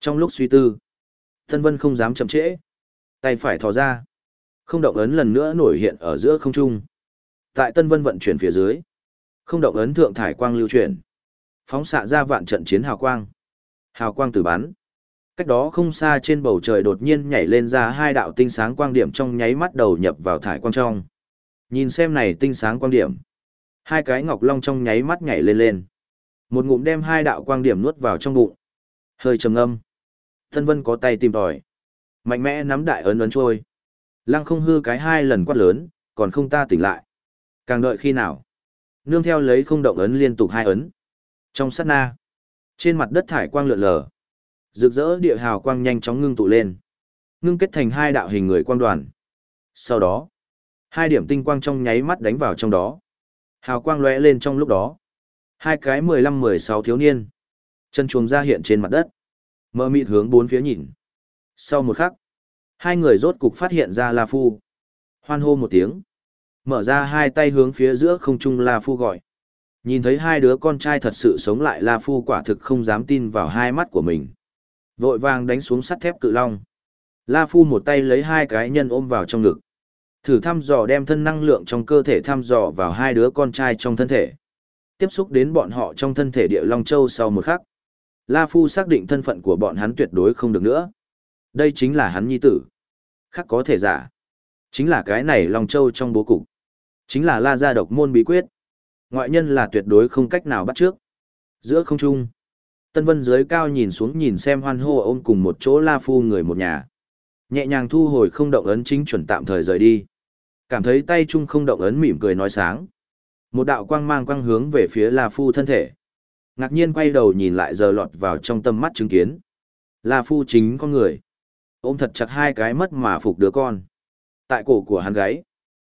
Trong lúc suy tư, Tân Vân không dám chậm trễ. Tay phải thò ra. Không động ấn lần nữa nổi hiện ở giữa không trung. Tại Tân Vân vận chuyển phía dưới. Không động ấn thượng thải quang lưu chuyển. Phóng xạ ra vạn trận chiến hào quang. Hào quang từ bắn. Cách đó không xa trên bầu trời đột nhiên nhảy lên ra hai đạo tinh sáng quang điểm trong nháy mắt đầu nhập vào thải quang trong. Nhìn xem này tinh sáng quang điểm. Hai cái ngọc long trong nháy mắt nhảy lên lên. Một ngụm đem hai đạo quang điểm nuốt vào trong bụng. Hơi trầm âm. Tân Vân có tay tìm tòi. Mạnh mẽ nắm đại ấn ấn trôi. Lăng không hư cái hai lần quát lớn, còn không ta tỉnh lại. Càng đợi khi nào. Nương theo lấy không động ấn liên tục hai ấn. Trong sát na. Trên mặt đất thải quang lượn lờ. Rực rỡ địa hào quang nhanh chóng ngưng tụ lên. Ngưng kết thành hai đạo hình người quang đoàn. Sau đó. Hai điểm tinh quang trong nháy mắt đánh vào trong đó. Hào quang lóe lên trong lúc đó. Hai cái mười lăm mười sáu thiếu niên. Chân chuồng ra hiện trên mặt đất. Mơ mịt hướng bốn phía nhìn. Sau một khắc, hai người rốt cục phát hiện ra La Phu. Hoan hô một tiếng. Mở ra hai tay hướng phía giữa không trung La Phu gọi. Nhìn thấy hai đứa con trai thật sự sống lại La Phu quả thực không dám tin vào hai mắt của mình. Vội vàng đánh xuống sắt thép cự long. La Phu một tay lấy hai cái nhân ôm vào trong ngực. Thử thăm dò đem thân năng lượng trong cơ thể thăm dò vào hai đứa con trai trong thân thể. Tiếp xúc đến bọn họ trong thân thể địa Long Châu sau một khắc. La Phu xác định thân phận của bọn hắn tuyệt đối không được nữa. Đây chính là hắn nhi tử. Khác có thể giả. Chính là cái này Long Châu trong bố cục. Chính là La Gia độc môn bí quyết. Ngoại nhân là tuyệt đối không cách nào bắt trước. Giữa không trung. Tân Vân dưới cao nhìn xuống nhìn xem hoan hô ôm cùng một chỗ La Phu người một nhà. Nhẹ nhàng thu hồi không động ấn chính chuẩn tạm thời rời đi. Cảm thấy tay chung không động ấn mỉm cười nói sáng. Một đạo quang mang quang hướng về phía La Phu thân thể. Ngạc nhiên quay đầu nhìn lại giờ lọt vào trong tâm mắt chứng kiến. là Phu chính con người. Ôm thật chặt hai cái mất mà phục đứa con. Tại cổ của hắn gáy.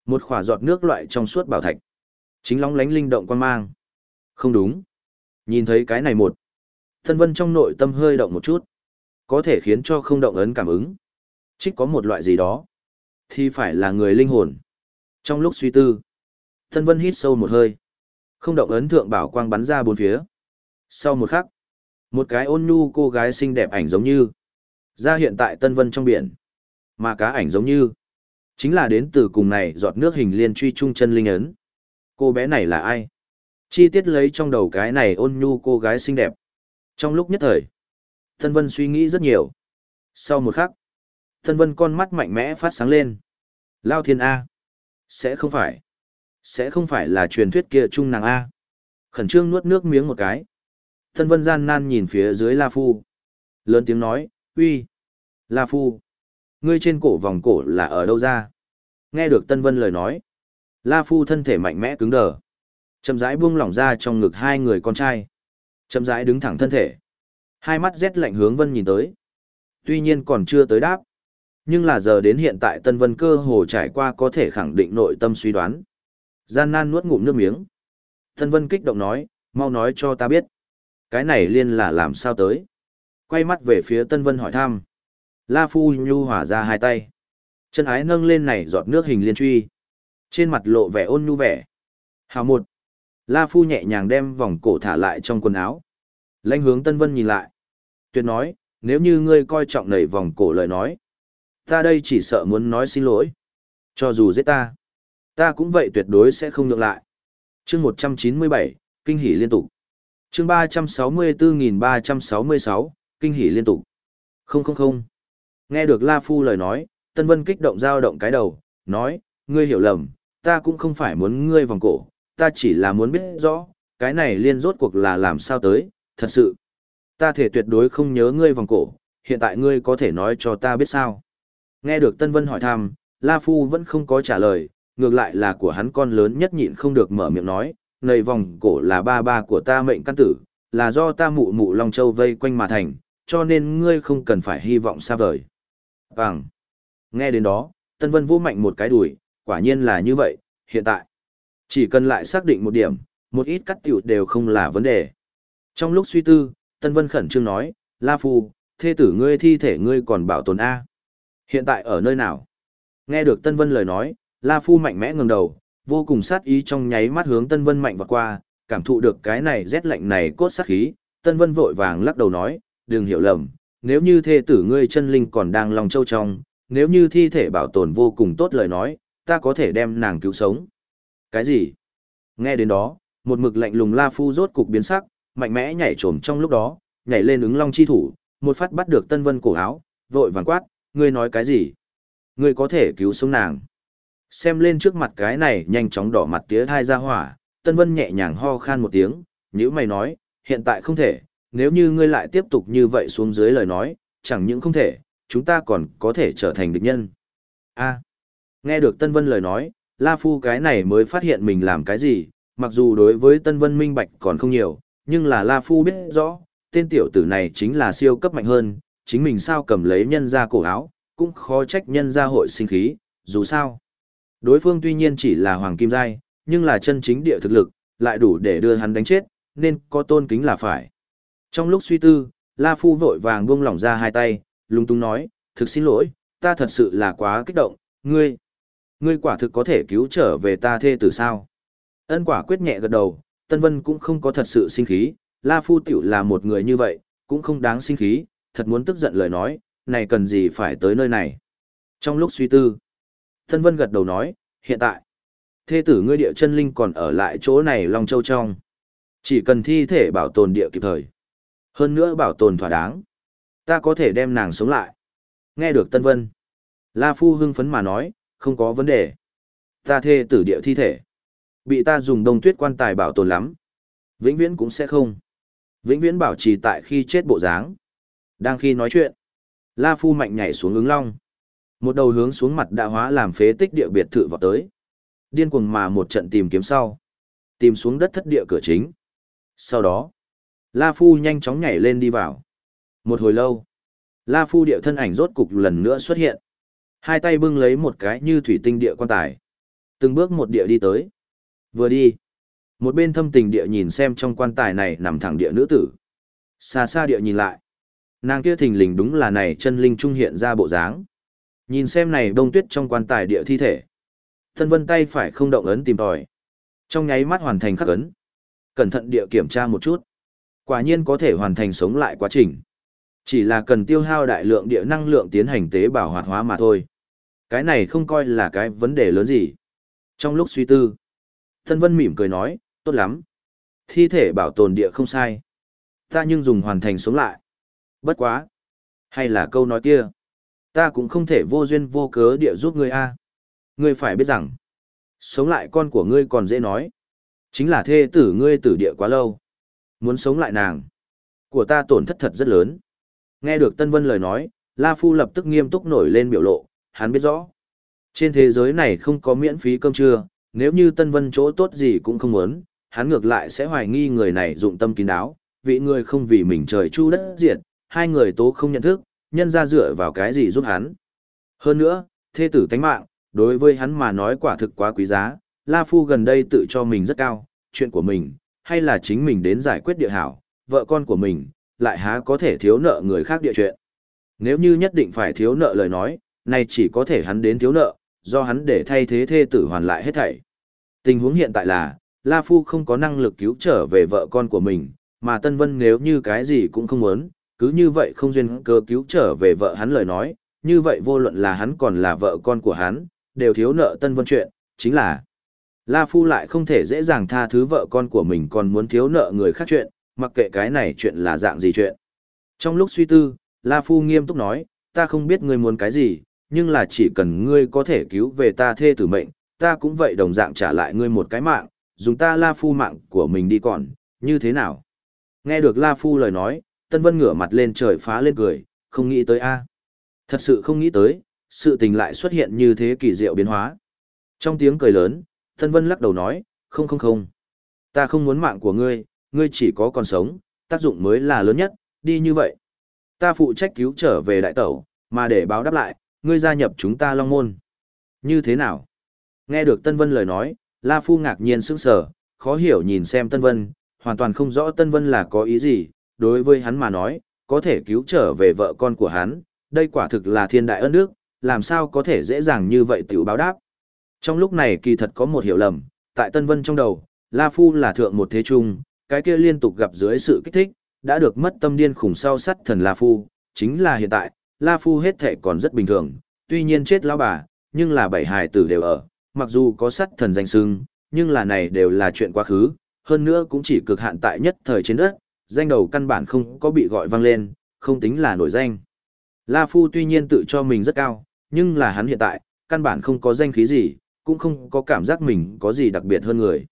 Một khỏa giọt nước loại trong suốt bảo thạch. Chính lóng lánh linh động quang mang. Không đúng. Nhìn thấy cái này một. Thân vân trong nội tâm hơi động một chút. Có thể khiến cho không động ấn cảm ứng. Trích có một loại gì đó. Thì phải là người linh hồn. Trong lúc suy tư. Thân vân hít sâu một hơi. Không động ấn thượng bảo quang bắn ra bốn phía. Sau một khắc, một cái ôn nhu cô gái xinh đẹp ảnh giống như ra hiện tại Tân Vân trong biển. Mà cá ảnh giống như chính là đến từ cùng này giọt nước hình liên truy trung chân linh ấn. Cô bé này là ai? Chi tiết lấy trong đầu cái này ôn nhu cô gái xinh đẹp. Trong lúc nhất thời, Tân Vân suy nghĩ rất nhiều. Sau một khắc, Tân Vân con mắt mạnh mẽ phát sáng lên. Lao thiên A. Sẽ không phải. Sẽ không phải là truyền thuyết kia trung nàng A. Khẩn trương nuốt nước miếng một cái. Tân Vân gian nan nhìn phía dưới La Phu. Lớn tiếng nói, uy, La Phu. Ngươi trên cổ vòng cổ là ở đâu ra? Nghe được Tân Vân lời nói. La Phu thân thể mạnh mẽ cứng đờ. Chậm rãi buông lỏng ra trong ngực hai người con trai. Chậm rãi đứng thẳng thân thể. Hai mắt rét lạnh hướng Vân nhìn tới. Tuy nhiên còn chưa tới đáp. Nhưng là giờ đến hiện tại Tân Vân cơ hồ trải qua có thể khẳng định nội tâm suy đoán. Gian nan nuốt ngụm nước miếng. Tân Vân kích động nói, mau nói cho ta biết. Cái này liên là làm sao tới? Quay mắt về phía Tân Vân hỏi thăm. La Phu nhu hỏa ra hai tay. Chân ái nâng lên này giọt nước hình liên truy. Trên mặt lộ vẻ ôn nhu vẻ. Hào một. La Phu nhẹ nhàng đem vòng cổ thả lại trong quần áo. Lãnh hướng Tân Vân nhìn lại. Tuyệt nói, nếu như ngươi coi trọng nảy vòng cổ lời nói. Ta đây chỉ sợ muốn nói xin lỗi. Cho dù giết ta. Ta cũng vậy tuyệt đối sẽ không nhượng lại. chương 197, kinh hỉ liên tục chương ba trăm sáu mươi bốn nghìn ba trăm sáu mươi sáu, kinh hỉ liên tục. Không không không. Nghe được la phu lời nói, tân vân kích động dao động cái đầu, nói, ngươi hiểu lầm, ta cũng không phải muốn ngươi vòng cổ, ta chỉ là muốn biết rõ, cái này liên rốt cuộc là làm sao tới, thật sự. Ta thể tuyệt đối không nhớ ngươi vòng cổ, hiện tại ngươi có thể nói cho ta biết sao? Nghe được tân vân hỏi thăm, la phu vẫn không có trả lời, ngược lại là của hắn con lớn nhất nhịn không được mở miệng nói nầy vòng cổ là ba ba của ta mệnh căn tử, là do ta mụ mụ Long Châu vây quanh mà thành, cho nên ngươi không cần phải hy vọng xa vời. vàng Nghe đến đó, Tân Vân vô mạnh một cái đùi, quả nhiên là như vậy, hiện tại. Chỉ cần lại xác định một điểm, một ít cắt tiểu đều không là vấn đề. Trong lúc suy tư, Tân Vân khẩn trương nói, La Phu, thê tử ngươi thi thể ngươi còn bảo tồn A. Hiện tại ở nơi nào? Nghe được Tân Vân lời nói, La Phu mạnh mẽ ngẩng đầu, vô cùng sát ý trong nháy mắt hướng Tân Vân mạnh vọt qua, cảm thụ được cái này rét lạnh này cốt sát khí, Tân Vân vội vàng lắc đầu nói, đừng hiểu lầm, nếu như thê tử ngươi chân linh còn đang lòng châu trong, nếu như thi thể bảo tồn vô cùng tốt lời nói, ta có thể đem nàng cứu sống. Cái gì? Nghe đến đó, một mực lạnh lùng La Phu rốt cục biến sắc, mạnh mẽ nhảy trồm trong lúc đó, nhảy lên ứng long chi thủ, một phát bắt được Tân Vân cổ áo, vội vàng quát, ngươi nói cái gì? Ngươi có thể cứu sống nàng. Xem lên trước mặt cái này nhanh chóng đỏ mặt tía thai ra hỏa, Tân Vân nhẹ nhàng ho khan một tiếng, nếu mày nói, hiện tại không thể, nếu như ngươi lại tiếp tục như vậy xuống dưới lời nói, chẳng những không thể, chúng ta còn có thể trở thành địch nhân. A. nghe được Tân Vân lời nói, La Phu cái này mới phát hiện mình làm cái gì, mặc dù đối với Tân Vân minh bạch còn không nhiều, nhưng là La Phu biết rõ, tên tiểu tử này chính là siêu cấp mạnh hơn, chính mình sao cầm lấy nhân ra cổ áo, cũng khó trách nhân ra hội sinh khí, dù sao. Đối phương tuy nhiên chỉ là Hoàng Kim Giai, nhưng là chân chính địa thực lực, lại đủ để đưa hắn đánh chết, nên có tôn kính là phải. Trong lúc suy tư, La Phu vội vàng buông lỏng ra hai tay, lung tung nói, thực xin lỗi, ta thật sự là quá kích động, ngươi, ngươi quả thực có thể cứu trở về ta thê tử sao. Ân quả quyết nhẹ gật đầu, Tân Vân cũng không có thật sự sinh khí, La Phu tiểu là một người như vậy, cũng không đáng sinh khí, thật muốn tức giận lời nói, này cần gì phải tới nơi này. Trong lúc suy tư, Tân Vân gật đầu nói, hiện tại, thê tử ngươi địa chân linh còn ở lại chỗ này Long Châu trong. Chỉ cần thi thể bảo tồn địa kịp thời. Hơn nữa bảo tồn thỏa đáng. Ta có thể đem nàng sống lại. Nghe được Tân Vân. La Phu hưng phấn mà nói, không có vấn đề. Ta thê tử địa thi thể. Bị ta dùng đông tuyết quan tài bảo tồn lắm. Vĩnh viễn cũng sẽ không. Vĩnh viễn bảo trì tại khi chết bộ dáng. Đang khi nói chuyện. La Phu mạnh nhảy xuống ứng long. Một đầu hướng xuống mặt đã hóa làm phế tích địa biệt thự vào tới. Điên cuồng mà một trận tìm kiếm sau. Tìm xuống đất thất địa cửa chính. Sau đó, La Phu nhanh chóng nhảy lên đi vào. Một hồi lâu, La Phu địa thân ảnh rốt cục lần nữa xuất hiện. Hai tay bưng lấy một cái như thủy tinh địa quan tài. Từng bước một địa đi tới. Vừa đi, một bên thâm tình địa nhìn xem trong quan tài này nằm thẳng địa nữ tử. Xa xa địa nhìn lại. Nàng kia thình lình đúng là này chân linh trung hiện ra bộ dáng. Nhìn xem này đông tuyết trong quan tài địa thi thể. Thân vân tay phải không động ấn tìm tòi. Trong nháy mắt hoàn thành khắc ấn. Cẩn thận địa kiểm tra một chút. Quả nhiên có thể hoàn thành sống lại quá trình. Chỉ là cần tiêu hao đại lượng địa năng lượng tiến hành tế bào hoạt hóa mà thôi. Cái này không coi là cái vấn đề lớn gì. Trong lúc suy tư, Thân Vân mỉm cười nói, tốt lắm. Thi thể bảo tồn địa không sai. Ta nhưng dùng hoàn thành sống lại. Bất quá. Hay là câu nói kia. Ta cũng không thể vô duyên vô cớ địa giúp ngươi a. Ngươi phải biết rằng, sống lại con của ngươi còn dễ nói. Chính là thê tử ngươi tử địa quá lâu. Muốn sống lại nàng. Của ta tổn thất thật rất lớn. Nghe được Tân Vân lời nói, La Phu lập tức nghiêm túc nổi lên biểu lộ, hắn biết rõ. Trên thế giới này không có miễn phí cơm trưa, nếu như Tân Vân chỗ tốt gì cũng không muốn, hắn ngược lại sẽ hoài nghi người này dụng tâm kín đáo, vị người không vì mình trời chu đất diệt, hai người tố không nhận thức, nhân ra dựa vào cái gì giúp hắn. Hơn nữa, thê tử tánh mạng, đối với hắn mà nói quả thực quá quý giá, La Phu gần đây tự cho mình rất cao, chuyện của mình, hay là chính mình đến giải quyết địa hảo, vợ con của mình, lại há có thể thiếu nợ người khác địa chuyện. Nếu như nhất định phải thiếu nợ lời nói, này chỉ có thể hắn đến thiếu nợ, do hắn để thay thế thê tử hoàn lại hết thảy. Tình huống hiện tại là, La Phu không có năng lực cứu trở về vợ con của mình, mà Tân Vân nếu như cái gì cũng không muốn, cứ như vậy không duyên cơ cứu trở về vợ hắn lời nói, như vậy vô luận là hắn còn là vợ con của hắn, đều thiếu nợ Tân Vân chuyện, chính là La Phu lại không thể dễ dàng tha thứ vợ con của mình còn muốn thiếu nợ người khác chuyện, mặc kệ cái này chuyện là dạng gì chuyện. Trong lúc suy tư, La Phu nghiêm túc nói, ta không biết ngươi muốn cái gì, nhưng là chỉ cần ngươi có thể cứu về ta thê tử mệnh, ta cũng vậy đồng dạng trả lại ngươi một cái mạng, dùng ta La Phu mạng của mình đi còn, như thế nào? Nghe được La Phu lời nói, Tân Vân ngửa mặt lên trời phá lên cười, không nghĩ tới a Thật sự không nghĩ tới, sự tình lại xuất hiện như thế kỳ diệu biến hóa. Trong tiếng cười lớn, Tân Vân lắc đầu nói, không không không. Ta không muốn mạng của ngươi, ngươi chỉ có còn sống, tác dụng mới là lớn nhất, đi như vậy. Ta phụ trách cứu trở về đại tẩu, mà để báo đáp lại, ngươi gia nhập chúng ta long môn. Như thế nào? Nghe được Tân Vân lời nói, La Phu ngạc nhiên sững sờ, khó hiểu nhìn xem Tân Vân, hoàn toàn không rõ Tân Vân là có ý gì, đối với hắn mà nói, có thể cứu trở về vợ con của hắn, đây quả thực là thiên đại ân đức, làm sao có thể dễ dàng như vậy tiểu báo đáp. Trong lúc này kỳ thật có một hiểu lầm, tại Tân Vân trong đầu, La Phu là thượng một thế trung, cái kia liên tục gặp dưới sự kích thích, đã được mất tâm điên khủng sau sắt thần La Phu, chính là hiện tại, La Phu hết thể còn rất bình thường, tuy nhiên chết lão bà, nhưng là bảy hài tử đều ở, mặc dù có sắt thần danh sưng, nhưng là này đều là chuyện quá khứ, hơn nữa cũng chỉ cực hạn tại nhất thời trên đất, danh đầu căn bản không có bị gọi vang lên, không tính là nổi danh. La Phu tuy nhiên tự cho mình rất cao, nhưng là hắn hiện tại, căn bản không có danh khí gì, cũng không có cảm giác mình có gì đặc biệt hơn người.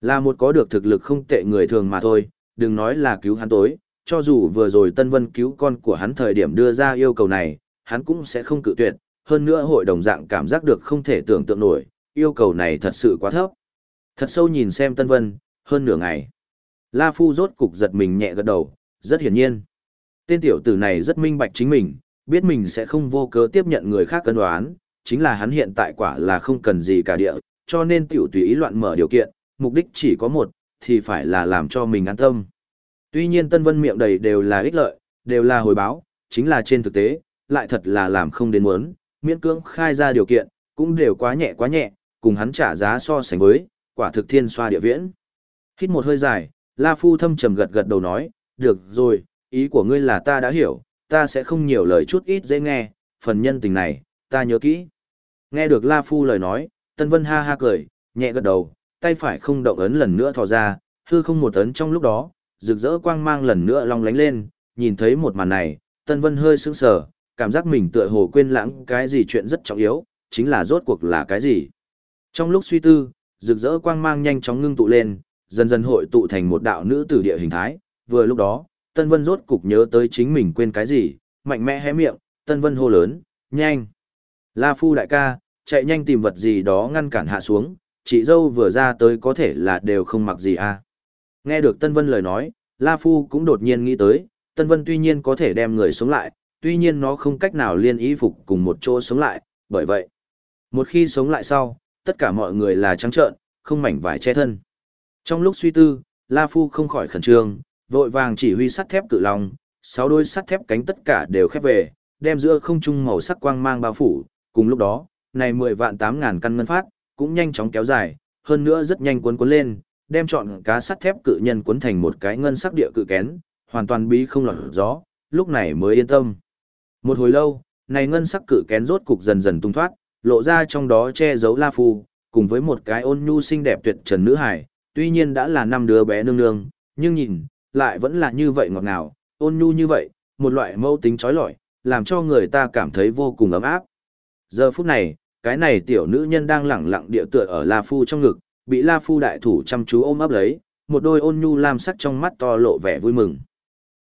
Là một có được thực lực không tệ người thường mà thôi, đừng nói là cứu hắn tối, cho dù vừa rồi Tân Vân cứu con của hắn thời điểm đưa ra yêu cầu này, hắn cũng sẽ không cự tuyệt, hơn nữa hội đồng dạng cảm giác được không thể tưởng tượng nổi, yêu cầu này thật sự quá thấp. Thật sâu nhìn xem Tân Vân, hơn nửa ngày. La Phu rốt cục giật mình nhẹ gật đầu, rất hiển nhiên. Tên tiểu tử này rất minh bạch chính mình, biết mình sẽ không vô cớ tiếp nhận người khác cân đoán, chính là hắn hiện tại quả là không cần gì cả địa, cho nên tiểu tùy ý loạn mở điều kiện, mục đích chỉ có một, thì phải là làm cho mình an tâm. Tuy nhiên Tân Vân miệng đầy đều là ích lợi, đều là hồi báo, chính là trên thực tế, lại thật là làm không đến muốn, miễn cưỡng khai ra điều kiện, cũng đều quá nhẹ quá nhẹ, cùng hắn trả giá so sánh với, quả thực thiên xoa địa viễn. Hít một hơi dài, La Phu thâm trầm gật gật đầu nói, được rồi, ý của ngươi là ta đã hiểu, ta sẽ không nhiều lời chút ít dễ nghe, phần nhân tình này, ta nhớ kỹ. Nghe được La Phu lời nói, Tân Vân ha ha cười, nhẹ gật đầu, tay phải không động ấn lần nữa thò ra, hư không một ấn trong lúc đó, rực rỡ quang mang lần nữa long lánh lên, nhìn thấy một màn này, Tân Vân hơi sững sờ, cảm giác mình tựa hồ quên lãng cái gì chuyện rất trọng yếu, chính là rốt cuộc là cái gì. Trong lúc suy tư, rực rỡ quang mang nhanh chóng ngưng tụ lên, dần dần hội tụ thành một đạo nữ tử địa hình thái, vừa lúc đó, Tân Vân rốt cục nhớ tới chính mình quên cái gì, mạnh mẽ hé miệng, Tân Vân hô lớn, nhanh. La Phu đại ca, chạy nhanh tìm vật gì đó ngăn cản hạ xuống, chị dâu vừa ra tới có thể là đều không mặc gì à. Nghe được Tân Vân lời nói, La Phu cũng đột nhiên nghĩ tới, Tân Vân tuy nhiên có thể đem người sống lại, tuy nhiên nó không cách nào liên ý phục cùng một chỗ sống lại, bởi vậy, một khi sống lại sau, tất cả mọi người là trắng trợn, không mảnh vải che thân. Trong lúc suy tư, La Phu không khỏi khẩn trương, vội vàng chỉ huy sắt thép cự long, sáu đôi sắt thép cánh tất cả đều khép về, đem giữa không trung màu sắc quang mang bao phủ, cùng lúc đó, này 10 vạn tám ngàn căn ngân phát, cũng nhanh chóng kéo dài, hơn nữa rất nhanh cuốn cuốn lên, đem chọn cá sắt thép cự nhân cuốn thành một cái ngân sắc địa cự kén, hoàn toàn bí không lọt gió, lúc này mới yên tâm. Một hồi lâu, này ngân sắc cự kén rốt cục dần dần tung thoát, lộ ra trong đó che giấu La Phu, cùng với một cái ôn nhu xinh đẹp tuyệt trần nữ hải, tuy nhiên đã là năm đứa bé nương nương, nhưng nhìn, lại vẫn là như vậy ngọt ngào, ôn nhu như vậy, một loại mâu tính trói lọi, làm cho người ta cảm thấy vô cùng ấm áp. Giờ phút này, cái này tiểu nữ nhân đang lẳng lặng địa tựa ở La Phu trong ngực, bị La Phu đại thủ chăm chú ôm ấp lấy, một đôi ôn nhu lam sắc trong mắt to lộ vẻ vui mừng.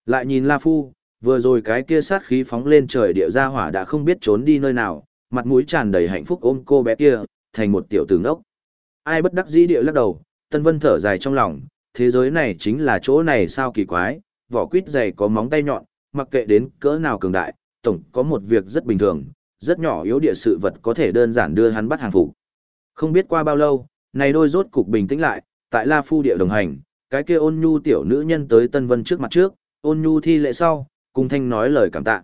Lại nhìn La Phu, vừa rồi cái kia sát khí phóng lên trời địa ra hỏa đã không biết trốn đi nơi nào, mặt mũi tràn đầy hạnh phúc ôm cô bé kia, thành một tiểu tử ngốc. Ai bất đắc dĩ địa lắc đầu, Tân Vân thở dài trong lòng, thế giới này chính là chỗ này sao kỳ quái, vỏ quýt dày có móng tay nhọn, mặc kệ đến cỡ nào cường đại, tổng có một việc rất bình thường, rất nhỏ yếu địa sự vật có thể đơn giản đưa hắn bắt hàng phục. Không biết qua bao lâu, này đôi rốt cục bình tĩnh lại, tại La Phu địa đồng hành, cái kia ôn nhu tiểu nữ nhân tới Tân Vân trước mặt trước, ôn nhu thi lễ sau, cùng thanh nói lời cảm tạ.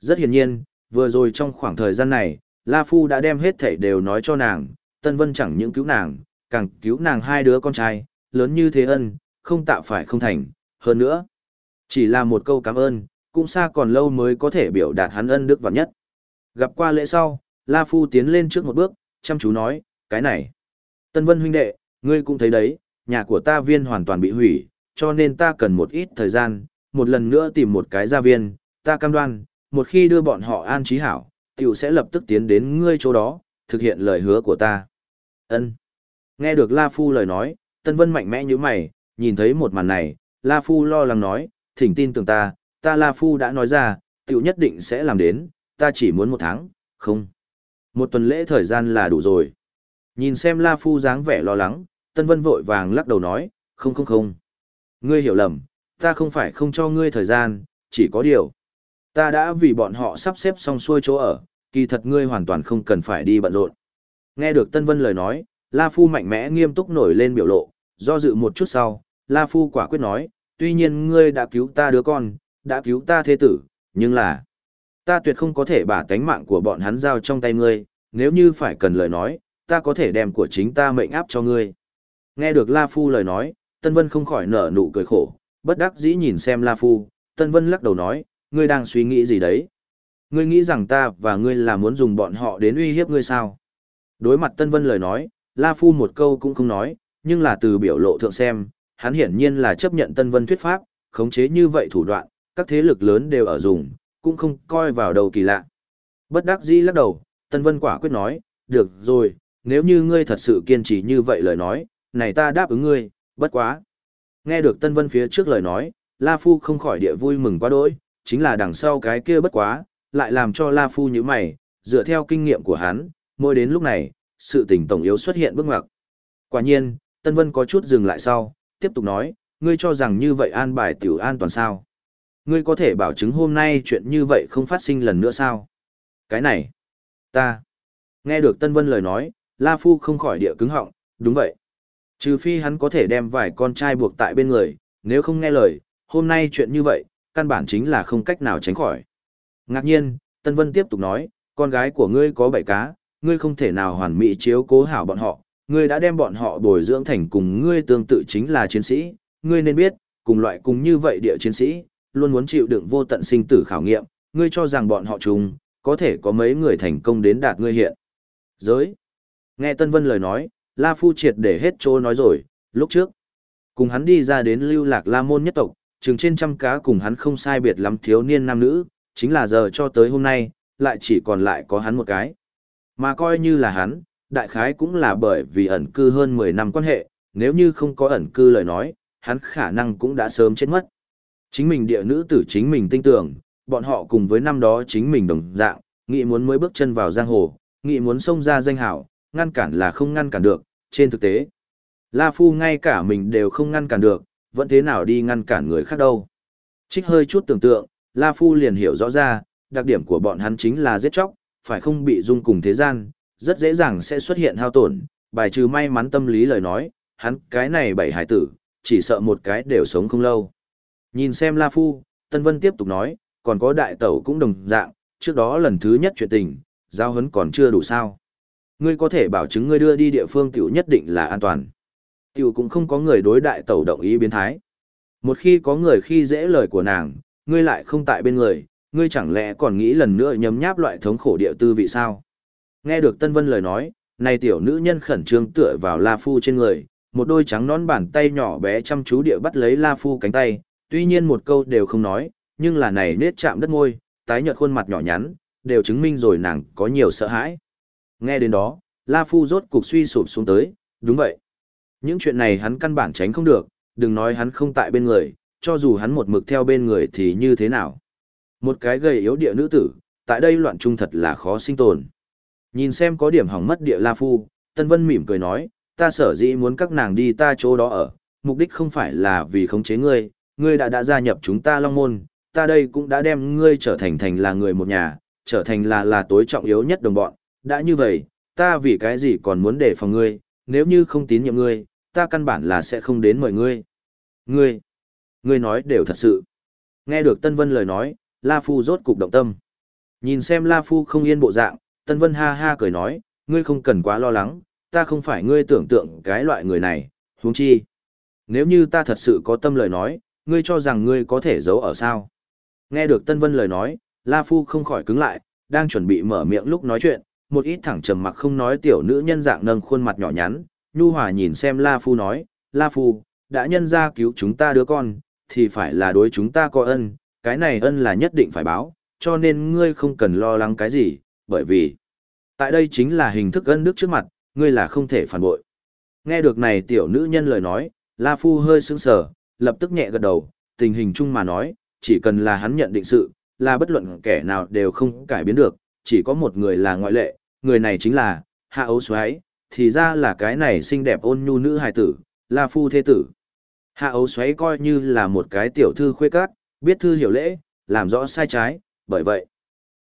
Rất hiển nhiên, vừa rồi trong khoảng thời gian này, La Phu đã đem hết thảy đều nói cho nàng, Tân Vân chẳng những cứu nàng, càng cứu nàng hai đứa con trai, lớn như thế ân, không tạo phải không thành, hơn nữa. Chỉ là một câu cảm ơn, cũng xa còn lâu mới có thể biểu đạt hắn ân đức vạn nhất. Gặp qua lễ sau, La Phu tiến lên trước một bước, chăm chú nói, cái này. Tân Vân huynh đệ, ngươi cũng thấy đấy, nhà của ta viên hoàn toàn bị hủy, cho nên ta cần một ít thời gian, một lần nữa tìm một cái gia viên, ta cam đoan, một khi đưa bọn họ an trí hảo, tiểu sẽ lập tức tiến đến ngươi chỗ đó, thực hiện lời hứa của ta. Ân. Nghe được La Phu lời nói, Tân Vân mạnh mẽ như mày, nhìn thấy một màn này, La Phu lo lắng nói, thỉnh tin tưởng ta, ta La Phu đã nói ra, tiểu nhất định sẽ làm đến, ta chỉ muốn một tháng, không. Một tuần lễ thời gian là đủ rồi. Nhìn xem La Phu dáng vẻ lo lắng, Tân Vân vội vàng lắc đầu nói, không không không. Ngươi hiểu lầm, ta không phải không cho ngươi thời gian, chỉ có điều. Ta đã vì bọn họ sắp xếp xong xuôi chỗ ở, kỳ thật ngươi hoàn toàn không cần phải đi bận rộn. Nghe được Tân Vân lời nói, La Phu mạnh mẽ nghiêm túc nổi lên biểu lộ, do dự một chút sau, La Phu quả quyết nói, tuy nhiên ngươi đã cứu ta đứa con, đã cứu ta thế tử, nhưng là, ta tuyệt không có thể bả tánh mạng của bọn hắn giao trong tay ngươi, nếu như phải cần lời nói, ta có thể đem của chính ta mệnh áp cho ngươi. Nghe được La Phu lời nói, Tân Vân không khỏi nở nụ cười khổ, bất đắc dĩ nhìn xem La Phu, Tân Vân lắc đầu nói, ngươi đang suy nghĩ gì đấy? Ngươi nghĩ rằng ta và ngươi là muốn dùng bọn họ đến uy hiếp ngươi sao? Đối mặt Tân Vân lời nói, La Phu một câu cũng không nói, nhưng là từ biểu lộ thượng xem, hắn hiển nhiên là chấp nhận Tân Vân thuyết pháp, khống chế như vậy thủ đoạn, các thế lực lớn đều ở dùng, cũng không coi vào đầu kỳ lạ. Bất đắc dĩ lắc đầu, Tân Vân quả quyết nói, được rồi, nếu như ngươi thật sự kiên trì như vậy lời nói, này ta đáp ứng ngươi, bất quá. Nghe được Tân Vân phía trước lời nói, La Phu không khỏi địa vui mừng quá đỗi, chính là đằng sau cái kia bất quá, lại làm cho La Phu như mày, dựa theo kinh nghiệm của hắn, mỗi đến lúc này, sự tình tổng yếu xuất hiện bước ngoặt. Quả nhiên, Tân Vân có chút dừng lại sau, tiếp tục nói, ngươi cho rằng như vậy an bài tiểu an toàn sao? Ngươi có thể bảo chứng hôm nay chuyện như vậy không phát sinh lần nữa sao? Cái này, ta. Nghe được Tân Vân lời nói, La Phu không khỏi địa cứng họng, đúng vậy. Trừ phi hắn có thể đem vài con trai buộc tại bên người, nếu không nghe lời, hôm nay chuyện như vậy, căn bản chính là không cách nào tránh khỏi. Ngạc nhiên, Tân Vân tiếp tục nói, con gái của ngươi có bảy cá, ngươi không thể nào hoàn mỹ chiếu cố hảo bọn họ, ngươi đã đem bọn họ bồi dưỡng thành cùng ngươi tương tự chính là chiến sĩ, ngươi nên biết, cùng loại cùng như vậy địa chiến sĩ, luôn muốn chịu đựng vô tận sinh tử khảo nghiệm, ngươi cho rằng bọn họ chung, có thể có mấy người thành công đến đạt ngươi hiện. Giới. Nghe Tân Vân lời nói, La Phu triệt để hết chỗ nói rồi, lúc trước. Cùng hắn đi ra đến lưu lạc La Môn nhất tộc, chừng trên trăm cá cùng hắn không sai biệt lắm thiếu niên nam nữ, chính là giờ cho tới hôm nay, lại chỉ còn lại có hắn một cái. Mà coi như là hắn, đại khái cũng là bởi vì ẩn cư hơn 10 năm quan hệ, nếu như không có ẩn cư lời nói, hắn khả năng cũng đã sớm chết mất. Chính mình địa nữ tử chính mình tin tưởng, bọn họ cùng với năm đó chính mình đồng dạng, nghĩ muốn mới bước chân vào giang hồ, nghĩ muốn xông ra danh hảo, ngăn cản là không ngăn cản được, trên thực tế. La Phu ngay cả mình đều không ngăn cản được, vẫn thế nào đi ngăn cản người khác đâu. Trích hơi chút tưởng tượng, La Phu liền hiểu rõ ra, đặc điểm của bọn hắn chính là giết chóc, phải không bị dung cùng thế gian, rất dễ dàng sẽ xuất hiện hao tổn, bài trừ may mắn tâm lý lời nói, hắn cái này bảy hải tử, chỉ sợ một cái đều sống không lâu. Nhìn xem La Phu, Tân Vân tiếp tục nói, còn có đại tẩu cũng đồng dạng, trước đó lần thứ nhất chuyện tình, giao hấn còn chưa đủ sao. Ngươi có thể bảo chứng ngươi đưa đi địa phương tiểu nhất định là an toàn. Tiểu cũng không có người đối đại tẩu động ý biến thái. Một khi có người khi dễ lời của nàng, ngươi lại không tại bên người, ngươi chẳng lẽ còn nghĩ lần nữa nhấm nháp loại thống khổ địa tư vị sao? Nghe được Tân Vân lời nói, này tiểu nữ nhân khẩn trương tựa vào La Phu trên người, một đôi trắng nón bàn tay nhỏ bé chăm chú địa bắt lấy La Phu cánh tay, tuy nhiên một câu đều không nói, nhưng là này nết chạm đất môi, tái nhợt khuôn mặt nhỏ nhắn, đều chứng minh rồi nàng có nhiều sợ hãi. Nghe đến đó, La Phu rốt cục suy sụp xuống tới, đúng vậy. Những chuyện này hắn căn bản tránh không được, đừng nói hắn không tại bên người, cho dù hắn một mực theo bên người thì như thế nào. Một cái gầy yếu địa nữ tử, tại đây loạn trung thật là khó sinh tồn. Nhìn xem có điểm hỏng mất địa La Phu, Tân Vân mỉm cười nói, ta sở dĩ muốn các nàng đi ta chỗ đó ở, mục đích không phải là vì khống chế ngươi, ngươi đã đã gia nhập chúng ta Long Môn, ta đây cũng đã đem ngươi trở thành thành là người một nhà, trở thành là là tối trọng yếu nhất đồng bọn, đã như vậy, ta vì cái gì còn muốn để phòng ngươi, nếu như không tín nhiệm ngươi, ta căn bản là sẽ không đến mời ngươi. Ngươi, ngươi nói đều thật sự. Nghe được Tân Vân lời nói, La Phu rốt cục động tâm. Nhìn xem La Phu không yên bộ dạng, Tân Vân ha ha cười nói, ngươi không cần quá lo lắng, ta không phải ngươi tưởng tượng cái loại người này, huống chi. Nếu như ta thật sự có tâm lời nói, ngươi cho rằng ngươi có thể giấu ở sao. Nghe được Tân Vân lời nói, La Phu không khỏi cứng lại, đang chuẩn bị mở miệng lúc nói chuyện, một ít thẳng trầm mặc không nói tiểu nữ nhân dạng nâng khuôn mặt nhỏ nhắn, nhu hòa nhìn xem La Phu nói, La Phu, đã nhân ra cứu chúng ta đứa con, thì phải là đối chúng ta có ân, cái này ân là nhất định phải báo, cho nên ngươi không cần lo lắng cái gì, bởi vì tại đây chính là hình thức ân đức trước mặt, ngươi là không thể phản bội. Nghe được này tiểu nữ nhân lời nói, La Phu hơi sững sờ, lập tức nhẹ gật đầu, tình hình chung mà nói, chỉ cần là hắn nhận định sự, là bất luận kẻ nào đều không cải biến được, chỉ có một người là ngoại lệ, người này chính là, Hạ Ấu Xoáy, thì ra là cái này xinh đẹp ôn nhu nữ hài tử, La Phu thế tử. Hạ Ấu Xoáy coi như là một cái tiểu thư khuê cát, biết thư hiểu lễ, làm rõ sai trái, bởi vậy,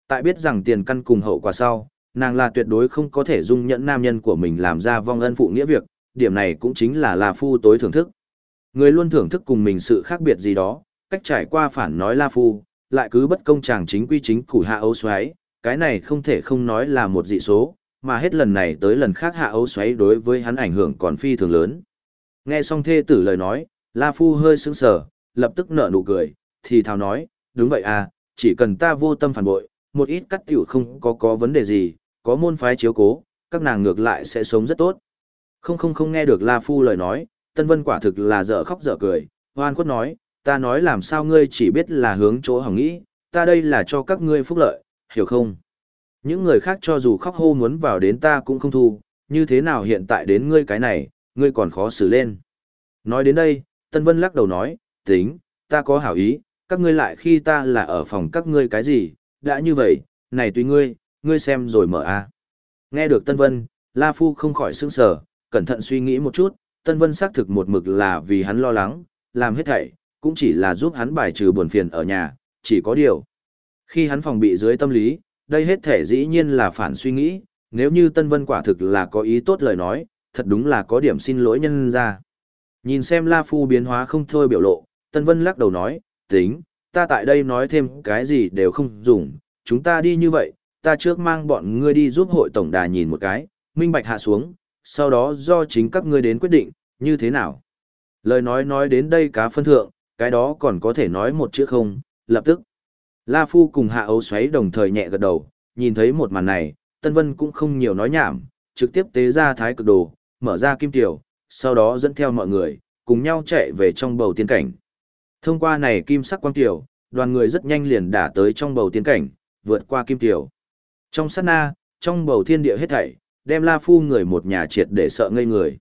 tại biết rằng tiền căn cùng hậu quả sau, nàng là tuyệt đối không có thể dung nhẫn nam nhân của mình làm ra vong ân phụ nghĩa việc, điểm này cũng chính là La Phu tối thưởng thức. Người luôn thưởng thức cùng mình sự khác biệt gì đó, cách trải qua phản nói La Phu, lại cứ bất công chàng chính quy chính củ hạ ấu xoáy, cái này không thể không nói là một dị số, mà hết lần này tới lần khác hạ ấu xoáy đối với hắn ảnh hưởng còn phi thường lớn. Nghe xong thê tử lời nói, La Phu hơi sững sờ, lập tức nở nụ cười, thì thào nói, đúng vậy à, chỉ cần ta vô tâm phản bội, một ít cắt tiểu không có có vấn đề gì, có môn phái chiếu cố, các nàng ngược lại sẽ sống rất tốt. Không không không nghe được La Phu lời nói, Tân Vân quả thực là dở khóc dở cười, hoan khuất nói, ta nói làm sao ngươi chỉ biết là hướng chỗ hỏng nghĩ, ta đây là cho các ngươi phúc lợi, hiểu không? Những người khác cho dù khóc hô muốn vào đến ta cũng không thu, như thế nào hiện tại đến ngươi cái này, ngươi còn khó xử lên. Nói đến đây, Tân Vân lắc đầu nói, tính, ta có hảo ý, các ngươi lại khi ta là ở phòng các ngươi cái gì, đã như vậy, này tùy ngươi, ngươi xem rồi mở a. Nghe được Tân Vân, La Phu không khỏi sững sờ, cẩn thận suy nghĩ một chút, Tân Vân xác thực một mực là vì hắn lo lắng, làm hết thảy, cũng chỉ là giúp hắn bài trừ buồn phiền ở nhà, chỉ có điều. Khi hắn phòng bị dưới tâm lý, đây hết thể dĩ nhiên là phản suy nghĩ, nếu như Tân Vân quả thực là có ý tốt lời nói, thật đúng là có điểm xin lỗi nhân ra. Nhìn xem La Phu biến hóa không thôi biểu lộ, Tân Vân lắc đầu nói, tính, ta tại đây nói thêm cái gì đều không dùng, chúng ta đi như vậy, ta trước mang bọn ngươi đi giúp hội tổng đà nhìn một cái, minh bạch hạ xuống, sau đó do chính các ngươi đến quyết định, như thế nào. Lời nói nói đến đây cá phân thượng, cái đó còn có thể nói một chữ không, lập tức. La Phu cùng Hạ Ấu xoáy đồng thời nhẹ gật đầu, nhìn thấy một màn này, Tân Vân cũng không nhiều nói nhảm, trực tiếp tế ra thái cực đồ, mở ra kim tiểu, sau đó dẫn theo mọi người, cùng nhau chạy về trong bầu tiên cảnh. Thông qua này kim sắc quang tiểu, đoàn người rất nhanh liền đả tới trong bầu tiên cảnh, vượt qua kim tiểu. Trong sát na, trong bầu thiên địa hết thảy, đem La Phu người một nhà triệt để sợ ngây người.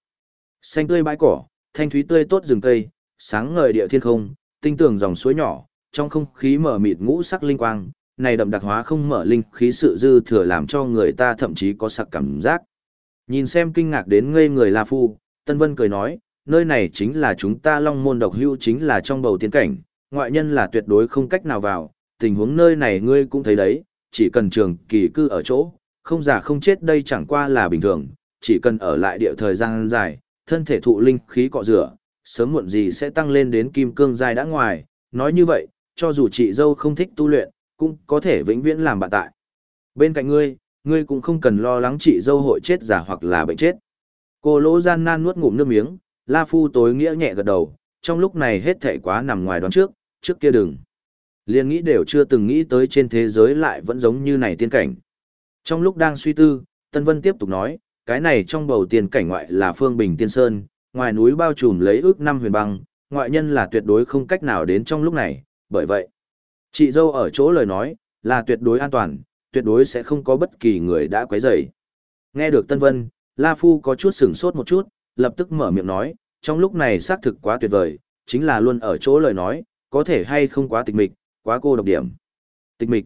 Xanh tươi bãi cỏ, thanh thúy tươi tốt rừng cây, sáng ngời địa thiên không, tinh tường dòng suối nhỏ, trong không khí mở mịt ngũ sắc linh quang, này đậm đặc hóa không mở linh khí sự dư thừa làm cho người ta thậm chí có sặc cảm giác. Nhìn xem kinh ngạc đến ngây người La Phu, Tân Vân cười nói, nơi này chính là chúng ta long môn độc hưu chính là trong bầu tiến cảnh, ngoại nhân là tuyệt đối không cách nào vào, tình huống nơi này ngươi cũng thấy đấy, chỉ cần trường kỳ cư ở chỗ, không già không chết đây chẳng qua là bình thường, chỉ cần ở lại địa thời gian dài, thân thể thụ linh khí cọ rửa, sớm muộn gì sẽ tăng lên đến kim cương giai đã ngoài, nói như vậy, cho dù chị dâu không thích tu luyện, cũng có thể vĩnh viễn làm bạn tại. Bên cạnh ngươi, ngươi cũng không cần lo lắng chị dâu hội chết giả hoặc là bệnh chết. Cô lỗ gian nan nuốt ngụm nước miếng, La Phu tối nghĩa nhẹ gật đầu, trong lúc này hết thảy quá nằm ngoài đoán trước, trước kia đừng. Liên nghĩ đều chưa từng nghĩ tới trên thế giới lại vẫn giống như này tiên cảnh. Trong lúc đang suy tư, Tân Vân tiếp tục nói, cái này trong bầu tiên cảnh ngoại là Phương Bình Tiên Sơn, ngoài núi bao trùm lấy ước năm huyền băng, ngoại nhân là tuyệt đối không cách nào đến trong lúc này, bởi vậy, chị dâu ở chỗ lời nói, là tuyệt đối an toàn, tuyệt đối sẽ không có bất kỳ người đã quấy rầy. Nghe được Tân Vân, La Phu có chút sửng sốt một chút, lập tức mở miệng nói, trong lúc này xác thực quá tuyệt vời, chính là luôn ở chỗ lời nói, có thể hay không quá tịch mịch, quá cô độc điểm. Tịch mịch,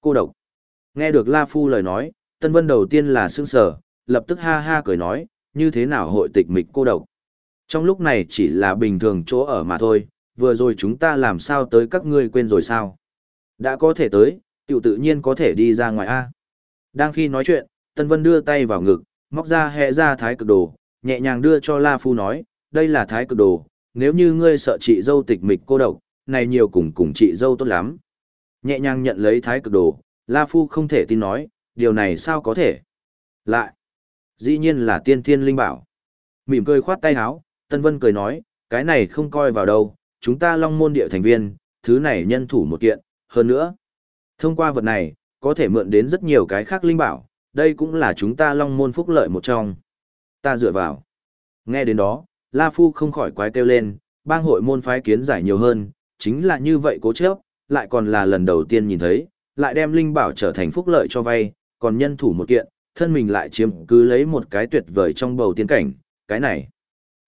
cô độc. Nghe được La Phu lời nói, Tân Vân đầu tiên là sững sờ, lập tức ha ha cười nói, như thế nào hội tịch mịch cô độc. Trong lúc này chỉ là bình thường chỗ ở mà thôi, vừa rồi chúng ta làm sao tới các ngươi quên rồi sao? Đã có thể tới, tiểu tự nhiên có thể đi ra ngoài A. Đang khi nói chuyện, Tân Vân đưa tay vào ngực, móc ra hệ ra thái cực đồ, nhẹ nhàng đưa cho La Phu nói, đây là thái cực đồ, nếu như ngươi sợ chị dâu tịch mịch cô độc, này nhiều cùng cùng chị dâu tốt lắm. Nhẹ nhàng nhận lấy thái cực đồ, La Phu không thể tin nói, điều này sao có thể? Lại, dĩ nhiên là tiên thiên linh bảo. Mỉm cười khoát tay áo, Tân Vân cười nói, cái này không coi vào đâu, chúng ta long môn địa thành viên, thứ này nhân thủ một kiện, hơn nữa. Thông qua vật này, có thể mượn đến rất nhiều cái khác linh bảo, đây cũng là chúng ta long môn phúc lợi một trong. Ta dựa vào. Nghe đến đó, La Phu không khỏi quái kêu lên, bang hội môn phái kiến giải nhiều hơn, chính là như vậy cố chấp, lại còn là lần đầu tiên nhìn thấy, lại đem linh bảo trở thành phúc lợi cho vay, còn nhân thủ một kiện, thân mình lại chiếm cứ lấy một cái tuyệt vời trong bầu tiên cảnh, cái này.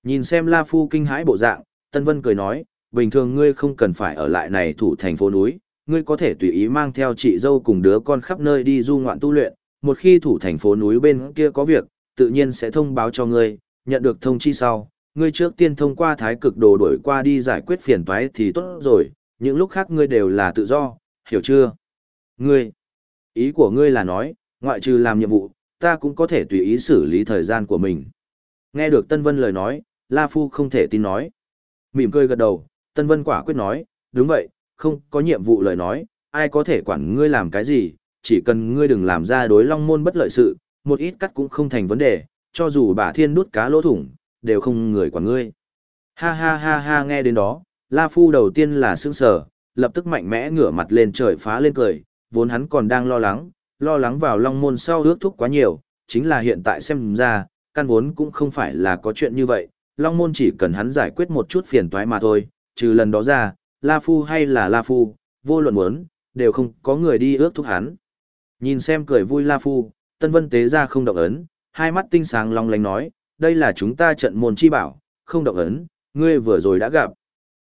Nhìn xem La Phu kinh hãi bộ dạng, Tân Vân cười nói, bình thường ngươi không cần phải ở lại này thủ thành phố núi, ngươi có thể tùy ý mang theo chị dâu cùng đứa con khắp nơi đi du ngoạn tu luyện, một khi thủ thành phố núi bên kia có việc, tự nhiên sẽ thông báo cho ngươi, nhận được thông chi sau, ngươi trước tiên thông qua thái cực đồ đổi qua đi giải quyết phiền toái thì tốt rồi, những lúc khác ngươi đều là tự do, hiểu chưa? Ngươi, ý của ngươi là nói, ngoại trừ làm nhiệm vụ, ta cũng có thể tùy ý xử lý thời gian của mình. Nghe được Tân Vân lời nói, La Phu không thể tin nói. Mỉm cười gật đầu, Tân Vân quả quyết nói, đúng vậy, không có nhiệm vụ lời nói, ai có thể quản ngươi làm cái gì, chỉ cần ngươi đừng làm ra đối long môn bất lợi sự, một ít cắt cũng không thành vấn đề, cho dù bà thiên đút cá lỗ thủng, đều không người quản ngươi. Ha ha ha ha nghe đến đó, La Phu đầu tiên là sững sờ, lập tức mạnh mẽ ngửa mặt lên trời phá lên cười, vốn hắn còn đang lo lắng, lo lắng vào long môn sau ước thúc quá nhiều, chính là hiện tại xem ra, căn vốn cũng không phải là có chuyện như vậy, long môn chỉ cần hắn giải quyết một chút phiền toái mà thôi, trừ lần đó ra, La Phu hay là La Phu, vô luận muốn, đều không có người đi ước thúc hắn. Nhìn xem cười vui La Phu, Tân Vân tế ra không động ấn, hai mắt tinh sáng long lánh nói, đây là chúng ta trận môn chi bảo, không động ấn, ngươi vừa rồi đã gặp.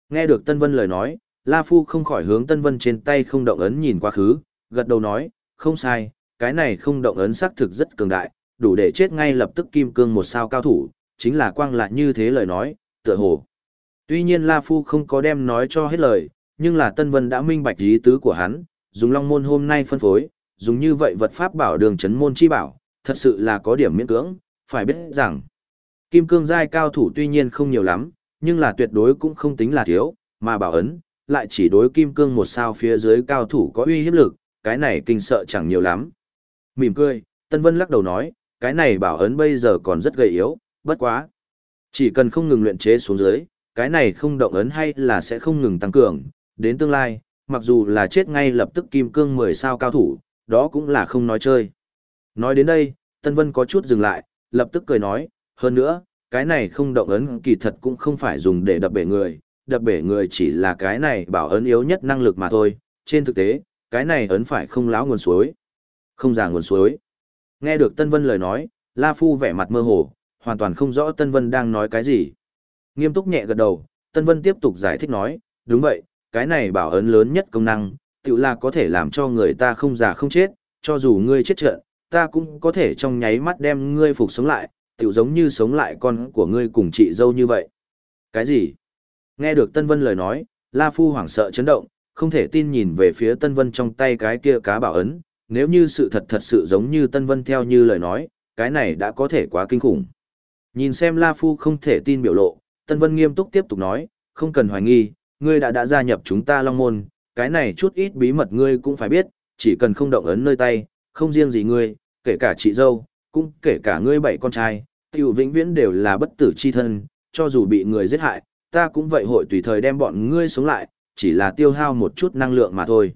Nghe được Tân Vân lời nói, La Phu không khỏi hướng Tân Vân trên tay không động ấn nhìn quá khứ, gật đầu nói, không sai, cái này không động ấn xác thực rất cường đại, đủ để chết ngay lập tức kim cương một sao cao thủ, chính là quang lại như thế lời nói, tựa hồ. Tuy nhiên La Phu không có đem nói cho hết lời, nhưng là Tân Vân đã minh bạch ý tứ của hắn, dùng long môn hôm nay phân phối, dùng như vậy vật pháp bảo đường chấn môn chi bảo, thật sự là có điểm miễn cưỡng, phải biết rằng, kim cương giai cao thủ tuy nhiên không nhiều lắm, nhưng là tuyệt đối cũng không tính là thiếu, mà bảo ấn, lại chỉ đối kim cương một sao phía dưới cao thủ có uy hiếp lực, cái này kinh sợ chẳng nhiều lắm. Mỉm cười, Tân Vân lắc đầu nói, cái này bảo ấn bây giờ còn rất gầy yếu, bất quá. Chỉ cần không ngừng luyện chế xuống dưới, cái này không động ấn hay là sẽ không ngừng tăng cường, đến tương lai, mặc dù là chết ngay lập tức kim cương 10 sao cao thủ, đó cũng là không nói chơi. Nói đến đây, Tân Vân có chút dừng lại, lập tức cười nói, hơn nữa, cái này không động ấn kỳ thật cũng không phải dùng để đập bể người, đập bể người chỉ là cái này bảo ấn yếu nhất năng lực mà thôi, trên thực tế, cái này ấn phải không láo nguồn suối, không giả nguồn suối. Nghe được Tân Vân lời nói, La Phu vẻ mặt mơ hồ, hoàn toàn không rõ Tân Vân đang nói cái gì. Nghiêm túc nhẹ gật đầu, Tân Vân tiếp tục giải thích nói, đúng vậy, cái này bảo ấn lớn nhất công năng, tự là có thể làm cho người ta không già không chết, cho dù ngươi chết trận, ta cũng có thể trong nháy mắt đem ngươi phục sống lại, tự giống như sống lại con của ngươi cùng chị dâu như vậy. Cái gì? Nghe được Tân Vân lời nói, La Phu hoảng sợ chấn động, không thể tin nhìn về phía Tân Vân trong tay cái kia cá bảo ấn, nếu như sự thật thật sự giống như Tân Vân theo như lời nói, cái này đã có thể quá kinh khủng. Nhìn xem La Phu không thể tin biểu lộ, Tân Vân nghiêm túc tiếp tục nói, không cần hoài nghi, ngươi đã đã gia nhập chúng ta Long Môn, cái này chút ít bí mật ngươi cũng phải biết, chỉ cần không động ấn nơi tay, không riêng gì ngươi, kể cả chị dâu, cũng kể cả ngươi bảy con trai, tiểu vĩnh viễn đều là bất tử chi thân, cho dù bị người giết hại, ta cũng vậy hội tùy thời đem bọn ngươi sống lại, chỉ là tiêu hao một chút năng lượng mà thôi.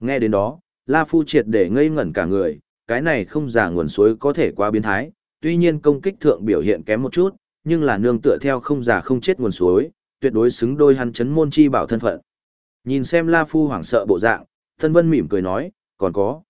Nghe đến đó, La Phu triệt để ngây ngẩn cả người, cái này không giả nguồn suối có thể quá biến thái, tuy nhiên công kích thượng biểu hiện kém một chút, nhưng là nương tựa theo không giả không chết nguồn suối, tuyệt đối xứng đôi hắn chấn môn chi bảo thân phận. Nhìn xem La Phu hoảng sợ bộ dạng, Thân Vân mỉm cười nói, còn có.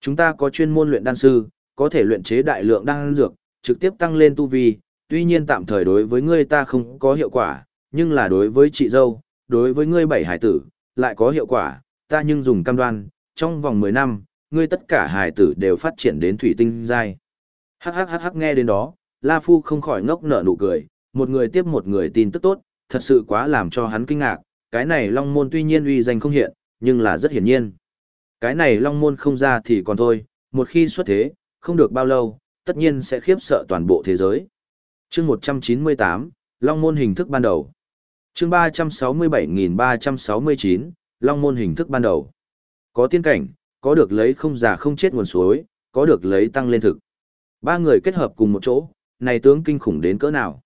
Chúng ta có chuyên môn luyện đan sư, có thể luyện chế đại lượng đan dược, trực tiếp tăng lên tu vi, tuy nhiên tạm thời đối với ngươi ta không có hiệu quả, nhưng là đối với chị dâu, đối với ngươi bảy hải tử, lại có hiệu quả, ta nhưng dùng cam đoan, trong vòng 10 năm, ngươi tất cả hải tử đều phát triển đến thủy tinh giai. Hắc hắc hắc hắc nghe đến đó, La Phu không khỏi ngốc nở nụ cười, một người tiếp một người tin tức tốt, thật sự quá làm cho hắn kinh ngạc, cái này Long Môn tuy nhiên uy danh không hiện, nhưng là rất hiển nhiên. Cái này Long Môn không ra thì còn thôi, một khi xuất thế, không được bao lâu, tất nhiên sẽ khiếp sợ toàn bộ thế giới. chương 198, Long Môn hình thức ban đầu. chương 367.369, Long Môn hình thức ban đầu. Có tiên cảnh, có được lấy không già không chết nguồn suối, có được lấy tăng lên thực. Ba người kết hợp cùng một chỗ, này tướng kinh khủng đến cỡ nào.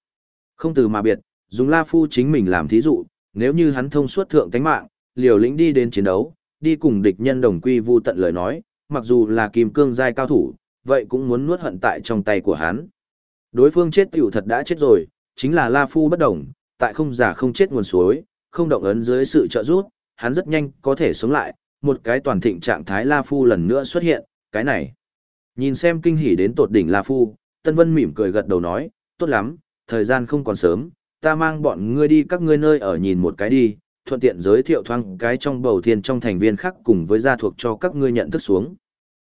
Không từ mà biệt, dùng La Phu chính mình làm thí dụ, nếu như hắn thông suốt thượng tánh mạng, liều lĩnh đi đến chiến đấu, đi cùng địch nhân đồng quy vu tận lời nói, mặc dù là kim cương giai cao thủ, vậy cũng muốn nuốt hận tại trong tay của hắn. Đối phương chết tiểu thật đã chết rồi, chính là La Phu bất đồng, tại không giả không chết nguồn suối, không động ấn dưới sự trợ giúp, hắn rất nhanh có thể sống lại, một cái toàn thịnh trạng thái La Phu lần nữa xuất hiện, cái này. Nhìn xem kinh hỉ đến tột đỉnh La Phu, Tân Vân mỉm cười gật đầu nói, tốt lắm, thời gian không còn sớm, ta mang bọn ngươi đi các ngươi nơi ở nhìn một cái đi, thuận tiện giới thiệu thoáng cái trong bầu thiên trong thành viên khác cùng với gia thuộc cho các ngươi nhận thức xuống.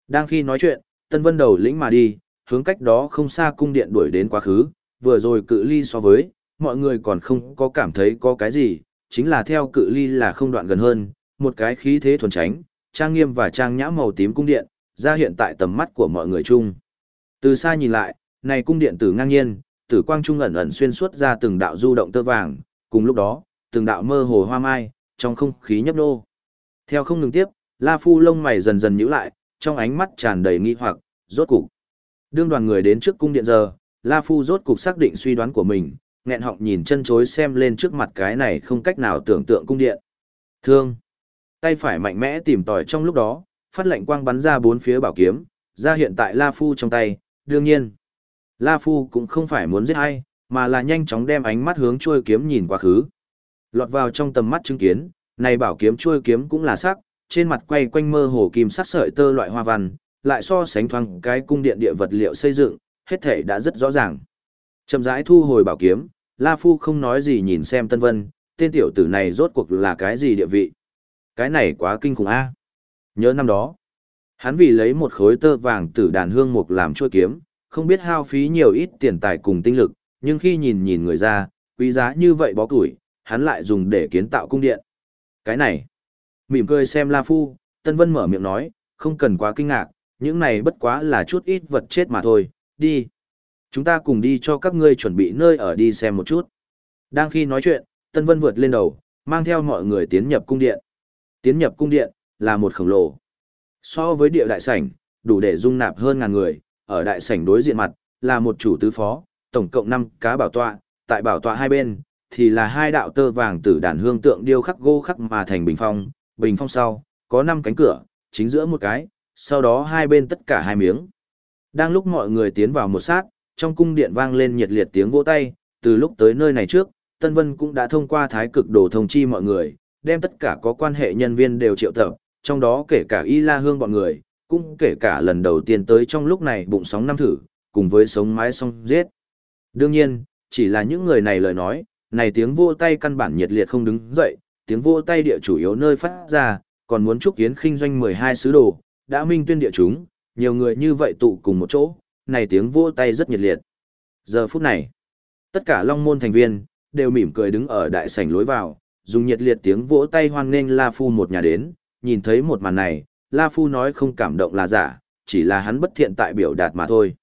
Đang khi nói chuyện, Tân Vân đầu lĩnh mà đi, hướng cách đó không xa cung điện đuổi đến quá khứ, vừa rồi cự ly so với, mọi người còn không có cảm thấy có cái gì, chính là theo cự ly là không đoạn gần hơn, một cái khí thế thuần tránh, trang nghiêm và trang nhã màu tím cung điện, ra hiện tại tầm mắt của mọi người chung. Từ xa nhìn lại, này cung điện tử ngang nhiên, tử quang trung ẩn ẩn xuyên suốt ra từng đạo du động tơ vàng, cùng lúc đó, từng đạo mơ hồ hoa mai, trong không khí nhấp nô. Theo không ngừng tiếp, La Phu lông mày dần dần nhíu lại, trong ánh mắt tràn đầy nghi hoặc, rốt cục. Đương đoàn người đến trước cung điện giờ, La Phu rốt cục xác định suy đoán của mình, nghẹn họng nhìn chân chối xem lên trước mặt cái này không cách nào tưởng tượng cung điện. Thương. Tay phải mạnh mẽ tìm tòi trong lúc đó, phát lệnh quang bắn ra bốn phía bảo kiếm, ra hiện tại La Phu trong tay, đương nhiên. La Phu cũng không phải muốn giết ai, mà là nhanh chóng đem ánh mắt hướng chuôi kiếm nhìn quá khứ. Lọt vào trong tầm mắt chứng kiến, này bảo kiếm chuôi kiếm cũng là sắc, trên mặt quay quanh mơ hồ kim sắc sợi tơ loại hoa văn, lại so sánh thoáng cái cung điện địa vật liệu xây dựng, hết thể đã rất rõ ràng. Chậm rãi thu hồi bảo kiếm, La Phu không nói gì nhìn xem Tân Vân, tên tiểu tử này rốt cuộc là cái gì địa vị. Cái này quá kinh khủng a. Nhớ năm đó, hắn vì lấy một khối tơ vàng tử đàn hương mục làm chuôi kiếm, không biết hao phí nhiều ít tiền tài cùng tinh lực, nhưng khi nhìn nhìn người ra, quý giá như vậy bó tuổi, hắn lại dùng để kiến tạo cung điện. Cái này, mỉm cười xem La Phu, Tân Vân mở miệng nói, không cần quá kinh ngạc, những này bất quá là chút ít vật chết mà thôi, đi. Chúng ta cùng đi cho các ngươi chuẩn bị nơi ở đi xem một chút. Đang khi nói chuyện, Tân Vân vượt lên đầu, mang theo mọi người tiến nhập cung điện. Tiến nhập cung điện, là một khổng lồ. So với địa đại sảnh, đủ để dung nạp hơn ngàn người, ở đại sảnh đối diện mặt, là một chủ tứ phó, tổng cộng 5 cá bảo tọa, tại bảo tọa hai bên, thì là hai đạo tơ vàng tử đàn hương tượng điêu khắc gô khắc mà thành bình phong, bình phong sau, có 5 cánh cửa, chính giữa một cái, sau đó hai bên tất cả hai miếng. Đang lúc mọi người tiến vào một sát, trong cung điện vang lên nhiệt liệt tiếng vỗ tay, từ lúc tới nơi này trước, Tân Vân cũng đã thông qua thái cực đồ thông chi mọi người, đem tất cả có quan hệ nhân viên đều triệu tập, trong đó kể cả Y La Hương bọn người, cũng kể cả lần đầu tiên tới trong lúc này bụng sóng năm thử, cùng với sống mái song giết. Đương nhiên, chỉ là những người này lời nói, này tiếng vô tay căn bản nhiệt liệt không đứng dậy, tiếng vô tay địa chủ yếu nơi phát ra, còn muốn chúc kiến khinh doanh 12 sứ đồ, đã minh tuyên địa chúng, nhiều người như vậy tụ cùng một chỗ, này tiếng vô tay rất nhiệt liệt. Giờ phút này, tất cả long môn thành viên, đều mỉm cười đứng ở đại sảnh lối vào, dùng nhiệt liệt tiếng vỗ tay hoan nghênh La Phu một nhà đến, nhìn thấy một màn này, La Phu nói không cảm động là giả, chỉ là hắn bất thiện tại biểu đạt mà thôi.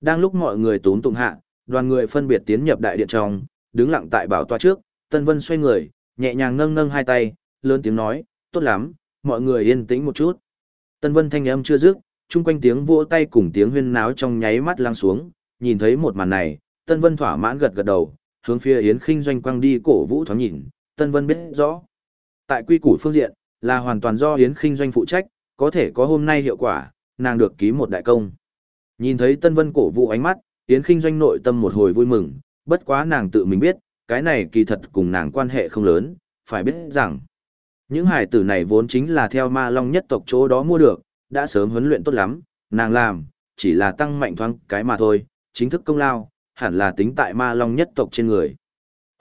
Đang lúc mọi người tốn tụng hạ, đoàn người phân biệt tiến nhập đại điện trong, đứng lặng tại bảo toa trước, Tân Vân xoay người, nhẹ nhàng nâng nâng hai tay, lớn tiếng nói, tốt lắm, mọi người yên tĩnh một chút. Tân Vân thanh âm chưa dứt, chung quanh tiếng vỗ tay cùng tiếng huyên náo trong nháy mắt lăng xuống, nhìn thấy một màn này, Tân Vân thỏa mãn gật gật đầu, hướng phía Yến Khinh Doanh quang đi cổ vũ thoáng nhìn, Tân Vân biết rõ. Tại quy củ phương diện, là hoàn toàn do Yến Khinh Doanh phụ trách, có thể có hôm nay hiệu quả, nàng được ký một đại công. Nhìn thấy Tân Vân cổ vũ ánh mắt, Yến kinh Doanh nội tâm một hồi vui mừng, bất quá nàng tự mình biết, cái này kỳ thật cùng nàng quan hệ không lớn, phải biết rằng, những hải tử này vốn chính là theo ma long nhất tộc chỗ đó mua được, đã sớm huấn luyện tốt lắm, nàng làm, chỉ là tăng mạnh thoáng cái mà thôi, chính thức công lao, hẳn là tính tại ma long nhất tộc trên người.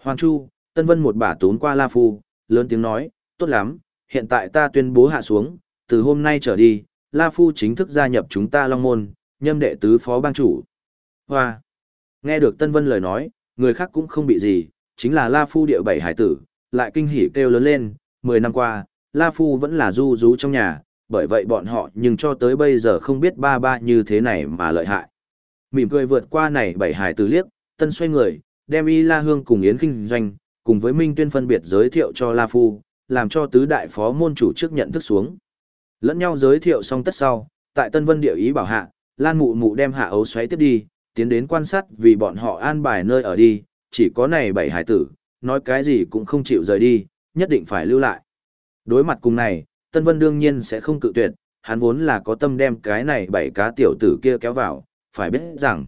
Hoàng Chu, Tân Vân một bà tốn qua La Phu, lớn tiếng nói, tốt lắm, hiện tại ta tuyên bố hạ xuống, từ hôm nay trở đi, La Phu chính thức gia nhập chúng ta Long Môn, nhâm đệ tứ phó bang chủ. Hoa! Nghe được Tân Vân lời nói, người khác cũng không bị gì, chính là La Phu địa bảy hải tử, lại kinh hỉ kêu lớn lên, mười năm qua, La Phu vẫn là du rú trong nhà, bởi vậy bọn họ nhưng cho tới bây giờ không biết ba ba như thế này mà lợi hại. Mỉm cười vượt qua này bảy hải tử liếc, Tân xoay người, đem Y La Hương cùng Yến Kinh Doanh, cùng với Minh Tuyên phân biệt giới thiệu cho La Phu, làm cho tứ đại phó môn chủ trước nhận thức xuống. Lẫn nhau giới thiệu xong tất sau, tại Tân Vân địa ý bảo hạ, Lan Mụ Mụ đem hạ ấu xoáy tiếp đi, tiến đến quan sát vì bọn họ an bài nơi ở đi, chỉ có này bảy hải tử, nói cái gì cũng không chịu rời đi, nhất định phải lưu lại. Đối mặt cùng này, Tân Vân đương nhiên sẽ không cự tuyệt, hắn vốn là có tâm đem cái này bảy cá tiểu tử kia kéo vào, phải biết rằng,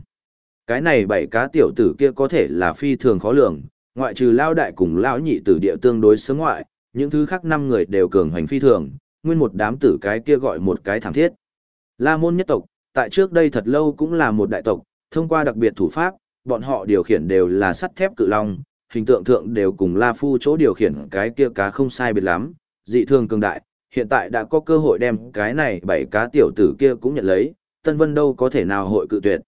cái này bảy cá tiểu tử kia có thể là phi thường khó lường, ngoại trừ lao đại cùng lão nhị tử địa tương đối sớm ngoại, những thứ khác năm người đều cường hành phi thường, nguyên một đám tử cái kia gọi một cái thảm thiết. La môn nhất tộc, tại trước đây thật lâu cũng là một đại tộc, thông qua đặc biệt thủ pháp, bọn họ điều khiển đều là sắt thép cự long, hình tượng thượng đều cùng La Phu chỗ điều khiển cái kia cá không sai biệt lắm, dị thường cường đại, hiện tại đã có cơ hội đem cái này bảy cá tiểu tử kia cũng nhận lấy, Tân Vân đâu có thể nào hội cự tuyệt.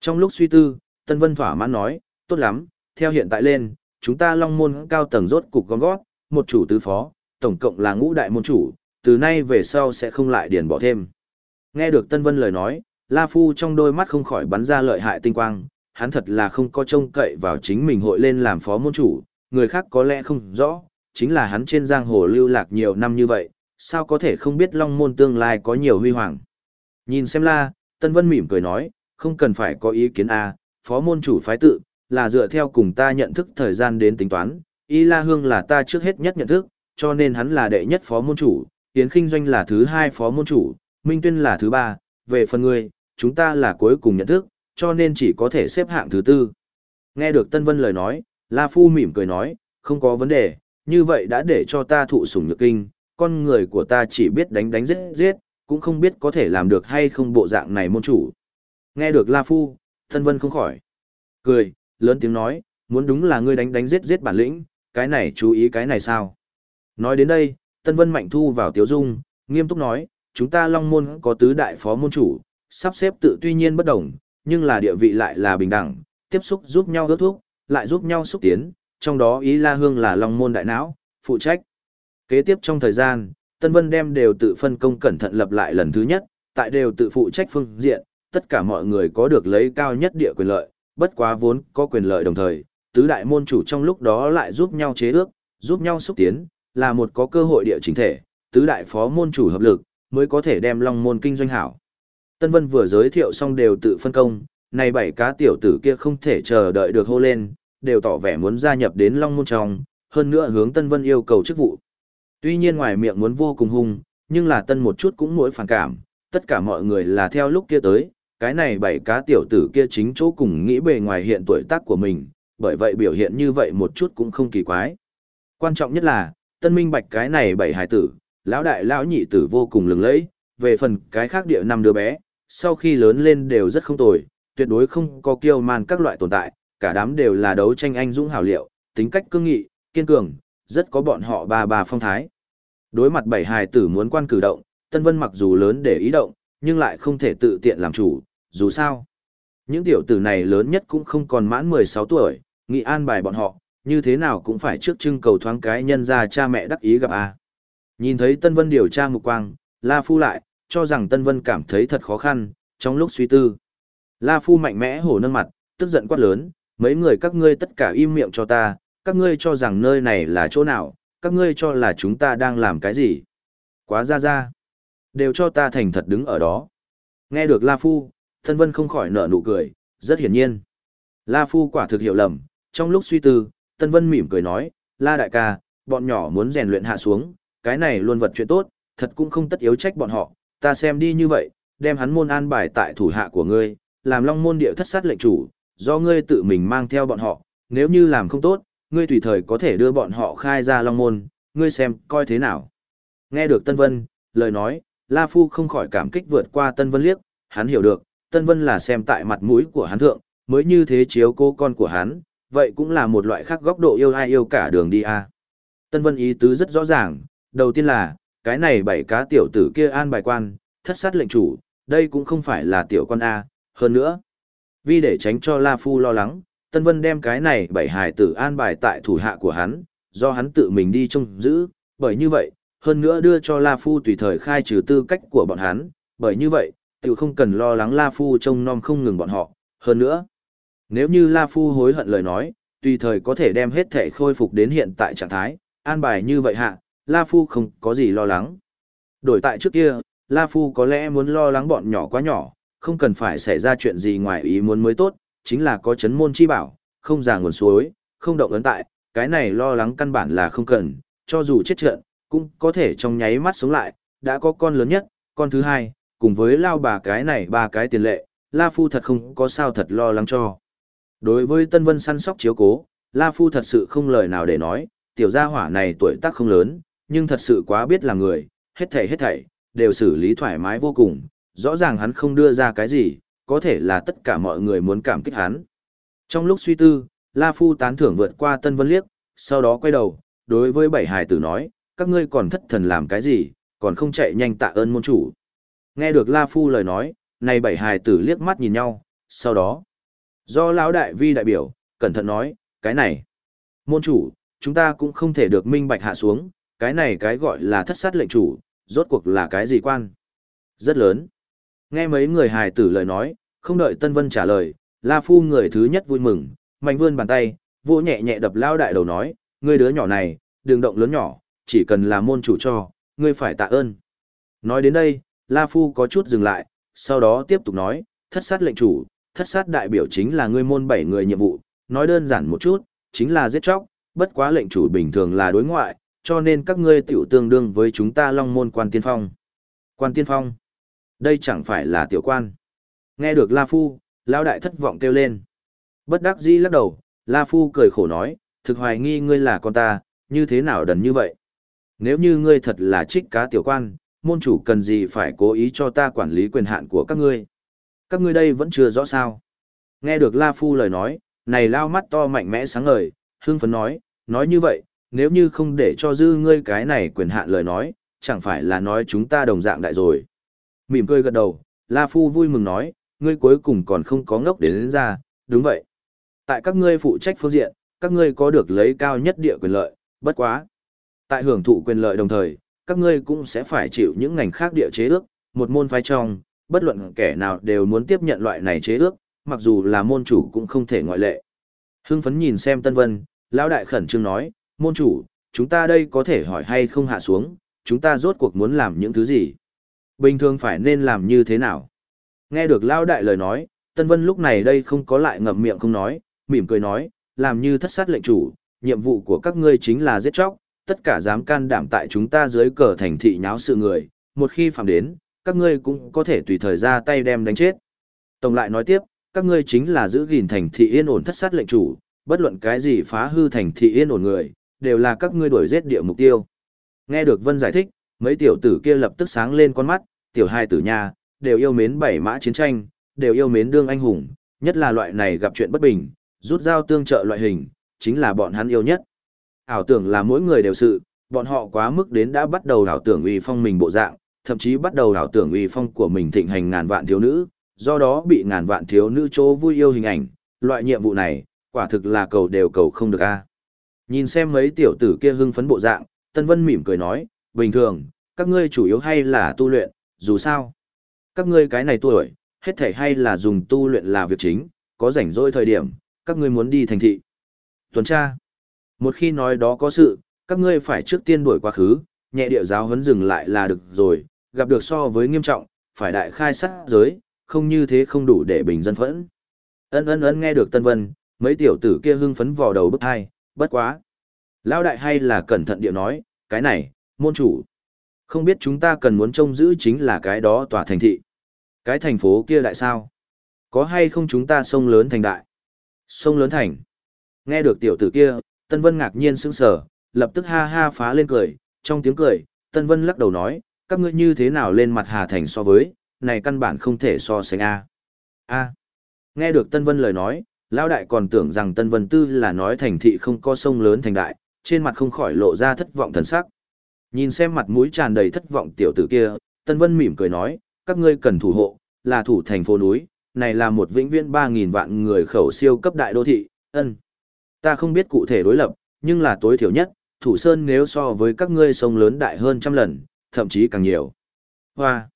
Trong lúc suy tư, Tân Vân thỏa mãn nói, tốt lắm, theo hiện tại lên, chúng ta long môn cao tầng rốt cục gom gót, một chủ tứ phó, tổng cộng là ngũ đại môn chủ, từ nay về sau sẽ không lại điền bỏ thêm. Nghe được Tân Vân lời nói, La Phu trong đôi mắt không khỏi bắn ra lợi hại tinh quang, hắn thật là không có trông cậy vào chính mình hội lên làm phó môn chủ, người khác có lẽ không rõ, chính là hắn trên giang hồ lưu lạc nhiều năm như vậy, sao có thể không biết long môn tương lai có nhiều huy hoàng. Nhìn xem la, Tân Vân mỉm cười nói, không cần phải có ý kiến a phó môn chủ phái tự, là dựa theo cùng ta nhận thức thời gian đến tính toán, Y La Hương là ta trước hết nhất nhận thức, cho nên hắn là đệ nhất phó môn chủ, Yến Kinh Doanh là thứ hai phó môn chủ, Minh Tuyên là thứ ba, về phần ngươi, chúng ta là cuối cùng nhận thức, cho nên chỉ có thể xếp hạng thứ tư. Nghe được Tân Vân lời nói, La Phu mỉm cười nói, không có vấn đề, như vậy đã để cho ta thụ sủng nhược kinh, con người của ta chỉ biết đánh đánh giết giết, cũng không biết có thể làm được hay không bộ dạng này môn chủ. Nghe được La Phu, Tân Vân không khỏi. Cười, lớn tiếng nói, muốn đúng là ngươi đánh đánh giết giết bản lĩnh, cái này chú ý cái này sao? Nói đến đây, Tân Vân mạnh thu vào tiếu dung, nghiêm túc nói, chúng ta Long Môn có tứ đại phó môn chủ, sắp xếp tự tuy nhiên bất đồng, nhưng là địa vị lại là bình đẳng, tiếp xúc giúp nhau ước thuốc, lại giúp nhau xúc tiến, trong đó ý La Hương là Long Môn đại não, phụ trách. Kế tiếp trong thời gian, Tân Vân đem đều tự phân công cẩn thận lập lại lần thứ nhất, tại đều tự phụ trách phương diện, tất cả mọi người có được lấy cao nhất địa quyền lợi, bất quá vốn có quyền lợi đồng thời, tứ đại môn chủ trong lúc đó lại giúp nhau chế ước, giúp nhau xúc tiến, là một có cơ hội địa chính thể, tứ đại phó môn chủ hợp lực, mới có thể đem long môn kinh doanh hảo. Tân Vân vừa giới thiệu xong đều tự phân công, này bảy cá tiểu tử kia không thể chờ đợi được hô lên, đều tỏ vẻ muốn gia nhập đến long môn trong, hơn nữa hướng Tân Vân yêu cầu chức vụ. Tuy nhiên ngoài miệng muốn vô cùng hung, nhưng là Tân một chút cũng mỗi phản cảm, tất cả mọi người là theo lúc kia tới, cái này bảy cá tiểu tử kia chính chỗ cùng nghĩ bề ngoài hiện tuổi tác của mình, bởi vậy biểu hiện như vậy một chút cũng không kỳ quái. Quan trọng nhất là, tân minh bạch cái này bảy hải tử, lão đại lão nhị tử vô cùng lừng lẫy, về phần cái khác địa năm đứa bé, sau khi lớn lên đều rất không tồi, tuyệt đối không có kiêu man các loại tồn tại, cả đám đều là đấu tranh anh dũng hảo liệu, tính cách cương nghị, kiên cường, rất có bọn họ ba bà phong thái. Đối mặt bảy hài tử muốn quan cử động, Tân Vân mặc dù lớn để ý động, nhưng lại không thể tự tiện làm chủ, dù sao. Những tiểu tử này lớn nhất cũng không còn mãn 16 tuổi, nghị an bài bọn họ, như thế nào cũng phải trước trưng cầu thoáng cái nhân ra cha mẹ đắc ý gặp a. Nhìn thấy Tân Vân điều tra mục quang, La Phu lại, cho rằng Tân Vân cảm thấy thật khó khăn, trong lúc suy tư. La Phu mạnh mẽ hổ nâng mặt, tức giận quát lớn, mấy người các ngươi tất cả im miệng cho ta, các ngươi cho rằng nơi này là chỗ nào, các ngươi cho là chúng ta đang làm cái gì. Quá ra ra. Đều cho ta thành thật đứng ở đó. Nghe được La Phu, Tân Vân không khỏi nở nụ cười, rất hiển nhiên. La Phu quả thực hiểu lầm, trong lúc suy tư, Tân Vân mỉm cười nói, La đại ca, bọn nhỏ muốn rèn luyện hạ xuống, cái này luôn vật chuyện tốt, thật cũng không tất yếu trách bọn họ, ta xem đi như vậy, đem hắn môn an bài tại thủ hạ của ngươi, làm long môn địa thất sát lệnh chủ, do ngươi tự mình mang theo bọn họ, nếu như làm không tốt, ngươi tùy thời có thể đưa bọn họ khai ra long môn, ngươi xem coi thế nào. Nghe được Tân Vân, lời nói, La Phu không khỏi cảm kích vượt qua Tân Vân liếc, hắn hiểu được, Tân Vân là xem tại mặt mũi của hắn thượng, mới như thế chiếu cô con của hắn, vậy cũng là một loại khác góc độ yêu ai yêu cả đường đi a. Tân Vân ý tứ rất rõ ràng, đầu tiên là, cái này bảy cá tiểu tử kia an bài quan, thất sát lệnh chủ, đây cũng không phải là tiểu quan A, hơn nữa. Vì để tránh cho La Phu lo lắng, Tân Vân đem cái này bảy hài tử an bài tại thủ hạ của hắn, do hắn tự mình đi trông giữ, bởi như vậy, hơn nữa đưa cho La Phu tùy thời khai trừ tư cách của bọn hắn, bởi như vậy, tiểu không cần lo lắng La Phu trông nom không ngừng bọn họ, hơn nữa. Nếu như La Phu hối hận lời nói, tùy thời có thể đem hết thể khôi phục đến hiện tại trạng thái, an bài như vậy hạ, La Phu không có gì lo lắng. Đổi tại trước kia, La Phu có lẽ muốn lo lắng bọn nhỏ quá nhỏ, không cần phải xảy ra chuyện gì ngoài ý muốn mới tốt, chính là có chấn môn chi bảo, không giả nguồn suối, không động ấn tại, cái này lo lắng căn bản là không cần, cho dù chết trận, cũng có thể trong nháy mắt sống lại, đã có con lớn nhất, con thứ hai, cùng với lao bà cái này ba cái tiền lệ, La Phu thật không có sao thật lo lắng cho. Đối với Tân Vân săn sóc chiếu cố, La Phu thật sự không lời nào để nói, tiểu gia hỏa này tuổi tác không lớn, nhưng thật sự quá biết là người, hết thảy hết thảy, đều xử lý thoải mái vô cùng, rõ ràng hắn không đưa ra cái gì, có thể là tất cả mọi người muốn cảm kích hắn. Trong lúc suy tư, La Phu tán thưởng vượt qua Tân Vân liếc, sau đó quay đầu, đối với bảy hài tử nói, các ngươi còn thất thần làm cái gì, còn không chạy nhanh tạ ơn môn chủ. Nghe được La Phu lời nói, này bảy hài tử liếc mắt nhìn nhau, sau đó, do lão đại vi đại biểu, cẩn thận nói, cái này, môn chủ, chúng ta cũng không thể được minh bạch hạ xuống, cái này cái gọi là thất sát lệnh chủ, rốt cuộc là cái gì quan? Rất lớn. Nghe mấy người hài tử lời nói, không đợi Tân Vân trả lời, La Phu người thứ nhất vui mừng, mạnh vươn bàn tay, vỗ nhẹ nhẹ đập lao đại đầu nói, ngươi đứa nhỏ này, đường động lớn nhỏ, chỉ cần là môn chủ cho, ngươi phải tạ ơn. Nói đến đây, La Phu có chút dừng lại, sau đó tiếp tục nói, thất sát lệnh chủ, thất sát đại biểu chính là ngươi môn bảy người nhiệm vụ, nói đơn giản một chút, chính là giết chóc, bất quá lệnh chủ bình thường là đối ngoại, cho nên các ngươi tiểu tương đương với chúng ta long môn quan tiên phong. Quan tiên phong? Đây chẳng phải là tiểu quan. Nghe được La Phu, lão đại thất vọng kêu lên. Bất đắc dĩ lắc đầu, La Phu cười khổ nói, thực hoài nghi ngươi là con ta, như thế nào đần như vậy? Nếu như ngươi thật là trích cá tiểu quan, môn chủ cần gì phải cố ý cho ta quản lý quyền hạn của các ngươi? Các ngươi đây vẫn chưa rõ sao? Nghe được La Phu lời nói, này lao mắt to mạnh mẽ sáng ngời, Hương phấn nói, nói như vậy, nếu như không để cho dư ngươi cái này quyền hạn lời nói, chẳng phải là nói chúng ta đồng dạng đại rồi. Mỉm cười gật đầu, La Phu vui mừng nói, ngươi cuối cùng còn không có ngốc đến, đến ra, đúng vậy. Tại các ngươi phụ trách phương diện, các ngươi có được lấy cao nhất địa quyền lợi, bất quá. Tại hưởng thụ quyền lợi đồng thời, các ngươi cũng sẽ phải chịu những ngành khác địa chế ước, một môn phái trong, bất luận kẻ nào đều muốn tiếp nhận loại này chế ước, mặc dù là môn chủ cũng không thể ngoại lệ. Hưng phấn nhìn xem Tân Vân, lão đại khẩn trương nói, môn chủ, chúng ta đây có thể hỏi hay không hạ xuống, chúng ta rốt cuộc muốn làm những thứ gì? Bình thường phải nên làm như thế nào? Nghe được lão đại lời nói, Tân Vân lúc này đây không có lại ngậm miệng không nói, mỉm cười nói, làm như thất sát lệnh chủ, nhiệm vụ của các ngươi chính là giết chóc, tất cả dám can đảm tại chúng ta dưới cờ thành thị nháo sự người, một khi phạm đến, các ngươi cũng có thể tùy thời ra tay đem đánh chết. Tổng lại nói tiếp, các ngươi chính là giữ gìn thành thị yên ổn thất sát lệnh chủ, bất luận cái gì phá hư thành thị yên ổn người, đều là các ngươi đuổi giết địa mục tiêu. Nghe được Vân giải thích, mấy tiểu tử kia lập tức sáng lên con mắt, tiểu hai tử nhà, đều yêu mến bảy mã chiến tranh, đều yêu mến đương anh hùng, nhất là loại này gặp chuyện bất bình, rút dao tương trợ loại hình, chính là bọn hắn yêu nhất. Ảo tưởng là mỗi người đều sự, bọn họ quá mức đến đã bắt đầu ảo tưởng uy phong mình bộ dạng, thậm chí bắt đầu ảo tưởng uy phong của mình thịnh hành ngàn vạn thiếu nữ, do đó bị ngàn vạn thiếu nữ chỗ vui yêu hình ảnh, loại nhiệm vụ này, quả thực là cầu đều cầu không được a. Nhìn xem mấy tiểu tử kia hưng phấn bộ dạng, Tân Vân mỉm cười nói, bình thường, các ngươi chủ yếu hay là tu luyện, dù sao. Các ngươi cái này tuổi, hết thể hay là dùng tu luyện là việc chính, có rảnh rỗi thời điểm, các ngươi muốn đi thành thị. Tuần tra. Một khi nói đó có sự, các ngươi phải trước tiên đuổi quá khứ, nhẹ địa giáo huấn dừng lại là được rồi, gặp được so với nghiêm trọng, phải đại khai sát giới, không như thế không đủ để bình dân phẫn. Ân ân ân nghe được Tân Vân, mấy tiểu tử kia hưng phấn vò đầu bức hai, bất quá. Lão đại hay là cẩn thận địa nói, cái này, môn chủ. Không biết chúng ta cần muốn trông giữ chính là cái đó tòa thành thị. Cái thành phố kia đại sao? Có hay không chúng ta sông lớn thành đại? Sông lớn thành. Nghe được tiểu tử kia, Tân Vân ngạc nhiên sững sờ, lập tức ha ha phá lên cười, trong tiếng cười, Tân Vân lắc đầu nói, các ngươi như thế nào lên mặt Hà Thành so với, này căn bản không thể so sánh a. A. Nghe được Tân Vân lời nói, lão đại còn tưởng rằng Tân Vân Tư là nói thành thị không có sông lớn thành đại, trên mặt không khỏi lộ ra thất vọng thần sắc. Nhìn xem mặt mũi tràn đầy thất vọng tiểu tử kia, Tân Vân mỉm cười nói, các ngươi cần thủ hộ, là thủ thành phố núi, này là một vĩnh viễn 3.000 vạn người khẩu siêu cấp đại đô thị, ân. Ta không biết cụ thể đối lập, nhưng là tối thiểu nhất, thủ sơn nếu so với các ngươi sông lớn đại hơn trăm lần, thậm chí càng nhiều. Hoa!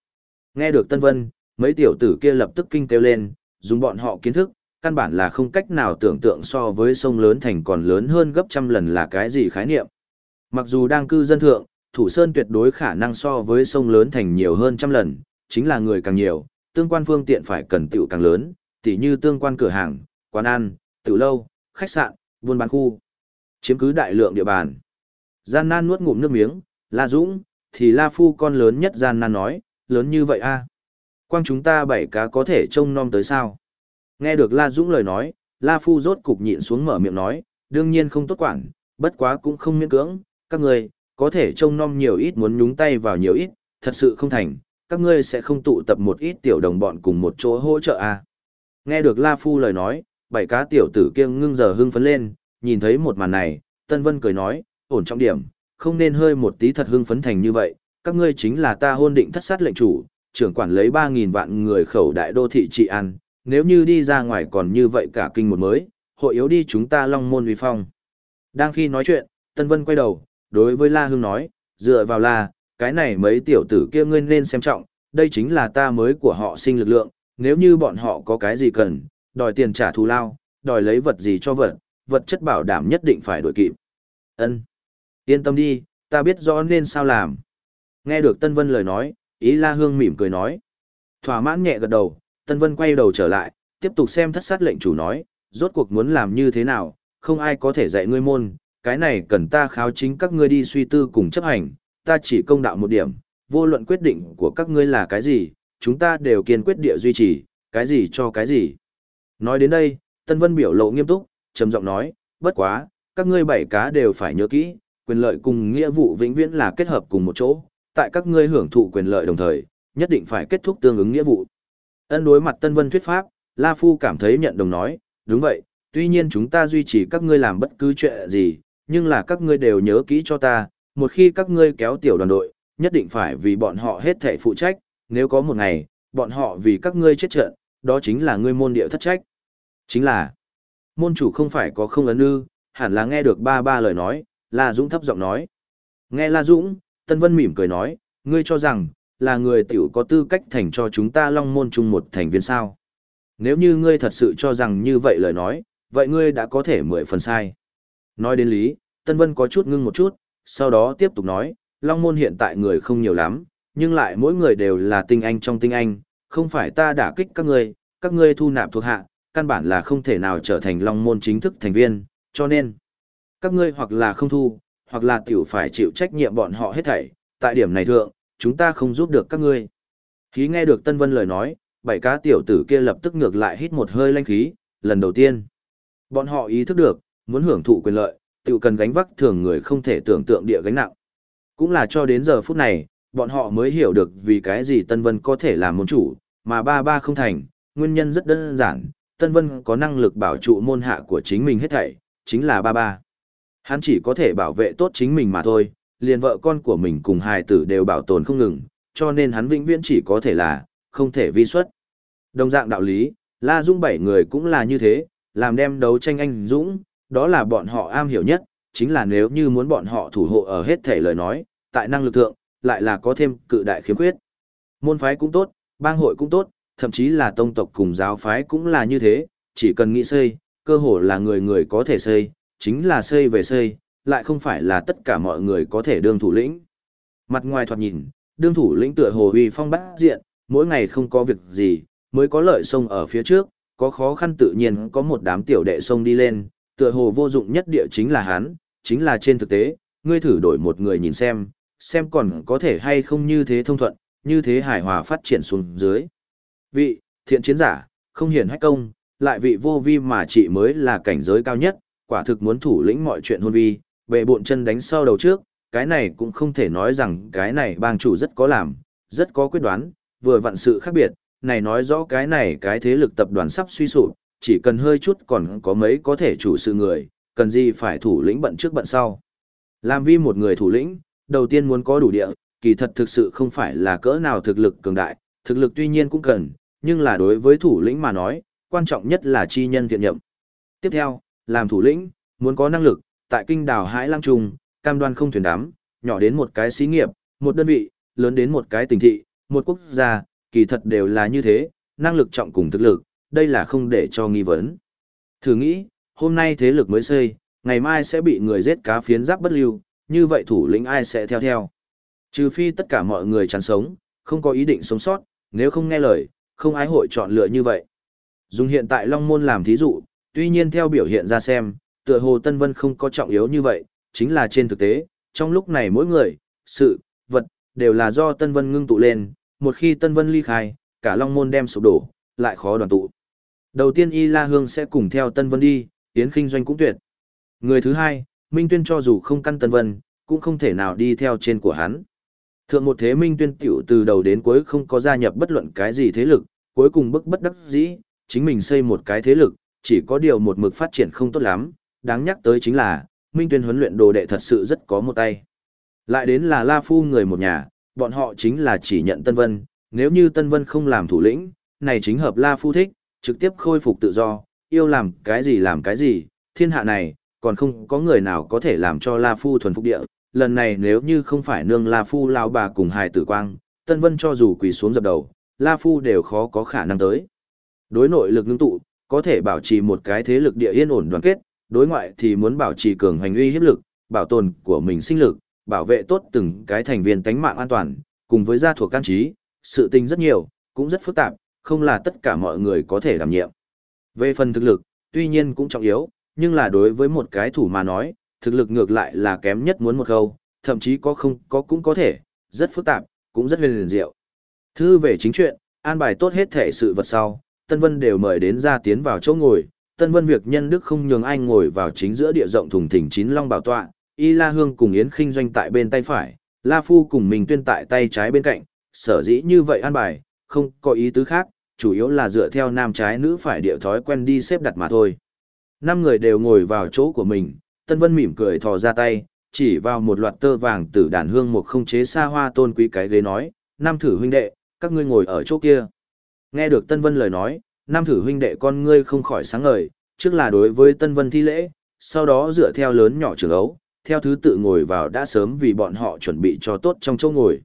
Nghe được Tân Vân, mấy tiểu tử kia lập tức kinh kêu lên, dùng bọn họ kiến thức, căn bản là không cách nào tưởng tượng so với sông lớn thành còn lớn hơn gấp trăm lần là cái gì khái niệm. Mặc dù đang cư dân thượng, thủ sơn tuyệt đối khả năng so với sông lớn thành nhiều hơn trăm lần, chính là người càng nhiều, tương quan phương tiện phải cần tiểu càng lớn, tỉ như tương quan cửa hàng, quán ăn, tiểu lâu, khách sạn, buôn bán khu. Chiếm cứ đại lượng địa bàn. Gian nan nuốt ngụm nước miếng, La Dũng, thì La Phu con lớn nhất gian nan nói, lớn như vậy a Quang chúng ta bảy cá có thể trông nom tới sao? Nghe được La Dũng lời nói, La Phu rốt cục nhịn xuống mở miệng nói, đương nhiên không tốt quản, bất quá cũng không miễn cưỡng, các người, có thể trông nom nhiều ít muốn nhúng tay vào nhiều ít, thật sự không thành, các ngươi sẽ không tụ tập một ít tiểu đồng bọn cùng một chỗ hỗ trợ à. Nghe được La Phu lời nói, bảy cá tiểu tử kia ngưng giờ hưng phấn lên, nhìn thấy một màn này, Tân Vân cười nói, ổn trọng điểm, không nên hơi một tí thật hưng phấn thành như vậy, các ngươi chính là ta hôn định thất sát lệnh chủ, trưởng quản lấy 3.000 vạn người khẩu đại đô thị trị an, nếu như đi ra ngoài còn như vậy cả kinh một mới, hội yếu đi chúng ta long môn uy phong. Đang khi nói chuyện, Tân Vân quay đầu, đối với La hưng nói, dựa vào La, cái này mấy tiểu tử kia ngươi nên xem trọng, đây chính là ta mới của họ sinh lực lượng, nếu như bọn họ có cái gì cần, đòi tiền trả thù lao, đòi lấy vật gì cho vật, vật chất bảo đảm nhất định phải đổi kịp. Ân, Yên tâm đi, ta biết rõ nên sao làm. Nghe được Tân Vân lời nói, ý La Hương mỉm cười nói. Thỏa mãn nhẹ gật đầu, Tân Vân quay đầu trở lại, tiếp tục xem thất sát lệnh chủ nói, rốt cuộc muốn làm như thế nào, không ai có thể dạy ngươi môn, cái này cần ta kháo chính các ngươi đi suy tư cùng chấp hành, ta chỉ công đạo một điểm, vô luận quyết định của các ngươi là cái gì, chúng ta đều kiên quyết địa duy trì, cái gì cho cái gì. Nói đến đây, Tân Vân biểu lộ nghiêm túc, trầm giọng nói, bất quá, các ngươi bảy cá đều phải nhớ kỹ, quyền lợi cùng nghĩa vụ vĩnh viễn là kết hợp cùng một chỗ, tại các ngươi hưởng thụ quyền lợi đồng thời, nhất định phải kết thúc tương ứng nghĩa vụ. Ân đối mặt Tân Vân thuyết pháp, La Phu cảm thấy nhận đồng nói, đúng vậy, tuy nhiên chúng ta duy trì các ngươi làm bất cứ chuyện gì, nhưng là các ngươi đều nhớ kỹ cho ta, một khi các ngươi kéo tiểu đoàn đội, nhất định phải vì bọn họ hết thể phụ trách, nếu có một ngày, bọn họ vì các ngươi chết trận, đó chính là ngươi môn địa thất trách. Chính là, môn chủ không phải có không ấn ư, hẳn là nghe được ba ba lời nói, La Dũng thấp giọng nói. Nghe La Dũng, Tân Vân mỉm cười nói, ngươi cho rằng, là người tiểu có tư cách thành cho chúng ta long môn chung một thành viên sao. Nếu như ngươi thật sự cho rằng như vậy lời nói, vậy ngươi đã có thể mười phần sai. Nói đến lý, Tân Vân có chút ngưng một chút, sau đó tiếp tục nói, long môn hiện tại người không nhiều lắm, nhưng lại mỗi người đều là tinh anh trong tinh anh, không phải ta đả kích các ngươi, các ngươi thu nạp thuộc hạ, căn bản là không thể nào trở thành long môn chính thức thành viên, cho nên, các ngươi hoặc là không thu, hoặc là tiểu phải chịu trách nhiệm bọn họ hết thảy, tại điểm này thượng, chúng ta không giúp được các ngươi. Khí nghe được Tân Vân lời nói, bảy cá tiểu tử kia lập tức ngược lại hít một hơi lanh khí, lần đầu tiên. Bọn họ ý thức được, muốn hưởng thụ quyền lợi, tiểu cần gánh vác thường người không thể tưởng tượng địa gánh nặng. Cũng là cho đến giờ phút này, bọn họ mới hiểu được vì cái gì Tân Vân có thể làm môn chủ, mà ba ba không thành, nguyên nhân rất đơn giản, Tân Vân có năng lực bảo trụ môn hạ của chính mình hết thảy, chính là ba ba. Hắn chỉ có thể bảo vệ tốt chính mình mà thôi, liền vợ con của mình cùng hài tử đều bảo tồn không ngừng, cho nên hắn vĩnh viễn chỉ có thể là, không thể vi xuất. Đồng dạng đạo lý, La Dung bảy người cũng là như thế, làm đem đấu tranh anh Dũng, đó là bọn họ am hiểu nhất, chính là nếu như muốn bọn họ thủ hộ ở hết thể lời nói, tại năng lực thượng, lại là có thêm cự đại khiếm khuyết. Môn phái cũng tốt, bang hội cũng tốt, thậm chí là tông tộc cùng giáo phái cũng là như thế, chỉ cần nghĩ xây, cơ hồ là người người có thể xây, chính là xây về xây, lại không phải là tất cả mọi người có thể đương thủ lĩnh. Mặt ngoài thoạt nhìn, đương thủ lĩnh tựa hồ uy phong bát diện, mỗi ngày không có việc gì, mới có lợi sông ở phía trước, có khó khăn tự nhiên có một đám tiểu đệ sông đi lên, tựa hồ vô dụng nhất địa chính là hắn, chính là trên thực tế, ngươi thử đổi một người nhìn xem, xem còn có thể hay không như thế thông thuận, như thế hài hòa phát triển xuống dưới. Vị, thiện chiến giả, không hiển hách công, lại vị vô vi mà chỉ mới là cảnh giới cao nhất, quả thực muốn thủ lĩnh mọi chuyện hôn vi, bệ bộn chân đánh sau đầu trước, cái này cũng không thể nói rằng cái này bang chủ rất có làm, rất có quyết đoán, vừa vặn sự khác biệt, này nói rõ cái này cái thế lực tập đoàn sắp suy sụp, chỉ cần hơi chút còn có mấy có thể chủ sự người, cần gì phải thủ lĩnh bận trước bận sau. Làm vi một người thủ lĩnh, đầu tiên muốn có đủ địa, kỳ thật thực sự không phải là cỡ nào thực lực cường đại, thực lực tuy nhiên cũng cần, nhưng là đối với thủ lĩnh mà nói, quan trọng nhất là chi nhân thiện nhậm. Tiếp theo, làm thủ lĩnh, muốn có năng lực, tại kinh đảo Hải Lăng Trung, cam đoan không thuyền đám, nhỏ đến một cái xí nghiệp, một đơn vị, lớn đến một cái tỉnh thị, một quốc gia, kỳ thật đều là như thế, năng lực trọng cùng thực lực, đây là không để cho nghi vấn. Thử nghĩ, hôm nay thế lực mới xây, ngày mai sẽ bị người giết cá phiến giáp bất lưu, như vậy thủ lĩnh ai sẽ theo theo. Trừ phi tất cả mọi người chán sống, không có ý định sống sót, nếu không nghe lời, không ai hội chọn lựa như vậy. Dùng hiện tại Long Môn làm thí dụ, tuy nhiên theo biểu hiện ra xem, tựa hồ Tân Vân không có trọng yếu như vậy, chính là trên thực tế, trong lúc này mỗi người, sự, vật, đều là do Tân Vân ngưng tụ lên, một khi Tân Vân ly khai, cả Long Môn đem sụp đổ, lại khó đoàn tụ. Đầu tiên Y La Hương sẽ cùng theo Tân Vân đi, Yến Kinh Doanh cũng tuyệt. Người thứ hai, Minh Tuyên cho dù không căn Tân Vân, cũng không thể nào đi theo trên của hắn. Thượng một thế Minh Tuyên tiểu từ đầu đến cuối không có gia nhập bất luận cái gì thế lực, cuối cùng bức bất đắc dĩ, chính mình xây một cái thế lực, chỉ có điều một mực phát triển không tốt lắm, đáng nhắc tới chính là, Minh Tuyên huấn luyện đồ đệ thật sự rất có một tay. Lại đến là La Phu người một nhà, bọn họ chính là chỉ nhận Tân Vân, nếu như Tân Vân không làm thủ lĩnh, này chính hợp La Phu thích, trực tiếp khôi phục tự do, yêu làm cái gì làm cái gì, thiên hạ này, còn không có người nào có thể làm cho La Phu thuần phục địa. Lần này nếu như không phải nương La Phu lao bà cùng hài tử quang, Tân Vân cho dù quỳ xuống dập đầu, La Phu đều khó có khả năng tới. Đối nội lực ngưng tụ, có thể bảo trì một cái thế lực địa yên ổn đoàn kết, đối ngoại thì muốn bảo trì cường hành uy hiếp lực, bảo tồn của mình sinh lực, bảo vệ tốt từng cái thành viên tánh mạng an toàn, cùng với gia thuộc can trí, sự tình rất nhiều, cũng rất phức tạp, không là tất cả mọi người có thể đảm nhiệm. Về phần thực lực, tuy nhiên cũng trọng yếu, nhưng là đối với một cái thủ mà nói, thực lực ngược lại là kém nhất muốn một câu, thậm chí có không có cũng có thể, rất phức tạp, cũng rất huyền liền diệu. Thư về chính chuyện, an bài tốt hết thể sự vật sau, Tân Vân đều mời đến ra tiến vào chỗ ngồi, Tân Vân việc nhân đức không nhường anh ngồi vào chính giữa địa rộng thùng thình chín long bảo tọa, Y La Hương cùng Yến Khinh Doanh tại bên tay phải, La Phu cùng mình tuyên tại tay trái bên cạnh, sở dĩ như vậy an bài, không có ý tứ khác, chủ yếu là dựa theo nam trái nữ phải địa thói quen đi xếp đặt mà thôi. Năm người đều ngồi vào chỗ của mình, Tân Vân mỉm cười thò ra tay, chỉ vào một loạt tơ vàng tử đàn hương một không chế xa hoa tôn quý cái ghế nói, nam thử huynh đệ, các ngươi ngồi ở chỗ kia. Nghe được Tân Vân lời nói, nam thử huynh đệ con ngươi không khỏi sáng ngời, trước là đối với Tân Vân thi lễ, sau đó dựa theo lớn nhỏ trường ấu, theo thứ tự ngồi vào đã sớm vì bọn họ chuẩn bị cho tốt trong chỗ ngồi.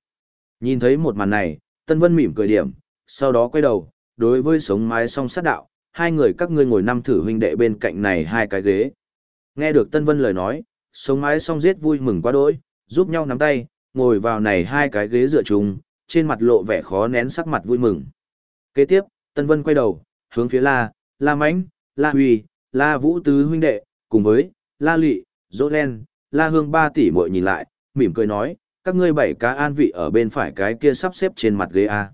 Nhìn thấy một màn này, Tân Vân mỉm cười điểm, sau đó quay đầu, đối với sống mái song sát đạo, hai người các ngươi ngồi năm thử huynh đệ bên cạnh này hai cái ghế. Nghe được Tân Vân lời nói, sống mái song giết vui mừng quá đỗi, giúp nhau nắm tay, ngồi vào này hai cái ghế dựa chung, trên mặt lộ vẻ khó nén sắc mặt vui mừng. Kế tiếp, Tân Vân quay đầu, hướng phía La, La Mãnh, La Huy, La Vũ Tứ huynh đệ, cùng với La Lị, Dỗ Len, La Hương ba tỷ muội nhìn lại, mỉm cười nói, các ngươi bảy cá an vị ở bên phải cái kia sắp xếp trên mặt ghế A.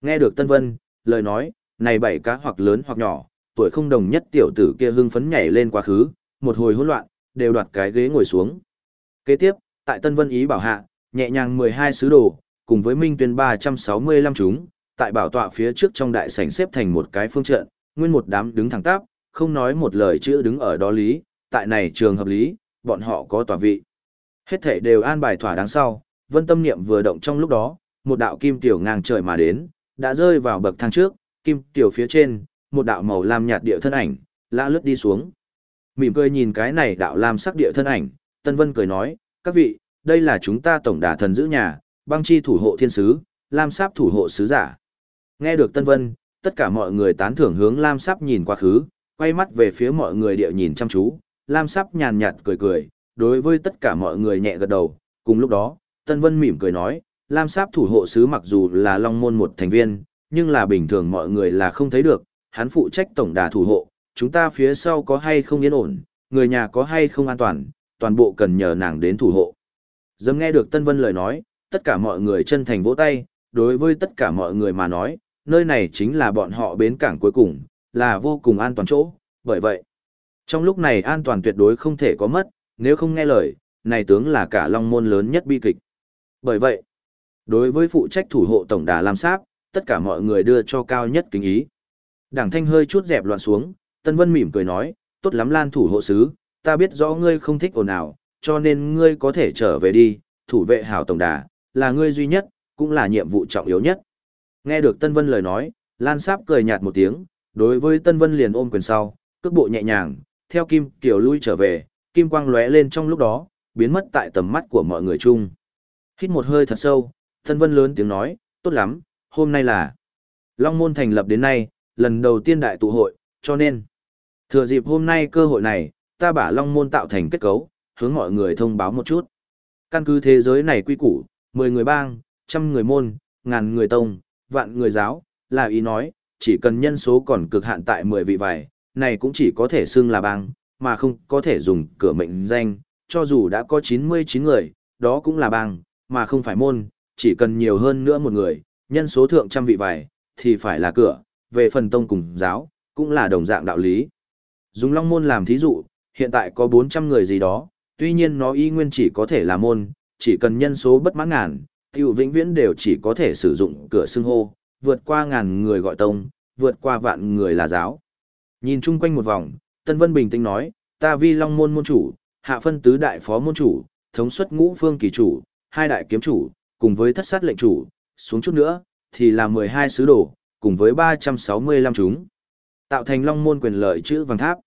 Nghe được Tân Vân, lời nói, này bảy cá hoặc lớn hoặc nhỏ, tuổi không đồng nhất tiểu tử kia hưng phấn nhảy lên quá khứ, một hồi hỗn loạn, đều đoạt cái ghế ngồi xuống. Kế tiếp, tại Tân Vân ý bảo hạ, nhẹ nhàng 12 sứ đồ, cùng với Minh Tuyên 365 chúng, tại bảo tọa phía trước trong đại sảnh xếp thành một cái phương trận, nguyên một đám đứng thẳng tắp, không nói một lời chữ đứng ở đó lý, tại này trường hợp lý, bọn họ có tòa vị. Hết thể đều an bài thỏa đáng sau, vân tâm niệm vừa động trong lúc đó, một đạo kim tiểu ngang trời mà đến, đã rơi vào bậc thang trước, kim tiểu phía trên, một đạo màu lam nhạt địa thân ảnh, lã lướt đi xuống. Mỉm cười nhìn cái này đạo lam sắc địa thân ảnh, Tân Vân cười nói, các vị, đây là chúng ta tổng đà thần giữ nhà, băng chi thủ hộ thiên sứ, lam sáp thủ hộ sứ giả. Nghe được Tân Vân, tất cả mọi người tán thưởng hướng lam sáp nhìn quá khứ, quay mắt về phía mọi người địa nhìn chăm chú, lam sáp nhàn nhạt cười cười, đối với tất cả mọi người nhẹ gật đầu, cùng lúc đó, Tân Vân mỉm cười nói, lam sáp thủ hộ sứ mặc dù là long môn một thành viên, nhưng là bình thường mọi người là không thấy được, hắn phụ trách tổng đà thủ hộ, chúng ta phía sau có hay không yên ổn, người nhà có hay không an toàn, toàn bộ cần nhờ nàng đến thủ hộ. Dâm nghe được Tân Vân lời nói, tất cả mọi người chân thành vỗ tay, đối với tất cả mọi người mà nói, nơi này chính là bọn họ bến cảng cuối cùng, là vô cùng an toàn chỗ, bởi vậy, trong lúc này an toàn tuyệt đối không thể có mất, nếu không nghe lời, này tướng là cả long môn lớn nhất bi kịch. Bởi vậy, đối với phụ trách thủ hộ tổng đà làm sáp, tất cả mọi người đưa cho cao nhất kính ý. Đảng thanh hơi chút dẹp loạn xuống, Tân Vân mỉm cười nói, tốt lắm lan thủ hộ sứ, ta biết rõ ngươi không thích ồn ào, cho nên ngươi có thể trở về đi, thủ vệ hảo tổng đà, là ngươi duy nhất, cũng là nhiệm vụ trọng yếu nhất. Nghe được Tân Vân lời nói, Lan Sáp cười nhạt một tiếng, đối với Tân Vân liền ôm quyền sau, cước bộ nhẹ nhàng, theo kim Kiều lui trở về, kim quang lóe lên trong lúc đó, biến mất tại tầm mắt của mọi người chung. Hít một hơi thật sâu, Tân Vân lớn tiếng nói, tốt lắm, hôm nay là Long Môn thành lập đến nay, lần đầu tiên đại tụ hội, cho nên thừa dịp hôm nay cơ hội này, ta bả Long Môn tạo thành kết cấu, hướng mọi người thông báo một chút. Căn cứ thế giới này quy củ, 10 người bang, trăm người môn, ngàn người tông, vạn người giáo, là ý nói, chỉ cần nhân số còn cực hạn tại 10 vị vải, này cũng chỉ có thể xưng là bang, mà không có thể dùng cửa mệnh danh, cho dù đã có 99 người, đó cũng là bang, mà không phải môn, chỉ cần nhiều hơn nữa một người, nhân số thượng trăm vị vải, thì phải là cửa, về phần tông cùng giáo, cũng là đồng dạng đạo lý. Dùng long môn làm thí dụ, hiện tại có 400 người gì đó, tuy nhiên nó y nguyên chỉ có thể là môn, chỉ cần nhân số bất mãn ngàn, tiêu vĩnh viễn đều chỉ có thể sử dụng cửa xưng hô, vượt qua ngàn người gọi tông, vượt qua vạn người là giáo. Nhìn chung quanh một vòng, Tân Vân bình tĩnh nói, ta vi long môn môn chủ, hạ phân tứ đại phó môn chủ, thống suất ngũ phương kỳ chủ, hai đại kiếm chủ, cùng với thất sát lệnh chủ, xuống chút nữa, thì là 12 sứ đồ, cùng với 365 chúng. Tạo thành long môn quyền lợi chữ vàng tháp.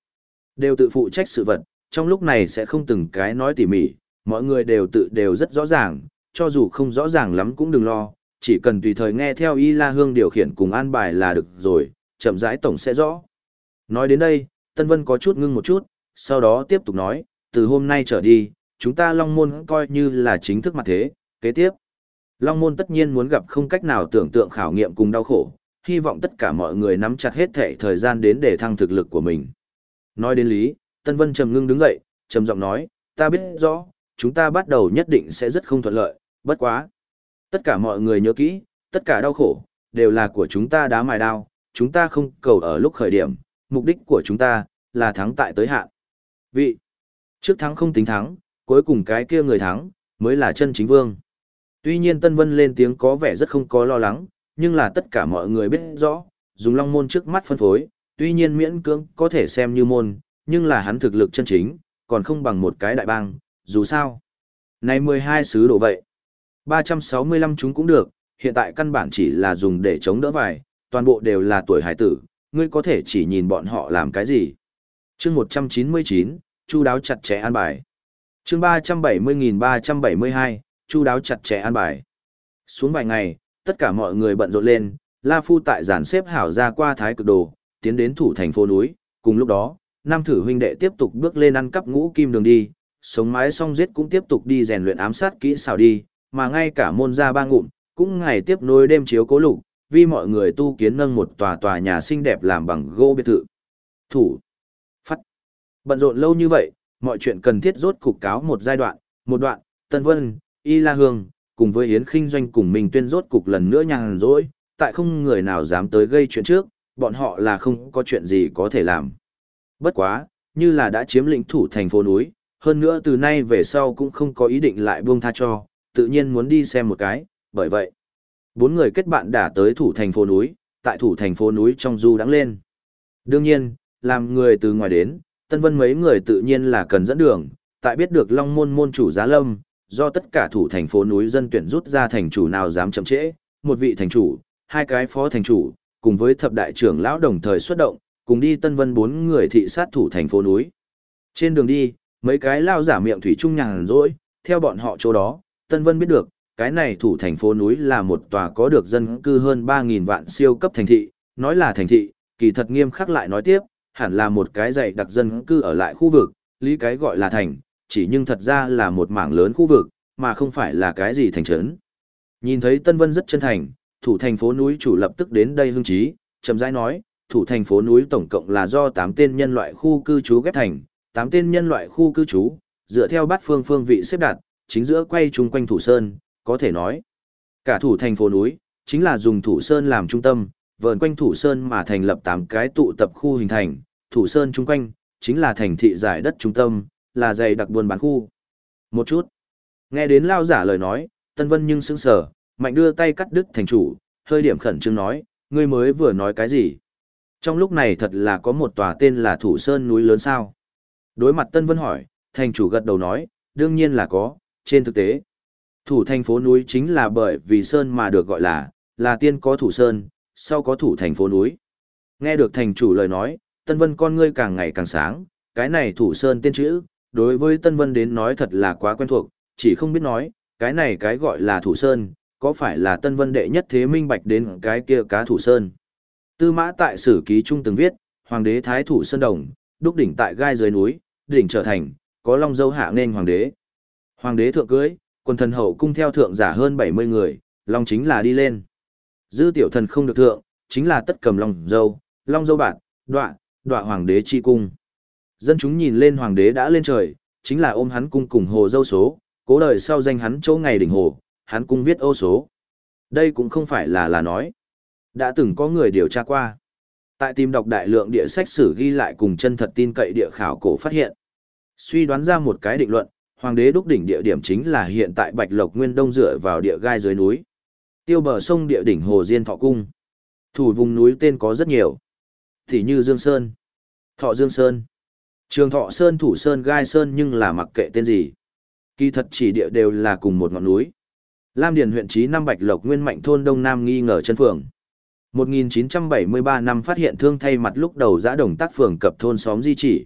Đều tự phụ trách sự vật, trong lúc này sẽ không từng cái nói tỉ mỉ, mọi người đều tự đều rất rõ ràng, cho dù không rõ ràng lắm cũng đừng lo, chỉ cần tùy thời nghe theo Y La Hương điều khiển cùng an bài là được rồi, chậm rãi tổng sẽ rõ. Nói đến đây, Tân Vân có chút ngưng một chút, sau đó tiếp tục nói, từ hôm nay trở đi, chúng ta Long Môn coi như là chính thức mặt thế, kế tiếp. Long Môn tất nhiên muốn gặp không cách nào tưởng tượng khảo nghiệm cùng đau khổ, hy vọng tất cả mọi người nắm chặt hết thể thời gian đến để thăng thực lực của mình. Nói đến lý, Tân Vân trầm ngưng đứng dậy, trầm giọng nói, ta biết rõ, chúng ta bắt đầu nhất định sẽ rất không thuận lợi, bất quá. Tất cả mọi người nhớ kỹ, tất cả đau khổ, đều là của chúng ta đá mài đao, chúng ta không cầu ở lúc khởi điểm, mục đích của chúng ta, là thắng tại tới hạn. Vị, trước thắng không tính thắng, cuối cùng cái kia người thắng, mới là chân chính vương. Tuy nhiên Tân Vân lên tiếng có vẻ rất không có lo lắng, nhưng là tất cả mọi người biết rõ, dùng long môn trước mắt phân phối, tuy nhiên miễn cưỡng có thể xem như môn, nhưng là hắn thực lực chân chính, còn không bằng một cái đại bang, dù sao. Này 12 sứ đồ vậy. 365 chúng cũng được, hiện tại căn bản chỉ là dùng để chống đỡ vải, toàn bộ đều là tuổi hải tử, ngươi có thể chỉ nhìn bọn họ làm cái gì. chương 199, chu đáo chặt chẽ an bài. chương 370.372, chu đáo chặt chẽ an bài. Xuống vài ngày, tất cả mọi người bận rộn lên, La Phu tại giàn xếp hảo ra qua thái cực đồ, tiến đến thủ thành phố núi, cùng lúc đó, nam thử huynh đệ tiếp tục bước lên ăn cắp ngũ kim đường đi, sống mái song giết cũng tiếp tục đi rèn luyện ám sát kỹ xảo đi, mà ngay cả môn gia ba ngụm, cũng ngày tiếp nối đêm chiếu cố lục, vì mọi người tu kiến nâng một tòa tòa nhà xinh đẹp làm bằng gỗ biệt thự. Thủ. Phát. Bận rộn lâu như vậy, mọi chuyện cần thiết rốt cục cáo một giai đoạn, một đoạn, Tân Vân, Y La Hương, cùng với Yến Kinh Doanh cùng mình tuyên rốt cục lần nữa nhàn rỗi, tại không người nào dám tới gây chuyện trước, bọn họ là không có chuyện gì có thể làm. Bất quá, như là đã chiếm lĩnh thủ thành phố núi, hơn nữa từ nay về sau cũng không có ý định lại buông tha cho, tự nhiên muốn đi xem một cái, bởi vậy, bốn người kết bạn đã tới thủ thành phố núi, tại thủ thành phố núi trong du đắng lên. Đương nhiên, làm người từ ngoài đến, Tân Vân mấy người tự nhiên là cần dẫn đường, tại biết được Long Môn môn chủ Giá Lâm, do tất cả thủ thành phố núi dân tuyển rút ra thành chủ nào dám chậm trễ, một vị thành chủ, hai cái phó thành chủ, cùng với thập đại trưởng lão đồng thời xuất động, cùng đi Tân Vân bốn người thị sát thủ thành phố núi. Trên đường đi, mấy cái lao giả miệng thủy trung nhàn rỗi, theo bọn họ chỗ đó, Tân Vân biết được, cái này thủ thành phố núi là một tòa có được dân cư hơn 3.000 vạn siêu cấp thành thị, nói là thành thị, kỳ thật nghiêm khắc lại nói tiếp, hẳn là một cái dạy đặc dân cư ở lại khu vực, lý cái gọi là thành, chỉ nhưng thật ra là một mảng lớn khu vực, mà không phải là cái gì thành trấn. Nhìn thấy Tân Vân rất chân thành, thủ thành phố núi chủ lập tức đến đây hưng trí, chậm rãi nói, thủ thành phố núi tổng cộng là do 8 tên nhân loại khu cư trú ghép thành, Tám tên nhân loại khu cư trú, dựa theo bát phương phương vị xếp đặt, chính giữa quay chung quanh thủ sơn, có thể nói. Cả thủ thành phố núi, chính là dùng thủ sơn làm trung tâm, vờn quanh thủ sơn mà thành lập tám cái tụ tập khu hình thành, thủ sơn chung quanh, chính là thành thị giải đất trung tâm, là dày đặc buôn bán khu. Một chút. Nghe đến lao giả lời nói, Tân Vân nhưng sững sờ, mạnh đưa tay cắt đứt thành chủ, hơi điểm khẩn trương nói, ngươi mới vừa nói cái gì? Trong lúc này thật là có một tòa tên là Thủ Sơn núi lớn sao? Đối mặt Tân Vân hỏi, thành chủ gật đầu nói, đương nhiên là có, trên thực tế. Thủ thành phố núi chính là bởi vì Sơn mà được gọi là, là tiên có Thủ Sơn, sau có Thủ thành phố núi. Nghe được thành chủ lời nói, Tân Vân con ngươi càng ngày càng sáng, cái này Thủ Sơn tiên chữ, đối với Tân Vân đến nói thật là quá quen thuộc, chỉ không biết nói, cái này cái gọi là Thủ Sơn, có phải là Tân Vân đệ nhất thế minh bạch đến cái kia cá Thủ Sơn. Tư mã tại sử ký trung từng viết, Hoàng đế Thái Thủ Sơn Đồng, đúc đỉnh tại gai dưới núi, đỉnh trở thành, có long dâu hạ nên Hoàng đế. Hoàng đế thượng cưới, quân thần hậu cung theo thượng giả hơn 70 người, long chính là đi lên. Dư tiểu thần không được thượng, chính là tất cầm long dâu, long dâu bạn, đọa, đọa hoàng đế chi cung. Dân chúng nhìn lên hoàng đế đã lên trời, chính là ôm hắn cung cùng hồ dâu số, cố đời sau danh hắn chỗ ngày đỉnh hồ, hắn cung viết ô số. Đây cũng không phải là là nói. Đã từng có người điều tra qua. Tại tìm đọc đại lượng địa sách sử ghi lại cùng chân thật tin cậy địa khảo cổ phát hiện. Suy đoán ra một cái định luận, hoàng đế đúc đỉnh địa điểm chính là hiện tại Bạch Lộc Nguyên Đông dựa vào địa gai dưới núi. Tiêu bờ sông địa đỉnh Hồ Diên Thọ Cung. Thủ vùng núi tên có rất nhiều. Thì như Dương Sơn, Thọ Dương Sơn, Trường Thọ Sơn Thủ Sơn Gai Sơn nhưng là mặc kệ tên gì. Kỳ thật chỉ địa đều là cùng một ngọn núi. Lam Điền huyện trí năm Bạch Lộc Nguyên Mạnh thôn Đông Nam nghi ngờ chân phường. 1973 năm phát hiện thương thay mặt lúc đầu giã đồng tác phường cập thôn xóm di chỉ.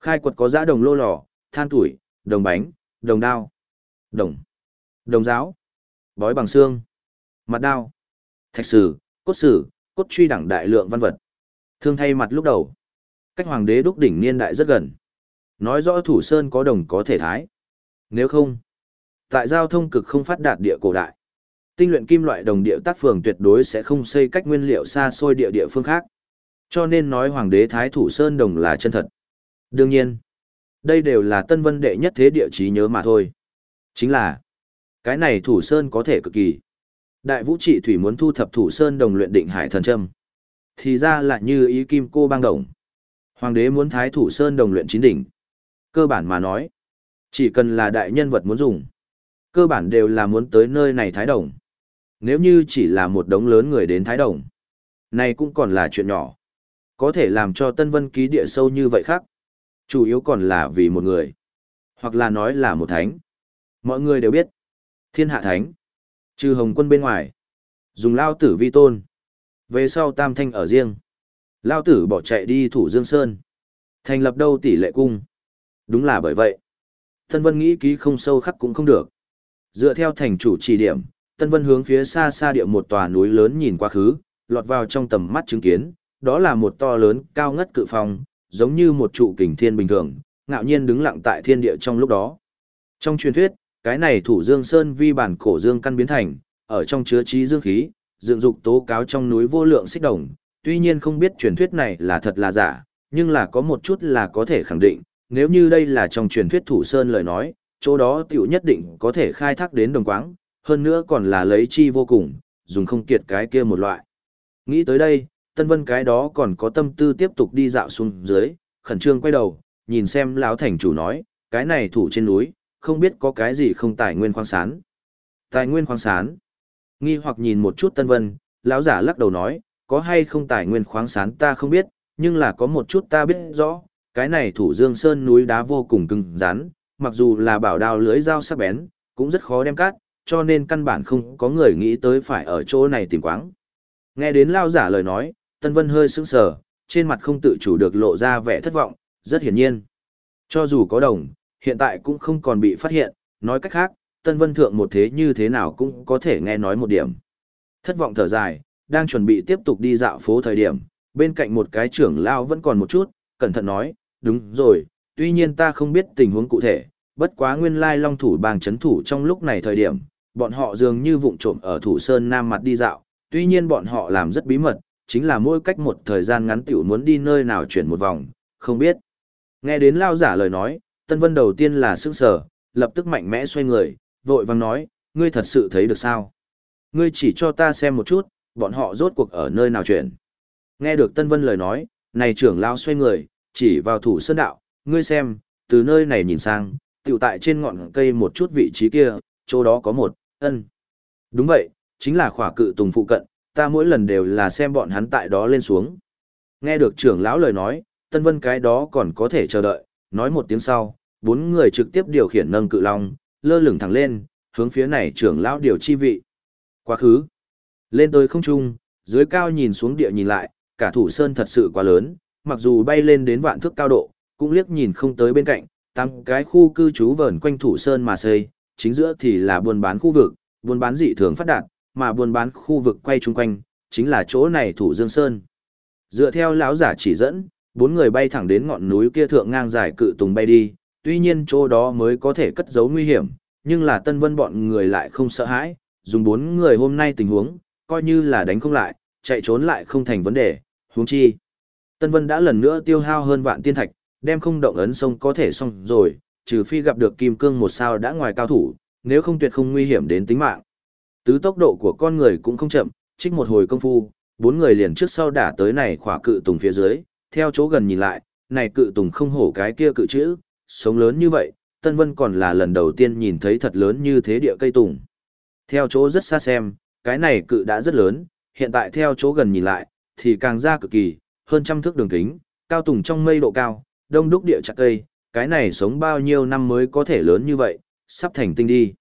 Khai quật có giã đồng lô lò, than tuổi, đồng bánh, đồng đao, đồng, đồng giáo, bói bằng xương, mặt đao, thạch sử, cốt sử, cốt truy đẳng đại lượng văn vật. Thương thay mặt lúc đầu. Cách hoàng đế đúc đỉnh niên đại rất gần. Nói rõ thủ sơn có đồng có thể thái. Nếu không, tại giao thông cực không phát đạt địa cổ đại, tinh luyện kim loại đồng địa tác phường tuyệt đối sẽ không xây cách nguyên liệu xa xôi địa địa phương khác. Cho nên nói hoàng đế thái thủ sơn đồng là chân thật. Đương nhiên, Đây đều là Tân Vân đệ nhất thế địa trí nhớ mà thôi. Chính là, cái này Thủ Sơn có thể cực kỳ. Đại vũ trị thủy muốn thu thập Thủ Sơn đồng luyện định hải thần châm. Thì ra là như ý kim cô bang đồng. Hoàng đế muốn thái Thủ Sơn đồng luyện chín đỉnh. Cơ bản mà nói, chỉ cần là đại nhân vật muốn dùng. Cơ bản đều là muốn tới nơi này thái đồng. Nếu như chỉ là một đống lớn người đến thái đồng. Này cũng còn là chuyện nhỏ. Có thể làm cho Tân Vân ký địa sâu như vậy khác. Chủ yếu còn là vì một người. Hoặc là nói là một thánh. Mọi người đều biết. Thiên hạ thánh. Trừ hồng quân bên ngoài. Dùng lao tử vi tôn. Về sau tam thanh ở riêng. Lao tử bỏ chạy đi thủ Dương Sơn. Thành lập đâu tỷ lệ cung. Đúng là bởi vậy. Tân Vân nghĩ ký không sâu khắc cũng không được. Dựa theo thành chủ chỉ điểm, Tân Vân hướng phía xa xa địa một tòa núi lớn nhìn qua khứ, lọt vào trong tầm mắt chứng kiến, đó là một to lớn, cao ngất cự phong, giống như một trụ kình thiên bình thường, ngạo nhiên đứng lặng tại thiên địa trong lúc đó. Trong truyền thuyết, cái này thủ dương sơn vi bản cổ dương căn biến thành, ở trong chứa trí dương khí, dựng dục tố cáo trong núi vô lượng xích đồng, tuy nhiên không biết truyền thuyết này là thật là giả, nhưng là có một chút là có thể khẳng định, nếu như đây là trong truyền thuyết thủ sơn lời nói, chỗ đó tiểu nhất định có thể khai thác đến đồng quáng, hơn nữa còn là lấy chi vô cùng, dùng không kiệt cái kia một loại. Nghĩ tới đây, Tân Vân cái đó còn có tâm tư tiếp tục đi dạo xuống dưới, khẩn trương quay đầu, nhìn xem lão thành chủ nói, cái này thủ trên núi, không biết có cái gì không tài nguyên khoáng sán. Tài nguyên khoáng sán. Nghi hoặc nhìn một chút Tân Vân, lão giả lắc đầu nói, có hay không tài nguyên khoáng sán ta không biết, nhưng là có một chút ta biết rõ, cái này thủ dương sơn núi đá vô cùng cứng rắn, mặc dù là bảo đao lưới dao sắc bén, cũng rất khó đem cắt, cho nên căn bản không có người nghĩ tới phải ở chỗ này tìm quáng. Nghe đến lao giả lời nói, Tân Vân hơi sững sờ, trên mặt không tự chủ được lộ ra vẻ thất vọng, rất hiển nhiên. Cho dù có đồng, hiện tại cũng không còn bị phát hiện, nói cách khác, Tân Vân thượng một thế như thế nào cũng có thể nghe nói một điểm. Thất vọng thở dài, đang chuẩn bị tiếp tục đi dạo phố thời điểm, bên cạnh một cái trưởng lao vẫn còn một chút, cẩn thận nói, đúng rồi, tuy nhiên ta không biết tình huống cụ thể, bất quá nguyên lai long thủ bang chấn thủ trong lúc này thời điểm, bọn họ dường như vụng trộm ở thủ sơn nam mặt đi dạo, tuy nhiên bọn họ làm rất bí mật, chính là mỗi cách một thời gian ngắn tiểu muốn đi nơi nào chuyển một vòng, không biết. Nghe đến lao giả lời nói, Tân Vân đầu tiên là sững sờ, lập tức mạnh mẽ xoay người, vội vàng nói, ngươi thật sự thấy được sao? Ngươi chỉ cho ta xem một chút, bọn họ rốt cuộc ở nơi nào chuyển. Nghe được Tân Vân lời nói, này trưởng lao xoay người, chỉ vào thủ sơn đạo, ngươi xem, từ nơi này nhìn sang, tiểu tại trên ngọn cây một chút vị trí kia, chỗ đó có một, ân. Đúng vậy, chính là khỏa cự tùng phụ cận, ta mỗi lần đều là xem bọn hắn tại đó lên xuống. Nghe được trưởng lão lời nói, Tân Vân cái đó còn có thể chờ đợi, nói một tiếng sau, bốn người trực tiếp điều khiển nâng cự long, lơ lửng thẳng lên, hướng phía này trưởng lão điều chi vị. Quá khứ, lên tới không trung, dưới cao nhìn xuống địa nhìn lại, cả thủ sơn thật sự quá lớn, mặc dù bay lên đến vạn thước cao độ, cũng liếc nhìn không tới bên cạnh, tăng cái khu cư trú vờn quanh thủ sơn mà xây, chính giữa thì là buôn bán khu vực, buôn bán dị thường phát đạt, mà buôn bán khu vực quay chung quanh, chính là chỗ này thủ Dương Sơn. Dựa theo lão giả chỉ dẫn, bốn người bay thẳng đến ngọn núi kia thượng ngang dài cự tùng bay đi, tuy nhiên chỗ đó mới có thể cất giấu nguy hiểm, nhưng là Tân Vân bọn người lại không sợ hãi, dùng bốn người hôm nay tình huống, coi như là đánh không lại, chạy trốn lại không thành vấn đề, huống chi. Tân Vân đã lần nữa tiêu hao hơn vạn tiên thạch, đem không động ấn sông có thể xong rồi, trừ phi gặp được kim cương một sao đã ngoài cao thủ, nếu không tuyệt không nguy hiểm đến tính mạng. Tứ tốc độ của con người cũng không chậm, trích một hồi công phu, bốn người liền trước sau đả tới này khỏa cự tùng phía dưới, theo chỗ gần nhìn lại, này cự tùng không hổ cái kia cự chữ, sống lớn như vậy, Tân Vân còn là lần đầu tiên nhìn thấy thật lớn như thế địa cây tùng. Theo chỗ rất xa xem, cái này cự đã rất lớn, hiện tại theo chỗ gần nhìn lại, thì càng ra cực kỳ, hơn trăm thước đường kính, cao tùng trong mây độ cao, đông đúc địa chặt cây, cái này sống bao nhiêu năm mới có thể lớn như vậy, sắp thành tinh đi.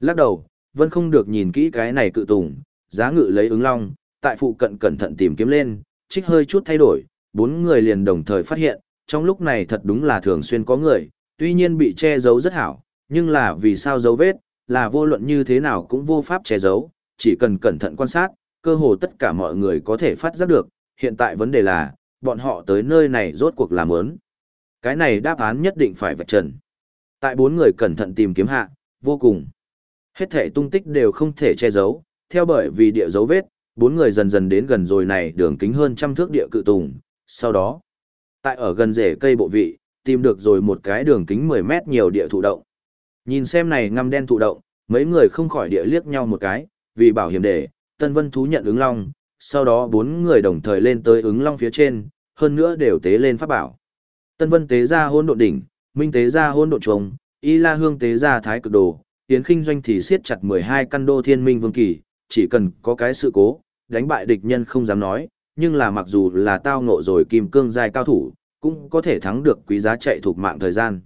Lắc đầu, Vân không được nhìn kỹ cái này cự tùng, giá ngự lấy ứng long, tại phụ cận cẩn thận tìm kiếm lên, trích hơi chút thay đổi, bốn người liền đồng thời phát hiện, trong lúc này thật đúng là thường xuyên có người, tuy nhiên bị che giấu rất hảo, nhưng là vì sao dấu vết, là vô luận như thế nào cũng vô pháp che giấu, chỉ cần cẩn thận quan sát, cơ hồ tất cả mọi người có thể phát giác được, hiện tại vấn đề là, bọn họ tới nơi này rốt cuộc làm ớn. Cái này đáp án nhất định phải vạch trần. Tại bốn người cẩn thận tìm kiếm hạ, vô cùng. Hết thể tung tích đều không thể che giấu, theo bởi vì địa dấu vết, bốn người dần dần đến gần rồi này đường kính hơn trăm thước địa cự tùng. Sau đó, tại ở gần rễ cây bộ vị, tìm được rồi một cái đường kính 10 mét nhiều địa thụ động. Nhìn xem này ngăm đen thụ động, mấy người không khỏi địa liếc nhau một cái, vì bảo hiểm để, Tân Vân thú nhận ứng long, sau đó bốn người đồng thời lên tới ứng long phía trên, hơn nữa đều tế lên pháp bảo. Tân Vân tế ra hôn độ đỉnh, Minh tế ra hôn độ trùng, Y La Hương tế ra thái cực đồ, Yến Kinh doanh thì siết chặt 12 căn đô thiên minh vương kỳ, chỉ cần có cái sự cố, đánh bại địch nhân không dám nói, nhưng là mặc dù là tao ngộ rồi kim cương giai cao thủ, cũng có thể thắng được quý giá chạy thuộc mạng thời gian.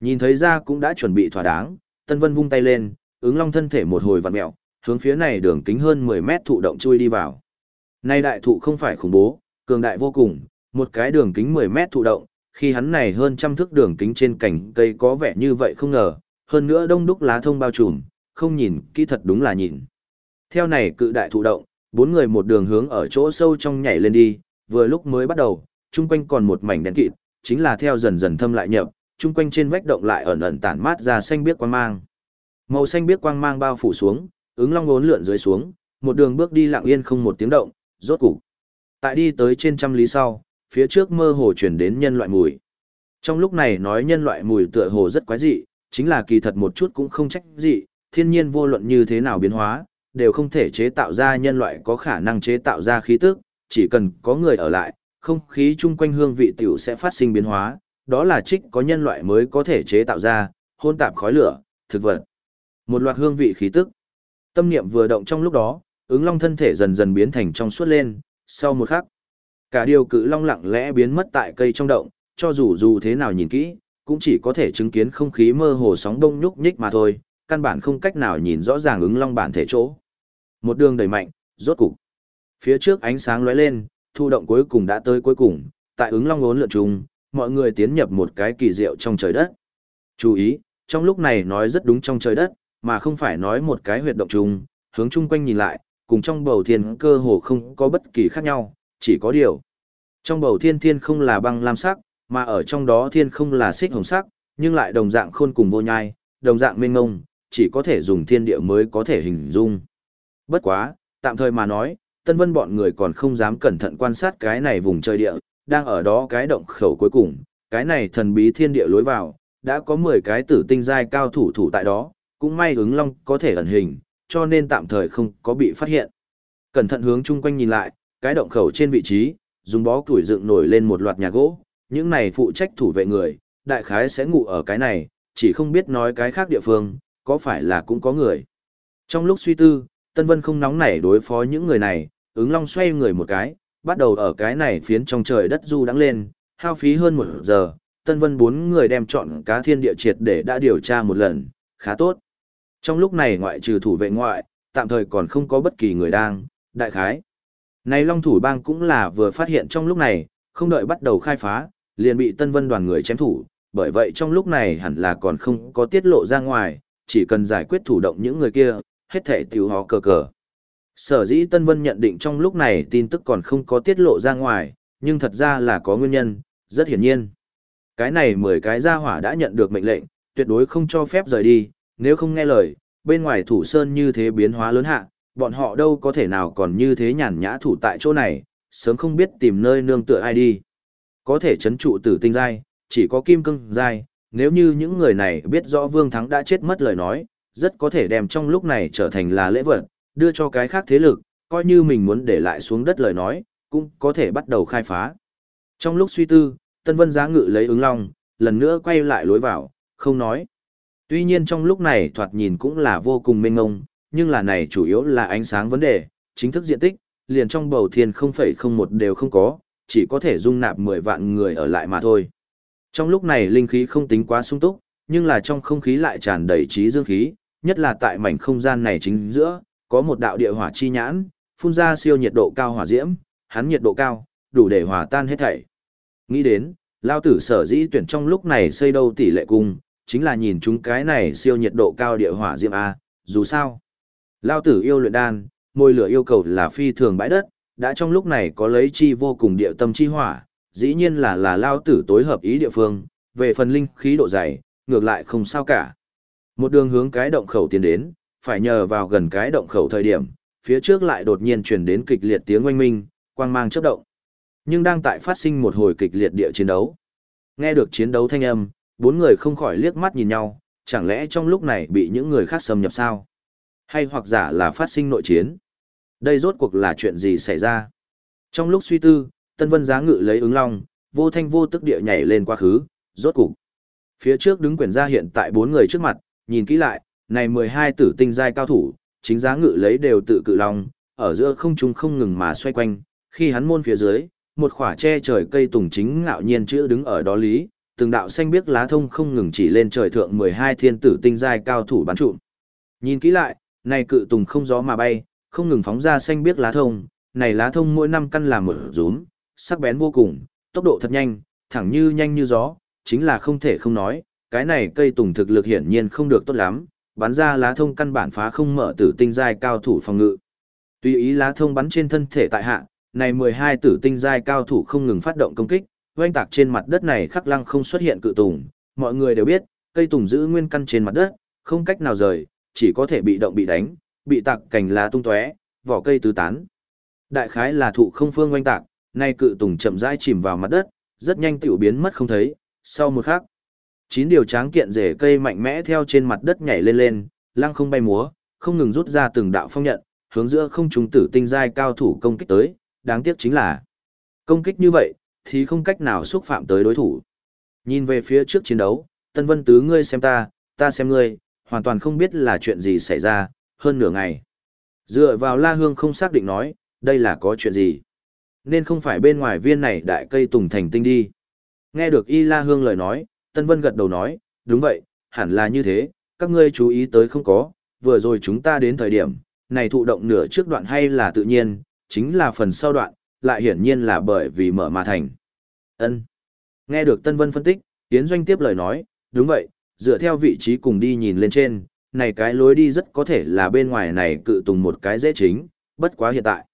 Nhìn thấy ra cũng đã chuẩn bị thỏa đáng, Tân Vân vung tay lên, ứng long thân thể một hồi vặn mẹo, hướng phía này đường kính hơn 10 mét thụ động chui đi vào. Nay đại thụ không phải khủng bố, cường đại vô cùng, một cái đường kính 10 mét thụ động, khi hắn này hơn trăm thước đường kính trên cành cây có vẻ như vậy không ngờ, hơn nữa đông đúc lá thông bao trùm, không nhìn, kỹ thật đúng là nhìn. Theo này cự đại thụ động, bốn người một đường hướng ở chỗ sâu trong nhảy lên đi, vừa lúc mới bắt đầu, chung quanh còn một mảnh đen kịt, chính là theo dần dần thâm lại nhập, chung quanh trên vách động lại ẩn ẩn tản mát ra xanh biếc quang mang. Màu xanh biếc quang mang bao phủ xuống, ứng long ngốn lượn dưới xuống, một đường bước đi lặng yên không một tiếng động, rốt cục. Tại đi tới trên trăm lý sau, phía trước mơ hồ chuyển đến nhân loại mùi. Trong lúc này nói nhân loại mùi tựa hồ rất quái dị, chính là kỳ thật một chút cũng không trách gì thiên nhiên vô luận như thế nào biến hóa, đều không thể chế tạo ra nhân loại có khả năng chế tạo ra khí tức, chỉ cần có người ở lại, không khí chung quanh hương vị tiểu sẽ phát sinh biến hóa, đó là trích có nhân loại mới có thể chế tạo ra, hôn tạp khói lửa, thực vật. Một loạt hương vị khí tức. Tâm niệm vừa động trong lúc đó, ứng long thân thể dần dần biến thành trong suốt lên, sau một khắc. Cả điều cự long lặng lẽ biến mất tại cây trong động, cho dù dù thế nào nhìn kỹ, cũng chỉ có thể chứng kiến không khí mơ hồ sóng đông nhúc nhích mà thôi, căn bản không cách nào nhìn rõ ràng ứng long bản thể chỗ. Một đường đầy mạnh, rốt cục. Phía trước ánh sáng lóe lên, thu động cuối cùng đã tới cuối cùng, tại ứng long ốn lượn trùng, mọi người tiến nhập một cái kỳ diệu trong trời đất. Chú ý, trong lúc này nói rất đúng trong trời đất, mà không phải nói một cái huyệt động trùng, hướng chung quanh nhìn lại, cùng trong bầu thiên cơ hồ không có bất kỳ khác nhau, chỉ có điều. Trong bầu thiên thiên không là băng lam sắc, mà ở trong đó thiên không là xích hồng sắc, nhưng lại đồng dạng khôn cùng vô nhai, đồng dạng mênh ngông, chỉ có thể dùng thiên địa mới có thể hình dung. Bất quá, tạm thời mà nói, Tân Vân bọn người còn không dám cẩn thận quan sát cái này vùng trời địa, đang ở đó cái động khẩu cuối cùng, cái này thần bí thiên địa lối vào, đã có 10 cái tử tinh giai cao thủ thủ tại đó, cũng may ứng long có thể ẩn hình, cho nên tạm thời không có bị phát hiện. Cẩn thận hướng chung quanh nhìn lại, cái động khẩu trên vị trí, dùng bó củi dựng nổi lên một loạt nhà gỗ, những này phụ trách thủ vệ người, đại khái sẽ ngủ ở cái này, chỉ không biết nói cái khác địa phương, có phải là cũng có người. Trong lúc suy tư, Tân Vân không nóng nảy đối phó những người này, ứng long xoay người một cái, bắt đầu ở cái này phiến trong trời đất du đắng lên, hao phí hơn một giờ, Tân Vân bốn người đem chọn cá thiên địa triệt để đã điều tra một lần, khá tốt. Trong lúc này ngoại trừ thủ vệ ngoại, tạm thời còn không có bất kỳ người đang, đại khái. Này Long Thủ Bang cũng là vừa phát hiện trong lúc này, không đợi bắt đầu khai phá, liền bị Tân Vân đoàn người chém thủ, bởi vậy trong lúc này hẳn là còn không có tiết lộ ra ngoài, chỉ cần giải quyết thủ động những người kia, hết thể tiểu họ cờ cờ. Sở dĩ Tân Vân nhận định trong lúc này tin tức còn không có tiết lộ ra ngoài, nhưng thật ra là có nguyên nhân, rất hiển nhiên. Cái này 10 cái gia hỏa đã nhận được mệnh lệnh, tuyệt đối không cho phép rời đi, nếu không nghe lời, bên ngoài thủ sơn như thế biến hóa lớn hạ, bọn họ đâu có thể nào còn như thế nhàn nhã thủ tại chỗ này, sớm không biết tìm nơi nương tựa ai đi. Có thể chấn trụ tử tinh giai, chỉ có kim cương giai, nếu như những người này biết rõ Vương Thắng đã chết mất lời nói, rất có thể đem trong lúc này trở thành là lễ vật, đưa cho cái khác thế lực, coi như mình muốn để lại xuống đất lời nói, cũng có thể bắt đầu khai phá. Trong lúc suy tư, Tân Vân giá ngự lấy ứng long, lần nữa quay lại lối vào, không nói. Tuy nhiên trong lúc này thoạt nhìn cũng là vô cùng mênh ngông, nhưng là này chủ yếu là ánh sáng vấn đề, chính thức diện tích, liền trong bầu thiên 0,01 đều không có, chỉ có thể dung nạp 10 vạn người ở lại mà thôi. Trong lúc này linh khí không tính quá sung túc, nhưng là trong không khí lại tràn đầy trí dương khí, nhất là tại mảnh không gian này chính giữa, có một đạo địa hỏa chi nhãn, phun ra siêu nhiệt độ cao hỏa diễm, hắn nhiệt độ cao, đủ để hòa tan hết thảy. Nghĩ đến, lao tử sở dĩ tuyển trong lúc này xây đâu tỷ lệ cung, chính là nhìn chúng cái này siêu nhiệt độ cao địa hỏa diễm A, dù sao. Lao tử yêu luyện đan, môi lửa yêu cầu là phi thường bãi đất, đã trong lúc này có lấy chi vô cùng địa tâm chi hỏa, dĩ nhiên là là lao tử tối hợp ý địa phương, về phần linh khí độ dày, ngược lại không sao cả. Một đường hướng cái động khẩu tiến đến, phải nhờ vào gần cái động khẩu thời điểm, phía trước lại đột nhiên truyền đến kịch liệt tiếng oanh minh, quang mang chớp động. Nhưng đang tại phát sinh một hồi kịch liệt địa chiến đấu. Nghe được chiến đấu thanh âm, bốn người không khỏi liếc mắt nhìn nhau, chẳng lẽ trong lúc này bị những người khác xâm nhập sao? Hay hoặc giả là phát sinh nội chiến? Đây rốt cuộc là chuyện gì xảy ra? Trong lúc suy tư, Tân Vân giá ngự lấy ứng long, vô thanh vô tức địa nhảy lên quá khứ, rốt cục. Phía trước đứng quyền gia hiện tại bốn người trước mặt, nhìn kỹ lại, này 12 tử tinh giai cao thủ, chính giá ngự lấy đều tự cự long, ở giữa không trung không ngừng mà xoay quanh, khi hắn môn phía dưới, một khỏa che trời cây tùng chính ngạo nhiên chữ đứng ở đó lý, từng đạo xanh biếc lá thông không ngừng chỉ lên trời thượng 12 thiên tử tinh giai cao thủ bắn trụm. Nhìn kỹ lại, này cự tùng không gió mà bay, không ngừng phóng ra xanh biếc lá thông, này lá thông mỗi năm căn làm một rúm, sắc bén vô cùng, tốc độ thật nhanh, thẳng như nhanh như gió, chính là không thể không nói, cái này cây tùng thực lực hiển nhiên không được tốt lắm, bắn ra lá thông căn bản phá không mở tử tinh giai cao thủ phòng ngự. Tùy ý lá thông bắn trên thân thể tại hạ, này 12 tử tinh giai cao thủ không ngừng phát động công kích, oanh tạc trên mặt đất này khắc lăng không xuất hiện cự tùng, mọi người đều biết, cây tùng giữ nguyên căn trên mặt đất, không cách nào rời, chỉ có thể bị động bị đánh, bị tạc cành lá tung tóe, vỏ cây tứ tán. Đại khái là thụ không phương oanh tạc, nay cự tùng chậm rãi chìm vào mặt đất, rất nhanh tiểu biến mất không thấy, sau một khắc, chín điều tráng kiện rễ cây mạnh mẽ theo trên mặt đất nhảy lên lên, lăng không bay múa, không ngừng rút ra từng đạo phong nhận, hướng giữa không trung tử tinh giai cao thủ công kích tới, đáng tiếc chính là công kích như vậy thì không cách nào xúc phạm tới đối thủ. Nhìn về phía trước chiến đấu, Tân Vân Tứ ngươi xem ta, ta xem ngươi, hoàn toàn không biết là chuyện gì xảy ra, hơn nửa ngày. Dựa vào La Hương không xác định nói, đây là có chuyện gì. Nên không phải bên ngoài viên này đại cây tùng thành tinh đi. Nghe được Y La Hương lời nói, Tân Vân gật đầu nói, đúng vậy, hẳn là như thế, các ngươi chú ý tới không có, vừa rồi chúng ta đến thời điểm, này thụ động nửa trước đoạn hay là tự nhiên, chính là phần sau đoạn, lại hiển nhiên là bởi vì mở mà thành. Ân. Nghe được Tân Vân phân tích, Yến Doanh tiếp lời nói, đúng vậy, dựa theo vị trí cùng đi nhìn lên trên, này cái lối đi rất có thể là bên ngoài này cự tùng một cái dễ chính, bất quá hiện tại.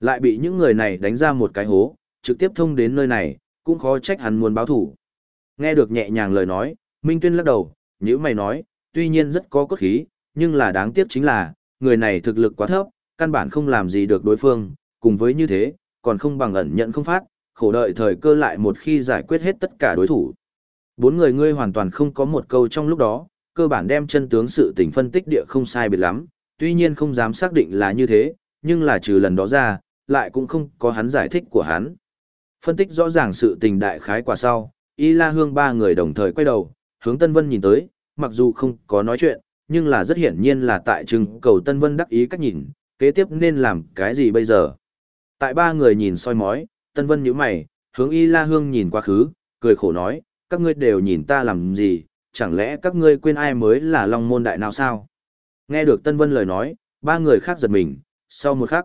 Lại bị những người này đánh ra một cái hố, trực tiếp thông đến nơi này, cũng khó trách hắn muốn báo thủ. Nghe được nhẹ nhàng lời nói, Minh Tuyên lắc đầu, như mày nói, tuy nhiên rất có cốt khí, nhưng là đáng tiếc chính là, người này thực lực quá thấp, căn bản không làm gì được đối phương, cùng với như thế, còn không bằng ẩn nhận không phát, khổ đợi thời cơ lại một khi giải quyết hết tất cả đối thủ. Bốn người ngươi hoàn toàn không có một câu trong lúc đó, cơ bản đem chân tướng sự tình phân tích địa không sai biệt lắm, tuy nhiên không dám xác định là như thế, nhưng là trừ lần đó ra, lại cũng không có hắn giải thích của hắn. Phân tích rõ ràng sự tình đại khái quả sau, Y La Hương ba người đồng thời quay đầu, hướng Tân Vân nhìn tới, mặc dù không có nói chuyện, nhưng là rất hiển nhiên là tại trưng cầu Tân Vân đắc ý cách nhìn, kế tiếp nên làm cái gì bây giờ. Tại ba người nhìn soi mói, Tân Vân nhíu mày, hướng Y La Hương nhìn quá khứ, cười khổ nói, các ngươi đều nhìn ta làm gì, chẳng lẽ các ngươi quên ai mới là Long Môn Đại nào sao? Nghe được Tân Vân lời nói, ba người khác giật mình, sau một khắc,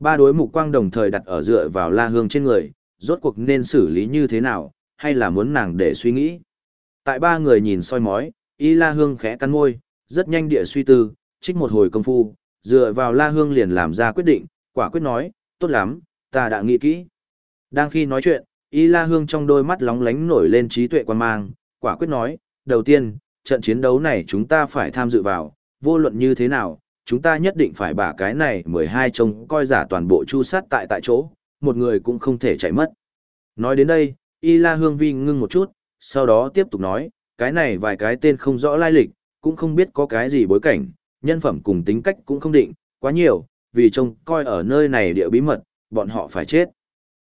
ba đối mục quang đồng thời đặt ở dựa vào La Hương trên người, rốt cuộc nên xử lý như thế nào, hay là muốn nàng để suy nghĩ. Tại ba người nhìn soi mói, Y La Hương khẽ cắn môi, rất nhanh địa suy tư, trích một hồi công phu, dựa vào La Hương liền làm ra quyết định, quả quyết nói, tốt lắm, ta đã nghĩ kỹ. Đang khi nói chuyện, Y La Hương trong đôi mắt lóng lánh nổi lên trí tuệ quan mang, quả quyết nói, đầu tiên, trận chiến đấu này chúng ta phải tham dự vào, vô luận như thế nào, chúng ta nhất định phải bả cái này 12 trông coi giả toàn bộ chu sát tại tại chỗ, một người cũng không thể chạy mất. Nói đến đây, Y La Hương Vi ngưng một chút, sau đó tiếp tục nói, cái này vài cái tên không rõ lai lịch, cũng không biết có cái gì bối cảnh, nhân phẩm cùng tính cách cũng không định, quá nhiều, vì trông coi ở nơi này địa bí mật, bọn họ phải chết.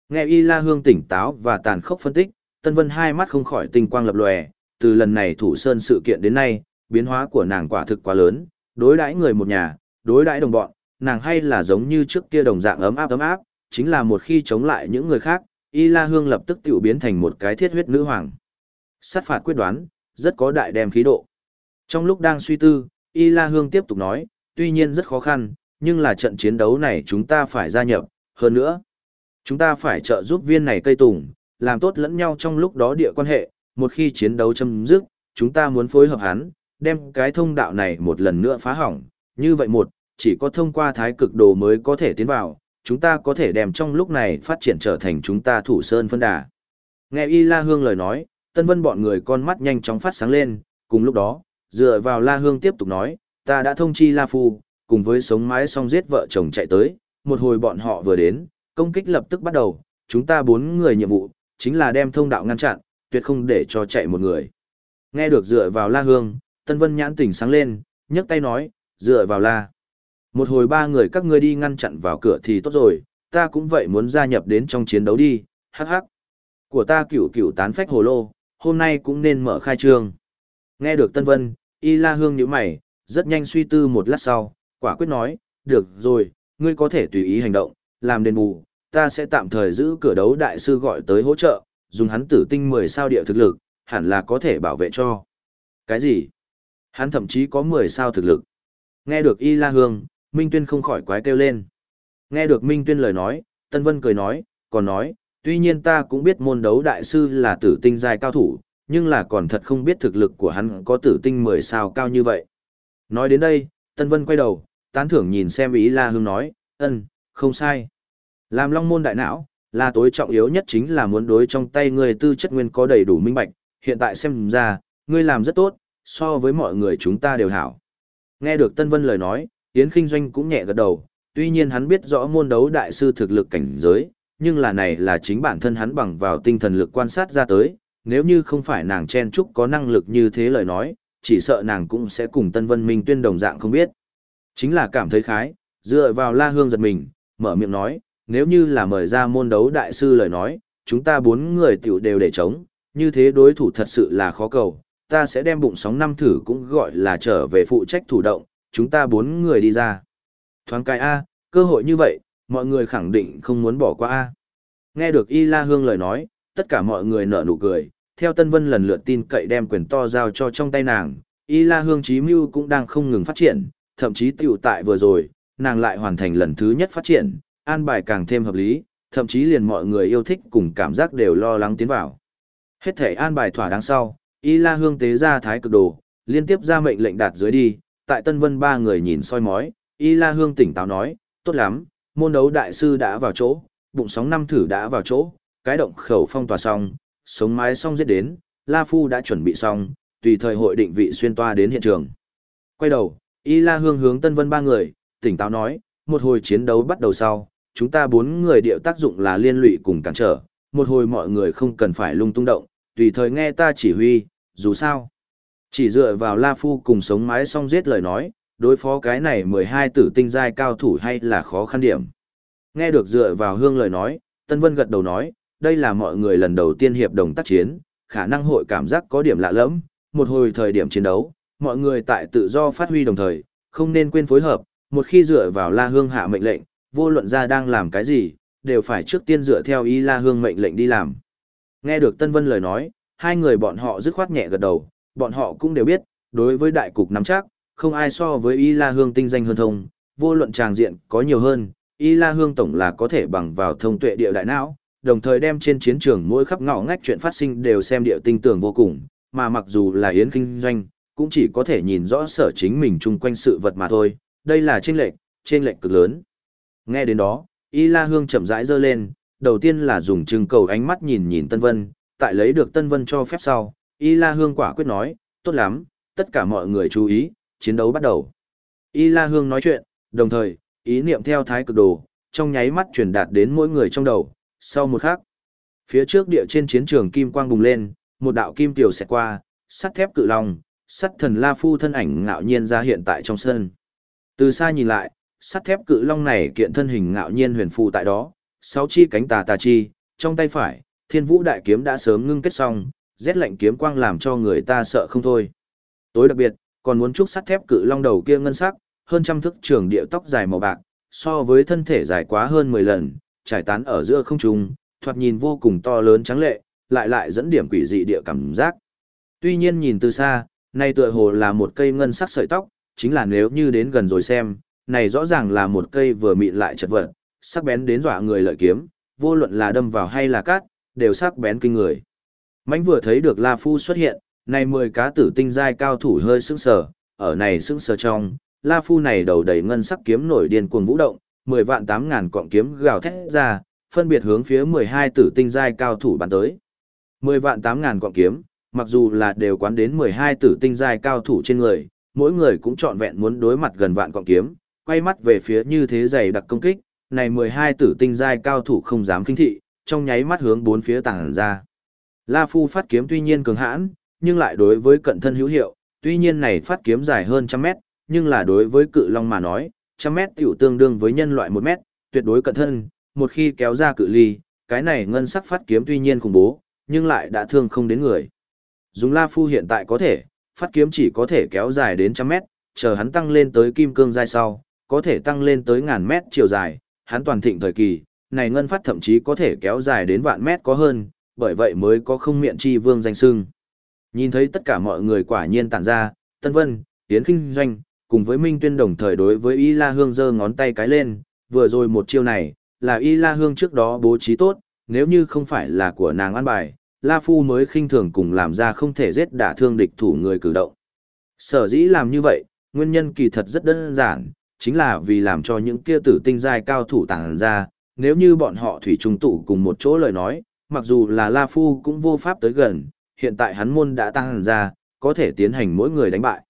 Nghe Y La Hương tỉnh táo và tàn khốc phân tích, Tân Vân hai mắt không khỏi tinh quang lập lòe, từ lần này thủ sơn sự kiện đến nay, biến hóa của nàng quả thực quá lớn, đối đãi người một nhà, đối đãi đồng bọn, nàng hay là giống như trước kia đồng dạng ấm áp ấm áp, chính là một khi chống lại những người khác, Y La Hương lập tức tiểu biến thành một cái thiết huyết nữ hoàng. Sát phạt quyết đoán, rất có đại đem khí độ. Trong lúc đang suy tư, Y La Hương tiếp tục nói, tuy nhiên rất khó khăn, nhưng là trận chiến đấu này chúng ta phải gia nhập, hơn nữa. Chúng ta phải trợ giúp viên này cây tùng, làm tốt lẫn nhau trong lúc đó địa quan hệ, một khi chiến đấu chấm dứt, chúng ta muốn phối hợp hắn, đem cái thông đạo này một lần nữa phá hỏng, như vậy một, chỉ có thông qua thái cực đồ mới có thể tiến vào, chúng ta có thể đem trong lúc này phát triển trở thành chúng ta thủ sơn phân đà. Nghe Y La Hương lời nói, Tân Vân bọn người con mắt nhanh chóng phát sáng lên, cùng lúc đó, dựa vào La Hương tiếp tục nói, ta đã thông chi La Phu, cùng với sống mái song giết vợ chồng chạy tới, một hồi bọn họ vừa đến, công kích lập tức bắt đầu, chúng ta bốn người nhiệm vụ, chính là đem thông đạo ngăn chặn, tuyệt không để cho chạy một người. Nghe được dựa vào La Hương, Tân Vân nhãn tỉnh sáng lên, nhấc tay nói, dựa vào La. Một hồi ba người các ngươi đi ngăn chặn vào cửa thì tốt rồi, ta cũng vậy muốn gia nhập đến trong chiến đấu đi, hắc hắc. Của ta cửu cửu tán phách hồ lô, hôm nay cũng nên mở khai trương. Nghe được Tân Vân, Y La Hương nhíu mày, rất nhanh suy tư một lát sau, quả quyết nói, được rồi, ngươi có thể tùy ý hành động, làm đền bù, ta sẽ tạm thời giữ cửa đấu đại sư gọi tới hỗ trợ, dùng hắn tử tinh 10 sao địa thực lực, hẳn là có thể bảo vệ cho. Cái gì? Hắn thậm chí có 10 sao thực lực. Nghe được Y La Hương, Minh Tuyên không khỏi quái kêu lên. Nghe được Minh Tuyên lời nói, Tân Vân cười nói, còn nói, tuy nhiên ta cũng biết môn đấu đại sư là tử tinh giai cao thủ, nhưng là còn thật không biết thực lực của hắn có tử tinh 10 sao cao như vậy. Nói đến đây, Tân Vân quay đầu, tán thưởng nhìn xem ý La Hương nói, ân, không sai. Làm long môn đại não, là tối trọng yếu nhất chính là muốn đối trong tay người tư chất nguyên có đầy đủ minh bạch, hiện tại xem ra, ngươi làm rất tốt, so với mọi người chúng ta đều hảo. Nghe được Tân Vân lời nói, Yến Kinh Doanh cũng nhẹ gật đầu, tuy nhiên hắn biết rõ môn đấu đại sư thực lực cảnh giới, nhưng là này là chính bản thân hắn bằng vào tinh thần lực quan sát ra tới, nếu như không phải nàng chen trúc có năng lực như thế lời nói, chỉ sợ nàng cũng sẽ cùng Tân Vân Minh tuyên đồng dạng không biết. Chính là cảm thấy khái, dựa vào La Hương giật mình, mở miệng nói, nếu như là mời ra môn đấu đại sư lời nói, chúng ta bốn người tiểu đều để chống, như thế đối thủ thật sự là khó cầu, ta sẽ đem bụng sóng năm thử cũng gọi là trở về phụ trách thủ động, chúng ta bốn người đi ra. Thoáng cái A, cơ hội như vậy, mọi người khẳng định không muốn bỏ qua A. Nghe được Y La Hương lời nói, tất cả mọi người nở nụ cười, theo Tân Vân lần lượt tin cậy đem quyền to giao cho trong tay nàng, Y La Hương Chí Mưu cũng đang không ngừng phát triển, thậm chí tiểu tại vừa rồi, nàng lại hoàn thành lần thứ nhất phát triển, an bài càng thêm hợp lý, thậm chí liền mọi người yêu thích cùng cảm giác đều lo lắng tiến vào. Hết thể an bài thỏa đáng sau, Y La Hương tế ra thái cực đồ, liên tiếp ra mệnh lệnh đạt dưới đi, tại Tân Vân ba người nhìn soi mói, Y La Hương tỉnh táo nói, tốt lắm, môn đấu đại sư đã vào chỗ, bụng sóng năm thử đã vào chỗ, cái động khẩu phong tỏa xong, sống mái xong giết đến, La Phu đã chuẩn bị xong, tùy thời hội định vị xuyên toa đến hiện trường. Quay đầu, Y La Hương hướng Tân Vân ba người, tỉnh táo nói, một hồi chiến đấu bắt đầu sau, chúng ta bốn người điệu tác dụng là liên lụy cùng cản trở, một hồi mọi người không cần phải lung tung động, tùy thời nghe ta chỉ huy, dù sao. Chỉ dựa vào La Phu cùng sống mái xong giết lời nói, đối phó cái này 12 tử tinh giai cao thủ hay là khó khăn điểm. Nghe được dựa vào hương lời nói, Tân Vân gật đầu nói, đây là mọi người lần đầu tiên hiệp đồng tác chiến, khả năng hội cảm giác có điểm lạ lẫm, một hồi thời điểm chiến đấu, mọi người tại tự do phát huy đồng thời, không nên quên phối hợp, một khi dựa vào La Hương hạ mệnh lệnh, vô luận ra đang làm cái gì, đều phải trước tiên dựa theo Y La Hương mệnh lệnh đi làm. Nghe được Tân Vân lời nói, hai người bọn họ dứt khoát nhẹ gật đầu, bọn họ cũng đều biết, đối với đại cục nắm chắc, không ai so với Y La Hương tinh danh hơn thông, vô luận tràng diện có nhiều hơn, Y La Hương tổng là có thể bằng vào thông tuệ địa đại não, đồng thời đem trên chiến trường mỗi khắp ngõ ngách chuyện phát sinh đều xem địa tinh tưởng vô cùng, mà mặc dù là yến kinh doanh, cũng chỉ có thể nhìn rõ sở chính mình chung quanh sự vật mà thôi, đây là chênh lệch, chênh lệch cực lớn. Nghe đến đó, Y La Hương chậm rãi giơ lên, đầu tiên là dùng trưng cầu ánh mắt nhìn nhìn Tân Vân, tại lấy được Tân Vân cho phép sau, Y La Hương quả quyết nói, tốt lắm, tất cả mọi người chú ý, chiến đấu bắt đầu. Y La Hương nói chuyện, đồng thời, ý niệm theo thái cực đồ, trong nháy mắt truyền đạt đến mỗi người trong đầu, sau một khắc. Phía trước địa trên chiến trường kim quang bùng lên, một đạo kim tiểu xẹt qua, sắt thép cự long, sắt thần La Phu thân ảnh ngạo nhiên ra hiện tại trong sân. Từ xa nhìn lại, sắt thép cự long này kiện thân hình ngạo nhiên huyền phù tại đó, sáu chi cánh tà tà chi, trong tay phải, thiên vũ đại kiếm đã sớm ngưng kết xong, rét lạnh kiếm quang làm cho người ta sợ không thôi. Tối đặc biệt, còn muốn chúc sắt thép cự long đầu kia ngân sắc, hơn trăm thước trường địa tóc dài màu bạc, so với thân thể dài quá hơn 10 lần, trải tán ở giữa không trung, thoạt nhìn vô cùng to lớn trắng lệ, lại lại dẫn điểm quỷ dị địa cảm giác. Tuy nhiên nhìn từ xa, nay tựa hồ là một cây ngân sắc sợi tóc, chính là nếu như đến gần rồi xem, này rõ ràng là một cây vừa mịn lại chật vật, sắc bén đến dọa người lợi kiếm, vô luận là đâm vào hay là cắt, đều sắc bén kinh người. Mãnh vừa thấy được La Phu xuất hiện, này 10 cá tử tinh giai cao thủ hơi sững sờ, ở này sững sờ trong, La Phu này đầu đầy ngân sắc kiếm nổi điên cuồng vũ động, 10 vạn 8000 cọng kiếm gào thét ra, phân biệt hướng phía 12 tử tinh giai cao thủ bắn tới. 10 vạn 8000 cọng kiếm, mặc dù là đều quán đến 12 tử tinh giai cao thủ trên người, mỗi người cũng trọn vẹn muốn đối mặt gần vạn cọng kiếm, quay mắt về phía như thế dày đặc công kích, này 12 tử tinh giai cao thủ không dám kinh thị, trong nháy mắt hướng bốn phía tàng ra. La Phu phát kiếm tuy nhiên cường hãn, nhưng lại đối với cận thân hữu hiệu, tuy nhiên này phát kiếm dài hơn trăm mét, nhưng là đối với cự long mà nói, trăm mét tiểu tương đương với nhân loại một mét, tuyệt đối cận thân, một khi kéo ra cự ly, cái này ngân sắc phát kiếm tuy nhiên khủng bố, nhưng lại đã thương không đến người. Dùng La Phu hiện tại có thể, phát kiếm chỉ có thể kéo dài đến trăm mét, chờ hắn tăng lên tới kim cương giai sau, có thể tăng lên tới ngàn mét chiều dài, hắn toàn thịnh thời kỳ, này ngân phát thậm chí có thể kéo dài đến vạn mét có hơn, bởi vậy mới có không miệng chi vương danh sưng. Nhìn thấy tất cả mọi người quả nhiên tản ra, Tân Vân, Tiến Kinh Doanh, cùng với Minh Tuyên đồng thời đối với Y La Hương giơ ngón tay cái lên, vừa rồi một chiêu này, là Y La Hương trước đó bố trí tốt, nếu như không phải là của nàng ăn bài, La Phu mới khinh thường cùng làm ra không thể giết đả thương địch thủ người cử động. Sở dĩ làm như vậy, nguyên nhân kỳ thật rất đơn giản, chính là vì làm cho những kia tử tinh giai cao thủ tàng ra, nếu như bọn họ thủy trung tụ cùng một chỗ lời nói, mặc dù là La Phu cũng vô pháp tới gần, hiện tại hắn môn đã tăng ra, có thể tiến hành mỗi người đánh bại.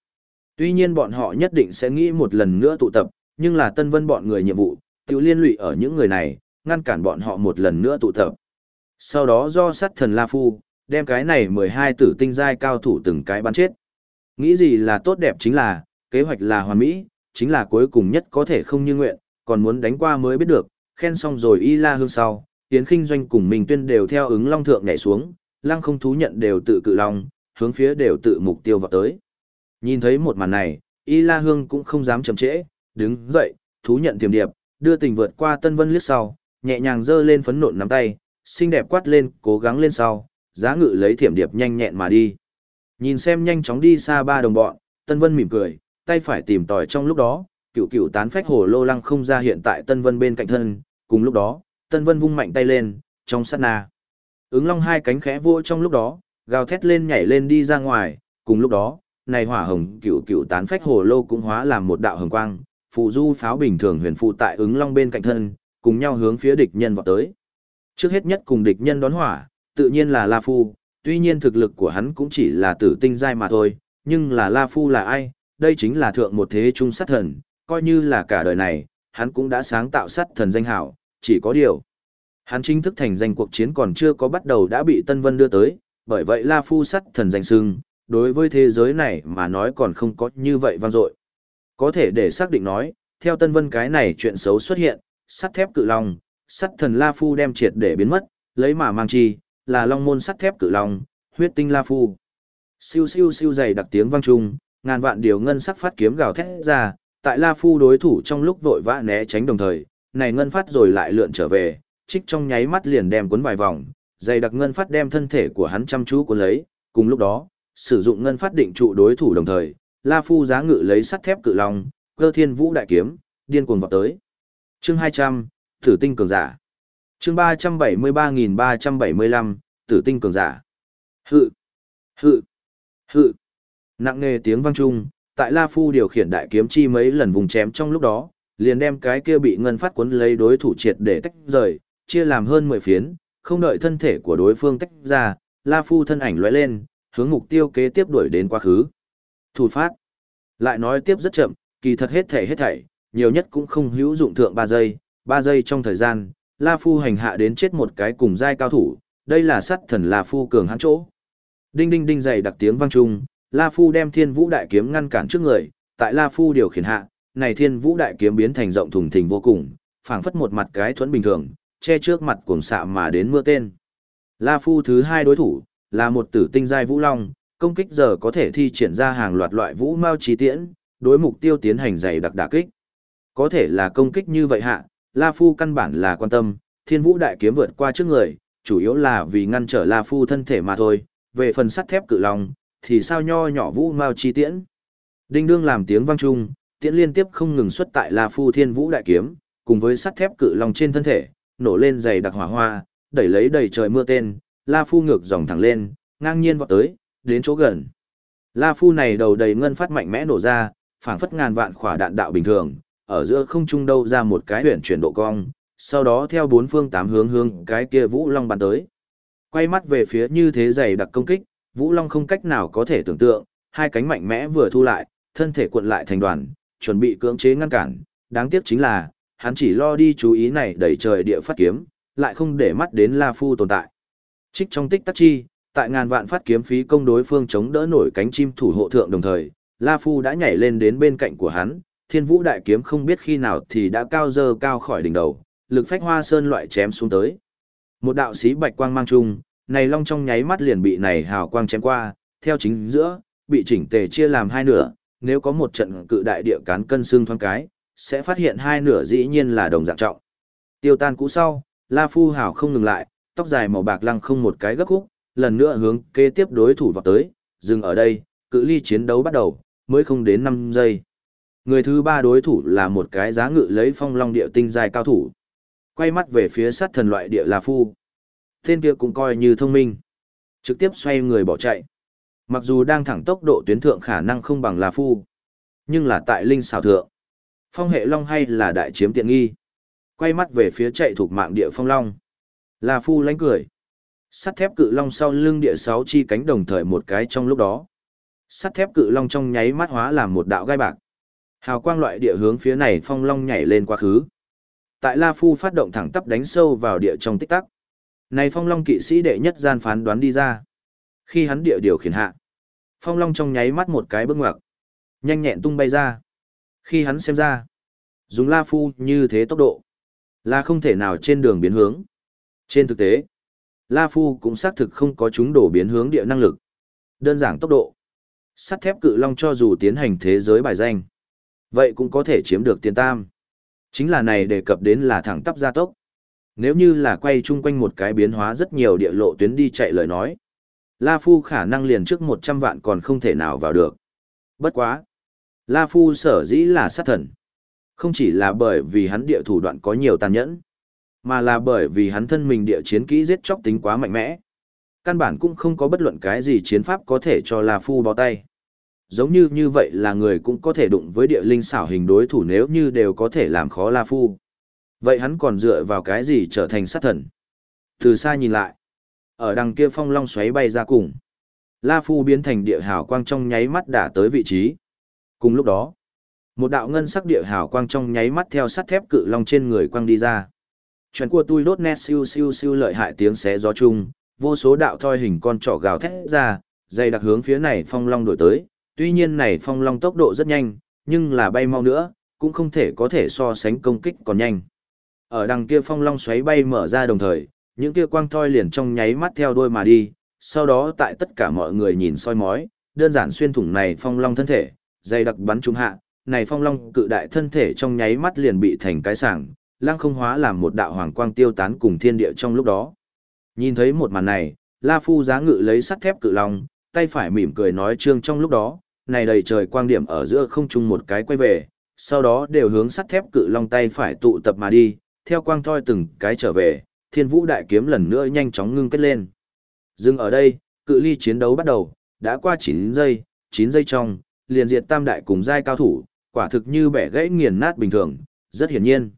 Tuy nhiên bọn họ nhất định sẽ nghĩ một lần nữa tụ tập, nhưng là Tân Vân bọn người nhiệm vụ, tiểu liên lụy ở những người này, ngăn cản bọn họ một lần nữa tụ tập. Sau đó do sát thần La Phu, đem cái này 12 tử tinh giai cao thủ từng cái bắn chết. Nghĩ gì là tốt đẹp chính là, kế hoạch là hoàn mỹ, chính là cuối cùng nhất có thể không như nguyện, còn muốn đánh qua mới biết được, khen xong rồi y la hương sau, tiến kinh doanh cùng mình tuyên đều theo ứng long thượng nhảy xuống, lăng không thú nhận đều tự cự long, hướng phía đều tự mục tiêu vào tới. Nhìn thấy một màn này, y la hương cũng không dám chậm trễ, đứng dậy, thú nhận tiềm điệp, đưa tình vượt qua tân vân liếc sau, nhẹ nhàng giơ lên phấn nộn nắm tay, xinh đẹp quát lên, cố gắng lên sau, giá ngự lấy thiểm điệp nhanh nhẹn mà đi. Nhìn xem nhanh chóng đi xa ba đồng bọn, Tân Vân mỉm cười, tay phải tìm tòi trong lúc đó, cựu cựu tán phách hồ lô lăng không ra hiện tại Tân Vân bên cạnh thân, cùng lúc đó, Tân Vân vung mạnh tay lên, trong sát na. Ứng long hai cánh khẽ vỗ trong lúc đó, gào thét lên nhảy lên đi ra ngoài, cùng lúc đó, này hỏa hồng cựu cựu tán phách hồ lô cũng hóa làm một đạo hồng quang, phụ du pháo bình thường huyền phụ tại ứng long bên cạnh thân, cùng nhau hướng phía địch nhân vọt tới. Trước hết nhất cùng địch nhân đón hỏa, tự nhiên là La Phu, tuy nhiên thực lực của hắn cũng chỉ là tử tinh giai mà thôi, nhưng là La Phu là ai, đây chính là thượng một thế trung sát thần, coi như là cả đời này, hắn cũng đã sáng tạo sát thần danh hảo, chỉ có điều. Hắn chính thức thành danh cuộc chiến còn chưa có bắt đầu đã bị Tân Vân đưa tới, bởi vậy La Phu sát thần danh sưng, đối với thế giới này mà nói còn không có như vậy vang dội. Có thể để xác định nói, theo Tân Vân cái này chuyện xấu xuất hiện, sắt thép cự long, sắt thần La Phu đem triệt để biến mất, lấy mà mang chi, là long môn sắt thép cự long, huyết tinh La Phu. Siêu siêu siêu dày đặc tiếng vang trung, ngàn vạn điều ngân sắc phát kiếm gào thét ra, tại La Phu đối thủ trong lúc vội vã né tránh đồng thời, này ngân phát rồi lại lượn trở về, trích trong nháy mắt liền đem cuốn vài vòng, dày đặc ngân phát đem thân thể của hắn chăm chú cuốn lấy, cùng lúc đó, sử dụng ngân phát định trụ đối thủ đồng thời, La Phu giá ngự lấy sắt thép cự long, cơ thiên vũ đại kiếm, điên cuồng vọt tới. Chương 200, Tử tinh cường giả. Chương 373.375, Tử tinh cường giả. Hự, hự, hự. Nặng nề tiếng vang trung, tại La Phu điều khiển đại kiếm chi mấy lần vùng chém trong lúc đó, liền đem cái kia bị ngân phát cuốn lấy đối thủ triệt để tách rời, chia làm hơn 10 phiến, không đợi thân thể của đối phương tách ra, La Phu thân ảnh lóe lên, hướng mục tiêu kế tiếp đuổi đến quá khứ. Thủ phát. Lại nói tiếp rất chậm, kỳ thật hết thể hết thảy, nhiều nhất cũng không hữu dụng thượng 3 giây, 3 giây trong thời gian, La Phu hành hạ đến chết một cái cùng giai cao thủ, đây là sát thần La Phu cường hãn chỗ. Đinh đinh đinh dày đặc tiếng vang trung, La Phu đem Thiên Vũ đại kiếm ngăn cản trước người, tại La Phu điều khiển hạ, này Thiên Vũ đại kiếm biến thành rộng thùng thình vô cùng, phảng phất một mặt cái thuẫn bình thường, che trước mặt cuồng xạ mà đến mưa tên. La Phu thứ hai đối thủ, là một tử tinh giai vũ long, công kích giờ có thể thi triển ra hàng loạt loại vũ mao trí tiễn, đối mục tiêu tiến hành dày đặc đả kích. Có thể là công kích như vậy hạ, La Phu căn bản là quan tâm, Thiên Vũ đại kiếm vượt qua trước người, chủ yếu là vì ngăn trở La Phu thân thể mà thôi, về phần sắt thép cự long, thì sao nho nhỏ vũ mao chi tiễn. Đinh đương làm tiếng vang trung, tiễn liên tiếp không ngừng xuất tại La Phu Thiên Vũ đại kiếm, cùng với sắt thép cự long trên thân thể, nổ lên dày đặc hỏa hoa, đẩy lấy đầy trời mưa tên, La Phu ngược dòng thẳng lên, ngang nhiên vọt tới, đến chỗ gần. La Phu này đầu đầy ngân phát mạnh mẽ nổ ra, phảng phất ngàn vạn khỏa đạn đạo bình thường, ở giữa không trung đâu ra một cái huyền chuyển độ cong, sau đó theo bốn phương tám hướng hướng cái kia Vũ Long bắn tới. Quay mắt về phía như thế dày đặc công kích, Vũ Long không cách nào có thể tưởng tượng, hai cánh mạnh mẽ vừa thu lại, thân thể cuộn lại thành đoàn, chuẩn bị cưỡng chế ngăn cản, đáng tiếc chính là, hắn chỉ lo đi chú ý này đẩy trời địa phát kiếm, lại không để mắt đến La Phu tồn tại. Trích trong tích tắc chi, Tại ngàn vạn phát kiếm phí công đối phương chống đỡ nổi cánh chim thủ hộ thượng đồng thời, La Phu đã nhảy lên đến bên cạnh của hắn, thiên vũ đại kiếm không biết khi nào thì đã cao dơ cao khỏi đỉnh đầu, lực phách hoa sơn loại chém xuống tới. Một đạo sĩ bạch quang mang chung, này long trong nháy mắt liền bị này hào quang chém qua, theo chính giữa, bị chỉnh tề chia làm hai nửa, nếu có một trận cự đại địa cán cân xương thoáng cái, sẽ phát hiện hai nửa dĩ nhiên là đồng dạng trọng. Tiêu tan cũ sau, La Phu Hảo không ngừng lại, tóc dài màu bạc lăng không một cái gấp khúc, lần nữa hướng kế tiếp đối thủ vào tới, dừng ở đây, cự ly chiến đấu bắt đầu, mới không đến 5 giây. Người thứ ba đối thủ là một cái giá ngự lấy phong long địa tinh dài cao thủ. Quay mắt về phía sát thần loại địa La Phu. Tên kia cũng coi như thông minh. Trực tiếp xoay người bỏ chạy. Mặc dù đang thẳng tốc độ tuyến thượng khả năng không bằng La Phu, nhưng là tại linh xảo thượng. Phong hệ long hay là đại chiếm tiện nghi. Quay mắt về phía chạy thuộc mạng địa phong long. La Phu lánh cười. Sắt thép cự long sau lưng địa sáu chi cánh đồng thời một cái trong lúc đó. Sắt thép cự long trong nháy mắt hóa làm một đạo gai bạc. Hào quang loại địa hướng phía này phong long nhảy lên quá khứ. Tại La Phu phát động thẳng tắp đánh sâu vào địa trong tích tắc. Này phong long kỵ sĩ đệ nhất gian phán đoán đi ra. Khi hắn địa điều khiển hạ. Phong long trong nháy mắt một cái bước ngoặc. Nhanh nhẹn tung bay ra. Khi hắn xem ra. Dùng La Phu như thế tốc độ. Là không thể nào trên đường biến hướng. Trên thực tế. La Phu cũng xác thực không có chúng đổ biến hướng địa năng lực. Đơn giản tốc độ. Sắt thép cự long cho dù tiến hành thế giới bài danh. Vậy cũng có thể chiếm được tiền tam. Chính là này đề cập đến là thẳng tắp gia tốc. Nếu như là quay chung quanh một cái biến hóa rất nhiều địa lộ tuyến đi chạy lời nói. La Phu khả năng liền trước 100 vạn còn không thể nào vào được. Bất quá. La Phu sở dĩ là sát thần. Không chỉ là bởi vì hắn địa thủ đoạn có nhiều tàn nhẫn, mà là bởi vì hắn thân mình địa chiến kỹ giết chóc tính quá mạnh mẽ. Căn bản cũng không có bất luận cái gì chiến pháp có thể cho La Phu bó tay. Giống như như vậy là người cũng có thể đụng với địa linh xảo hình đối thủ nếu như đều có thể làm khó La Phu. Vậy hắn còn dựa vào cái gì trở thành sát thần? Từ xa nhìn lại, ở đằng kia phong long xoáy bay ra cùng. La Phu biến thành địa hào quang trong nháy mắt đã tới vị trí. Cùng lúc đó, một đạo ngân sắc địa hào quang trong nháy mắt theo sắt thép cự long trên người quang đi ra. Chuyện của tôi đốt nét siêu siêu siêu lợi hại tiếng xé gió chung, vô số đạo thoi hình con trỏ gào thét ra, dây đặc hướng phía này phong long đổi tới. Tuy nhiên này phong long tốc độ rất nhanh, nhưng là bay mau nữa, cũng không thể có thể so sánh công kích còn nhanh. Ở đằng kia phong long xoáy bay mở ra đồng thời, những kia quang thoi liền trong nháy mắt theo đuôi mà đi, sau đó tại tất cả mọi người nhìn soi mói, đơn giản xuyên thủng này phong long thân thể, dây đặc bắn trúng hạ, này phong long cự đại thân thể trong nháy mắt liền bị thành cái sảng, lang không hóa làm một đạo hoàng quang tiêu tán cùng thiên địa trong lúc đó. Nhìn thấy một màn này, La Phu giá ngự lấy sắt thép cự long, tay phải mỉm cười nói trương trong lúc đó, này đầy trời quang điểm ở giữa không trung một cái quay về, sau đó đều hướng sắt thép cự long tay phải tụ tập mà đi, theo quang thoi từng cái trở về, thiên vũ đại kiếm lần nữa nhanh chóng ngưng kết lên. Dừng ở đây, cự ly chiến đấu bắt đầu, đã qua 9 giây, 9 giây trong, liền diệt tam đại cùng giai cao thủ, quả thực như bẻ gãy nghiền nát bình thường, rất hiển nhiên.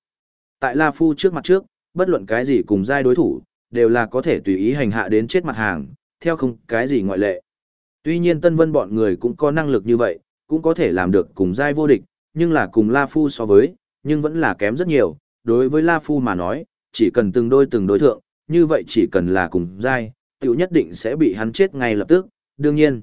Tại La Phu trước mặt trước, bất luận cái gì cùng giai đối thủ, đều là có thể tùy ý hành hạ đến chết mặt hàng, theo không cái gì ngoại lệ. Tuy nhiên Tân Vân bọn người cũng có năng lực như vậy, cũng có thể làm được cùng giai vô địch, nhưng là cùng La Phu so với, nhưng vẫn là kém rất nhiều. Đối với La Phu mà nói, chỉ cần từng đôi từng đối thượng, như vậy chỉ cần là cùng giai, tiểu nhất định sẽ bị hắn chết ngay lập tức, đương nhiên.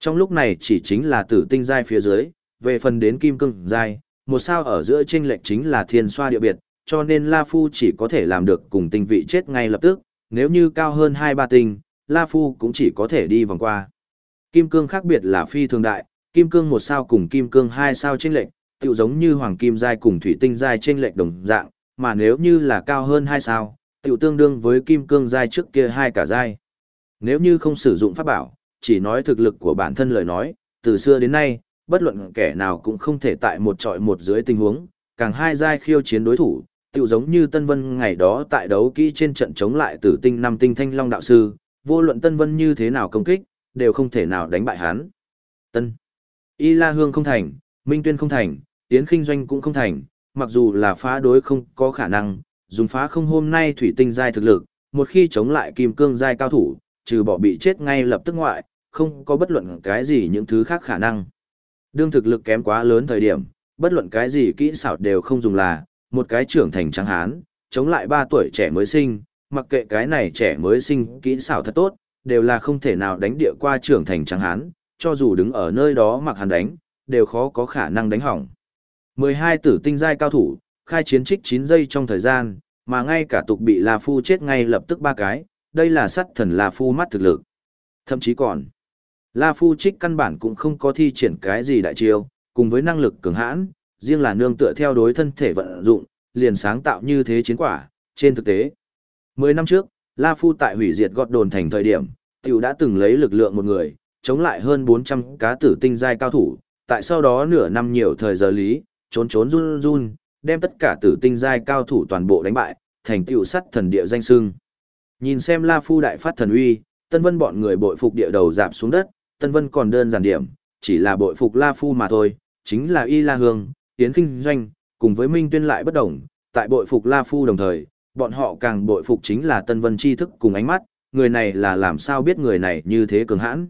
Trong lúc này chỉ chính là tử tinh giai phía dưới, về phần đến kim cương giai, một sao ở giữa chênh lệch chính là thiên xoa địa biệt, cho nên La Phu chỉ có thể làm được cùng tinh vị chết ngay lập tức, nếu như cao hơn 2-3 tinh, La Phu cũng chỉ có thể đi vòng qua. Kim cương khác biệt là phi thường đại, kim cương một sao cùng kim cương hai sao chênh lệch, tựu giống như hoàng kim giai cùng thủy tinh giai trên lệch đồng dạng, mà nếu như là cao hơn hai sao, tựu tương đương với kim cương giai trước kia hai cả giai. Nếu như không sử dụng pháp bảo, chỉ nói thực lực của bản thân lời nói, từ xưa đến nay, bất luận kẻ nào cũng không thể tại một trọi một dưới tình huống, càng hai giai khiêu chiến đối thủ, tựu giống như Tân Vân ngày đó tại đấu kỹ trên trận chống lại tử tinh năm tinh thanh long đạo sư, vô luận Tân Vân như thế nào công kích, đều không thể nào đánh bại hắn. Tân. Y La Hương không thành, Minh Tuyên không thành, Yến Kinh Doanh cũng không thành, mặc dù là phá đối không có khả năng, dùng phá không hôm nay thủy tinh giai thực lực, một khi chống lại kim cương giai cao thủ, trừ bỏ bị chết ngay lập tức ngoại, không có bất luận cái gì những thứ khác khả năng. Đương thực lực kém quá lớn thời điểm, bất luận cái gì kỹ xảo đều không dùng là, một cái trưởng thành trắng hán, chống lại ba tuổi trẻ mới sinh, mặc kệ cái này trẻ mới sinh kỹ xảo thật tốt, đều là không thể nào đánh địa qua trưởng thành trắng hán, cho dù đứng ở nơi đó mặc hắn đánh, đều khó có khả năng đánh hỏng. 12 tử tinh giai cao thủ, khai chiến trích 9 giây trong thời gian, mà ngay cả tục bị La Phu chết ngay lập tức ba cái, đây là sắt thần La Phu mắt thực lực. Thậm chí còn, La Phu trích căn bản cũng không có thi triển cái gì đại chiêu, cùng với năng lực cường hãn, riêng là nương tựa theo đối thân thể vận dụng, liền sáng tạo như thế chiến quả, trên thực tế. 10 năm trước, La Phu tại hủy diệt gọt đồn thành thời điểm, tiểu đã từng lấy lực lượng một người, chống lại hơn 400 cá tử tinh giai cao thủ, tại sau đó nửa năm nhiều thời giờ lý, trốn trốn run run, đem tất cả tử tinh giai cao thủ toàn bộ đánh bại, thành tiểu sắt thần địa danh sưng. Nhìn xem La Phu đại phát thần uy, Tân Vân bọn người bội phục địa đầu dạp xuống đất, Tân Vân còn đơn giản điểm, chỉ là bội phục La Phu mà thôi, chính là Y La Hương, Tiến Kinh Doanh, cùng với Minh Tuyên lại bất đồng, tại bội phục La Phu đồng thời, bọn họ càng bội phục chính là Tân Vân tri thức cùng ánh mắt, người này là làm sao biết người này như thế cường hãn.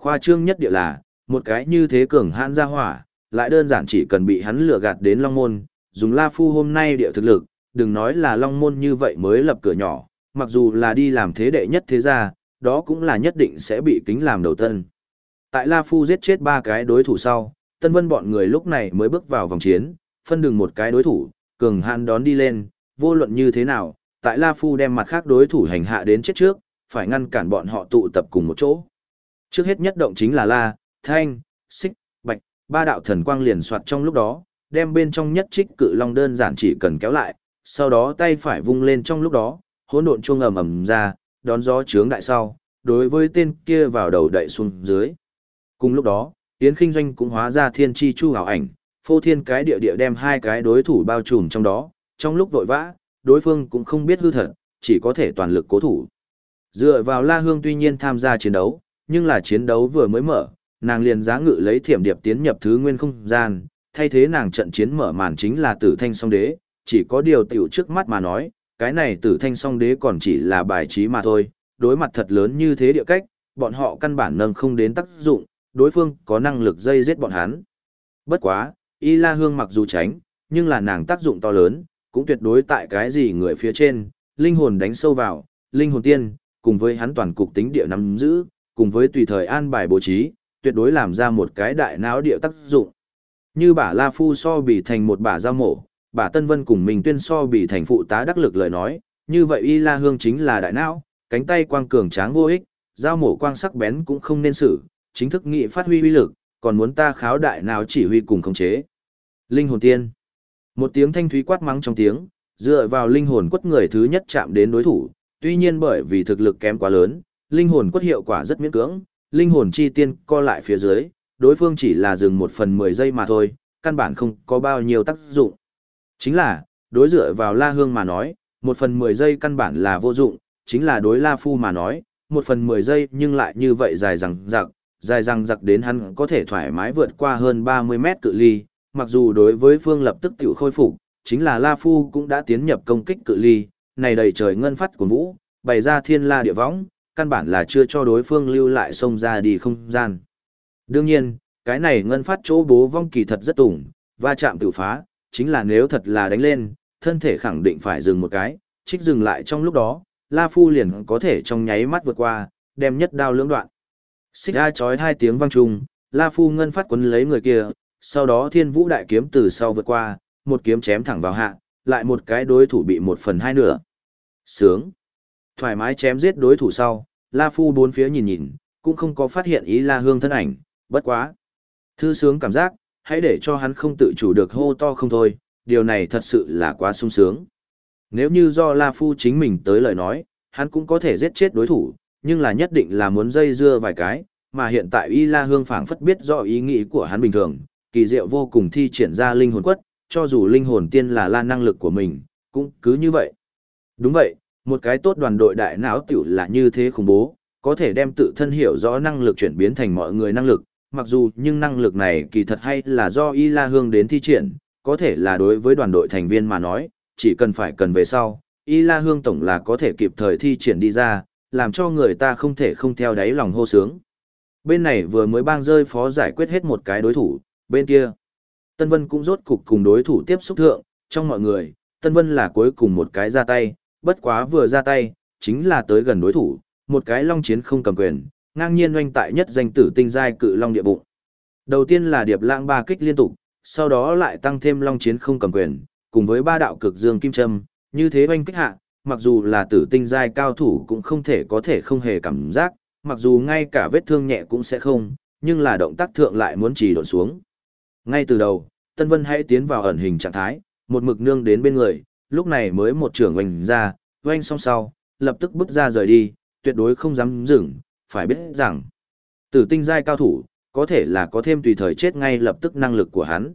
Khoa trương nhất địa là, một cái như thế cường hãn ra hỏa, lại đơn giản chỉ cần bị hắn lừa gạt đến Long Môn, dùng La Phu hôm nay địa thực lực, đừng nói là Long Môn như vậy mới lập cửa nhỏ, mặc dù là đi làm thế đệ nhất thế gia, đó cũng là nhất định sẽ bị kính làm đầu tân. Tại La Phu giết chết ba cái đối thủ sau, Tân Vân bọn người lúc này mới bước vào vòng chiến, phân đường một cái đối thủ, cường hàn đón đi lên, vô luận như thế nào, tại La Phu đem mặt khác đối thủ hành hạ đến chết trước, phải ngăn cản bọn họ tụ tập cùng một chỗ. Trước hết nhất động chính là La, Thanh, Xích, Bạch, ba đạo thần quang liền soạt trong lúc đó, đem bên trong nhất trích cự long đơn giản chỉ cần kéo lại, sau đó tay phải vung lên trong lúc đó, hỗn độn chuông ầm ầm ra, đón gió trướng đại sau, đối với tên kia vào đầu đậy xuống dưới. Cùng lúc đó, Yến Kinh Doanh cũng hóa ra thiên chi chu hảo ảnh, phô thiên cái địa địa đem hai cái đối thủ bao trùm trong đó, trong lúc vội vã, đối phương cũng không biết hư thật, chỉ có thể toàn lực cố thủ. Dựa vào La Hương tuy nhiên tham gia chiến đấu, nhưng là chiến đấu vừa mới mở, nàng liền giá ngự lấy thiểm điệp tiến nhập thứ nguyên không gian, thay thế nàng trận chiến mở màn chính là tử thanh song đế, chỉ có điều tiểu trước mắt mà nói, cái này tử thanh song đế còn chỉ là bài trí mà thôi, đối mặt thật lớn như thế địa cách, bọn họ căn bản nâng không đến tác dụng, đối phương có năng lực dây giết bọn hắn. Bất quá, Y La Hương mặc dù tránh, nhưng là nàng tác dụng to lớn, cũng tuyệt đối tại cái gì người phía trên, linh hồn đánh sâu vào, linh hồn tiên, cùng với hắn toàn cục tính địa nắm giữ, cùng với tùy thời an bài bố trí, tuyệt đối làm ra một cái đại não địa tác dụng. Như bả La Phu so bị thành một bả giao mổ, bả Tân Vân cùng mình tuyên so bị thành phụ tá đắc lực lời nói, như vậy Y La Hương chính là đại não, cánh tay quang cường tráng vô ích, giao mổ quang sắc bén cũng không nên xử, chính thức nghị phát huy uy lực, còn muốn ta kháo đại não chỉ huy cùng khống chế. Linh hồn tiên. Một tiếng thanh thúy quát mắng trong tiếng, dựa vào linh hồn quất người thứ nhất chạm đến đối thủ, tuy nhiên bởi vì thực lực kém quá lớn, linh hồn quất hiệu quả rất miễn cưỡng, linh hồn chi tiên co lại phía dưới, đối phương chỉ là dừng một phần mười giây mà thôi, căn bản không có bao nhiêu tác dụng. Chính là, đối dựa vào La Hương mà nói, một phần mười giây căn bản là vô dụng, chính là đối La Phu mà nói, một phần mười giây nhưng lại như vậy dài rằng giặc, dài rằng giặc đến hắn có thể thoải mái vượt qua hơn ba mươi mét cự ly, mặc dù đối với phương lập tức tiểu khôi phục, chính là La Phu cũng đã tiến nhập công kích cự ly, này đầy trời ngân phát của vũ, bày ra thiên la địa võng, căn bản là chưa cho đối phương lưu lại sông ra đi không gian. Đương nhiên, cái này ngân phát chỗ bố vong kỳ thật rất tủng, va chạm tự phá, chính là nếu thật là đánh lên, thân thể khẳng định phải dừng một cái, trích dừng lại trong lúc đó, La Phu liền có thể trong nháy mắt vượt qua, đem nhất đao lưỡng đoạn. Xích A chói hai tiếng vang trùng, La Phu ngân phát quấn lấy người kia, sau đó thiên vũ đại kiếm từ sau vượt qua, một kiếm chém thẳng vào hạ, lại một cái đối thủ bị một phần hai nửa. Sướng. Thoải mái chém giết đối thủ sau, La Phu bốn phía nhìn nhìn, cũng không có phát hiện ý La Hương thân ảnh, bất quá. Thư sướng cảm giác, hãy để cho hắn không tự chủ được hô to không thôi, điều này thật sự là quá sung sướng. Nếu như do La Phu chính mình tới lời nói, hắn cũng có thể giết chết đối thủ, nhưng là nhất định là muốn dây dưa vài cái, mà hiện tại Y La Hương phảng phất biết rõ ý nghĩ của hắn bình thường, kỳ diệu vô cùng thi triển ra linh hồn quất, cho dù linh hồn tiên là la năng lực của mình, cũng cứ như vậy. Đúng vậy, một cái tốt đoàn đội đại não tiểu là như thế khủng bố, có thể đem tự thân hiểu rõ năng lực chuyển biến thành mọi người năng lực, mặc dù nhưng năng lực này kỳ thật hay là do Y La Hương đến thi triển, có thể là đối với đoàn đội thành viên mà nói, chỉ cần phải cần về sau, Y La Hương tổng là có thể kịp thời thi triển đi ra, làm cho người ta không thể không theo đáy lòng hô sướng. Bên này vừa mới bang rơi phó giải quyết hết một cái đối thủ, bên kia. Tân Vân cũng rốt cục cùng đối thủ tiếp xúc thượng, trong mọi người, Tân Vân là cuối cùng một cái ra tay, bất quá vừa ra tay, chính là tới gần đối thủ, một cái long chiến không cầm quyền, ngang nhiên oanh tại nhất danh tử tinh giai cự long địa bụng. Đầu tiên là điệp lãng ba kích liên tục, sau đó lại tăng thêm long chiến không cầm quyền, cùng với ba đạo cực dương kim châm, như thế oanh kích hạ, mặc dù là tử tinh giai cao thủ cũng không thể có thể không hề cảm giác, mặc dù ngay cả vết thương nhẹ cũng sẽ không, nhưng là động tác thượng lại muốn trì độn xuống. Ngay từ đầu, Tân Vân hãy tiến vào ẩn hình trạng thái, một mực nương đến bên người, lúc này mới một trưởng oanh ra, oanh xong sau, lập tức bước ra rời đi, tuyệt đối không dám dừng, phải biết rằng, tử tinh giai cao thủ, có thể là có thêm tùy thời chết ngay lập tức năng lực của hắn.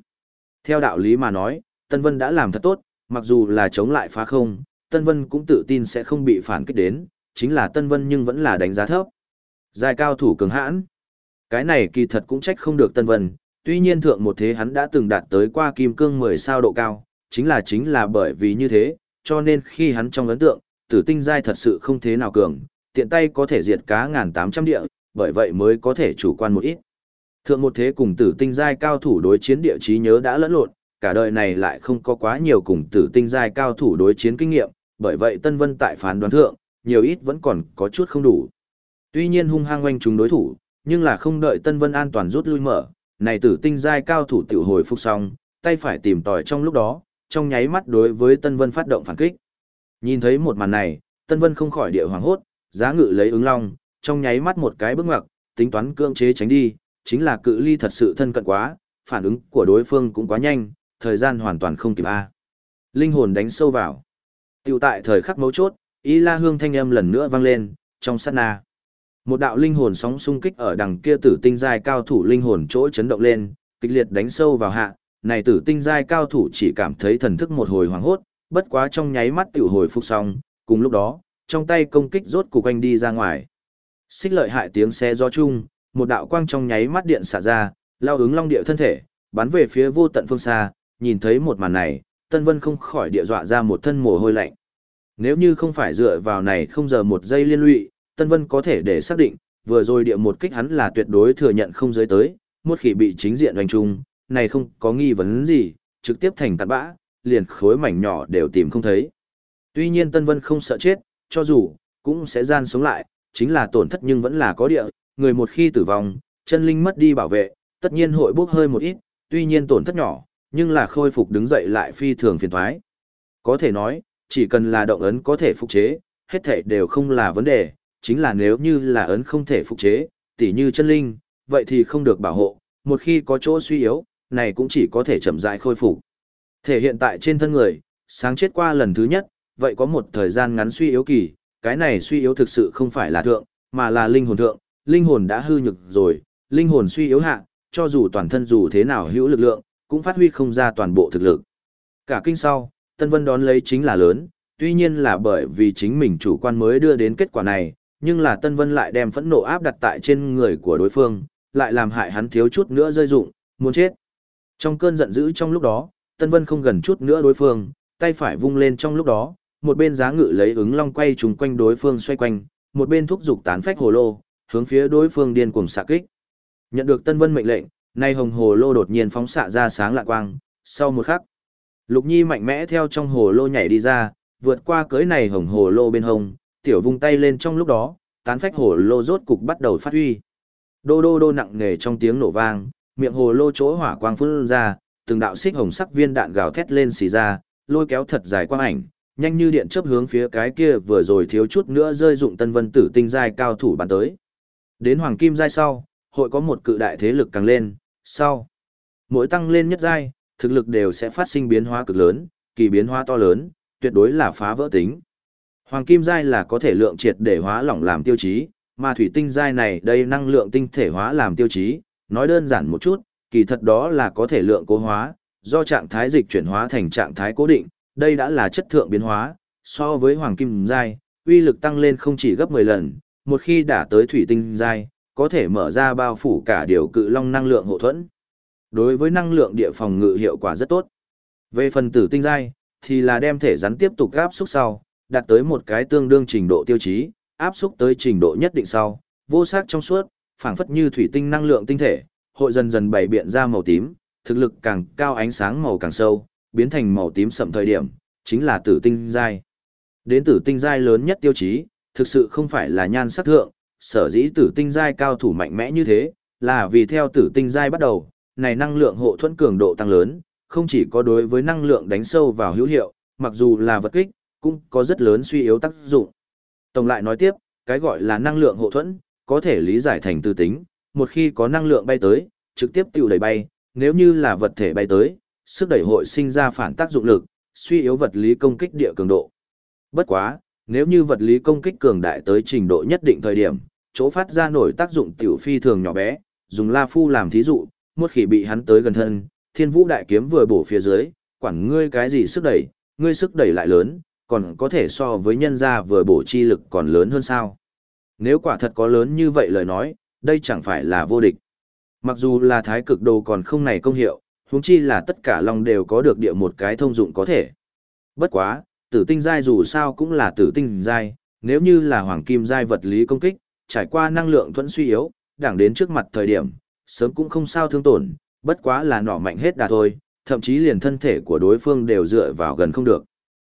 Theo đạo lý mà nói, Tân Vân đã làm thật tốt, mặc dù là chống lại phá không, Tân Vân cũng tự tin sẽ không bị phản kích đến, chính là Tân Vân nhưng vẫn là đánh giá thấp. Giai cao thủ cường hãn. Cái này kỳ thật cũng trách không được Tân Vân, tuy nhiên thượng một thế hắn đã từng đạt tới qua kim cương 10 sao độ cao, chính là chính là bởi vì như thế, cho nên khi hắn trong ấn tượng, tử tinh giai thật sự không thế nào cường, tiện tay có thể diệt cá ngàn tám trăm địa, bởi vậy mới có thể chủ quan một ít. Thượng một thế cùng tử tinh giai cao thủ đối chiến địa trí nhớ đã lẫn lộn, cả đời này lại không có quá nhiều cùng tử tinh giai cao thủ đối chiến kinh nghiệm, bởi vậy Tân Vân tại phán đoán thượng, nhiều ít vẫn còn có chút không đủ. Tuy nhiên hung hăng quanh chúng đối thủ, nhưng là không đợi Tân Vân an toàn rút lui mở, này tử tinh giai cao thủ tiểu hồi phục xong, tay phải tìm tòi trong lúc đó, trong nháy mắt đối với Tân Vân phát động phản kích. Nhìn thấy một màn này, Tân Vân không khỏi địa hoàng hốt, giá ngự lấy ứng long, trong nháy mắt một cái bước ngoặt, tính toán cưỡng chế tránh đi, chính là cự ly thật sự thân cận quá, phản ứng của đối phương cũng quá nhanh, thời gian hoàn toàn không kịp a. Linh hồn đánh sâu vào. Tiểu tại thời khắc mấu chốt, Y La Hương thanh âm lần nữa vang lên, trong sát na. Một đạo linh hồn sóng xung kích ở đằng kia tử tinh giai cao thủ linh hồn chỗ chấn động lên, kịch liệt đánh sâu vào hạ, này tử tinh giai cao thủ chỉ cảm thấy thần thức một hồi hoảng hốt, bất quá trong nháy mắt tiểu hồi phục xong, cùng lúc đó, trong tay công kích rốt cục anh đi ra ngoài. Xích lợi hại tiếng xe gió chung, một đạo quang trong nháy mắt điện xả ra, lao ứng long địa thân thể, bắn về phía vô tận phương xa, nhìn thấy một màn này, Tân Vân không khỏi địa dọa ra một thân mồ hôi lạnh. Nếu như không phải dựa vào này không giờ một giây liên lụy, Tân Vân có thể để xác định, vừa rồi địa một kích hắn là tuyệt đối thừa nhận không giới tới, một khi bị chính diện đánh trung, này không có nghi vấn gì, trực tiếp thành tạt bã, liền khối mảnh nhỏ đều tìm không thấy. Tuy nhiên Tân Vân không sợ chết, cho dù, cũng sẽ gian sống lại, chính là tổn thất nhưng vẫn là có địa, người một khi tử vong, chân linh mất đi bảo vệ, tất nhiên hội bốc hơi một ít, tuy nhiên tổn thất nhỏ, nhưng là khôi phục đứng dậy lại phi thường phiền thoái. Có thể nói, chỉ cần là động ấn có thể phục chế, hết thể đều không là vấn đề, chính là nếu như là ấn không thể phục chế, tỉ như chân linh, vậy thì không được bảo hộ, một khi có chỗ suy yếu, này cũng chỉ có thể chậm rãi khôi phục. Thể hiện tại trên thân người, sáng chết qua lần thứ nhất, vậy có một thời gian ngắn suy yếu kỳ, cái này suy yếu thực sự không phải là thượng, mà là linh hồn thượng, linh hồn đã hư nhược rồi, linh hồn suy yếu hạ, cho dù toàn thân dù thế nào hữu lực lượng, cũng phát huy không ra toàn bộ thực lực. Cả kinh sau, Tân Vân đón lấy chính là lớn, tuy nhiên là bởi vì chính mình chủ quan mới đưa đến kết quả này, nhưng là Tân Vân lại đem phẫn nộ áp đặt tại trên người của đối phương, lại làm hại hắn thiếu chút nữa rơi dụng, muốn chết. Trong cơn giận dữ trong lúc đó, Tân Vân không gần chút nữa đối phương, tay phải vung lên trong lúc đó, một bên giá ngự lấy ứng long quay trùng quanh đối phương xoay quanh, một bên thúc giục tán phách hồ lô, hướng phía đối phương điên cuồng xạ kích. Nhận được Tân Vân mệnh lệnh, nay hồng hồ lô đột nhiên phóng xạ ra sáng lạ quang, sau một khắc, Lục Nhi mạnh mẽ theo trong hồ lô nhảy đi ra, vượt qua cưới này hồng hồ lô bên hông, tiểu vung tay lên trong lúc đó, tán phách hồ lô rốt cục bắt đầu phát huy. Đô đô đô nặng nề trong tiếng nổ vang, miệng hồ lô chỗ hỏa quang phun ra, từng đạo xích hồng sắc viên đạn gào thét lên xì ra, lôi kéo thật dài quang ảnh, nhanh như điện chớp hướng phía cái kia vừa rồi thiếu chút nữa rơi dụng tân vân tử tinh giai cao thủ bắn tới. Đến hoàng kim giai sau, hội có một cự đại thế lực càng lên, sau. Mỗi tăng lên nhất giai, thực lực đều sẽ phát sinh biến hóa cực lớn, kỳ biến hóa to lớn, tuyệt đối là phá vỡ tính. Hoàng kim giai là có thể lượng triệt để hóa lỏng làm tiêu chí, mà thủy tinh giai này đây năng lượng tinh thể hóa làm tiêu chí, nói đơn giản một chút, kỳ thật đó là có thể lượng cố hóa, do trạng thái dịch chuyển hóa thành trạng thái cố định, đây đã là chất thượng biến hóa, so với hoàng kim giai, uy lực tăng lên không chỉ gấp 10 lần, một khi đã tới thủy tinh giai, có thể mở ra bao phủ cả điều cự long năng lượng hộ thuẫn. Đối với năng lượng địa phòng ngự hiệu quả rất tốt. Về phần tử tinh giai, thì là đem thể rắn tiếp tục áp xúc sau, đạt tới một cái tương đương trình độ tiêu chí, áp xúc tới trình độ nhất định sau, vô sắc trong suốt, phảng phất như thủy tinh năng lượng tinh thể, hội dần dần bảy biện ra màu tím, thực lực càng cao ánh sáng màu càng sâu, biến thành màu tím sậm thời điểm, chính là tử tinh giai. Đến tử tinh giai lớn nhất tiêu chí, thực sự không phải là nhan sắc thượng, sở dĩ tử tinh giai cao thủ mạnh mẽ như thế, là vì theo tử tinh giai bắt đầu, này năng lượng hộ thuẫn cường độ tăng lớn, không chỉ có đối với năng lượng đánh sâu vào hữu hiệu, mặc dù là vật kích, cũng có rất lớn suy yếu tác dụng. Tổng lại nói tiếp, cái gọi là năng lượng hộ thuẫn, có thể lý giải thành tư tính, một khi có năng lượng bay tới, trực tiếp tiêu đẩy bay, nếu như là vật thể bay tới, sức đẩy hội sinh ra phản tác dụng lực, suy yếu vật lý công kích địa cường độ. Bất quá, nếu như vật lý công kích cường đại tới trình độ nhất định thời điểm, chỗ phát ra nổi tác dụng tiểu phi thường nhỏ bé, dùng La Phu làm thí dụ, một khi bị hắn tới gần thân, Thiên Vũ đại kiếm vừa bổ phía dưới, quản ngươi cái gì sức đẩy, ngươi sức đẩy lại lớn, còn có thể so với nhân gia vừa bổ chi lực còn lớn hơn sao? Nếu quả thật có lớn như vậy lời nói, đây chẳng phải là vô địch. Mặc dù là thái cực đồ còn không này công hiệu, huống chi là tất cả long đều có được địa một cái thông dụng có thể. Bất quá, tử tinh giai dù sao cũng là tử tinh giai, nếu như là hoàng kim giai vật lý công kích, trải qua năng lượng thuẫn suy yếu, đảng đến trước mặt thời điểm, sớm cũng không sao thương tổn, bất quá là nỏ mạnh hết đà thôi, thậm chí liền thân thể của đối phương đều dựa vào gần không được.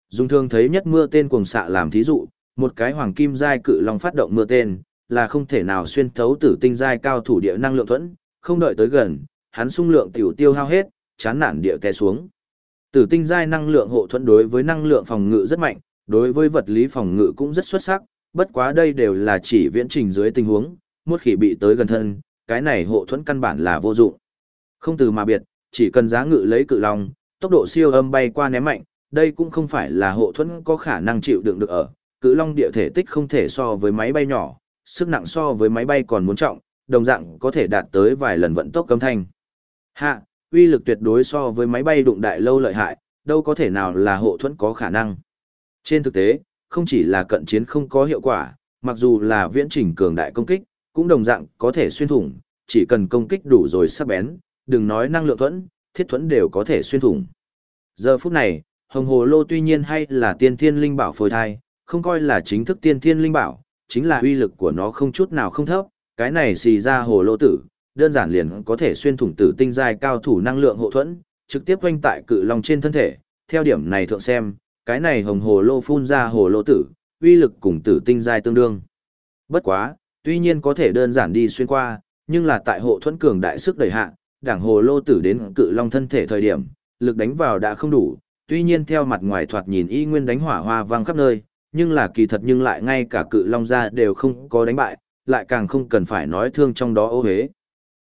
Dung thương thấy nhất mưa tên cuồng xạ làm thí dụ, một cái hoàng kim giai cự long phát động mưa tên, là không thể nào xuyên thấu tử tinh giai cao thủ địa năng lượng thuẫn, không đợi tới gần, hắn sung lượng tiểu tiêu hao hết, chán nản địa té xuống. Tử tinh giai năng lượng hộ thuẫn đối với năng lượng phòng ngự rất mạnh, đối với vật lý phòng ngự cũng rất xuất sắc, bất quá đây đều là chỉ viễn trình dưới tình huống, một khi bị tới gần thân, cái này hộ thuẫn căn bản là vô dụng. Không từ mà biệt, chỉ cần giá ngự lấy cự long, tốc độ siêu âm bay qua ném mạnh, đây cũng không phải là hộ thuẫn có khả năng chịu đựng được ở. Cự long địa thể tích không thể so với máy bay nhỏ, sức nặng so với máy bay còn muốn trọng, đồng dạng có thể đạt tới vài lần vận tốc cấm thanh. Hạ, uy lực tuyệt đối so với máy bay đụng đại lâu lợi hại, đâu có thể nào là hộ thuẫn có khả năng. Trên thực tế, không chỉ là cận chiến không có hiệu quả, mặc dù là viễn trình cường đại công kích, cũng đồng dạng có thể xuyên thủng, chỉ cần công kích đủ rồi sắc bén, đừng nói năng lượng thuẫn, thiết thuẫn đều có thể xuyên thủng. Giờ phút này, Hồng Hồ Lô tuy nhiên hay là tiên thiên linh bảo phôi thai, không coi là chính thức tiên thiên linh bảo, chính là uy lực của nó không chút nào không thấp, cái này xì ra hồ lô tử, đơn giản liền có thể xuyên thủng tử tinh giai cao thủ năng lượng hộ thuẫn, trực tiếp quanh tại cự long trên thân thể. Theo điểm này thượng xem, cái này hồng hồ lô phun ra hồ lô tử, uy lực cùng tử tinh giai tương đương. Bất quá, tuy nhiên có thể đơn giản đi xuyên qua, nhưng là tại hộ thuẫn cường đại sức đẩy hạ, đảng hồ lô tử đến cự long thân thể thời điểm, lực đánh vào đã không đủ, tuy nhiên theo mặt ngoài thoạt nhìn y nguyên đánh hỏa hoa vang khắp nơi, nhưng là kỳ thật nhưng lại ngay cả cự long ra đều không có đánh bại, lại càng không cần phải nói thương trong đó ô hế.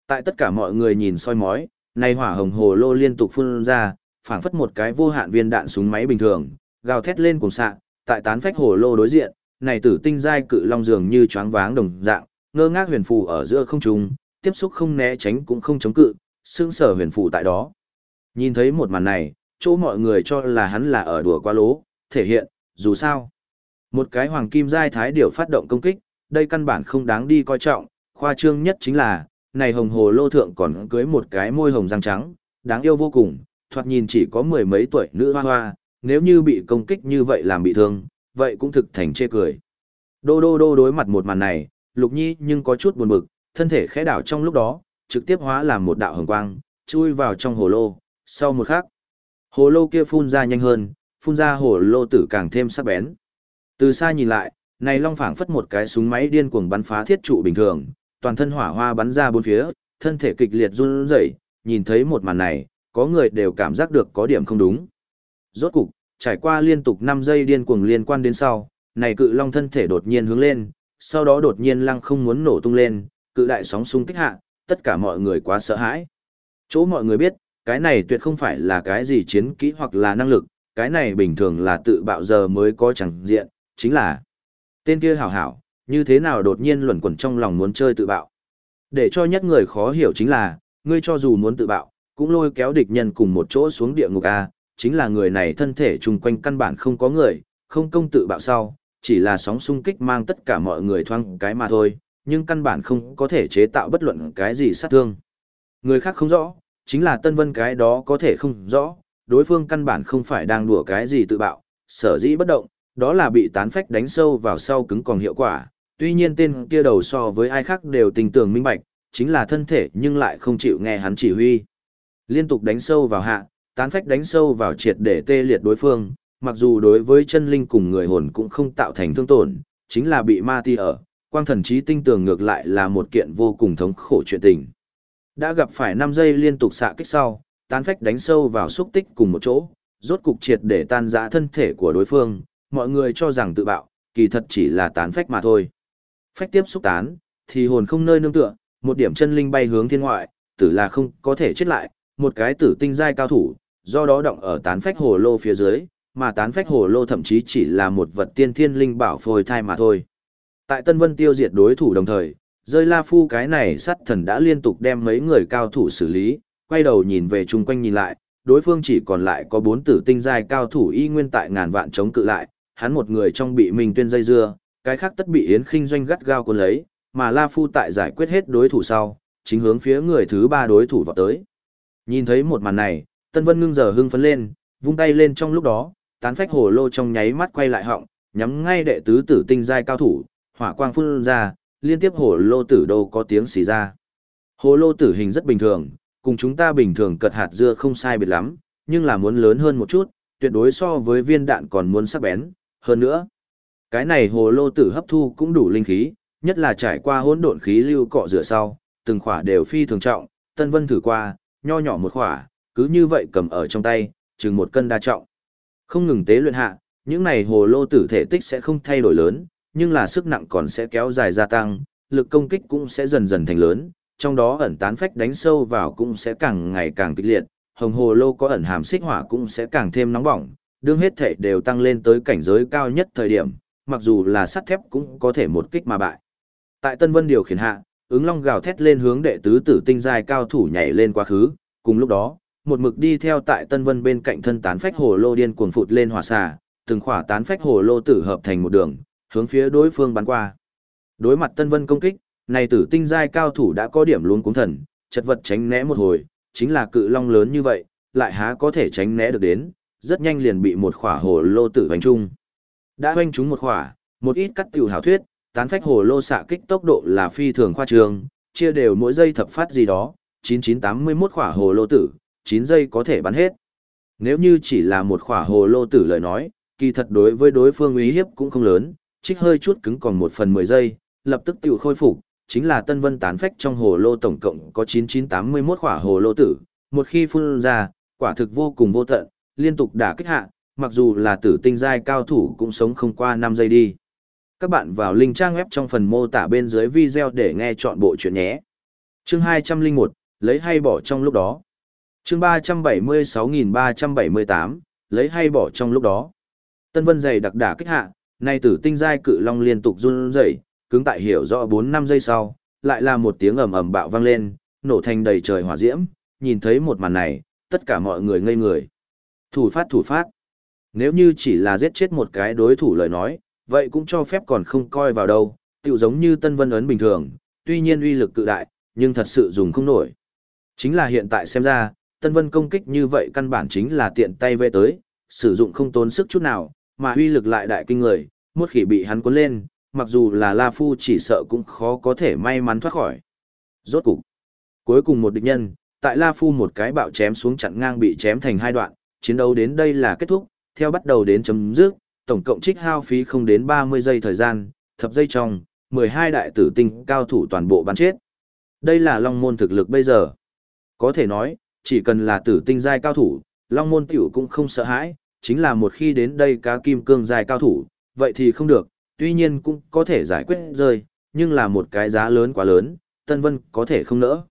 Tại tất cả mọi người nhìn soi mói, này hỏa hồng hồ lô liên tục phun ra, phảng phất một cái vô hạn viên đạn súng máy bình thường, gào thét lên cùng sạ, tại tán phách hồ lô đối diện, này tử tinh giai cự long dường như choáng váng đồng dạng, ngơ ngác huyền phù ở giữa không trung, tiếp xúc không né tránh cũng không chống cự, sững sở huyền phù tại đó. Nhìn thấy một màn này, chỗ mọi người cho là hắn là ở đùa quá lố, thể hiện, dù sao. Một cái hoàng kim giai thái điểu phát động công kích, đây căn bản không đáng đi coi trọng, khoa trương nhất chính là, này hồng hồ lô thượng còn cưới một cái môi hồng răng trắng, đáng yêu vô cùng, thoạt nhìn chỉ có mười mấy tuổi nữ hoa hoa, nếu như bị công kích như vậy làm bị thương, vậy cũng thực thành chê cười. Đô đô đô đối mặt một màn này, lục nhi nhưng có chút buồn bực, thân thể khẽ đảo trong lúc đó, trực tiếp hóa làm một đạo hồng quang, chui vào trong hồ lô, sau một khắc, hồ lô kia phun ra nhanh hơn, phun ra hồ lô tử càng thêm sắc bén. Từ xa nhìn lại, này long phảng phất một cái súng máy điên cuồng bắn phá thiết trụ bình thường, toàn thân hỏa hoa bắn ra bốn phía, thân thể kịch liệt run rẩy, nhìn thấy một màn này, có người đều cảm giác được có điểm không đúng. Rốt cục, trải qua liên tục 5 giây điên cuồng liên quan đến sau, này cự long thân thể đột nhiên hướng lên, sau đó đột nhiên lăng không muốn nổ tung lên, cự đại sóng xung kích hạ, tất cả mọi người quá sợ hãi. Chỗ mọi người biết, cái này tuyệt không phải là cái gì chiến kỹ hoặc là năng lực, cái này bình thường là tự bạo giờ mới có chẳng diện, chính là Tên kia hảo hảo, như thế nào đột nhiên luẩn quẩn trong lòng muốn chơi tự bạo. Để cho nhất người khó hiểu chính là, ngươi cho dù muốn tự bạo, cũng lôi kéo địch nhân cùng một chỗ xuống địa ngục A, chính là người này thân thể chung quanh căn bản không có người, không công tự bạo sau, chỉ là sóng xung kích mang tất cả mọi người thoang cái mà thôi, nhưng căn bản không có thể chế tạo bất luận cái gì sát thương. Người khác không rõ, chính là Tân Vân cái đó có thể không rõ, đối phương căn bản không phải đang đùa cái gì tự bạo, sở dĩ bất động, đó là bị tán phách đánh sâu vào sau cứng còn hiệu quả. Tuy nhiên tên kia đầu so với ai khác đều tình tưởng minh bạch, chính là thân thể nhưng lại không chịu nghe hắn chỉ huy. Liên tục đánh sâu vào hạ, tán phách đánh sâu vào triệt để tê liệt đối phương, mặc dù đối với chân linh cùng người hồn cũng không tạo thành thương tổn, chính là bị ma ti ở, quang thần trí tinh tường ngược lại là một kiện vô cùng thống khổ chuyện tình. Đã gặp phải 5 giây liên tục xạ kích sau, tán phách đánh sâu vào xúc tích cùng một chỗ, rốt cục triệt để tan rã thân thể của đối phương, mọi người cho rằng tự bạo, kỳ thật chỉ là tán phách mà thôi. Phách tiếp xúc tán, thì hồn không nơi nương tựa, một điểm chân linh bay hướng thiên ngoại, tử là không có thể chết lại, một cái tử tinh giai cao thủ, do đó động ở tán phách hồ lô phía dưới, mà tán phách hồ lô thậm chí chỉ là một vật tiên thiên linh bảo phôi thai mà thôi. Tại Tân Vân tiêu diệt đối thủ đồng thời, rơi La Phu cái này sát thần đã liên tục đem mấy người cao thủ xử lý, quay đầu nhìn về chung quanh nhìn lại, đối phương chỉ còn lại có bốn tử tinh giai cao thủ y nguyên tại ngàn vạn chống cự lại, hắn một người trong bị Minh Tuyên dây dưa, cái khác tất bị Yến Khinh doanh gắt gao cuốn lấy, mà La Phu tại giải quyết hết đối thủ sau, chính hướng phía người thứ ba đối thủ vào tới. Nhìn thấy một màn này, Tân Vân ngưng giờ hưng phấn lên, vung tay lên trong lúc đó, tán phách hồ lô trong nháy mắt quay lại họng, nhắm ngay đệ tứ tử tinh giai cao thủ, hỏa quang phun ra, liên tiếp hồ lô tử đâu có tiếng xì ra. Hồ lô tử hình rất bình thường, cùng chúng ta bình thường cật hạt dưa không sai biệt lắm, nhưng là muốn lớn hơn một chút, tuyệt đối so với viên đạn còn muốn sắc bén, hơn nữa. Cái này hồ lô tử hấp thu cũng đủ linh khí, nhất là trải qua hỗn độn khí lưu cọ rửa sau, từng khỏa đều phi thường trọng, Tân Vân thử qua, nho nhỏ một khỏa, cứ như vậy cầm ở trong tay, chừng một cân đa trọng. Không ngừng tế luyện hạ, những này hồ lô tử thể tích sẽ không thay đổi lớn, nhưng là sức nặng còn sẽ kéo dài gia tăng, lực công kích cũng sẽ dần dần thành lớn, trong đó ẩn tán phách đánh sâu vào cũng sẽ càng ngày càng kịch liệt, hồng hồ lô có ẩn hàm xích hỏa cũng sẽ càng thêm nóng bỏng, đương hết thể đều tăng lên tới cảnh giới cao nhất thời điểm, mặc dù là sắt thép cũng có thể một kích mà bại. Tại Tân Vân điều khiển hạ, ứng long gào thét lên hướng đệ tứ tử tinh giai cao thủ nhảy lên quá khứ, cùng lúc đó, một mực đi theo tại Tân Vân bên cạnh thân tán phách hồ lô điên cuồng phụt lên hỏa xà, từng khỏa tán phách hồ lô tử hợp thành một đường, hướng phía đối phương bắn qua. Đối mặt Tân Vân công kích, này tử tinh giai cao thủ đã có điểm luôn cuống thần, chật vật tránh né một hồi, chính là cự long lớn như vậy, lại há có thể tránh né được đến, rất nhanh liền bị một khỏa hồ lô tử vành trung. Đã hoanh trúng một khỏa, một ít cắt tiểu hảo thuyết, tán phách hồ lô xạ kích tốc độ là phi thường khoa trường, chia đều mỗi giây thập phát gì đó, 9981 khỏa hồ lô tử, 9 giây có thể bắn hết. Nếu như chỉ là một khỏa hồ lô tử lời nói, kỳ thật đối với đối phương uy hiếp cũng không lớn, trích hơi chút cứng còn một phần 10 giây, lập tức tiểu khôi phục, chính là tân vân tán phách trong hồ lô tổng cộng có 9981 khỏa hồ lô tử, một khi phun ra, quả thực vô cùng vô tận, liên tục đả kích hạ, mặc dù là tử tinh giai cao thủ cũng sống không qua 5 giây đi. Các bạn vào link trang web trong phần mô tả bên dưới video để nghe chọn bộ chuyện nhé. Chương 201, lấy hay bỏ trong lúc đó. Chương 376378, lấy hay bỏ trong lúc đó. Tân Vân dày đặc đả kích hạ, nay tử tinh giai cự long liên tục run rẩy, cứng tại hiểu rõ 4 năm giây sau, lại là một tiếng ầm ầm bạo vang lên, nổ thành đầy trời hỏa diễm, nhìn thấy một màn này, tất cả mọi người ngây người. Thủ phát thủ phát. Nếu như chỉ là giết chết một cái đối thủ lời nói, vậy cũng cho phép còn không coi vào đâu, tựu giống như Tân Vân ấn bình thường, tuy nhiên uy lực cự đại, nhưng thật sự dùng không nổi. Chính là hiện tại xem ra, Tân Vân công kích như vậy căn bản chính là tiện tay về tới, sử dụng không tốn sức chút nào, mà uy lực lại đại kinh người, một khi bị hắn cuốn lên, mặc dù là La Phu chỉ sợ cũng khó có thể may mắn thoát khỏi. Rốt cục, cuối cùng một địch nhân, tại La Phu một cái bạo chém xuống chặn ngang bị chém thành hai đoạn, chiến đấu đến đây là kết thúc, theo bắt đầu đến chấm dứt, tổng cộng trích hao phí không đến 30 giây thời gian, thập giây trong, 12 đại tử tinh cao thủ toàn bộ bắn chết. Đây là Long Môn thực lực bây giờ. Có thể nói, chỉ cần là tử tinh giai cao thủ, Long Môn tiểu cũng không sợ hãi, chính là một khi đến đây cá kim cương giai cao thủ, vậy thì không được, tuy nhiên cũng có thể giải quyết rơi, nhưng là một cái giá lớn quá lớn, Tân Vân có thể không nỡ.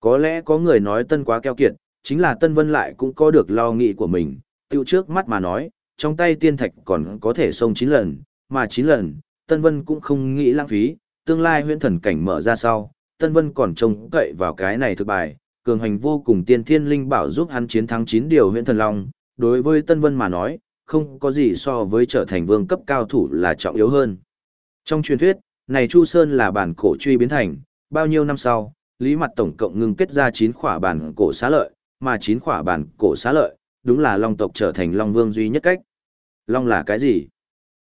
Có lẽ có người nói Tân quá keo kiệt, chính là Tân Vân lại cũng có được lo nghĩ của mình, tiêu trước mắt mà nói, trong tay tiên thạch còn có thể xông 9 lần, mà 9 lần, Tân Vân cũng không nghĩ lãng phí, tương lai huyễn thần cảnh mở ra sau, Tân Vân còn trông cậy vào cái này thực bài, cường hành vô cùng tiên thiên linh bảo giúp hắn chiến thắng 9 điều huyễn thần long, đối với Tân Vân mà nói, không có gì so với trở thành vương cấp cao thủ là trọng yếu hơn. Trong truyền thuyết, này Chu Sơn là bản cổ truy biến thành, bao nhiêu năm sau, Lý Mặt tổng cộng ngưng kết ra 9 khỏa bản cổ xá lợi, mà chín khỏa bản cổ xá lợi, đúng là Long tộc trở thành Long Vương duy nhất cách. Long là cái gì?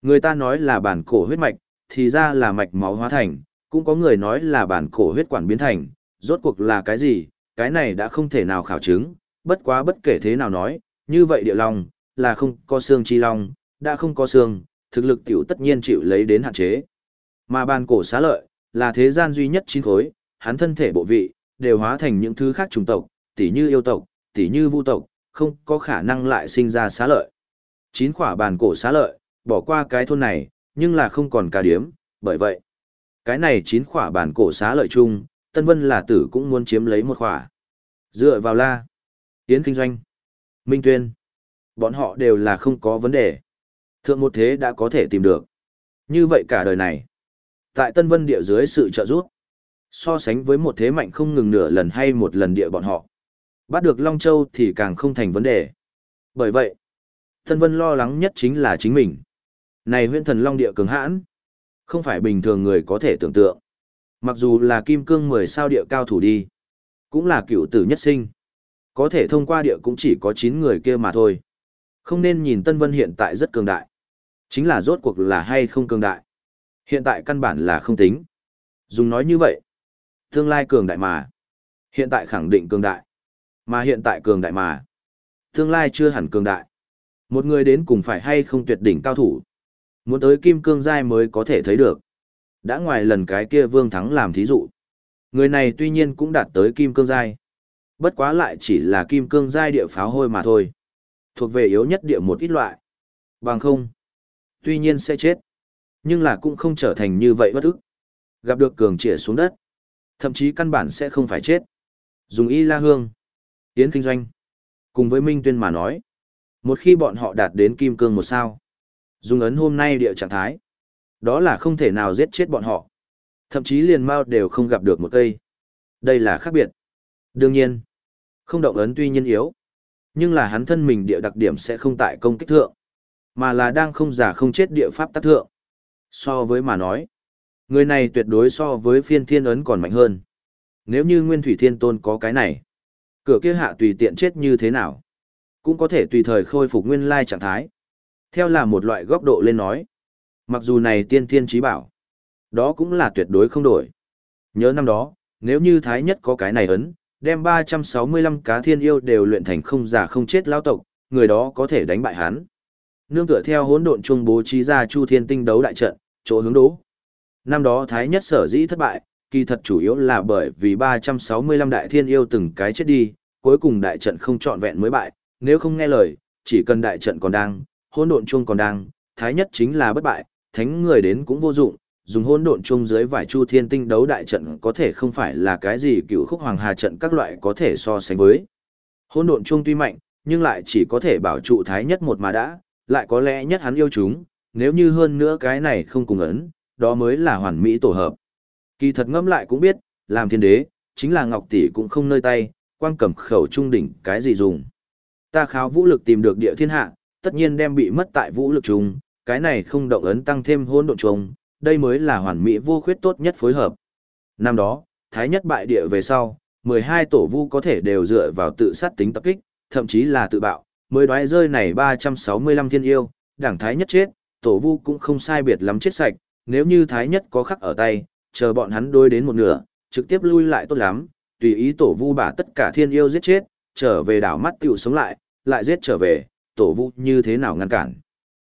Người ta nói là bản cổ huyết mạch, thì ra là mạch máu hóa thành, cũng có người nói là bản cổ huyết quản biến thành, rốt cuộc là cái gì? Cái này đã không thể nào khảo chứng, bất quá bất kể thế nào nói, như vậy địa long, là không có xương chi long, đã không có xương, thực lực tiểu tất nhiên chịu lấy đến hạn chế. Mà bản cổ xá lợi, là thế gian duy nhất chín khối, hắn thân thể bộ vị, đều hóa thành những thứ khác trùng tộc, tỉ như yêu tộc, tỉ như vu tộc, không có khả năng lại sinh ra xá lợi. Chín khỏa bàn cổ xá lợi, bỏ qua cái thôn này, nhưng là không còn cả điếm, bởi vậy, cái này chín khỏa bàn cổ xá lợi chung, Tân Vân là tử cũng muốn chiếm lấy một khỏa. Dựa vào la, Yến Kinh Doanh, Minh Tuyên, bọn họ đều là không có vấn đề. Thượng một thế đã có thể tìm được. Như vậy cả đời này, tại Tân Vân địa dưới sự trợ giúp, so sánh với một thế mạnh không ngừng nửa lần hay một lần địa bọn họ. Bắt được Long Châu thì càng không thành vấn đề. Bởi vậy, Tân Vân lo lắng nhất chính là chính mình. Này huyện thần Long địa cường hãn, không phải bình thường người có thể tưởng tượng. Mặc dù là kim cương 10 sao địa cao thủ đi, cũng là cựu tử nhất sinh. Có thể thông qua địa cũng chỉ có 9 người kia mà thôi. Không nên nhìn Tân Vân hiện tại rất cường đại. Chính là rốt cuộc là hay không cường đại. Hiện tại căn bản là không tính. Dùng nói như vậy. Tương lai cường đại mà. Hiện tại khẳng định cường đại. Mà hiện tại cường đại mà. Tương lai chưa hẳn cường đại. Một người đến cùng phải hay không tuyệt đỉnh cao thủ. Muốn tới kim cương giai mới có thể thấy được. Đã ngoài lần cái kia vương thắng làm thí dụ. Người này tuy nhiên cũng đạt tới kim cương giai. Bất quá lại chỉ là kim cương giai địa pháo hôi mà thôi. Thuộc về yếu nhất địa một ít loại. Bằng không. Tuy nhiên sẽ chết. Nhưng là cũng không trở thành như vậy bất ức. Gặp được cường trịa xuống đất. Thậm chí căn bản sẽ không phải chết. Dùng y la hương. Tiến kinh doanh. Cùng với Minh Tuyên mà nói. Một khi bọn họ đạt đến kim cương một sao. Dùng ấn hôm nay địa trạng thái. Đó là không thể nào giết chết bọn họ. Thậm chí liền mau đều không gặp được một cây. Đây là khác biệt. Đương nhiên, không động ấn tuy nhiên yếu, nhưng là hắn thân mình địa đặc điểm sẽ không tại công kích thượng, mà là đang không giả không chết địa pháp tác thượng. So với mà nói, người này tuyệt đối so với phiên thiên ấn còn mạnh hơn. Nếu như Nguyên Thủy Thiên Tôn có cái này, cửa kia hạ tùy tiện chết như thế nào, cũng có thể tùy thời khôi phục nguyên lai trạng thái. Theo là một loại góc độ lên nói, mặc dù này tiên thiên trí bảo, đó cũng là tuyệt đối không đổi. Nhớ năm đó, nếu như Thái Nhất có cái này ấn, đem 365 cá thiên yêu đều luyện thành không giả không chết lao tộc, người đó có thể đánh bại hắn. Nương tựa theo hỗn độn trung bố trí ra Chu Thiên Tinh đấu đại trận, chỗ hướng đố. Năm đó Thái Nhất sở dĩ thất bại, kỳ thật chủ yếu là bởi vì 365 đại thiên yêu từng cái chết đi, cuối cùng đại trận không trọn vẹn mới bại, nếu không nghe lời, chỉ cần đại trận còn đang, hỗn độn chuông còn đang, Thái Nhất chính là bất bại, thánh người đến cũng vô dụng, dùng hỗn độn chung dưới vải chu thiên tinh đấu đại trận có thể không phải là cái gì cựu khúc hoàng hà trận các loại có thể so sánh với. Hỗn độn chung tuy mạnh, nhưng lại chỉ có thể bảo trụ thái nhất một mà đã, lại có lẽ nhất hắn yêu chúng, nếu như hơn nữa cái này không cùng ấn, đó mới là hoàn mỹ tổ hợp. Kỳ thật ngẫm lại cũng biết, làm thiên đế, chính là ngọc tỷ cũng không nơi tay, quang cầm khẩu trung đỉnh cái gì dùng. Ta kháo vũ lực tìm được địa thiên hạ, tất nhiên đem bị mất tại vũ lực trùng, cái này không động ấn tăng thêm hỗn độn trùng, đây mới là hoàn mỹ vô khuyết tốt nhất phối hợp. Năm đó, Thái nhất bại địa về sau, 12 tổ vu có thể đều dựa vào tự sát tính tập kích, thậm chí là tự bạo, mới đoái rơi này 365 thiên yêu, đảng Thái nhất chết, tổ vu cũng không sai biệt lắm chết sạch, nếu như Thái nhất có khắc ở tay, chờ bọn hắn đối đến một nửa, trực tiếp lui lại tốt lắm, tùy ý tổ vu bả tất cả thiên yêu giết chết, trở về đảo mắt tiểu sống lại, lại giết trở về, tổ vu như thế nào ngăn cản.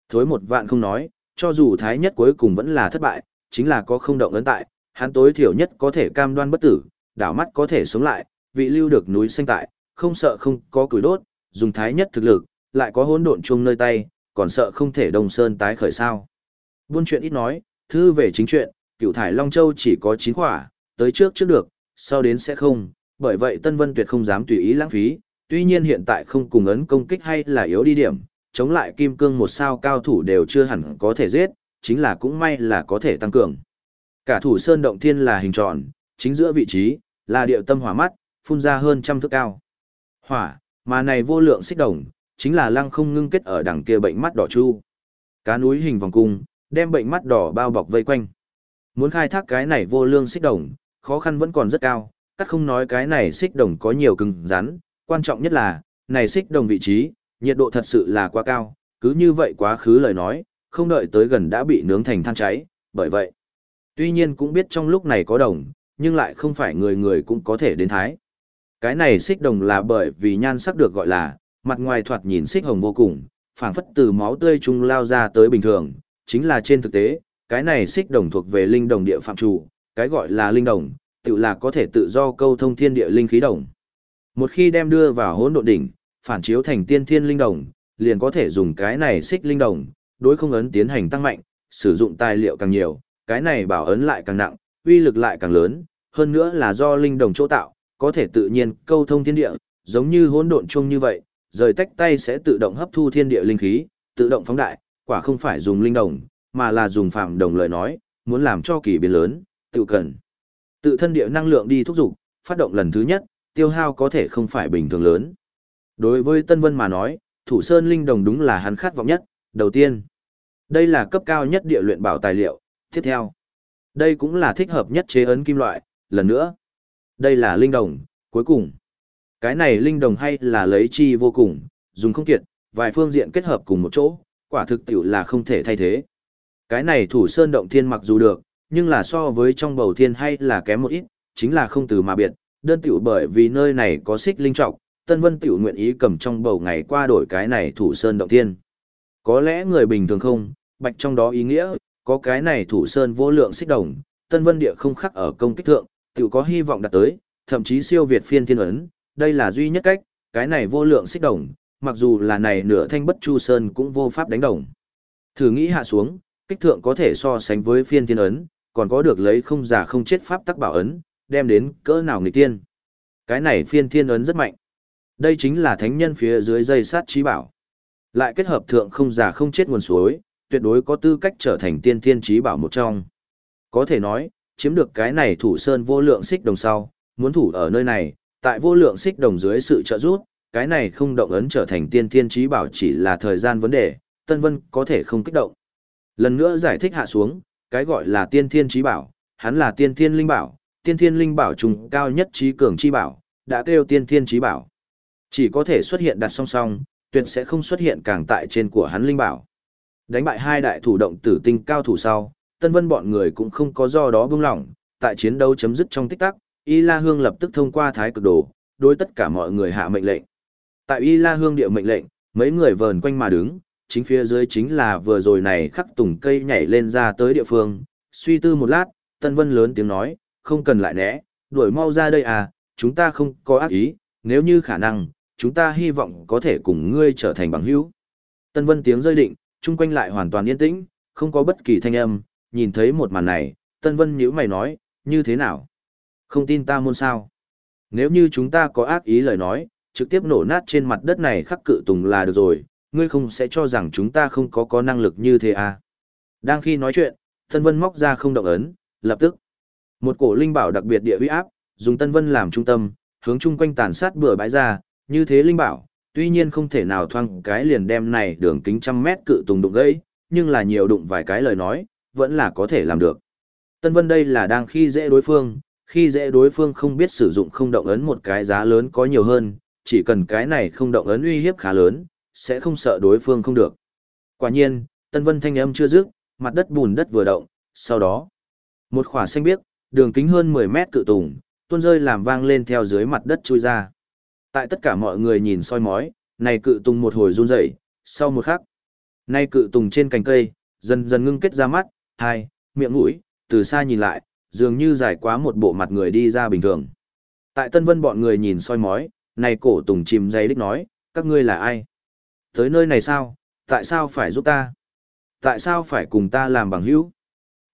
Thối một vạn không nói, cho dù thái nhất cuối cùng vẫn là thất bại, chính là có không động ấn tại, hắn tối thiểu nhất có thể cam đoan bất tử, đảo mắt có thể sống lại, vị lưu được núi xanh tại, không sợ không có củi đốt, dùng thái nhất thực lực, lại có hỗn độn chung nơi tay, còn sợ không thể đồng sơn tái khởi sao. Buôn chuyện ít nói, thư về chính chuyện, cựu thải Long Châu chỉ có 9 khỏa, tới trước trước được, sau đến sẽ không, bởi vậy Tân Vân tuyệt không dám tùy ý lãng phí, tuy nhiên hiện tại không cùng ấn công kích hay là yếu đi điểm, chống lại kim cương một sao cao thủ đều chưa hẳn có thể giết, chính là cũng may là có thể tăng cường. Cả thủ sơn động thiên là hình tròn, chính giữa vị trí, là điệu tâm hỏa mắt, phun ra hơn trăm thước cao. Hỏa, mà này vô lượng xích đồng, chính là lăng không ngưng kết ở đằng kia bệnh mắt đỏ chu. Cá núi hình vòng cung, đem bệnh mắt đỏ bao bọc vây quanh. Muốn khai thác cái này vô lương xích đồng, khó khăn vẫn còn rất cao, các không nói cái này xích đồng có nhiều cứng rắn, quan trọng nhất là, này xích đồng vị trí, nhiệt độ thật sự là quá cao, cứ như vậy quá khứ lời nói, không đợi tới gần đã bị nướng thành than cháy, bởi vậy. Tuy nhiên cũng biết trong lúc này có đồng, nhưng lại không phải người người cũng có thể đến thái. Cái này xích đồng là bởi vì nhan sắc được gọi là, mặt ngoài thoạt nhìn xích hồng vô cùng, phảng phất từ máu tươi trung lao ra tới bình thường, Chính là trên thực tế, cái này xích đồng thuộc về linh đồng địa phạm chủ, cái gọi là linh đồng, tự là có thể tự do câu thông thiên địa linh khí đồng. Một khi đem đưa vào hỗn độn đỉnh, phản chiếu thành tiên thiên linh đồng, liền có thể dùng cái này xích linh đồng, đối không ấn tiến hành tăng mạnh, sử dụng tài liệu càng nhiều, cái này bảo ấn lại càng nặng, uy lực lại càng lớn, hơn nữa là do linh đồng chỗ tạo, có thể tự nhiên câu thông thiên địa, giống như hỗn độn chung như vậy, rời tách tay sẽ tự động hấp thu thiên địa linh khí, tự động phóng đại, quả không phải dùng linh đồng, mà là dùng phạm đồng lời nói, muốn làm cho kỳ biến lớn, tự cần. Tự thân địa năng lượng đi thúc dục, phát động lần thứ nhất, tiêu hao có thể không phải bình thường lớn. Đối với Tân Vân mà nói, Thủ Sơn Linh Đồng đúng là hắn khát vọng nhất, đầu tiên. Đây là cấp cao nhất địa luyện bảo tài liệu, tiếp theo. Đây cũng là thích hợp nhất chế ấn kim loại, lần nữa. Đây là Linh Đồng, cuối cùng. Cái này Linh Đồng hay là lấy chi vô cùng, dùng không kiệt, vài phương diện kết hợp cùng một chỗ, quả thực tiểu là không thể thay thế. Cái này Thủ Sơn Động Thiên mặc dù được, nhưng là so với trong bầu thiên hay là kém một ít, chính là không từ mà biệt, đơn tiểu bởi vì nơi này có xích linh trọng, Tân Vân tiểu nguyện ý cầm trong bầu ngày qua đổi cái này thủ sơn động thiên. Có lẽ người bình thường không, bạch trong đó ý nghĩa, có cái này thủ sơn vô lượng xích đồng, Tân Vân địa không khắc ở công kích thượng, tiểu có hy vọng đạt tới, thậm chí siêu việt phiên thiên ấn, đây là duy nhất cách, cái này vô lượng xích đồng, mặc dù là này nửa thanh bất chu sơn cũng vô pháp đánh đồng. Thử nghĩ hạ xuống, kích thượng có thể so sánh với phiên thiên ấn, còn có được lấy không giả không chết pháp tắc bảo ấn, đem đến cỡ nào nghịch tiên. Cái này phiên thiên ấn rất mạnh. Đây chính là thánh nhân phía dưới dây sát trí bảo. Lại kết hợp thượng không giả không chết nguồn suối, tuyệt đối có tư cách trở thành tiên thiên trí bảo một trong. Có thể nói, chiếm được cái này thủ sơn vô lượng xích đồng sau, muốn thủ ở nơi này, tại vô lượng xích đồng dưới sự trợ giúp, cái này không động ấn trở thành tiên thiên trí bảo chỉ là thời gian vấn đề, Tân Vân có thể không kích động. Lần nữa giải thích hạ xuống, cái gọi là tiên thiên trí bảo, hắn là tiên thiên linh bảo, tiên thiên linh bảo trùng cao nhất trí cường chi bảo, đã kêu tiên thiên trí bảo. Chỉ có thể xuất hiện đặt song song, tuyệt sẽ không xuất hiện càng tại trên của hắn linh bảo. Đánh bại hai đại thủ động tử tinh cao thủ sau, Tân Vân bọn người cũng không có do đó buông lỏng, tại chiến đấu chấm dứt trong tích tắc, Y La Hương lập tức thông qua thái cực đồ, đối tất cả mọi người hạ mệnh lệnh. Tại Y La Hương địa mệnh lệnh, mấy người vờn quanh mà đứng, chính phía dưới chính là vừa rồi này khắc tùng cây nhảy lên ra tới địa phương, suy tư một lát, Tân Vân lớn tiếng nói, không cần lại né, đuổi mau ra đây à, chúng ta không có ác ý, nếu như khả năng, chúng ta hy vọng có thể cùng ngươi trở thành bằng hữu. Tân Vân tiếng rơi định, chung quanh lại hoàn toàn yên tĩnh, không có bất kỳ thanh âm, nhìn thấy một màn này, Tân Vân nhíu mày nói, như thế nào? Không tin ta môn sao? Nếu như chúng ta có ác ý lời nói, trực tiếp nổ nát trên mặt đất này khắc cự tùng là được rồi, ngươi không sẽ cho rằng chúng ta không có có năng lực như thế à? Đang khi nói chuyện, Tân Vân móc ra không động ấn, lập tức. Một cổ linh bảo đặc biệt địa uy áp, dùng Tân Vân làm trung tâm, hướng chung quanh tàn sát bừa bãi ra, như thế linh bảo, tuy nhiên không thể nào thoang cái liền đem này đường kính trăm mét cự tùng đụng gãy, nhưng là nhiều đụng vài cái lời nói, vẫn là có thể làm được. Tân Vân đây là đang khi dễ đối phương, khi dễ đối phương không biết sử dụng không động ấn một cái giá lớn có nhiều hơn, chỉ cần cái này không động ấn uy hiếp khá lớn, sẽ không sợ đối phương không được. Quả nhiên, Tân Vân thanh âm chưa dứt, mặt đất bùn đất vừa động, sau đó, một khỏa xanh biếc, đường kính hơn 10 mét cự tùng, tuôn rơi làm vang lên theo dưới mặt đất chui ra. Tại tất cả mọi người nhìn soi mói, này cự tùng một hồi run rẩy, sau một khắc, nay cự tùng trên cành cây, dần dần ngưng kết ra mắt, hai, miệng mũi, từ xa nhìn lại, dường như dài quá một bộ mặt người đi ra bình thường. Tại Tân Vân bọn người nhìn soi mói, này cổ tùng chìm dây đích nói, các ngươi là ai? Tới nơi này sao? Tại sao phải giúp ta? Tại sao phải cùng ta làm bằng hữu?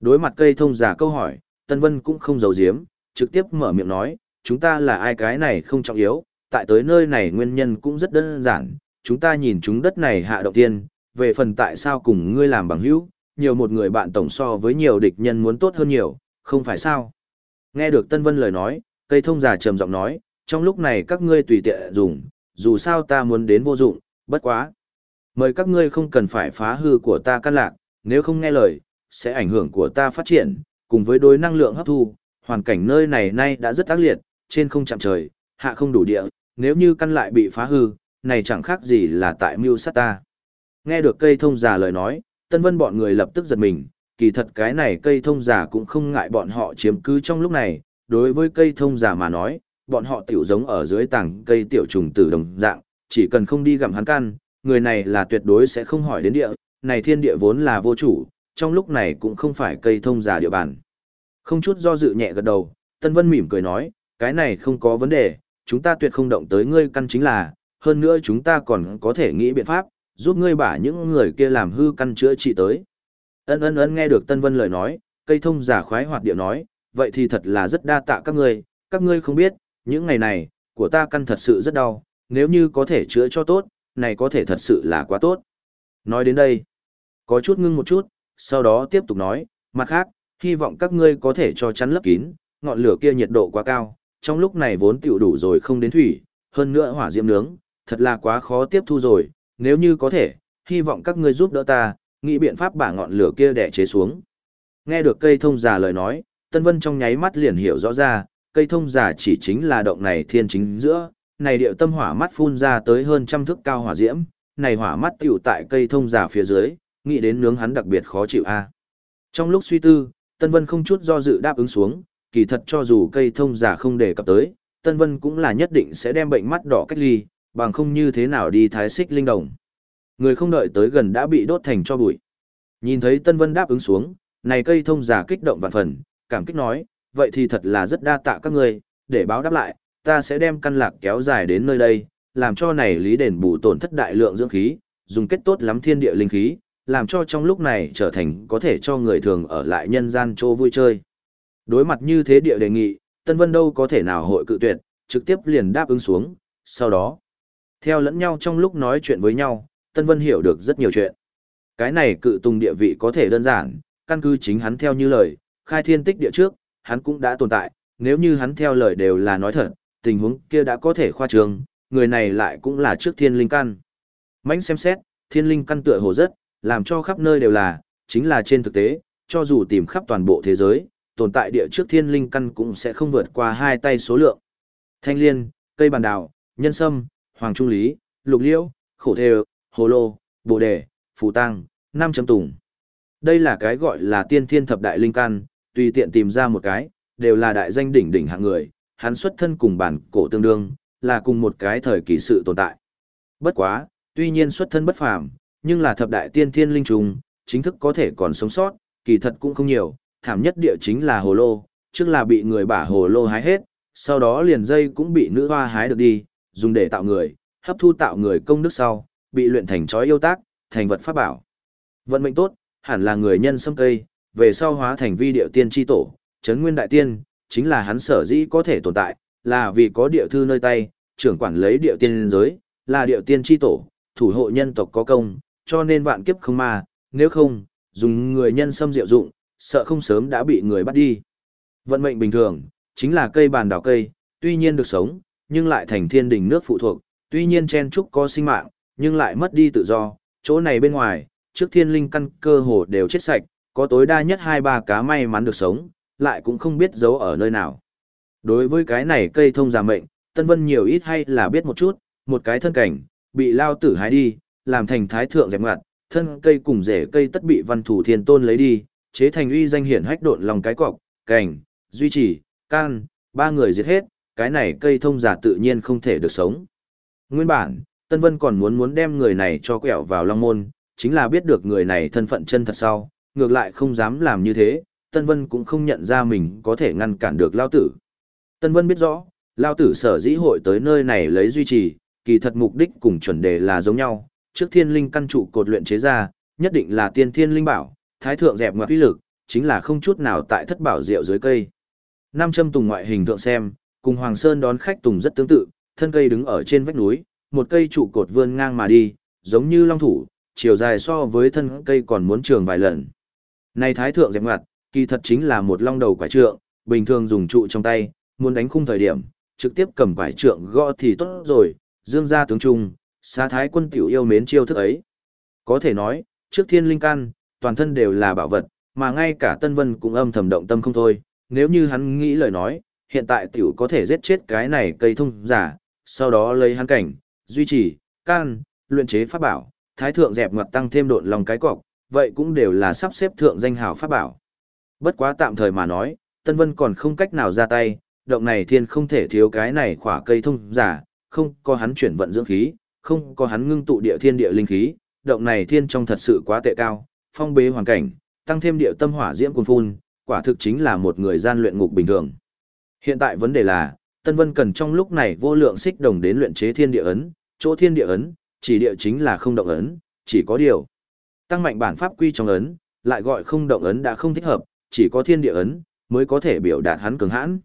Đối mặt cây thông giả câu hỏi, Tân Vân cũng không giấu giếm, trực tiếp mở miệng nói, chúng ta là ai cái này không trọng yếu, tại tới nơi này nguyên nhân cũng rất đơn giản, chúng ta nhìn chúng đất này hạ động tiên, về phần tại sao cùng ngươi làm bằng hữu, nhiều một người bạn tổng so với nhiều địch nhân muốn tốt hơn nhiều, không phải sao? Nghe được Tân Vân lời nói, cây thông giả trầm giọng nói, trong lúc này các ngươi tùy tiện dùng, dù sao ta muốn đến vô dụng, bất quá. Mời các ngươi không cần phải phá hư của ta căn lạc, nếu không nghe lời, sẽ ảnh hưởng của ta phát triển, cùng với đối năng lượng hấp thu, hoàn cảnh nơi này nay đã rất ác liệt, trên không chạm trời, hạ không đủ địa, nếu như căn lại bị phá hư, này chẳng khác gì là tại mưu sát ta. Nghe được cây thông giả lời nói, tân vân bọn người lập tức giật mình, kỳ thật cái này cây thông giả cũng không ngại bọn họ chiếm cứ trong lúc này, đối với cây thông giả mà nói, bọn họ tiểu giống ở dưới tảng cây tiểu trùng tử đồng dạng, chỉ cần không đi gặm hắn căn, người này là tuyệt đối sẽ không hỏi đến địa, này thiên địa vốn là vô chủ, trong lúc này cũng không phải cây thông giả địa bàn. Không chút do dự nhẹ gật đầu, Tân Vân mỉm cười nói, cái này không có vấn đề, chúng ta tuyệt không động tới ngươi căn chính là, hơn nữa chúng ta còn có thể nghĩ biện pháp, giúp ngươi bả những người kia làm hư căn chữa trị tới. Ân ân ân nghe được Tân Vân lời nói, cây thông giả khoái hoạt điệu nói, vậy thì thật là rất đa tạ các ngươi, các ngươi không biết, những ngày này, của ta căn thật sự rất đau, nếu như có thể chữa cho tốt, này có thể thật sự là quá tốt. Nói đến đây, có chút ngưng một chút, sau đó tiếp tục nói, mặt khác, hy vọng các ngươi có thể cho chắn lấp kín, ngọn lửa kia nhiệt độ quá cao, trong lúc này vốn tiểu đủ rồi không đến thủy, hơn nữa hỏa diễm nướng, thật là quá khó tiếp thu rồi, nếu như có thể, hy vọng các ngươi giúp đỡ ta, nghĩ biện pháp bả ngọn lửa kia đè chế xuống. Nghe được cây thông giả lời nói, Tân Vân trong nháy mắt liền hiểu rõ ra, cây thông giả chỉ chính là động này thiên chính giữa, này điệu tâm hỏa mắt phun ra tới hơn trăm thước cao hỏa diễm, này hỏa mắt tiểu tại cây thông giả phía dưới, nghĩ đến nướng hắn đặc biệt khó chịu a. Trong lúc suy tư, Tân Vân không chút do dự đáp ứng xuống, kỳ thật cho dù cây thông giả không đề cập tới, Tân Vân cũng là nhất định sẽ đem bệnh mắt đỏ cách ly, bằng không như thế nào đi thái xích linh đồng. Người không đợi tới gần đã bị đốt thành cho bụi. Nhìn thấy Tân Vân đáp ứng xuống, này cây thông giả kích động vạn phần, cảm kích nói, vậy thì thật là rất đa tạ các người, để báo đáp lại, ta sẽ đem căn lạc kéo dài đến nơi đây, làm cho này lý đền bù tổn thất đại lượng dưỡng khí, dùng kết tốt lắm thiên địa linh khí, làm cho trong lúc này trở thành có thể cho người thường ở lại nhân gian chỗ vui chơi. Đối mặt như thế địa đề nghị, Tân Vân đâu có thể nào hội cự tuyệt, trực tiếp liền đáp ứng xuống, sau đó, theo lẫn nhau trong lúc nói chuyện với nhau, Tân Vân hiểu được rất nhiều chuyện. Cái này cự tùng địa vị có thể đơn giản, căn cứ chính hắn theo như lời, khai thiên tích địa trước, hắn cũng đã tồn tại, nếu như hắn theo lời đều là nói thật, tình huống kia đã có thể khoa trường người này lại cũng là trước thiên linh căn. Mãnh xem xét, thiên linh căn tựa hồ rất, làm cho khắp nơi đều là, chính là trên thực tế, cho dù tìm khắp toàn bộ thế giới, tồn tại địa trước thiên linh căn cũng sẽ không vượt qua hai tay số lượng. Thanh liên, cây bàn đào, nhân sâm, hoàng trung lý, lục liễu, khổ thề, hồ lô, bồ đề, phù tăng, năm chấm tùng. Đây là cái gọi là tiên thiên thập đại linh căn, tùy tiện tìm ra một cái, đều là đại danh đỉnh đỉnh hạng người, hắn xuất thân cùng bản cổ tương đương, là cùng một cái thời kỳ sự tồn tại. Bất quá, tuy nhiên xuất thân bất phàm, nhưng là thập đại tiên thiên linh trùng, chính thức có thể còn sống sót, kỳ thật cũng không nhiều, thảm nhất địa chính là hồ lô, trước là bị người bả hồ lô hái hết, sau đó liền dây cũng bị nữ hoa hái được đi, dùng để tạo người, hấp thu tạo người công đức sau, bị luyện thành chói yêu tác, thành vật pháp bảo. Vận mệnh tốt, hẳn là người nhân sâm cây, về sau hóa thành vi điệu tiên tri tổ, chấn nguyên đại tiên, chính là hắn sở dĩ có thể tồn tại, là vì có địa thư nơi tay, trưởng quản lấy địa tiên giới, là địa tiên tri tổ, thủ hộ nhân tộc có công, cho nên vạn kiếp không ma, nếu không, dùng người nhân sâm diệu dụng, sợ không sớm đã bị người bắt đi. Vận mệnh bình thường, chính là cây bàn đào cây, tuy nhiên được sống, nhưng lại thành thiên đình nước phụ thuộc, tuy nhiên chen trúc có sinh mạng, nhưng lại mất đi tự do, chỗ này bên ngoài, trước thiên linh căn cơ hồ đều chết sạch, có tối đa nhất hai ba cá may mắn được sống, lại cũng không biết giấu ở nơi nào. Đối với cái này cây thông giả mệnh, Tân Vân nhiều ít hay là biết một chút, một cái thân cảnh, bị lao tử hái đi, làm thành thái thượng dẹp ngặt, thân cây cùng rễ cây tất bị văn thủ thiên tôn lấy đi, chế thành uy danh hiển hách độn lòng cái cọc, cảnh, duy trì, can, ba người giết hết, cái này cây thông giả tự nhiên không thể được sống. Nguyên bản, Tân Vân còn muốn muốn đem người này cho quẹo vào long môn, chính là biết được người này thân phận chân thật sau, ngược lại không dám làm như thế, Tân Vân cũng không nhận ra mình có thể ngăn cản được Lao Tử. Tân Vân biết rõ, Lao Tử sở dĩ hội tới nơi này lấy duy trì, kỳ thật mục đích cùng chuẩn đề là giống nhau, trước thiên linh căn trụ cột luyện chế ra, nhất định là tiên thiên linh bảo, thái thượng dẹp ngoại uy lực, chính là không chút nào tại thất bảo rượu dưới cây. Nam châm tùng ngoại hình thượng xem, cùng Hoàng Sơn đón khách tùng rất tương tự, thân cây đứng ở trên vách núi, một cây trụ cột vươn ngang mà đi, giống như long thủ, chiều dài so với thân cây còn muốn trường vài lần. Này thái thượng dẹp ngoặt, kỳ thật chính là một long đầu quải trượng, bình thường dùng trụ trong tay, muốn đánh khung thời điểm, trực tiếp cầm quải trượng gõ thì tốt rồi, dương gia tướng trung, xa thái quân tiểu yêu mến chiêu thức ấy. Có thể nói, trước thiên linh căn, toàn thân đều là bảo vật, mà ngay cả Tân Vân cũng âm thầm động tâm không thôi, nếu như hắn nghĩ lời nói, hiện tại tiểu có thể giết chết cái này cây thông giả, sau đó lấy hắn cảnh, duy trì, can, luyện chế pháp bảo, thái thượng dẹp ngoặt tăng thêm độn lòng cái cọc, vậy cũng đều là sắp xếp thượng danh hào pháp bảo. Bất quá tạm thời mà nói, Tân Vân còn không cách nào ra tay, động này thiên không thể thiếu cái này khỏa cây thông giả, không có hắn chuyển vận dưỡng khí, không có hắn ngưng tụ địa thiên địa linh khí, động này thiên trong thật sự quá tệ cao, phong bế hoàn cảnh, tăng thêm địa tâm hỏa diễm cuồn phun, quả thực chính là một người gian luyện ngục bình thường. Hiện tại vấn đề là, Tân Vân cần trong lúc này vô lượng xích đồng đến luyện chế thiên địa ấn, chỗ thiên địa ấn, chỉ địa chính là không động ấn, chỉ có điều. Tăng mạnh bản pháp quy trong ấn, lại gọi không động ấn đã không thích hợp, chỉ có thiên địa ấn, mới có thể biểu đạt hắn cường hãn.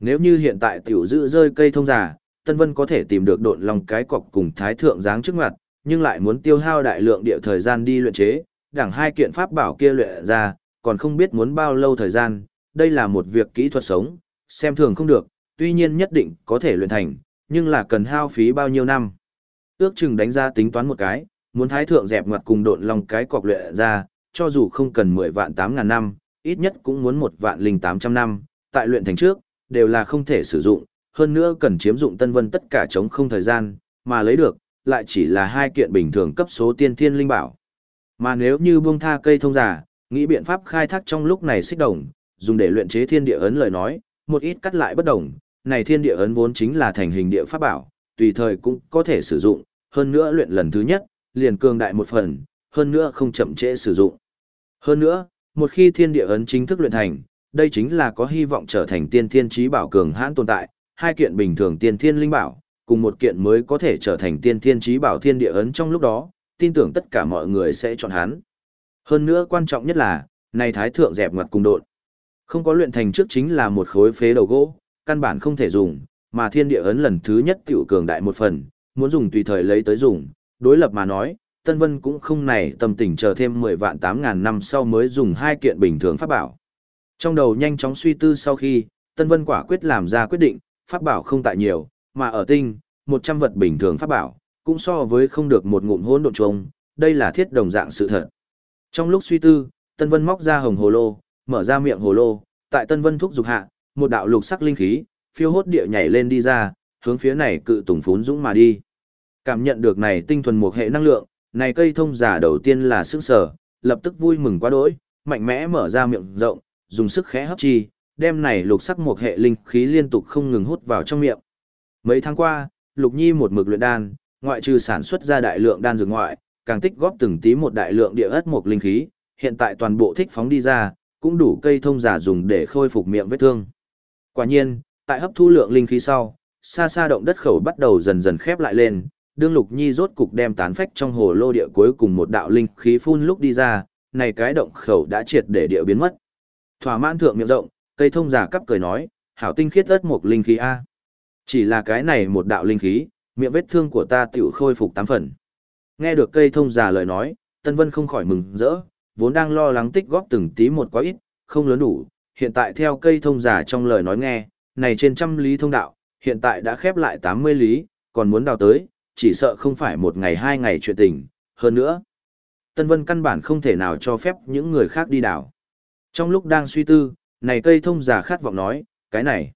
Nếu như hiện tại tiểu giữ rơi cây thông giả, Tân Vân có thể tìm được độn lòng cái cọc cùng thái thượng dáng trước mặt, nhưng lại muốn tiêu hao đại lượng địa thời gian đi luyện chế, đẳng hai kiện pháp bảo kia luyện ra, còn không biết muốn bao lâu thời gian, đây là một việc kỹ thuật sống, xem thường không được, tuy nhiên nhất định có thể luyện thành, nhưng là cần hao phí bao nhiêu năm. Ước chừng đánh ra tính toán một cái, muốn thái thượng dẹp ngoặt cùng độn lòng cái cọc luyện ra, cho dù không cần 10 vạn 8 ngàn năm, ít nhất cũng muốn một vạn linh 800 năm, tại luyện thành trước, đều là không thể sử dụng, hơn nữa cần chiếm dụng tân vân tất cả chống không thời gian, mà lấy được, lại chỉ là hai kiện bình thường cấp số tiên thiên linh bảo. Mà nếu như buông tha cây thông giả, nghĩ biện pháp khai thác trong lúc này xích đồng, dùng để luyện chế thiên địa ấn lời nói, một ít cắt lại bất đồng, này thiên địa ấn vốn chính là thành hình địa pháp bảo, tùy thời cũng có thể sử dụng, hơn nữa luyện lần thứ nhất, liền cường đại một phần, hơn nữa không chậm trễ sử dụng. Hơn nữa, một khi thiên địa ấn chính thức luyện thành, đây chính là có hy vọng trở thành tiên thiên trí bảo cường hãn tồn tại, hai kiện bình thường tiên thiên linh bảo, cùng một kiện mới có thể trở thành tiên thiên trí bảo thiên địa ấn trong lúc đó, tin tưởng tất cả mọi người sẽ chọn hắn. Hơn nữa quan trọng nhất là, này thái thượng dẹp ngoặt cùng độn. Không có luyện thành trước chính là một khối phế đầu gỗ, căn bản không thể dùng, mà thiên địa ấn lần thứ nhất tiểu cường đại một phần, muốn dùng tùy thời lấy tới dùng, đối lập mà nói, Tân Vân cũng không này tâm tình chờ thêm 10 vạn 8 ngàn năm sau mới dùng hai kiện bình thường pháp bảo. Trong đầu nhanh chóng suy tư sau khi, Tân Vân quả quyết làm ra quyết định, pháp bảo không tại nhiều, mà ở tinh, 100 vật bình thường pháp bảo, cũng so với không được một ngụm hỗn độn trùng, đây là thiết đồng dạng sự thật. Trong lúc suy tư, Tân Vân móc ra hồng hồ lô, mở ra miệng hồ lô, tại Tân Vân thúc dục hạ, một đạo lục sắc linh khí, phiêu hốt địa nhảy lên đi ra, hướng phía này cự tùng phún dũng mà đi. Cảm nhận được này tinh thuần một hệ năng lượng, này cây thông giả đầu tiên là sức sở, lập tức vui mừng quá đỗi, mạnh mẽ mở ra miệng rộng, dùng sức khẽ hấp chi, đem này lục sắc một hệ linh khí liên tục không ngừng hút vào trong miệng. Mấy tháng qua, Lục Nhi một mực luyện đan, ngoại trừ sản xuất ra đại lượng đan dược ngoại, càng tích góp từng tí một đại lượng địa ất một linh khí, hiện tại toàn bộ thích phóng đi ra, cũng đủ cây thông giả dùng để khôi phục miệng vết thương. Quả nhiên, tại hấp thu lượng linh khí sau, xa xa động đất khẩu bắt đầu dần dần khép lại lên, đương Lục Nhi rốt cục đem tán phách trong hồ lô địa cuối cùng một đạo linh khí phun lúc đi ra, này cái động khẩu đã triệt để địa biến mất. Thỏa mãn thượng miệng rộng, cây thông giả cắp cười nói, hảo tinh khiết ất một linh khí a. Chỉ là cái này một đạo linh khí, miệng vết thương của ta tiểu khôi phục tám phần. Nghe được cây thông giả lời nói, Tân Vân không khỏi mừng rỡ, vốn đang lo lắng tích góp từng tí một quá ít, không lớn đủ, hiện tại theo cây thông giả trong lời nói nghe, này trên trăm lý thông đạo, hiện tại đã khép lại 80 lý, còn muốn đào tới, chỉ sợ không phải một ngày hai ngày chuyện tình, hơn nữa. Tân Vân căn bản không thể nào cho phép những người khác đi đảo Trong lúc đang suy tư, này cây thông giả khát vọng nói, cái này,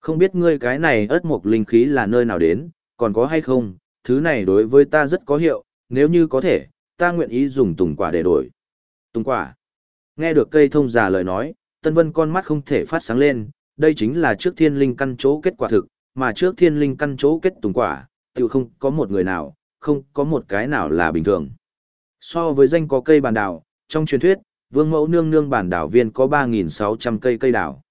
không biết ngươi cái này ớt một linh khí là nơi nào đến, còn có hay không, thứ này đối với ta rất có hiệu, nếu như có thể, ta nguyện ý dùng tùng quả để đổi. Tùng quả. Nghe được cây thông giả lời nói, Tân Vân con mắt không thể phát sáng lên, đây chính là trước thiên linh căn chỗ kết quả thực, mà trước thiên linh căn chỗ kết tùng quả, tự không có một người nào, không có một cái nào là bình thường. So với danh có cây bàn đảo, trong truyền thuyết, vương mẫu nương nương bản đảo viên có 3.600 cây cây đảo.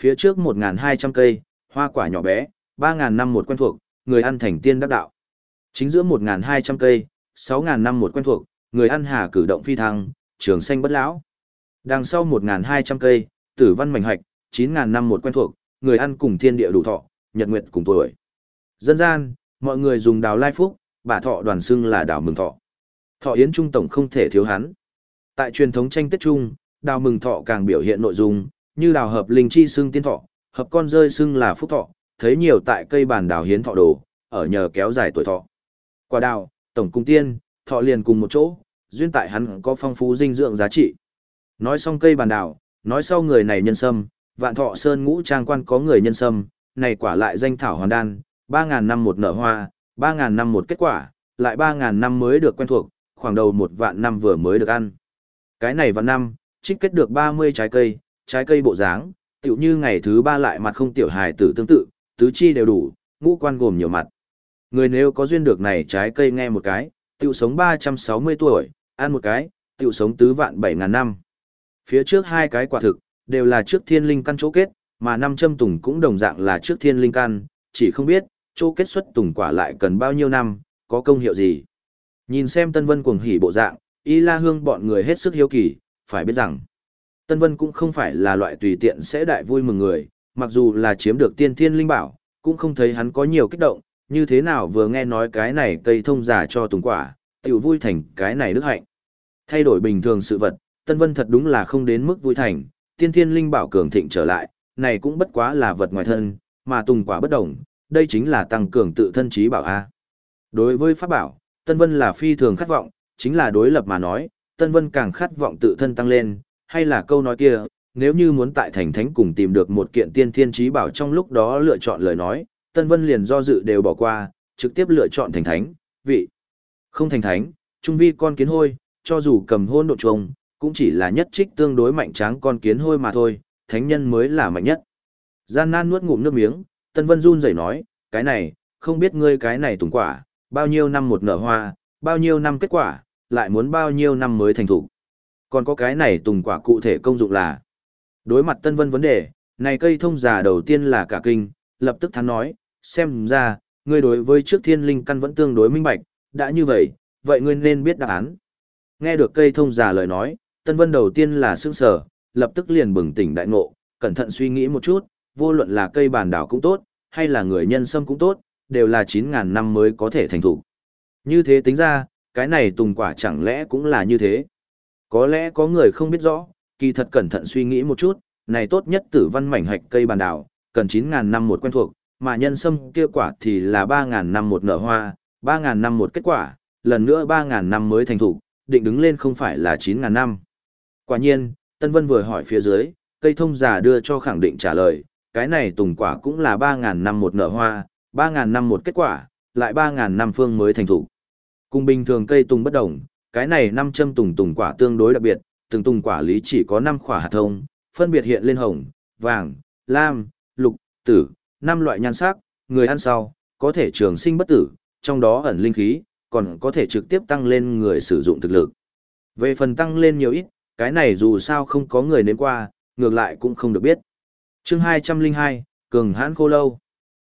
Phía trước 1.200 cây, hoa quả nhỏ bé, 3.000 năm một quen thuộc, người ăn thành tiên đắc đạo. Chính giữa 1.200 cây, 6.000 năm một quen thuộc, người ăn hà cử động phi thăng, trường xanh bất lão. Đằng sau 1.200 cây, tử văn mảnh hạch, 9.000 năm một quen thuộc, người ăn cùng thiên địa đủ thọ, nhật nguyệt cùng tuổi. Dân gian, mọi người dùng đào lai phúc, bà thọ đoàn xưng là đào mừng thọ. Thọ yến trung tổng không thể thiếu hắn. Tại truyền thống tranh Tết Trung, đào mừng thọ càng biểu hiện nội dung, như đào hợp linh chi xưng tiên thọ, hợp con rơi xưng là phúc thọ, thấy nhiều tại cây bàn đào hiến thọ đồ, ở nhờ kéo dài tuổi thọ. Quả đào, tổng cung tiên, thọ liền cùng một chỗ, duyên tại hắn có phong phú dinh dưỡng giá trị. Nói xong cây bàn đào, nói sau người này nhân sâm, vạn thọ sơn ngũ trang quan có người nhân sâm, này quả lại danh thảo hoàn đan, 3.000 năm một nở hoa, 3.000 năm một kết quả, lại 3.000 năm mới được quen thuộc, khoảng đầu một vạn năm vừa mới được ăn. Cái này vào năm, trích kết được 30 trái cây, trái cây bộ dáng, tựu như ngày thứ ba lại mặt không tiểu hài tử tương tự, tứ chi đều đủ, ngũ quan gồm nhiều mặt. Người nếu có duyên được này trái cây nghe một cái, tựu sống 360 tuổi, ăn một cái, tựu sống tứ vạn 7.000 năm. Phía trước hai cái quả thực, đều là trước thiên linh căn chỗ kết, mà năm châm tùng cũng đồng dạng là trước thiên linh căn, chỉ không biết, chỗ kết xuất tùng quả lại cần bao nhiêu năm, có công hiệu gì. Nhìn xem Tân Vân cuồng hỉ bộ dạng, Y La Hương bọn người hết sức hiếu kỳ, phải biết rằng, Tân Vân cũng không phải là loại tùy tiện sẽ đại vui mừng người, mặc dù là chiếm được tiên thiên linh bảo, cũng không thấy hắn có nhiều kích động, như thế nào vừa nghe nói cái này cây thông giả cho tùng quả, tiểu vui thành cái này đức hạnh. Thay đổi bình thường sự vật, Tân Vân thật đúng là không đến mức vui thành, tiên thiên linh bảo cường thịnh trở lại, này cũng bất quá là vật ngoài thân, mà tùng quả bất đồng, đây chính là tăng cường tự thân trí bảo A. Đối với pháp bảo, Tân Vân là phi thường khát vọng, chính là đối lập mà nói, Tân Vân càng khát vọng tự thân tăng lên, hay là câu nói kia, nếu như muốn tại thành thánh cùng tìm được một kiện tiên thiên trí bảo trong lúc đó lựa chọn lời nói, Tân Vân liền do dự đều bỏ qua, trực tiếp lựa chọn thành thánh, vị. Không thành thánh, trung vi con kiến hôi, cho dù cầm hôn độ trùng, cũng chỉ là nhất trích tương đối mạnh tráng con kiến hôi mà thôi, thánh nhân mới là mạnh nhất. Gian nan nuốt ngụm nước miếng, Tân Vân run rẩy nói, cái này, không biết ngươi cái này tùng quả, bao nhiêu năm một nở hoa, bao nhiêu năm kết quả, lại muốn bao nhiêu năm mới thành thủ. Còn có cái này tùng quả cụ thể công dụng là, đối mặt Tân Vân vấn đề, này cây thông già đầu tiên là cả kinh, lập tức thắn nói, xem ra, ngươi đối với trước thiên linh căn vẫn tương đối minh bạch, đã như vậy, vậy ngươi nên biết đáp án. Nghe được cây thông già lời nói, Tân Vân đầu tiên là sững sờ, lập tức liền bừng tỉnh đại ngộ, cẩn thận suy nghĩ một chút, vô luận là cây bản đảo cũng tốt, hay là người nhân sâm cũng tốt, đều là 9.000 năm mới có thể thành thủ. Như thế tính ra, cái này tùng quả chẳng lẽ cũng là như thế. Có lẽ có người không biết rõ, kỳ thật cẩn thận suy nghĩ một chút, này tốt nhất tử văn mảnh hạch cây bàn đảo, cần 9.000 năm một quen thuộc, mà nhân sâm kia quả thì là 3.000 năm một nở hoa, 3.000 năm một kết quả, lần nữa 3.000 năm mới thành thủ, định đứng lên không phải là 9.000 năm. Quả nhiên, Tân Vân vừa hỏi phía dưới, cây thông giả đưa cho khẳng định trả lời, cái này tùng quả cũng là 3.000 năm một nở hoa, 3.000 năm một kết quả, lại 3.000 năm phương mới thành thủ. Cùng bình thường cây tùng bất đồng, cái này năm châm tùng tùng quả tương đối đặc biệt, từng tùng quả lý chỉ có 5 quả hạt thông, phân biệt hiện lên hồng, vàng, lam, lục, tử, năm loại nhan sắc, người ăn sau, có thể trường sinh bất tử, trong đó ẩn linh khí, còn có thể trực tiếp tăng lên người sử dụng thực lực. Về phần tăng lên nhiều ít, cái này dù sao không có người nếm qua, ngược lại cũng không được biết. Chương 202, Cường hãn khô lâu.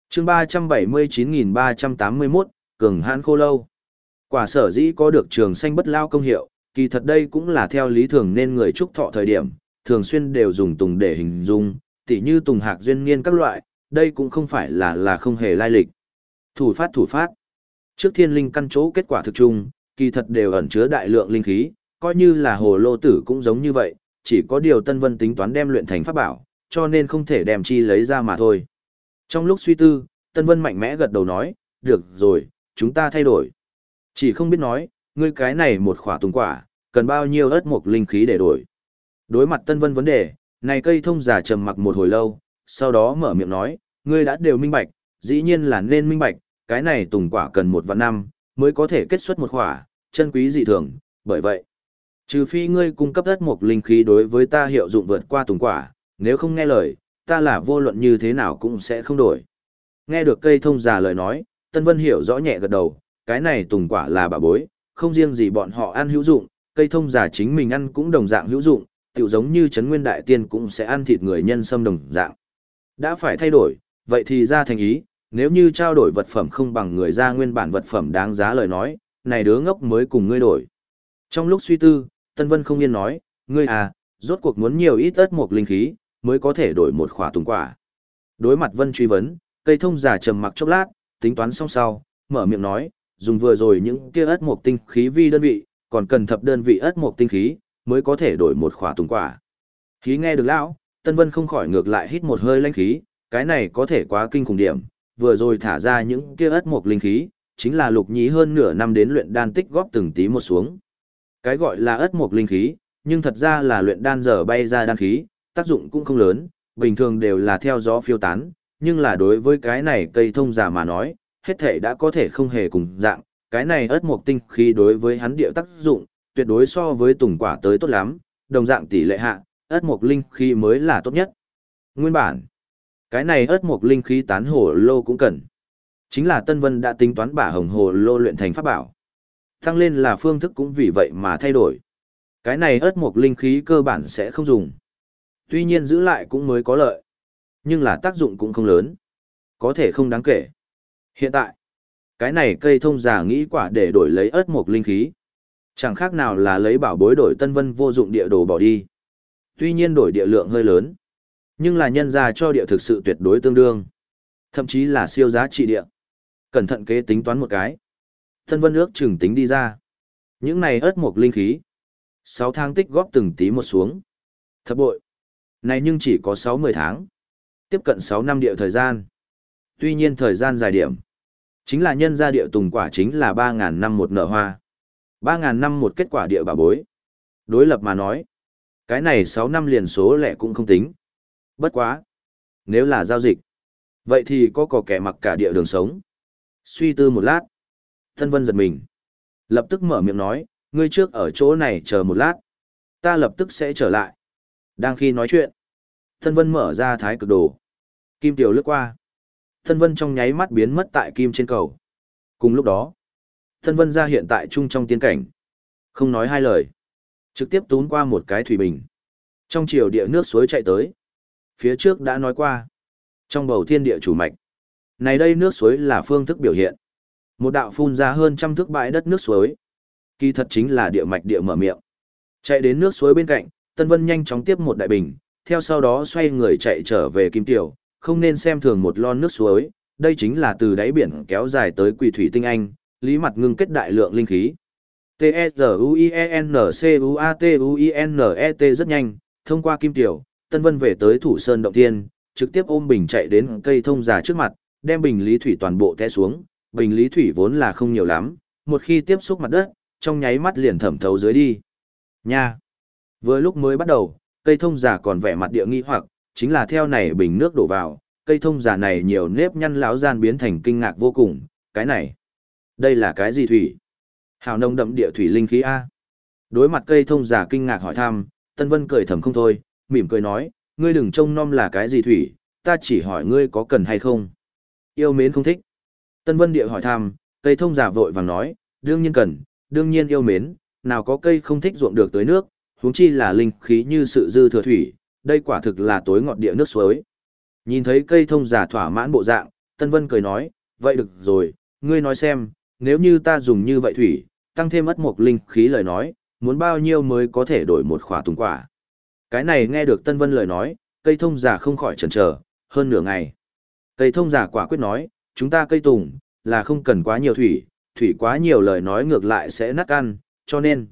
Chương 379.381, Cường hãn khô lâu. Quả sở dĩ có được trường xanh bất lao công hiệu, kỳ thật đây cũng là theo lý thường nên người trúc thọ thời điểm, thường xuyên đều dùng tùng để hình dung, tỉ như tùng hạc duyên niên các loại, đây cũng không phải là là không hề lai lịch. Thủ phát thủ phát. Trước thiên linh căn chỗ kết quả thực trung, kỳ thật đều ẩn chứa đại lượng linh khí, coi như là hồ lô tử cũng giống như vậy, chỉ có điều Tân Vân tính toán đem luyện thành pháp bảo, cho nên không thể đem chi lấy ra mà thôi. Trong lúc suy tư, Tân Vân mạnh mẽ gật đầu nói, được rồi, chúng ta thay đổi. Chỉ không biết nói, ngươi cái này một khỏa tùng quả, cần bao nhiêu ớt mục linh khí để đổi. Đối mặt Tân Vân vấn đề, này cây thông giả trầm mặc một hồi lâu, sau đó mở miệng nói, ngươi đã đều minh bạch, dĩ nhiên là nên minh bạch, cái này tùng quả cần một vạn năm, mới có thể kết xuất một khỏa, chân quý dị thường, bởi vậy, trừ phi ngươi cung cấp đất mục linh khí đối với ta hiệu dụng vượt qua tùng quả, nếu không nghe lời, ta là vô luận như thế nào cũng sẽ không đổi. Nghe được cây thông già lời nói, Tân Vân hiểu rõ nhẹ gật đầu, cái này tùng quả là bà bối, không riêng gì bọn họ ăn hữu dụng, cây thông già chính mình ăn cũng đồng dạng hữu dụng, tiểu giống như Trấn Nguyên Đại Tiên cũng sẽ ăn thịt người nhân sâm đồng dạng. Đã phải thay đổi, vậy thì ra thành ý, nếu như trao đổi vật phẩm không bằng người ra nguyên bản vật phẩm đáng giá lời nói, này đứa ngốc mới cùng ngươi đổi. Trong lúc suy tư, Tân Vân không yên nói, ngươi à, rốt cuộc muốn nhiều ít ớt một linh khí, mới có thể đổi một khỏa tùng quả. Đối mặt Vân truy vấn, cây thông giả trầm mặc chốc lát, tính toán xong sau, mở miệng nói, dùng vừa rồi những kia ớt một tinh khí vi đơn vị, còn cần thập đơn vị ớt một tinh khí, mới có thể đổi một khỏa tùng quả. Khí nghe được lão, Tân Vân không khỏi ngược lại hít một hơi lãnh khí, cái này có thể quá kinh khủng điểm, vừa rồi thả ra những kia ớt một linh khí, chính là lục nhí hơn nửa năm đến luyện đan tích góp từng tí một xuống. Cái gọi là ớt một linh khí, nhưng thật ra là luyện đan giờ bay ra đan khí, tác dụng cũng không lớn, bình thường đều là theo gió phiêu tán, nhưng là đối với cái này cây thông giả mà nói, hết thể đã có thể không hề cùng dạng, cái này ớt một tinh khí đối với hắn địa tác dụng, tuyệt đối so với tùng quả tới tốt lắm, đồng dạng tỷ lệ hạ, ớt một linh khí mới là tốt nhất. Nguyên bản, cái này ớt một linh khí tán hổ lô cũng cần. Chính là Tân Vân đã tính toán bả hồng hồ lô luyện thành pháp bảo. Tăng lên là phương thức cũng vì vậy mà thay đổi. Cái này ớt mộc linh khí cơ bản sẽ không dùng. Tuy nhiên giữ lại cũng mới có lợi. Nhưng là tác dụng cũng không lớn. Có thể không đáng kể. Hiện tại, cái này cây thông giả nghĩ quả để đổi lấy ớt mục linh khí. Chẳng khác nào là lấy bảo bối đổi tân vân vô dụng địa đồ bỏ đi. Tuy nhiên đổi địa lượng hơi lớn. Nhưng là nhân ra cho địa thực sự tuyệt đối tương đương. Thậm chí là siêu giá trị địa. Cẩn thận kế tính toán một cái. Tân vân ước chừng tính đi ra. Những này ớt mục linh khí. 6 tháng tích góp từng tí một xuống. Thập bội. Này nhưng chỉ có 6-10 tháng. Tiếp cận 6 năm địa thời gian. Tuy nhiên thời gian dài điểm. Chính là nhân gia địa tùng quả chính là 3.000 năm một nở hoa. 3.000 năm một kết quả địa bà bối. Đối lập mà nói. Cái này 6 năm liền số lẻ cũng không tính. Bất quá. Nếu là giao dịch. Vậy thì có có kẻ mặc cả địa đường sống. Suy tư một lát. Thân vân giật mình. Lập tức mở miệng nói, ngươi trước ở chỗ này chờ một lát. Ta lập tức sẽ trở lại. Đang khi nói chuyện. Thân vân mở ra thái cực đồ. Kim tiểu lướt qua. Thân vân trong nháy mắt biến mất tại kim trên cầu. Cùng lúc đó. Thân vân ra hiện tại trung trong tiên cảnh. Không nói hai lời. Trực tiếp tún qua một cái thủy bình. Trong chiều địa nước suối chạy tới. Phía trước đã nói qua. Trong bầu thiên địa chủ mạch. Này đây nước suối là phương thức biểu hiện. Một đạo phun ra hơn trăm thước bãi đất nước suối. Kỳ thật chính là địa mạch địa mở miệng. Chạy đến nước suối bên cạnh, Tân Vân nhanh chóng tiếp một đại bình, theo sau đó xoay người chạy trở về Kim Tiểu, không nên xem thường một lon nước suối, đây chính là từ đáy biển kéo dài tới quỷ thủy tinh anh, lý mặt ngưng kết đại lượng linh khí. T-E-Z-U-I-E-N-C-U-A-T-U-I-N-E-T rất nhanh, thông qua Kim Tiểu, Tân Vân về tới Thủ Sơn Động Thiên, trực tiếp ôm bình chạy đến cây thông già trước mặt, đem bình lý thủy toàn bộ té xuống, bình lý thủy vốn là không nhiều lắm, một khi tiếp xúc mặt đất, trong nháy mắt liền thẩm thấu dưới đi. Nha! Vừa lúc mới bắt đầu, cây thông giả còn vẻ mặt địa nghi hoặc, chính là theo này bình nước đổ vào, cây thông giả này nhiều nếp nhăn lão gian biến thành kinh ngạc vô cùng, cái này, đây là cái gì thủy? Hào nông đậm địa thủy linh khí A. Đối mặt cây thông giả kinh ngạc hỏi thăm, Tân Vân cười thầm không thôi, mỉm cười nói, ngươi đừng trông nom là cái gì thủy, ta chỉ hỏi ngươi có cần hay không. Yêu mến không thích. Tân Vân địa hỏi thăm, cây thông giả vội vàng nói, đương nhiên cần, đương nhiên yêu mến, nào có cây không thích ruộng được tới nước, huống chi là linh khí như sự dư thừa thủy, đây quả thực là tối ngọt địa nước suối. Nhìn thấy cây thông giả thỏa mãn bộ dạng, Tân Vân cười nói, vậy được rồi, ngươi nói xem, nếu như ta dùng như vậy thủy, tăng thêm mất một linh khí lời nói, muốn bao nhiêu mới có thể đổi một khỏa tùng quả. Cái này nghe được Tân Vân lời nói, cây thông giả không khỏi chần chờ, hơn nửa ngày. Cây thông giả quả quyết nói, chúng ta cây tùng, là không cần quá nhiều thủy, thủy quá nhiều lời nói ngược lại sẽ nát ăn, cho nên,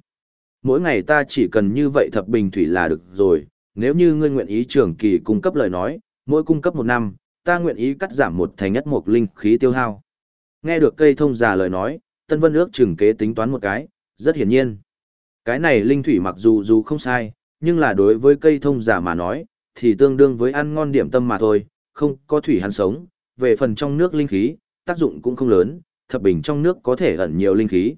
mỗi ngày ta chỉ cần như vậy thập bình thủy là được rồi, nếu như ngươi nguyện ý trường kỳ cung cấp lời nói, mỗi cung cấp một năm, ta nguyện ý cắt giảm một thành nhất một linh khí tiêu hao. Nghe được cây thông già lời nói, Tân Vân ước chừng kế tính toán một cái, rất hiển nhiên. Cái này linh thủy mặc dù dù không sai, nhưng là đối với cây thông giả mà nói, thì tương đương với ăn ngon điểm tâm mà thôi, không có thủy hắn sống, về phần trong nước linh khí, tác dụng cũng không lớn, thập bình trong nước có thể ẩn nhiều linh khí.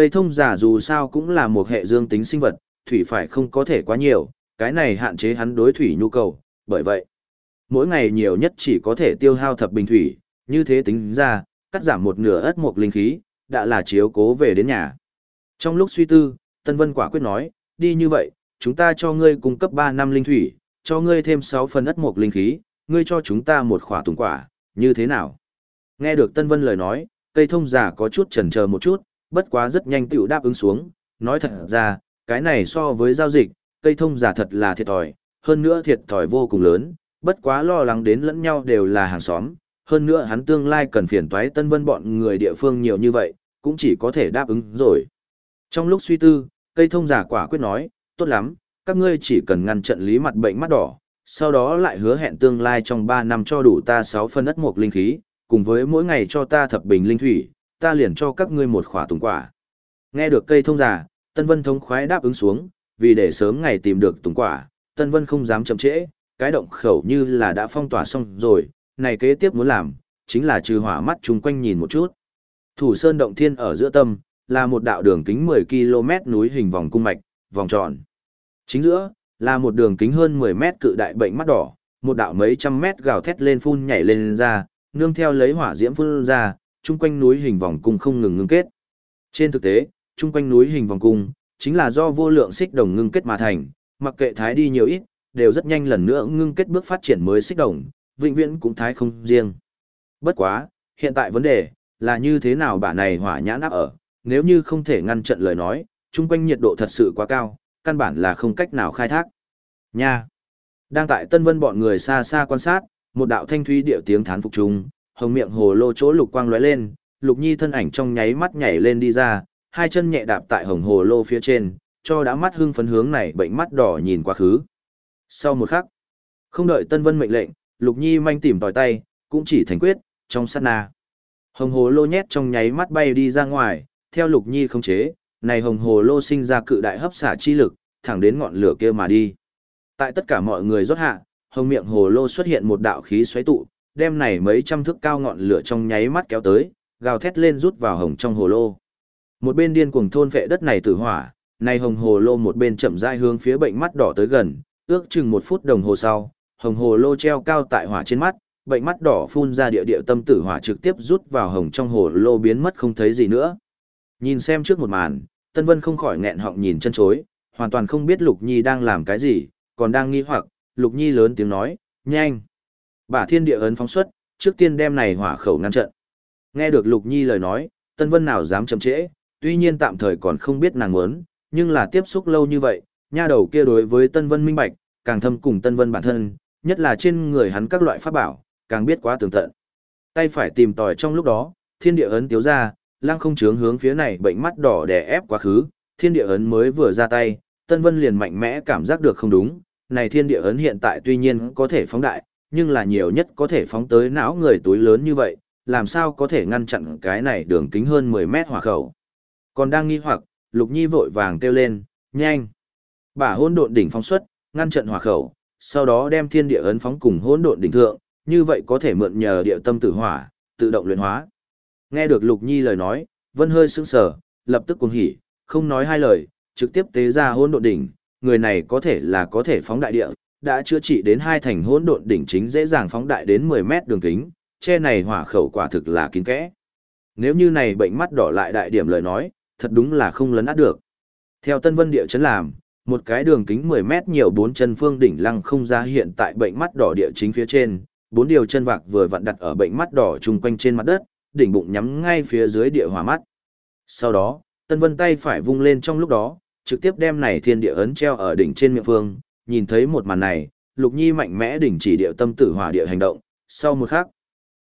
Cây thông giả dù sao cũng là một hệ dương tính sinh vật, thủy phải không có thể quá nhiều, cái này hạn chế hắn đối thủy nhu cầu, bởi vậy, mỗi ngày nhiều nhất chỉ có thể tiêu hao thập bình thủy, như thế tính ra, cắt giảm một nửa ất một linh khí, đã là chiếu cố về đến nhà. Trong lúc suy tư, Tân Vân quả quyết nói, đi như vậy, chúng ta cho ngươi cung cấp 3 năm linh thủy, cho ngươi thêm 6 phần ất một linh khí, ngươi cho chúng ta một khỏa tùng quả, như thế nào? Nghe được Tân Vân lời nói, cây thông giả có chút chần chờ một chút, bất quá rất nhanh tiểu đáp ứng xuống, nói thật ra, cái này so với giao dịch, cây thông giả thật là thiệt thòi, hơn nữa thiệt thòi vô cùng lớn, bất quá lo lắng đến lẫn nhau đều là hàng xóm, hơn nữa hắn tương lai cần phiền toái Tân Vân bọn người địa phương nhiều như vậy, cũng chỉ có thể đáp ứng rồi. Trong lúc suy tư, cây thông giả quả quyết nói, tốt lắm, các ngươi chỉ cần ngăn trận lý mặt bệnh mắt đỏ, sau đó lại hứa hẹn tương lai trong 3 năm cho đủ ta 6 phân đất mục linh khí, cùng với mỗi ngày cho ta thập bình linh thủy, ta liền cho các ngươi một khỏa tùng quả. Nghe được cây thông giả, Tân Vân thống khoái đáp ứng xuống, vì để sớm ngày tìm được tùng quả, Tân Vân không dám chậm trễ, cái động khẩu như là đã phong tỏa xong rồi, này kế tiếp muốn làm, chính là trừ hỏa mắt chung quanh nhìn một chút. Thủ Sơn Động Thiên ở giữa tâm, là một đạo đường kính 10 km núi hình vòng cung mạch, vòng tròn. Chính giữa, là một đường kính hơn 10 mét cự đại bệnh mắt đỏ, một đạo mấy trăm mét gào thét lên phun nhảy lên ra, nương theo lấy hỏa diễm phun ra, chung quanh núi hình vòng cung không ngừng ngưng kết. Trên thực tế, chung quanh núi hình vòng cung, chính là do vô lượng xích đồng ngưng kết mà thành, mặc kệ thái đi nhiều ít, đều rất nhanh lần nữa ngưng kết bước phát triển mới xích đồng, vĩnh viễn cũng thái không riêng. Bất quá, hiện tại vấn đề là như thế nào bả này hỏa nhãn áp ở, nếu như không thể ngăn chặn lời nói, chung quanh nhiệt độ thật sự quá cao, căn bản là không cách nào khai thác. Nha! Đang tại Tân Vân bọn người xa xa quan sát, một đạo thanh thúy điệu tiếng thán phục trung, hồng miệng hồ lô chỗ lục quang lóe lên, Lục Nhi thân ảnh trong nháy mắt nhảy lên đi ra, hai chân nhẹ đạp tại hồng hồ lô phía trên, cho đã mắt hưng phấn hướng này bệnh mắt đỏ nhìn quá khứ. Sau một khắc, không đợi Tân Vân mệnh lệnh, Lục Nhi manh tìm tòi tay, cũng chỉ thành quyết, trong sát na. Hồng hồ lô nhét trong nháy mắt bay đi ra ngoài, theo Lục Nhi không chế, này hồng hồ lô sinh ra cự đại hấp xả chi lực, thẳng đến ngọn lửa kia mà đi. Tại tất cả mọi người rốt hạ, hồng miệng hồ lô xuất hiện một đạo khí xoáy tụ, đem này mấy trăm thước cao ngọn lửa trong nháy mắt kéo tới, gào thét lên rút vào hồng trong hồ lô. Một bên điên cuồng thôn vệ đất này tử hỏa, này hồng hồ lô một bên chậm rãi hướng phía bệnh mắt đỏ tới gần, ước chừng một phút đồng hồ sau, hồng hồ lô treo cao tại hỏa trên mắt, bệnh mắt đỏ phun ra địa địa tâm tử hỏa trực tiếp rút vào hồng trong hồ lô biến mất không thấy gì nữa. Nhìn xem trước một màn, Tân Vân không khỏi nghẹn họng nhìn chân chối, hoàn toàn không biết Lục Nhi đang làm cái gì, còn đang nghi hoặc, Lục Nhi lớn tiếng nói, nhanh. Bả thiên địa ấn phóng xuất, trước tiên đem này hỏa khẩu ngăn trận. Nghe được Lục Nhi lời nói, Tân Vân nào dám chậm trễ, tuy nhiên tạm thời còn không biết nàng muốn, nhưng là tiếp xúc lâu như vậy, nha đầu kia đối với Tân Vân minh bạch, càng thâm cùng Tân Vân bản thân, nhất là trên người hắn các loại pháp bảo, càng biết quá tường tận. Tay phải tìm tòi trong lúc đó, thiên địa ấn tiếu ra, Lang không chướng hướng phía này bệnh mắt đỏ đè ép quá khứ, thiên địa ấn mới vừa ra tay, Tân Vân liền mạnh mẽ cảm giác được không đúng, này thiên địa ấn hiện tại tuy nhiên có thể phóng đại, nhưng là nhiều nhất có thể phóng tới não người túi lớn như vậy, làm sao có thể ngăn chặn cái này đường kính hơn 10 mét hỏa khẩu. Còn đang nghi hoặc, Lục Nhi vội vàng kêu lên, nhanh. Bả hôn độn đỉnh phóng xuất, ngăn chặn hỏa khẩu, sau đó đem thiên địa ấn phóng cùng hôn độn đỉnh thượng, như vậy có thể mượn nhờ địa tâm tử hỏa, tự động luyện hóa. Nghe được Lục Nhi lời nói, Vân hơi sững sờ, lập tức cuồng hỉ, không nói hai lời, trực tiếp tế ra hôn độn đỉnh, người này có thể là có thể phóng đại địa, đã chữa trị đến hai thành hỗn độn đỉnh chính dễ dàng phóng đại đến 10 mét đường kính, che này hỏa khẩu quả thực là kín kẽ. Nếu như này bệnh mắt đỏ lại đại điểm lời nói, thật đúng là không lấn át được. Theo Tân Vân địa chấn làm, một cái đường kính 10 mét nhiều bốn chân phương đỉnh lăng không ra hiện tại bệnh mắt đỏ địa chính phía trên, bốn điều chân vạc vừa vặn đặt ở bệnh mắt đỏ chung quanh trên mặt đất, đỉnh bụng nhắm ngay phía dưới địa hỏa mắt. Sau đó, Tân Vân tay phải vung lên trong lúc đó, trực tiếp đem này thiên địa ấn treo ở đỉnh trên miệng phương, nhìn thấy một màn này, Lục Nhi mạnh mẽ đỉnh chỉ địa tâm tử hỏa địa hành động, sau một khắc,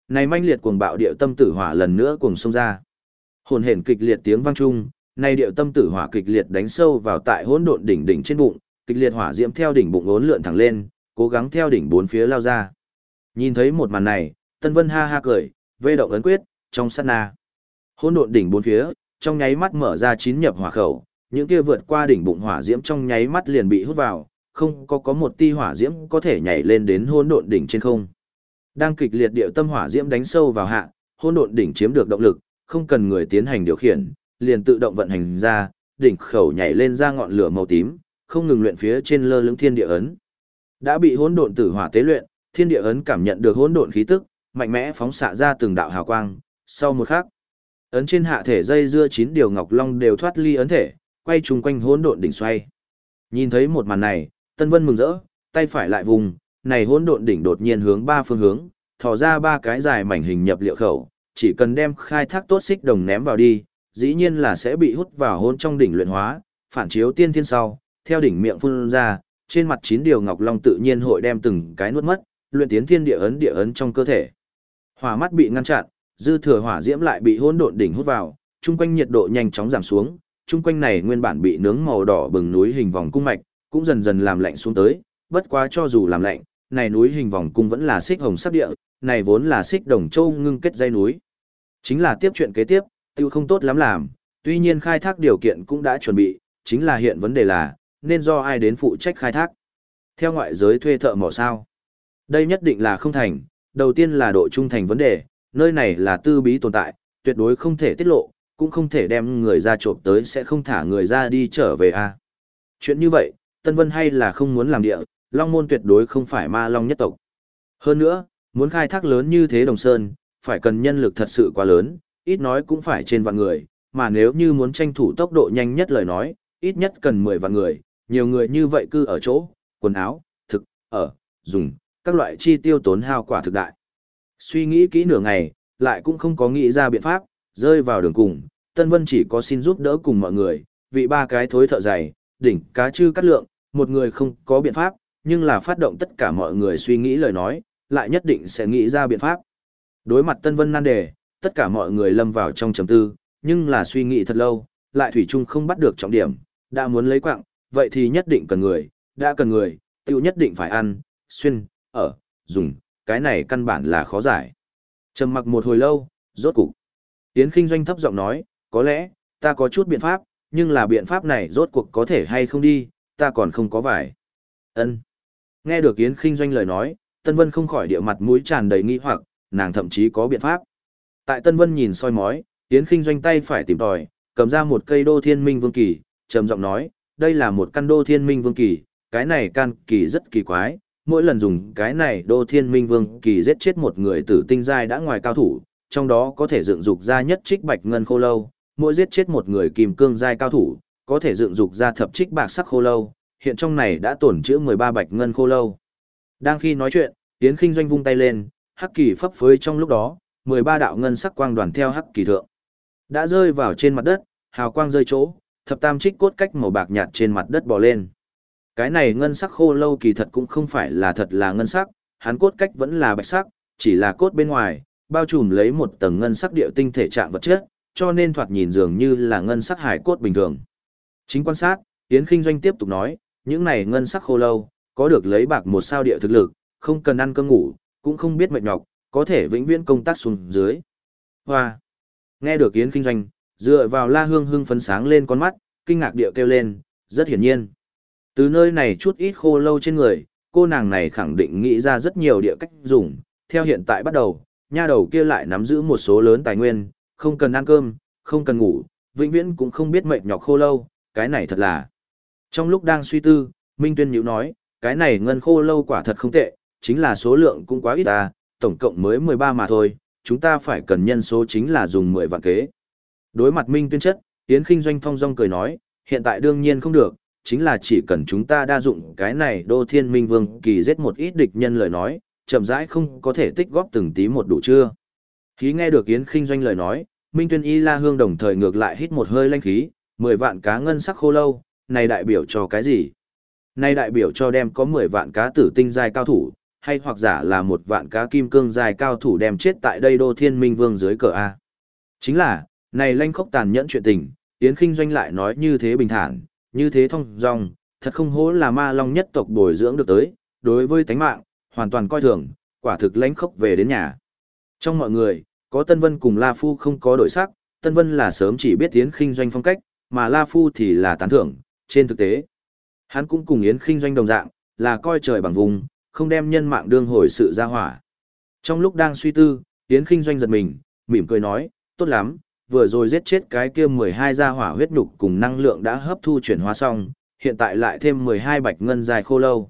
này manh liệt cuồng bạo địa tâm tử hỏa lần nữa cuồng xông ra. Hồn hển kịch liệt tiếng vang trung, này địa tâm tử hỏa kịch liệt đánh sâu vào tại hỗn độn đỉnh đỉnh trên bụng, kịch liệt hỏa diễm theo đỉnh bụng uốn lượn thẳng lên, cố gắng theo đỉnh bốn phía lao ra. Nhìn thấy một màn này, Tân Vân ha ha cười, vê động ấn quyết, trong sát na. Hỗn độn đỉnh bốn phía, trong nháy mắt mở ra chín nhập hỏa khẩu, những kia vượt qua đỉnh bụng hỏa diễm trong nháy mắt liền bị hút vào, không có có một tia hỏa diễm có thể nhảy lên đến hỗn độn đỉnh trên không. Đang kịch liệt điệu tâm hỏa diễm đánh sâu vào hạ, hỗn độn đỉnh chiếm được động lực, không cần người tiến hành điều khiển, liền tự động vận hành ra, đỉnh khẩu nhảy lên ra ngọn lửa màu tím, không ngừng luyện phía trên lơ lửng thiên địa ấn. Đã bị hỗn độn tử hỏa tế luyện, thiên địa ấn cảm nhận được hỗn độn khí tức, mạnh mẽ phóng xạ ra từng đạo hào quang, sau một khắc, ấn trên hạ thể dây dưa chín điều ngọc long đều thoát ly ấn thể, quay trùng quanh hỗn độn đỉnh xoay. Nhìn thấy một màn này, Tân Vân mừng rỡ, tay phải lại vùng, này hỗn độn đỉnh đột nhiên hướng ba phương hướng, thò ra ba cái dài mảnh hình nhập liệu khẩu, chỉ cần đem khai thác tốt xích đồng ném vào đi, dĩ nhiên là sẽ bị hút vào hỗn trong đỉnh luyện hóa, phản chiếu tiên thiên sau, theo đỉnh miệng phun ra, trên mặt chín điều ngọc long tự nhiên hội đem từng cái nuốt mất, luyện tiến thiên địa ấn địa ấn trong cơ thể. Hỏa mắt bị ngăn chặn, dư thừa hỏa diễm lại bị hỗn độn đỉnh hút vào, trung quanh nhiệt độ nhanh chóng giảm xuống, trung quanh này nguyên bản bị nướng màu đỏ bừng núi hình vòng cung mạch, cũng dần dần làm lạnh xuống tới, bất quá cho dù làm lạnh, này núi hình vòng cung vẫn là xích hồng sắc địa, này vốn là xích đồng châu ngưng kết dây núi. Chính là tiếp chuyện kế tiếp, tiêu không tốt lắm làm, tuy nhiên khai thác điều kiện cũng đã chuẩn bị, chính là hiện vấn đề là, nên do ai đến phụ trách khai thác. Theo ngoại giới thuê thợ mỏ sao. Đây nhất định là không thành, đầu tiên là độ trung thành vấn đề, nơi này là tư bí tồn tại, tuyệt đối không thể tiết lộ, cũng không thể đem người ra trộm tới sẽ không thả người ra đi trở về a. Chuyện như vậy, Tân Vân hay là không muốn làm địa, Long Môn tuyệt đối không phải ma Long nhất tộc. Hơn nữa, muốn khai thác lớn như thế Đồng Sơn, phải cần nhân lực thật sự quá lớn, ít nói cũng phải trên vạn người, mà nếu như muốn tranh thủ tốc độ nhanh nhất lời nói, ít nhất cần 10 vạn người, nhiều người như vậy cư ở chỗ, quần áo, thực, ở, dùng, các loại chi tiêu tốn hao quả thực đại. Suy nghĩ kỹ nửa ngày, lại cũng không có nghĩ ra biện pháp, rơi vào đường cùng, Tân Vân chỉ có xin giúp đỡ cùng mọi người, vị ba cái thối thợ dày, đỉnh cá chư cắt lượng, một người không có biện pháp, nhưng là phát động tất cả mọi người suy nghĩ lời nói, lại nhất định sẽ nghĩ ra biện pháp. Đối mặt Tân Vân nan đề, tất cả mọi người lâm vào trong trầm tư, nhưng là suy nghĩ thật lâu, lại thủy chung không bắt được trọng điểm, đã muốn lấy quạng, vậy thì nhất định cần người, đã cần người, tiêu nhất định phải ăn, xuyên, ở, dùng, cái này căn bản là khó giải. Trầm mặc một hồi lâu, rốt cục. Yến Kinh Doanh thấp giọng nói, có lẽ, ta có chút biện pháp, nhưng là biện pháp này rốt cuộc có thể hay không đi, ta còn không có vải. Ân. Nghe được Yến Kinh Doanh lời nói, Tân Vân không khỏi địa mặt mũi tràn đầy nghi hoặc, nàng thậm chí có biện pháp. Tại Tân Vân nhìn soi mói, Yến Kinh Doanh tay phải tìm tòi, cầm ra một cây đô thiên minh vương kỳ, trầm giọng nói, đây là một căn đô thiên minh vương kỳ, cái này can kỳ rất kỳ quái, mỗi lần dùng cái này đô thiên minh vương kỳ giết chết một người tử tinh giai đã ngoài cao thủ, trong đó có thể dựng dục ra nhất trích bạch ngân khô lâu, mỗi giết chết một người kim cương giai cao thủ, có thể dựng dục ra thập trích bạc sắc khô lâu, hiện trong này đã tổn chữ 13 bạch ngân khô lâu. Đang khi nói chuyện, Tiến Kinh Doanh vung tay lên, hắc kỳ phấp phới trong lúc đó, 13 đạo ngân sắc quang đoàn theo hắc kỳ thượng. Đã rơi vào trên mặt đất, hào quang rơi chỗ, thập tam trích cốt cách màu bạc nhạt trên mặt đất bò lên. Cái này ngân sắc khô lâu kỳ thật cũng không phải là thật là ngân sắc, hắn cốt cách vẫn là bạch sắc, chỉ là cốt bên ngoài, bao trùm lấy một tầng ngân sắc địa tinh thể trạng vật chất, cho nên thoạt nhìn dường như là ngân sắc hải cốt bình thường. Chính quan sát, Yến Kinh Doanh tiếp tục nói, những này ngân sắc khô lâu, có được lấy bạc một sao địa thực lực, không cần ăn cơm ngủ, cũng không biết mệt nhọc, có thể vĩnh viễn công tác xuống dưới. Hoa! Nghe được Yến Kinh Doanh, dựa vào la hương hưng phấn sáng lên con mắt, kinh ngạc địa kêu lên, rất hiển nhiên. Từ nơi này chút ít khô lâu trên người, cô nàng này khẳng định nghĩ ra rất nhiều địa cách dùng, theo hiện tại bắt đầu, nha đầu kia lại nắm giữ một số lớn tài nguyên, không cần ăn cơm, không cần ngủ, vĩnh viễn cũng không biết mệt nhọc khô lâu, cái này thật là. Trong lúc đang suy tư, Minh Tuyên Nhữ nói, cái này ngân khô lâu quả thật không tệ, chính là số lượng cũng quá ít ta, tổng cộng mới 13 mà thôi, chúng ta phải cần nhân số chính là dùng 10 vạn kế. Đối mặt Minh Tuyên chất, Yến Kinh Doanh thong dong cười nói, hiện tại đương nhiên không được, chính là chỉ cần chúng ta đa dụng cái này đô thiên minh vương kỳ giết một ít địch nhân lời nói, chậm rãi không có thể tích góp từng tí một đủ chưa. khi nghe được Yến Kinh Doanh lời nói, Minh Tuyên Y La Hương đồng thời ngược lại hít một hơi lanh khí, 10 vạn cá ngân sắc khô lâu, này đại biểu cho cái gì? Này đại biểu cho đem có 10 vạn cá tử tinh giai cao thủ, hay hoặc giả là một vạn cá kim cương giai cao thủ đem chết tại đây đô thiên minh vương dưới cờ A. Chính là, này lanh khốc tàn nhẫn chuyện tình, Yến Kinh Doanh lại nói như thế bình thản, như thế thông dong, thật không hố là ma long nhất tộc bồi dưỡng được tới, đối với tánh mạng, hoàn toàn coi thường, quả thực lãnh khốc về đến nhà. Trong mọi người, có Tân Vân cùng La Phu không có đổi sắc, Tân Vân là sớm chỉ biết Yến Kinh Doanh phong cách, mà La Phu thì là tán thưởng, trên thực tế. Hắn cũng cùng Yến Kinh Doanh đồng dạng, là coi trời bằng vùng, không đem nhân mạng đương hồi sự ra hỏa. Trong lúc đang suy tư, Yến Kinh Doanh giật mình, mỉm cười nói, tốt lắm, vừa rồi giết chết cái kia 12 gia hỏa huyết nhục cùng năng lượng đã hấp thu chuyển hóa xong, hiện tại lại thêm 12 bạch ngân dài khô lâu.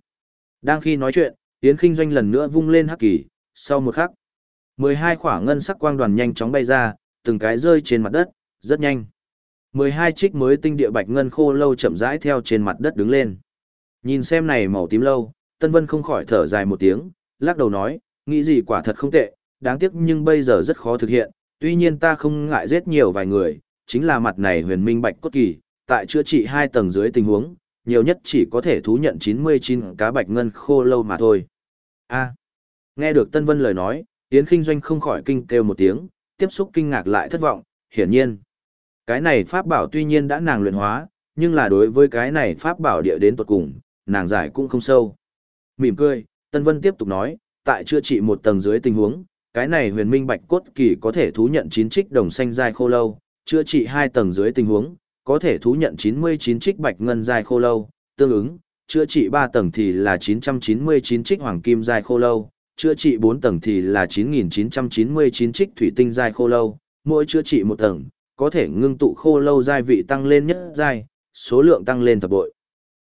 Đang khi nói chuyện, Yến Kinh Doanh lần nữa vung lên hắc kỳ, sau một khắc, 12 khỏa ngân sắc quang đoàn nhanh chóng bay ra, từng cái rơi trên mặt đất, rất nhanh. 12 trích mới tinh địa bạch ngân khô lâu chậm rãi theo trên mặt đất đứng lên. Nhìn xem này màu tím lâu, Tân Vân không khỏi thở dài một tiếng, lắc đầu nói, nghĩ gì quả thật không tệ, đáng tiếc nhưng bây giờ rất khó thực hiện, tuy nhiên ta không ngại giết nhiều vài người, chính là mặt này huyền minh bạch cốt kỳ, tại chữa trị hai tầng dưới tình huống, nhiều nhất chỉ có thể thú nhận 99 cá bạch ngân khô lâu mà thôi. A. nghe được Tân Vân lời nói, Yến Kinh Doanh không khỏi kinh kêu một tiếng, tiếp xúc kinh ngạc lại thất vọng, hiển nhiên. Cái này pháp bảo tuy nhiên đã nàng luyện hóa, nhưng là đối với cái này pháp bảo địa đến tuột cùng, nàng giải cũng không sâu. Mỉm cười, Tân Vân tiếp tục nói, tại chữa trị một tầng dưới tình huống, cái này huyền minh bạch cốt kỳ có thể thú nhận 9 trích đồng xanh dai khô lâu, chữa trị hai tầng dưới tình huống, có thể thú nhận 99 trích bạch ngân dai khô lâu, tương ứng, chữa trị 3 tầng thì là 999 trích hoàng kim dai khô lâu, chữa trị 4 tầng thì là 9999 trích thủy tinh dai khô lâu, mỗi chữa trị một tầng, có thể ngưng tụ khô lâu giai vị tăng lên nhất giai, số lượng tăng lên thập bội.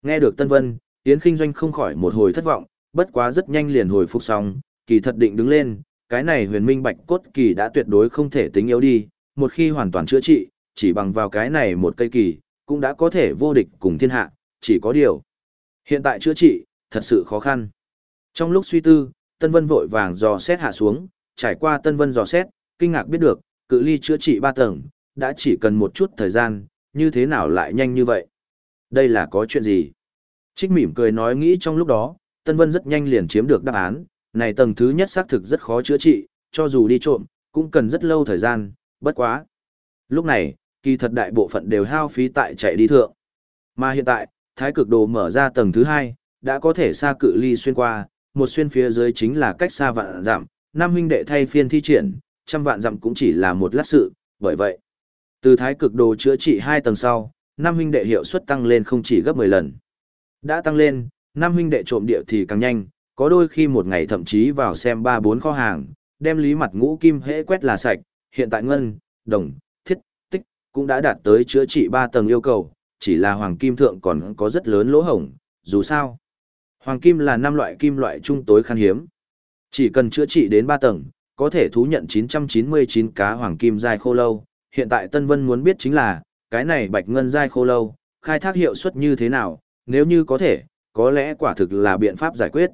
Nghe được Tân Vân, Yến Kinh Doanh không khỏi một hồi thất vọng, bất quá rất nhanh liền hồi phục xong, kỳ thật định đứng lên, cái này huyền minh bạch cốt kỳ đã tuyệt đối không thể tính yếu đi, một khi hoàn toàn chữa trị, chỉ bằng vào cái này một cây kỳ, cũng đã có thể vô địch cùng thiên hạ, chỉ có điều. Hiện tại chữa trị, thật sự khó khăn. Trong lúc suy tư, Tân Vân vội vàng dò xét hạ xuống, trải qua Tân Vân dò xét, kinh ngạc biết được, cự ly chữa trị 3 tầng, đã chỉ cần một chút thời gian, như thế nào lại nhanh như vậy? Đây là có chuyện gì? Trích mỉm cười nói nghĩ trong lúc đó, Tân Vân rất nhanh liền chiếm được đáp án, này tầng thứ nhất xác thực rất khó chữa trị, cho dù đi trộm, cũng cần rất lâu thời gian, bất quá. Lúc này, kỳ thật đại bộ phận đều hao phí tại chạy đi thượng. Mà hiện tại, thái cực đồ mở ra tầng thứ hai, đã có thể xa cự ly xuyên qua, một xuyên phía dưới chính là cách xa vạn giảm, năm huynh đệ thay phiên thi triển, trăm vạn dặm cũng chỉ là một lát sự, bởi vậy, từ thái cực đồ chữa trị hai tầng sau, năm huynh đệ hiệu suất tăng lên không chỉ gấp 10 lần. Đã tăng lên, năm huynh đệ trộm địa thì càng nhanh, có đôi khi một ngày thậm chí vào xem ba bốn kho hàng, đem lý mặt ngũ kim hễ quét là sạch, hiện tại ngân, đồng, thiết, tích, cũng đã đạt tới chữa trị ba tầng yêu cầu, chỉ là hoàng kim thượng còn có rất lớn lỗ hổng, dù sao. Hoàng kim là năm loại kim loại trung tối khan hiếm. Chỉ cần chữa trị đến ba tầng, có thể thú nhận 999 cá hoàng kim dài khô lâu. Hiện tại Tân Vân muốn biết chính là, cái này bạch ngân dai khô lâu, khai thác hiệu suất như thế nào, nếu như có thể, có lẽ quả thực là biện pháp giải quyết.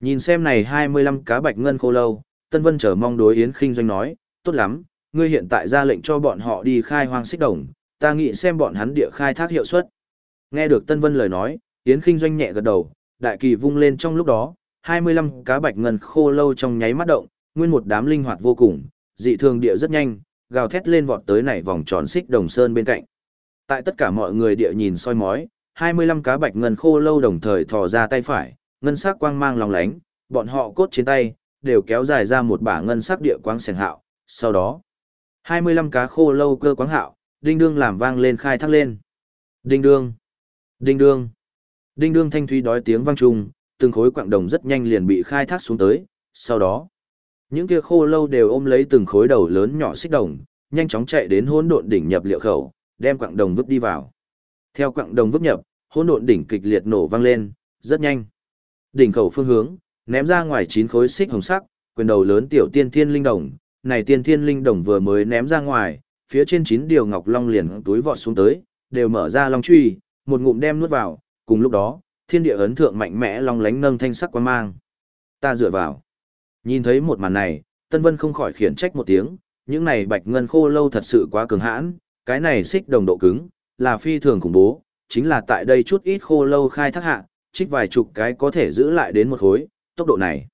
Nhìn xem này 25 cá bạch ngân khô lâu, Tân Vân chờ mong đối Yến Kinh Doanh nói, tốt lắm, ngươi hiện tại ra lệnh cho bọn họ đi khai hoang xích đồng, ta nghĩ xem bọn hắn địa khai thác hiệu suất. Nghe được Tân Vân lời nói, Yến Kinh Doanh nhẹ gật đầu, đại kỳ vung lên trong lúc đó, 25 cá bạch ngân khô lâu trong nháy mắt động, nguyên một đám linh hoạt vô cùng, dị thường địa rất nhanh, gào thét lên vọt tới này vòng tròn xích đồng sơn bên cạnh. Tại tất cả mọi người địa nhìn soi mói, 25 cá bạch ngân khô lâu đồng thời thò ra tay phải, ngân sắc quang mang lòng lánh, bọn họ cốt trên tay, đều kéo dài ra một bả ngân sắc địa quang sèn hạo, sau đó, 25 cá khô lâu cơ quang hạo, đinh đương làm vang lên khai thác lên. Đinh đương, đinh đương, đinh đương thanh thúy đói tiếng vang trùng, từng khối quặng đồng rất nhanh liền bị khai thác xuống tới, sau đó, những kia khô lâu đều ôm lấy từng khối đầu lớn nhỏ xích đồng, nhanh chóng chạy đến hỗn độn đỉnh nhập liệu khẩu, đem quặng đồng vứt đi vào. Theo quặng đồng vứt nhập, hỗn độn đỉnh kịch liệt nổ vang lên, rất nhanh. Đỉnh khẩu phương hướng, ném ra ngoài chín khối xích hồng sắc, quyền đầu lớn tiểu tiên thiên linh đồng, này tiên thiên linh đồng vừa mới ném ra ngoài, phía trên chín điều ngọc long liền túi vọt xuống tới, đều mở ra long truy, một ngụm đem nuốt vào, cùng lúc đó, thiên địa ấn thượng mạnh mẽ long lánh nâng thanh sắc quang mang. Ta dựa vào. Nhìn thấy một màn này, Tân Vân không khỏi khiển trách một tiếng, những này bạch ngân khô lâu thật sự quá cường hãn, cái này xích đồng độ cứng, là phi thường khủng bố, chính là tại đây chút ít khô lâu khai thác hạ, trích vài chục cái có thể giữ lại đến một khối, tốc độ này.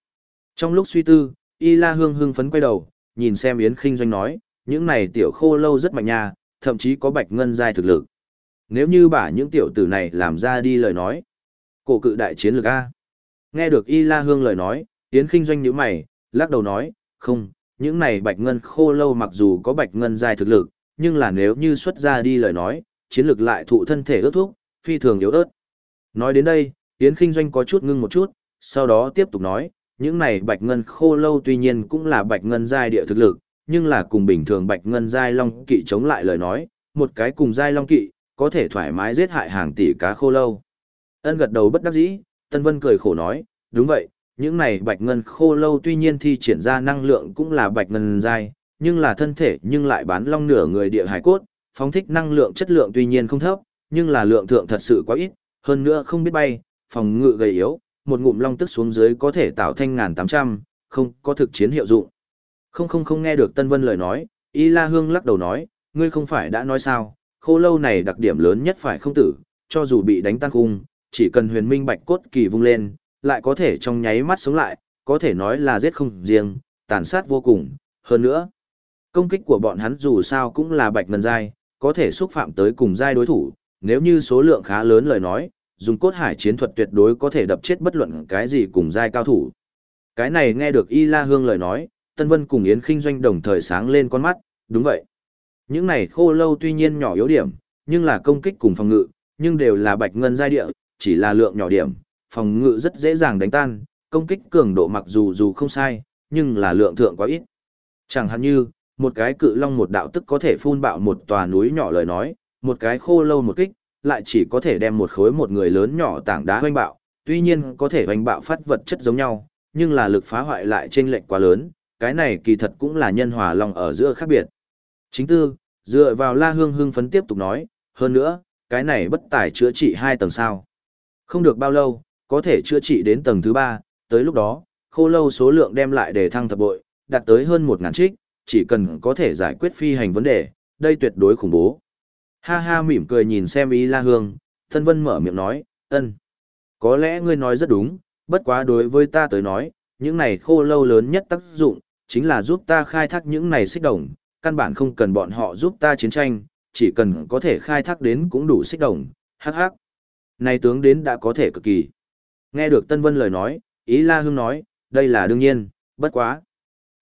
Trong lúc suy tư, Y La Hương hưng phấn quay đầu, nhìn xem Yến Kinh Doanh nói, những này tiểu khô lâu rất mạnh nha, thậm chí có bạch ngân giai thực lực. Nếu như bả những tiểu tử này làm ra đi lời nói, cổ cự đại chiến lược A. Nghe được Y La Hương lời nói, Yến Kinh Doanh nhíu mày, lắc đầu nói, không, những này bạch ngân khô lâu mặc dù có bạch ngân dài thực lực, nhưng là nếu như xuất ra đi lời nói, chiến lược lại thụ thân thể ước thúc, phi thường yếu ớt. Nói đến đây, Yến Kinh Doanh có chút ngưng một chút, sau đó tiếp tục nói, những này bạch ngân khô lâu tuy nhiên cũng là bạch ngân giai địa thực lực, nhưng là cùng bình thường bạch ngân giai long kỵ chống lại lời nói, một cái cùng giai long kỵ, có thể thoải mái giết hại hàng tỷ cá khô lâu. Ân gật đầu bất đắc dĩ, Tân Vân cười khổ nói, đúng vậy, những này bạch ngân khô lâu tuy nhiên thi triển ra năng lượng cũng là bạch ngân dai, nhưng là thân thể nhưng lại bán long nửa người địa hải cốt, phóng thích năng lượng chất lượng tuy nhiên không thấp, nhưng là lượng thượng thật sự quá ít, hơn nữa không biết bay, phòng ngự gầy yếu, một ngụm long tức xuống dưới có thể tạo thanh ngàn tám trăm, không có thực chiến hiệu dụng. Không không không nghe được Tân Vân lời nói, Y La Hương lắc đầu nói, ngươi không phải đã nói sao, khô lâu này đặc điểm lớn nhất phải không tử, cho dù bị đánh tan cung, chỉ cần huyền minh bạch cốt kỳ vung lên, lại có thể trong nháy mắt sống lại, có thể nói là giết không riêng, tàn sát vô cùng, hơn nữa. Công kích của bọn hắn dù sao cũng là bạch ngân giai, có thể xúc phạm tới cùng giai đối thủ, nếu như số lượng khá lớn lời nói, dùng cốt hải chiến thuật tuyệt đối có thể đập chết bất luận cái gì cùng giai cao thủ. Cái này nghe được Y La Hương lời nói, Tân Vân cùng Yến Kinh Doanh đồng thời sáng lên con mắt, đúng vậy. Những này khô lâu tuy nhiên nhỏ yếu điểm, nhưng là công kích cùng phòng ngự, nhưng đều là bạch ngân giai địa, chỉ là lượng nhỏ điểm, phòng ngự rất dễ dàng đánh tan, công kích cường độ mặc dù dù không sai, nhưng là lượng thượng quá ít. Chẳng hạn như, một cái cự long một đạo tức có thể phun bạo một tòa núi nhỏ lời nói, một cái khô lâu một kích, lại chỉ có thể đem một khối một người lớn nhỏ tảng đá hoanh bạo, tuy nhiên có thể hoanh bạo phát vật chất giống nhau, nhưng là lực phá hoại lại chênh lệch quá lớn, cái này kỳ thật cũng là nhân hòa long ở giữa khác biệt. Chính tư, dựa vào La Hương hưng phấn tiếp tục nói, hơn nữa, cái này bất tài chữa trị hai tầng sao. Không được bao lâu, có thể chữa trị đến tầng thứ ba, tới lúc đó, khô lâu số lượng đem lại để thăng thập bội, đạt tới hơn một ngàn trích, chỉ cần có thể giải quyết phi hành vấn đề, đây tuyệt đối khủng bố. Ha ha mỉm cười nhìn xem ý la hương, thân Vân mở miệng nói, ân. Có lẽ ngươi nói rất đúng, bất quá đối với ta tới nói, những này khô lâu lớn nhất tác dụng, chính là giúp ta khai thác những này xích đồng, căn bản không cần bọn họ giúp ta chiến tranh, chỉ cần có thể khai thác đến cũng đủ xích đồng, hắc hắc. Này tướng đến đã có thể cực kỳ. Nghe được Tân Vân lời nói, ý La Hương nói, đây là đương nhiên, bất quá.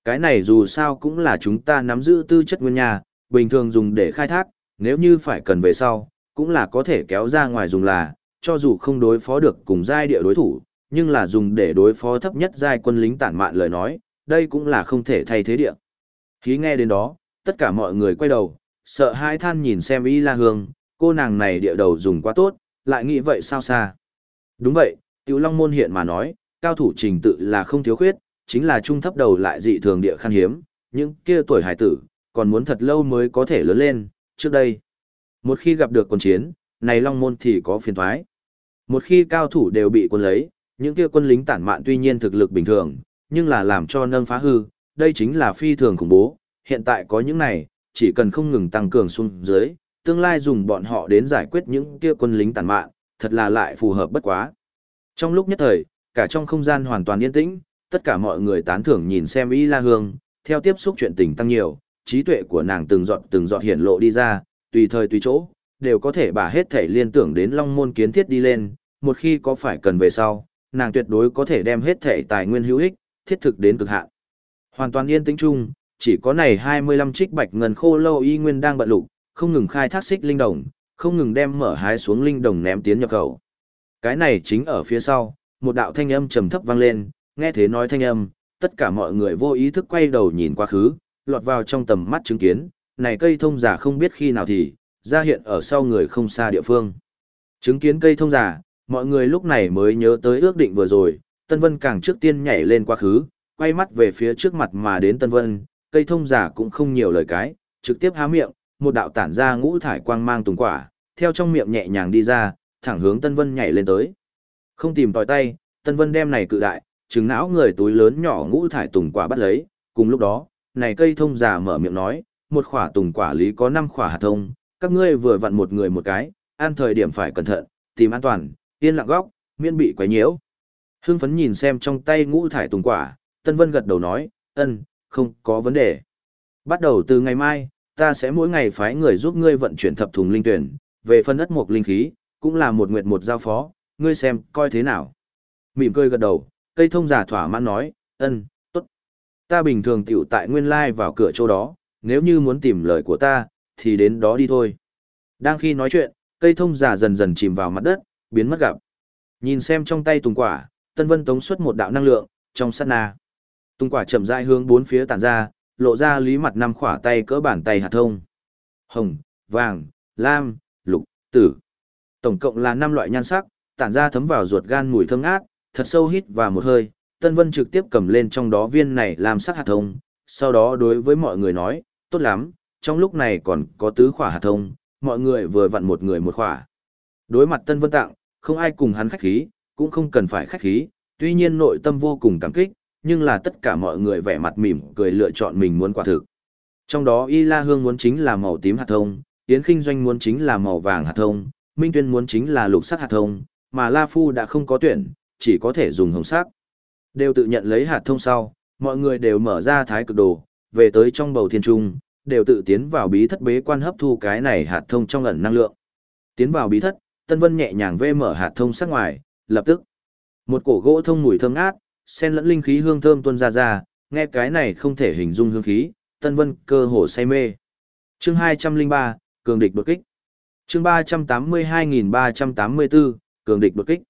Cái này dù sao cũng là chúng ta nắm giữ tư chất nguyên nhà, bình thường dùng để khai thác, nếu như phải cần về sau, cũng là có thể kéo ra ngoài dùng là, cho dù không đối phó được cùng giai địa đối thủ, nhưng là dùng để đối phó thấp nhất giai quân lính tản mạn lời nói, đây cũng là không thể thay thế địa. Khi nghe đến đó, tất cả mọi người quay đầu, sợ hai than nhìn xem Y La Hương, cô nàng này địa đầu dùng quá tốt, lại nghĩ vậy sao xa. Đúng vậy, Tiểu Long Môn hiện mà nói, cao thủ trình tự là không thiếu khuyết, chính là trung thấp đầu lại dị thường địa khan hiếm, những kia tuổi hải tử, còn muốn thật lâu mới có thể lớn lên, trước đây. Một khi gặp được quân chiến, này Long Môn thì có phiền thoái. Một khi cao thủ đều bị quân lấy, những kia quân lính tản mạn tuy nhiên thực lực bình thường, nhưng là làm cho nâng phá hư, đây chính là phi thường khủng bố, hiện tại có những này, chỉ cần không ngừng tăng cường xuống dưới, tương lai dùng bọn họ đến giải quyết những kia quân lính tàn mạn, thật là lại phù hợp bất quá. Trong lúc nhất thời, cả trong không gian hoàn toàn yên tĩnh, tất cả mọi người tán thưởng nhìn xem Y La Hương, theo tiếp xúc chuyện tình tăng nhiều, trí tuệ của nàng từng giọt từng giọt hiển lộ đi ra, tùy thời tùy chỗ, đều có thể bà hết thể liên tưởng đến Long Môn kiến thiết đi lên, một khi có phải cần về sau, nàng tuyệt đối có thể đem hết thể tài nguyên hữu ích, thiết thực đến cực hạn. Hoàn toàn yên tĩnh chung, chỉ có này 25 trích bạch ngân khô lâu y nguyên đang bận lục, không ngừng khai thác xích linh đồng, không ngừng đem mở hái xuống linh đồng ném tiến nhập khẩu. Cái này chính ở phía sau, một đạo thanh âm trầm thấp vang lên, nghe thế nói thanh âm, tất cả mọi người vô ý thức quay đầu nhìn quá khứ, lọt vào trong tầm mắt chứng kiến, này cây thông giả không biết khi nào thì, ra hiện ở sau người không xa địa phương. Chứng kiến cây thông giả, mọi người lúc này mới nhớ tới ước định vừa rồi, Tân Vân càng trước tiên nhảy lên quá khứ, quay mắt về phía trước mặt mà đến Tân Vân, cây thông giả cũng không nhiều lời cái, trực tiếp há miệng, một đạo tản ra ngũ thải quang mang tùng quả, theo trong miệng nhẹ nhàng đi ra, thẳng hướng Tân Vân nhảy lên tới. Không tìm tòi tay, Tân Vân đem này cự đại, trứng não người túi lớn nhỏ ngũ thải tùng quả bắt lấy, cùng lúc đó, này cây thông già mở miệng nói, một khỏa tùng quả lý có 5 khỏa hạt thông, các ngươi vừa vặn một người một cái, an thời điểm phải cẩn thận, tìm an toàn, yên lặng góc, miễn bị quấy nhiễu. Hưng phấn nhìn xem trong tay ngũ thải tùng quả, Tân Vân gật đầu nói, ân, không có vấn đề. Bắt đầu từ ngày mai, ta sẽ mỗi ngày phái người giúp ngươi vận chuyển thập thùng linh tuyển, về phân đất mục linh khí, cũng là một nguyệt một giao phó, ngươi xem, coi thế nào. Mỉm cười gật đầu, cây thông giả thỏa mãn nói, ân, tốt. Ta bình thường tiểu tại nguyên lai vào cửa chỗ đó, nếu như muốn tìm lời của ta, thì đến đó đi thôi. Đang khi nói chuyện, cây thông giả dần dần chìm vào mặt đất, biến mất gặp. Nhìn xem trong tay tùng quả, Tân Vân tống xuất một đạo năng lượng, trong sát na. Tung quả chậm rãi hướng bốn phía tản ra, lộ ra lý mặt năm khỏa tay cỡ bàn tay hạt thông. Hồng, vàng, lam, lục, tử. Tổng cộng là năm loại nhan sắc, tản ra thấm vào ruột gan mùi thơm ngát, thật sâu hít và một hơi, Tân Vân trực tiếp cầm lên trong đó viên này làm sắc hạt thông, sau đó đối với mọi người nói, tốt lắm, trong lúc này còn có tứ khỏa hạt thông, mọi người vừa vặn một người một khỏa. Đối mặt Tân Vân tặng, không ai cùng hắn khách khí, cũng không cần phải khách khí, tuy nhiên nội tâm vô cùng cảm kích, nhưng là tất cả mọi người vẻ mặt mỉm cười lựa chọn mình muốn quả thực. Trong đó Y La Hương muốn chính là màu tím hạt thông, Yến Kinh Doanh muốn chính là màu vàng hạt thông, Minh Tuyên muốn chính là lục sắc hạt thông, mà La Phu đã không có tuyển, chỉ có thể dùng hồng sắc. Đều tự nhận lấy hạt thông sau, mọi người đều mở ra thái cực đồ, về tới trong bầu thiên trung, đều tự tiến vào bí thất bế quan hấp thu cái này hạt thông trong ẩn năng lượng. Tiến vào bí thất, Tân Vân nhẹ nhàng vê mở hạt thông sắc ngoài, lập tức một cổ gỗ thông mùi thơm ngát, sen lẫn linh khí hương thơm tuôn ra ra, nghe cái này không thể hình dung hương khí, Tân Vân cơ hồ say mê. Chương 203, cường địch đột kích. Chương 382384, cường địch đột kích.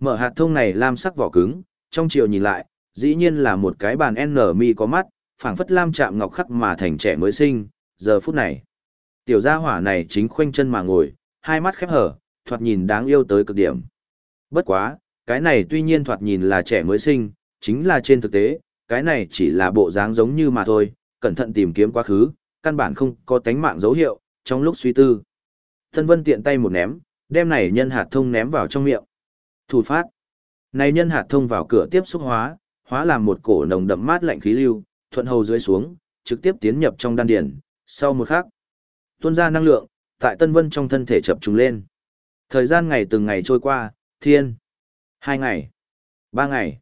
Mở hạt thông này lam sắc vỏ cứng, trong chiều nhìn lại, dĩ nhiên là một cái bàn N mi có mắt, phảng phất lam chạm ngọc khắc mà thành trẻ mới sinh, giờ phút này. Tiểu gia hỏa này chính khoanh chân mà ngồi, hai mắt khép hở, thoạt nhìn đáng yêu tới cực điểm. Bất quá, cái này tuy nhiên thoạt nhìn là trẻ mới sinh, chính là trên thực tế, cái này chỉ là bộ dáng giống như mà thôi, cẩn thận tìm kiếm quá khứ, căn bản không có tánh mạng dấu hiệu, trong lúc suy tư. Tân Vân tiện tay một ném, đem này nhân hạt thông ném vào trong miệng. Thủ phát. Này nhân hạt thông vào cửa tiếp xúc hóa, hóa làm một cổ nồng đậm mát lạnh khí lưu, thuận hầu dưới xuống, trực tiếp tiến nhập trong đan điền. Sau một khắc, tuôn ra năng lượng, tại Tân Vân trong thân thể chập trùng lên. Thời gian ngày từng ngày trôi qua, thiên, hai ngày, ba ngày.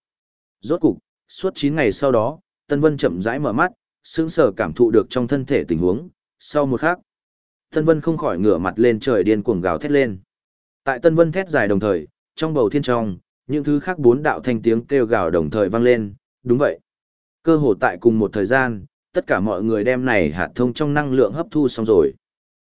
Rốt cục, suốt chín ngày sau đó, Tân Vân chậm rãi mở mắt, sững sờ cảm thụ được trong thân thể tình huống. Sau một khắc, Tân Vân không khỏi ngửa mặt lên trời điên cuồng gào thét lên. Tại Tân Vân thét dài đồng thời, trong bầu thiên trong, những thứ khác bốn đạo thanh tiếng kêu gào đồng thời vang lên, đúng vậy. Cơ hồ tại cùng một thời gian, tất cả mọi người đem này hạt thông trong năng lượng hấp thu xong rồi.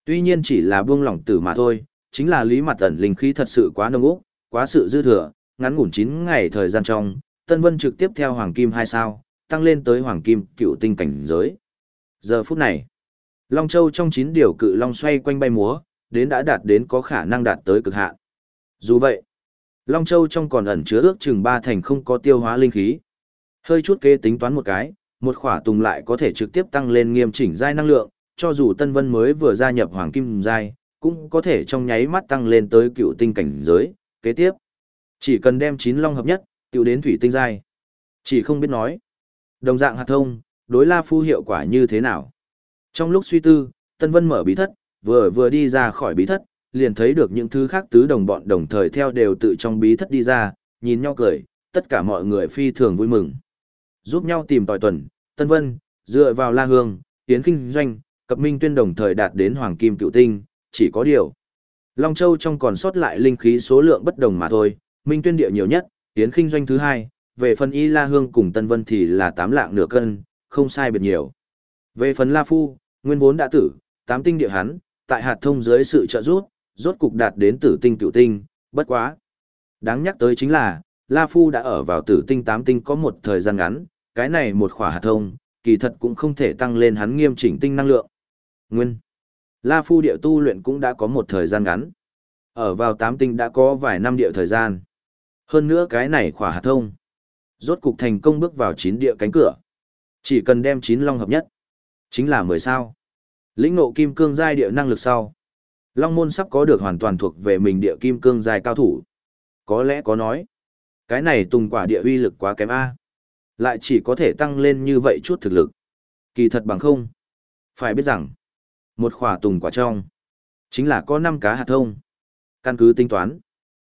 Tuy nhiên chỉ là buông lỏng tử mà thôi, chính là lý mặt ẩn linh khí thật sự quá nông úc, quá sự dư thừa, ngắn ngủn 9 ngày thời gian trong, Tân Vân trực tiếp theo Hoàng Kim 2 sao, tăng lên tới Hoàng Kim cựu tinh cảnh giới. Giờ phút này, Long Châu trong 9 điều cự long xoay quanh bay múa, đến đã đạt đến có khả năng đạt tới cực hạn. Dù vậy, Long Châu trong còn ẩn chứa ước chừng ba thành không có tiêu hóa linh khí. Hơi chút kế tính toán một cái, một khỏa tùng lại có thể trực tiếp tăng lên nghiêm chỉnh giai năng lượng, cho dù Tân Vân mới vừa gia nhập Hoàng Kim giai, cũng có thể trong nháy mắt tăng lên tới cựu tinh cảnh giới. Kế tiếp, chỉ cần đem chín long hợp nhất, tiểu đến thủy tinh giai. Chỉ không biết nói. Đồng dạng hạt thông, đối La Phu hiệu quả như thế nào? Trong lúc suy tư, Tân Vân mở bí thất, vừa vừa đi ra khỏi bí thất, liền thấy được những thứ khác tứ đồng bọn đồng thời theo đều tự trong bí thất đi ra, nhìn nhau cười, tất cả mọi người phi thường vui mừng. Giúp nhau tìm tòi tuần, Tân Vân, dựa vào La Hương, Tiến Kinh Doanh, Cập Minh Tuyên đồng thời đạt đến Hoàng Kim Cựu Tinh, chỉ có điều. Long Châu trong còn sót lại linh khí số lượng bất đồng mà thôi, Minh Tuyên địa nhiều nhất, Tiến Kinh Doanh thứ hai, về phần Y La Hương cùng Tân Vân thì là tám lạng nửa cân, không sai biệt nhiều. Về phần La Phu, nguyên vốn đã tử, tám tinh địa hắn, tại hạt thông dưới sự trợ giúp, rốt cục đạt đến tử tinh cựu tinh, bất quá. Đáng nhắc tới chính là, La Phu đã ở vào tử tinh tám tinh có một thời gian ngắn, cái này một khỏa hạt thông, kỳ thật cũng không thể tăng lên hắn nghiêm chỉnh tinh năng lượng. Nguyên. La Phu địa tu luyện cũng đã có một thời gian ngắn. Ở vào tám tinh đã có vài năm địa thời gian. Hơn nữa cái này khỏa hạt thông. Rốt cục thành công bước vào chín địa cánh cửa. Chỉ cần đem chín long hợp nhất. Chính là mười sao. Lĩnh ngộ kim cương giai địa năng lực sau. Long môn sắp có được hoàn toàn thuộc về mình địa kim cương giai cao thủ. Có lẽ có nói. Cái này tùng quả địa uy lực quá kém A. Lại chỉ có thể tăng lên như vậy chút thực lực. Kỳ thật bằng không. Phải biết rằng. Một khỏa tùng quả trong. Chính là có năm cá hạt thông. Căn cứ tính toán.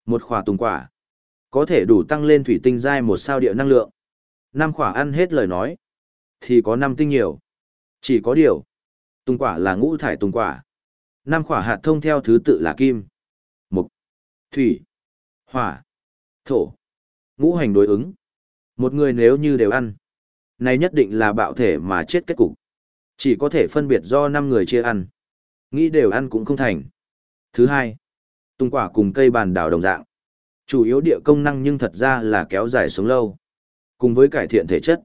Một khỏa tùng quả. Có thể đủ tăng lên thủy tinh giai một sao địa năng lượng. năm khỏa ăn hết lời nói. Thì có năm tinh nhiều. Chỉ có điều. Tùng quả là ngũ thải tùng quả. Năm quả hạt thông theo thứ tự là kim, mục, thủy, hỏa, thổ. Ngũ hành đối ứng. Một người nếu như đều ăn, này nhất định là bạo thể mà chết kết cục. Chỉ có thể phân biệt do năm người chia ăn. Nghĩ đều ăn cũng không thành. Thứ hai, tùng quả cùng cây bàn đảo đồng dạng. Chủ yếu địa công năng nhưng thật ra là kéo dài sống lâu. Cùng với cải thiện thể chất.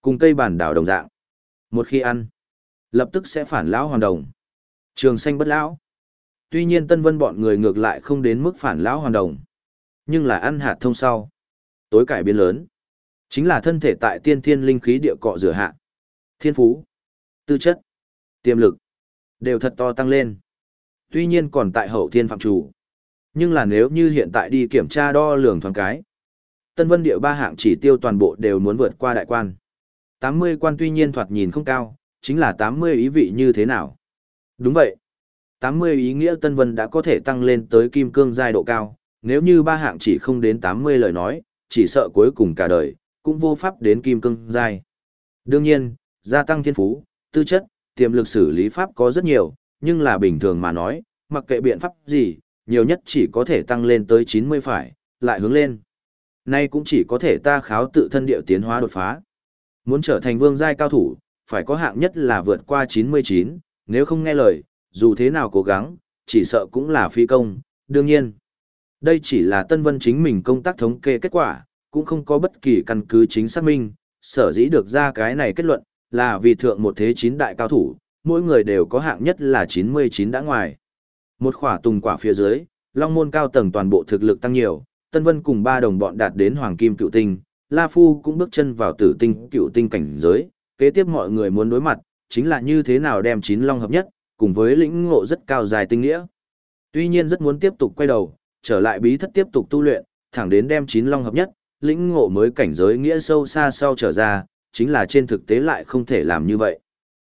Cùng cây bàn đảo đồng dạng. Một khi ăn, lập tức sẽ phản lão hoàn đồng. Trường xanh bất lão. Tuy nhiên Tân Vân bọn người ngược lại không đến mức phản lão hoàn đồng. Nhưng là ăn hạt thông sau. Tối cải biến lớn. Chính là thân thể tại tiên thiên linh khí địa cọ rửa hạ. Thiên phú. Tư chất. Tiềm lực. Đều thật to tăng lên. Tuy nhiên còn tại hậu thiên phạm chủ. Nhưng là nếu như hiện tại đi kiểm tra đo lường thoáng cái. Tân Vân địa ba hạng chỉ tiêu toàn bộ đều muốn vượt qua đại quan. 80 quan tuy nhiên thoạt nhìn không cao, chính là 80 ý vị như thế nào. Đúng vậy. 80 ý nghĩa Tân Vân đã có thể tăng lên tới kim cương giai độ cao, nếu như ba hạng chỉ không đến 80 lời nói, chỉ sợ cuối cùng cả đời, cũng vô pháp đến kim cương giai. Đương nhiên, gia tăng thiên phú, tư chất, tiềm lực xử lý pháp có rất nhiều, nhưng là bình thường mà nói, mặc kệ biện pháp gì, nhiều nhất chỉ có thể tăng lên tới 90 phải, lại hướng lên. Nay cũng chỉ có thể ta kháo tự thân điệu tiến hóa đột phá. Muốn trở thành vương giai cao thủ, phải có hạng nhất là vượt qua 99, nếu không nghe lời, dù thế nào cố gắng, chỉ sợ cũng là phi công, đương nhiên. Đây chỉ là Tân Vân chính mình công tác thống kê kết quả, cũng không có bất kỳ căn cứ chính xác minh, sở dĩ được ra cái này kết luận, là vì thượng một thế chín đại cao thủ, mỗi người đều có hạng nhất là 99 đã ngoài. Một khỏa tùng quả phía dưới, long môn cao tầng toàn bộ thực lực tăng nhiều, Tân Vân cùng ba đồng bọn đạt đến hoàng kim cựu tinh, La Phu cũng bước chân vào tử tinh cựu tinh cảnh giới, kế tiếp mọi người muốn đối mặt, chính là như thế nào đem chín long hợp nhất, cùng với lĩnh ngộ rất cao dài tinh nghĩa. Tuy nhiên rất muốn tiếp tục quay đầu, trở lại bí thất tiếp tục tu luyện, thẳng đến đem chín long hợp nhất, lĩnh ngộ mới cảnh giới nghĩa sâu xa sau trở ra, chính là trên thực tế lại không thể làm như vậy.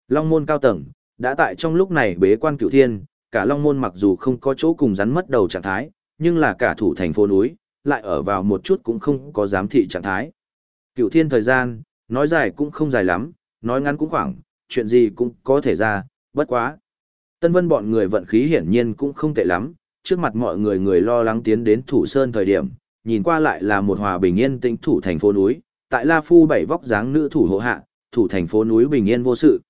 Long môn cao tầng, đã tại trong lúc này bế quan cửu thiên, cả long môn mặc dù không có chỗ cùng rắn mất đầu trạng thái, nhưng là cả thủ thành phố núi, lại ở vào một chút cũng không có giám thị trạng thái. Cửu thiên thời gian, nói dài cũng không dài lắm, nói ngắn cũng khoảng, chuyện gì cũng có thể ra, bất quá. Tân vân bọn người vận khí hiển nhiên cũng không tệ lắm, trước mặt mọi người người lo lắng tiến đến thủ sơn thời điểm, nhìn qua lại là một hòa bình yên tĩnh thủ thành phố núi, tại La Phu bảy vóc dáng nữ thủ hộ hạ, thủ thành phố núi bình yên vô sự.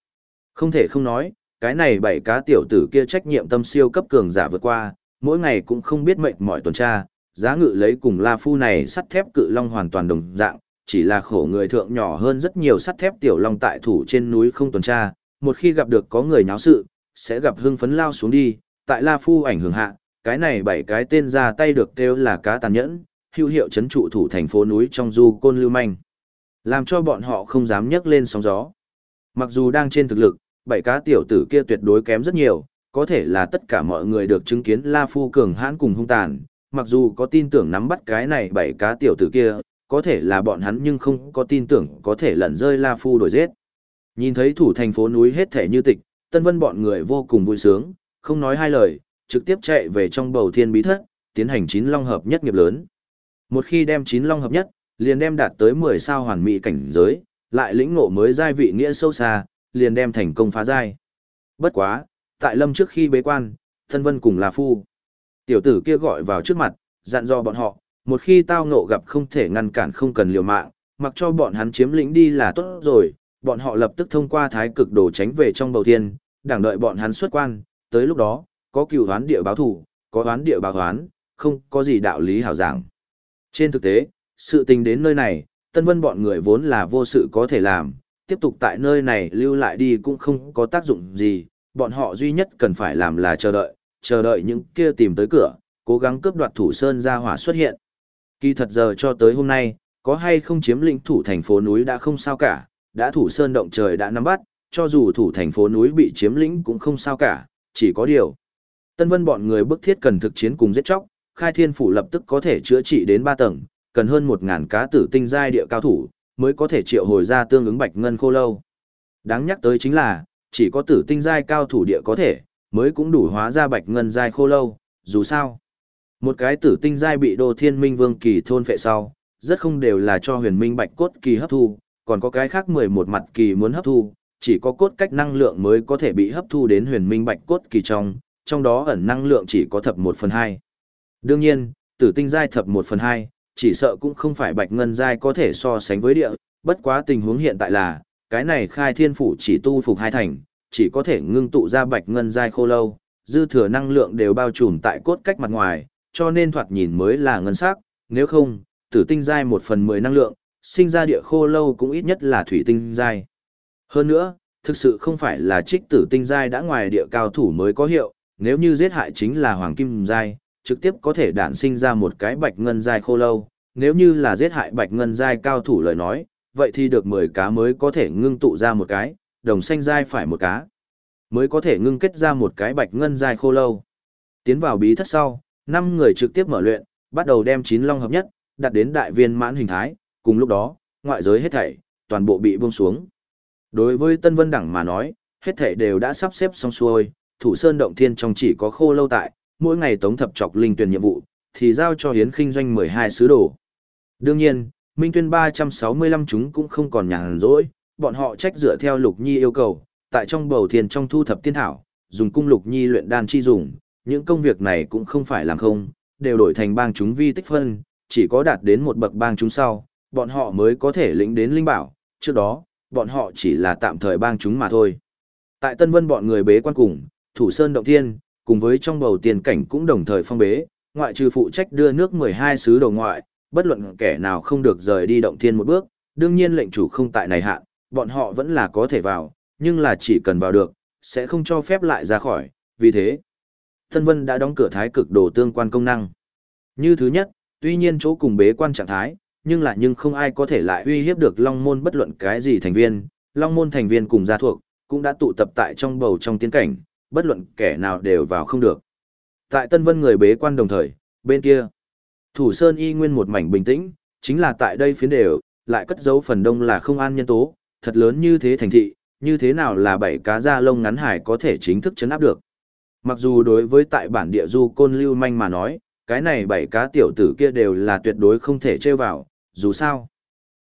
Không thể không nói, cái này bảy cá tiểu tử kia trách nhiệm tâm siêu cấp cường giả vượt qua, mỗi ngày cũng không biết mệnh mỏi tuần tra, giá ngự lấy cùng La Phu này sắt thép cự long hoàn toàn đồng dạng, chỉ là khổ người thượng nhỏ hơn rất nhiều sắt thép tiểu long tại thủ trên núi không tuần tra, một khi gặp được có người nháo sự, sẽ gặp hưng phấn lao xuống đi, tại La Phu ảnh hưởng hạ, cái này bảy cái tên ra tay được kêu là cá tàn nhẫn, hữu hiệu chấn trụ thủ thành phố núi trong du côn lưu manh. Làm cho bọn họ không dám nhấc lên sóng gió. Mặc dù đang trên thực lực, bảy cá tiểu tử kia tuyệt đối kém rất nhiều, có thể là tất cả mọi người được chứng kiến La Phu cường hãn cùng hung tàn, mặc dù có tin tưởng nắm bắt cái này bảy cá tiểu tử kia, có thể là bọn hắn nhưng không có tin tưởng có thể lẩn rơi La Phu đổi giết. Nhìn thấy thủ thành phố núi hết thể như tịch, Tân Vân bọn người vô cùng vui sướng, không nói hai lời, trực tiếp chạy về trong bầu thiên bí thất, tiến hành chín long hợp nhất nghiệp lớn. Một khi đem chín long hợp nhất, liền đem đạt tới 10 sao hoàn mỹ cảnh giới, lại lĩnh ngộ mới giai vị nghĩa sâu xa, liền đem thành công phá giai. Bất quá, tại lâm trước khi bế quan, Tân Vân cùng là phu. Tiểu tử kia gọi vào trước mặt, dặn dò bọn họ, một khi tao ngộ gặp không thể ngăn cản không cần liều mạng, mặc cho bọn hắn chiếm lĩnh đi là tốt rồi, bọn họ lập tức thông qua thái cực đồ tránh về trong bầu thiên, đảng đợi bọn hắn xuất quan, tới lúc đó, có cựu hoán địa báo thủ, có hoán địa báo hoán, không có gì đạo lý hảo giảng. Trên thực tế, sự tình đến nơi này, Tân Vân bọn người vốn là vô sự có thể làm, tiếp tục tại nơi này lưu lại đi cũng không có tác dụng gì, bọn họ duy nhất cần phải làm là chờ đợi, chờ đợi những kia tìm tới cửa, cố gắng cướp đoạt thủ sơn ra hỏa xuất hiện. Kỳ thật giờ cho tới hôm nay, có hay không chiếm lĩnh thủ thành phố núi đã không sao cả, đã thủ sơn động trời đã nắm bắt, cho dù thủ thành phố núi bị chiếm lĩnh cũng không sao cả, chỉ có điều. Tân vân bọn người bức thiết cần thực chiến cùng giết chóc, khai thiên phủ lập tức có thể chữa trị đến 3 tầng, cần hơn 1.000 cá tử tinh giai địa cao thủ, mới có thể triệu hồi ra tương ứng bạch ngân khô lâu. Đáng nhắc tới chính là, chỉ có tử tinh giai cao thủ địa có thể, mới cũng đủ hóa ra bạch ngân giai khô lâu, dù sao. Một cái tử tinh giai bị đô thiên minh vương kỳ thôn phệ sau, rất không đều là cho huyền minh bạch cốt kỳ hấp thu, còn có cái khác 11 mặt kỳ muốn hấp thu, chỉ có cốt cách năng lượng mới có thể bị hấp thu đến huyền minh bạch cốt kỳ trong, trong đó ẩn năng lượng chỉ có thập 1 phần 2. Đương nhiên, tử tinh giai thập 1 phần 2, chỉ sợ cũng không phải bạch ngân giai có thể so sánh với địa, bất quá tình huống hiện tại là, cái này khai thiên phủ chỉ tu phục hai thành, chỉ có thể ngưng tụ ra bạch ngân giai khô lâu, dư thừa năng lượng đều bao trùm tại cốt cách mặt ngoài, cho nên thoạt nhìn mới là ngân sắc, nếu không, tử tinh giai một phần mười năng lượng, sinh ra địa khô lâu cũng ít nhất là thủy tinh giai. Hơn nữa, thực sự không phải là trích tử tinh giai đã ngoài địa cao thủ mới có hiệu, nếu như giết hại chính là hoàng kim giai, trực tiếp có thể đản sinh ra một cái bạch ngân giai khô lâu, nếu như là giết hại bạch ngân giai cao thủ lời nói, vậy thì được 10 cá mới có thể ngưng tụ ra một cái, đồng xanh giai phải một cá, mới có thể ngưng kết ra một cái bạch ngân giai khô lâu. Tiến vào bí thất sau, 5 người trực tiếp mở luyện, bắt đầu đem chín long hợp nhất, đặt đến đại viên mãn hình thái, cùng lúc đó, ngoại giới hết thảy, toàn bộ bị buông xuống. Đối với Tân Vân Đẳng mà nói, hết thảy đều đã sắp xếp xong xuôi, thủ sơn động thiên trong chỉ có khô lâu tại, mỗi ngày tống thập chọc linh tuyển nhiệm vụ, thì giao cho hiến khinh doanh 12 sứ đồ. Đương nhiên, Minh Tuyên 365 chúng cũng không còn nhàn rỗi, bọn họ trách dựa theo Lục Nhi yêu cầu, tại trong bầu thiền trong thu thập tiên thảo, dùng cung Lục Nhi luyện đan chi dùng, những công việc này cũng không phải làm không, đều đổi thành bang chúng vi tích phân, chỉ có đạt đến một bậc bang chúng sau, bọn họ mới có thể lĩnh đến linh bảo, trước đó, bọn họ chỉ là tạm thời bang chúng mà thôi. Tại Tân Vân bọn người bế quan cùng, Thủ Sơn Động Thiên, cùng với trong bầu tiền cảnh cũng đồng thời phong bế, ngoại trừ phụ trách đưa nước 12 sứ đầu ngoại, bất luận kẻ nào không được rời đi động thiên một bước, đương nhiên lệnh chủ không tại này hạn, bọn họ vẫn là có thể vào, nhưng là chỉ cần vào được, sẽ không cho phép lại ra khỏi, vì thế. Tân Vân đã đóng cửa thái cực đồ tương quan công năng. Như thứ nhất, tuy nhiên chỗ cùng bế quan trạng thái, nhưng là nhưng không ai có thể lại uy hiếp được Long Môn bất luận cái gì thành viên, Long Môn thành viên cùng gia thuộc, cũng đã tụ tập tại trong bầu trong tiến cảnh, bất luận kẻ nào đều vào không được. Tại Tân Vân người bế quan đồng thời, bên kia, Thủ Sơn y nguyên một mảnh bình tĩnh, chính là tại đây phiến đều, lại cất giấu phần đông là không an nhân tố, thật lớn như thế thành thị, như thế nào là bảy cá da lông ngắn hải có thể chính thức chấn áp được. Mặc dù đối với tại bản địa du côn lưu manh mà nói, cái này bảy cá tiểu tử kia đều là tuyệt đối không thể trêu vào, dù sao.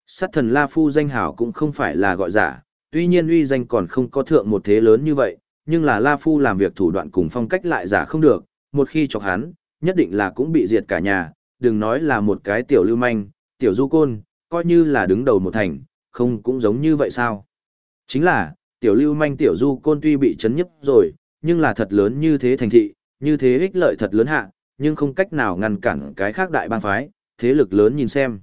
Sát thần La Phu danh hảo cũng không phải là gọi giả, tuy nhiên uy danh còn không có thượng một thế lớn như vậy, nhưng là La Phu làm việc thủ đoạn cùng phong cách lại giả không được, một khi chọc hắn, nhất định là cũng bị diệt cả nhà, đừng nói là một cái tiểu lưu manh, tiểu du côn, coi như là đứng đầu một thành, không cũng giống như vậy sao? Chính là, tiểu lưu manh tiểu du côn tuy bị chấn nhấp rồi, nhưng là thật lớn như thế thành thị, như thế ích lợi thật lớn hạ, nhưng không cách nào ngăn cản cái khác đại bang phái, thế lực lớn nhìn xem.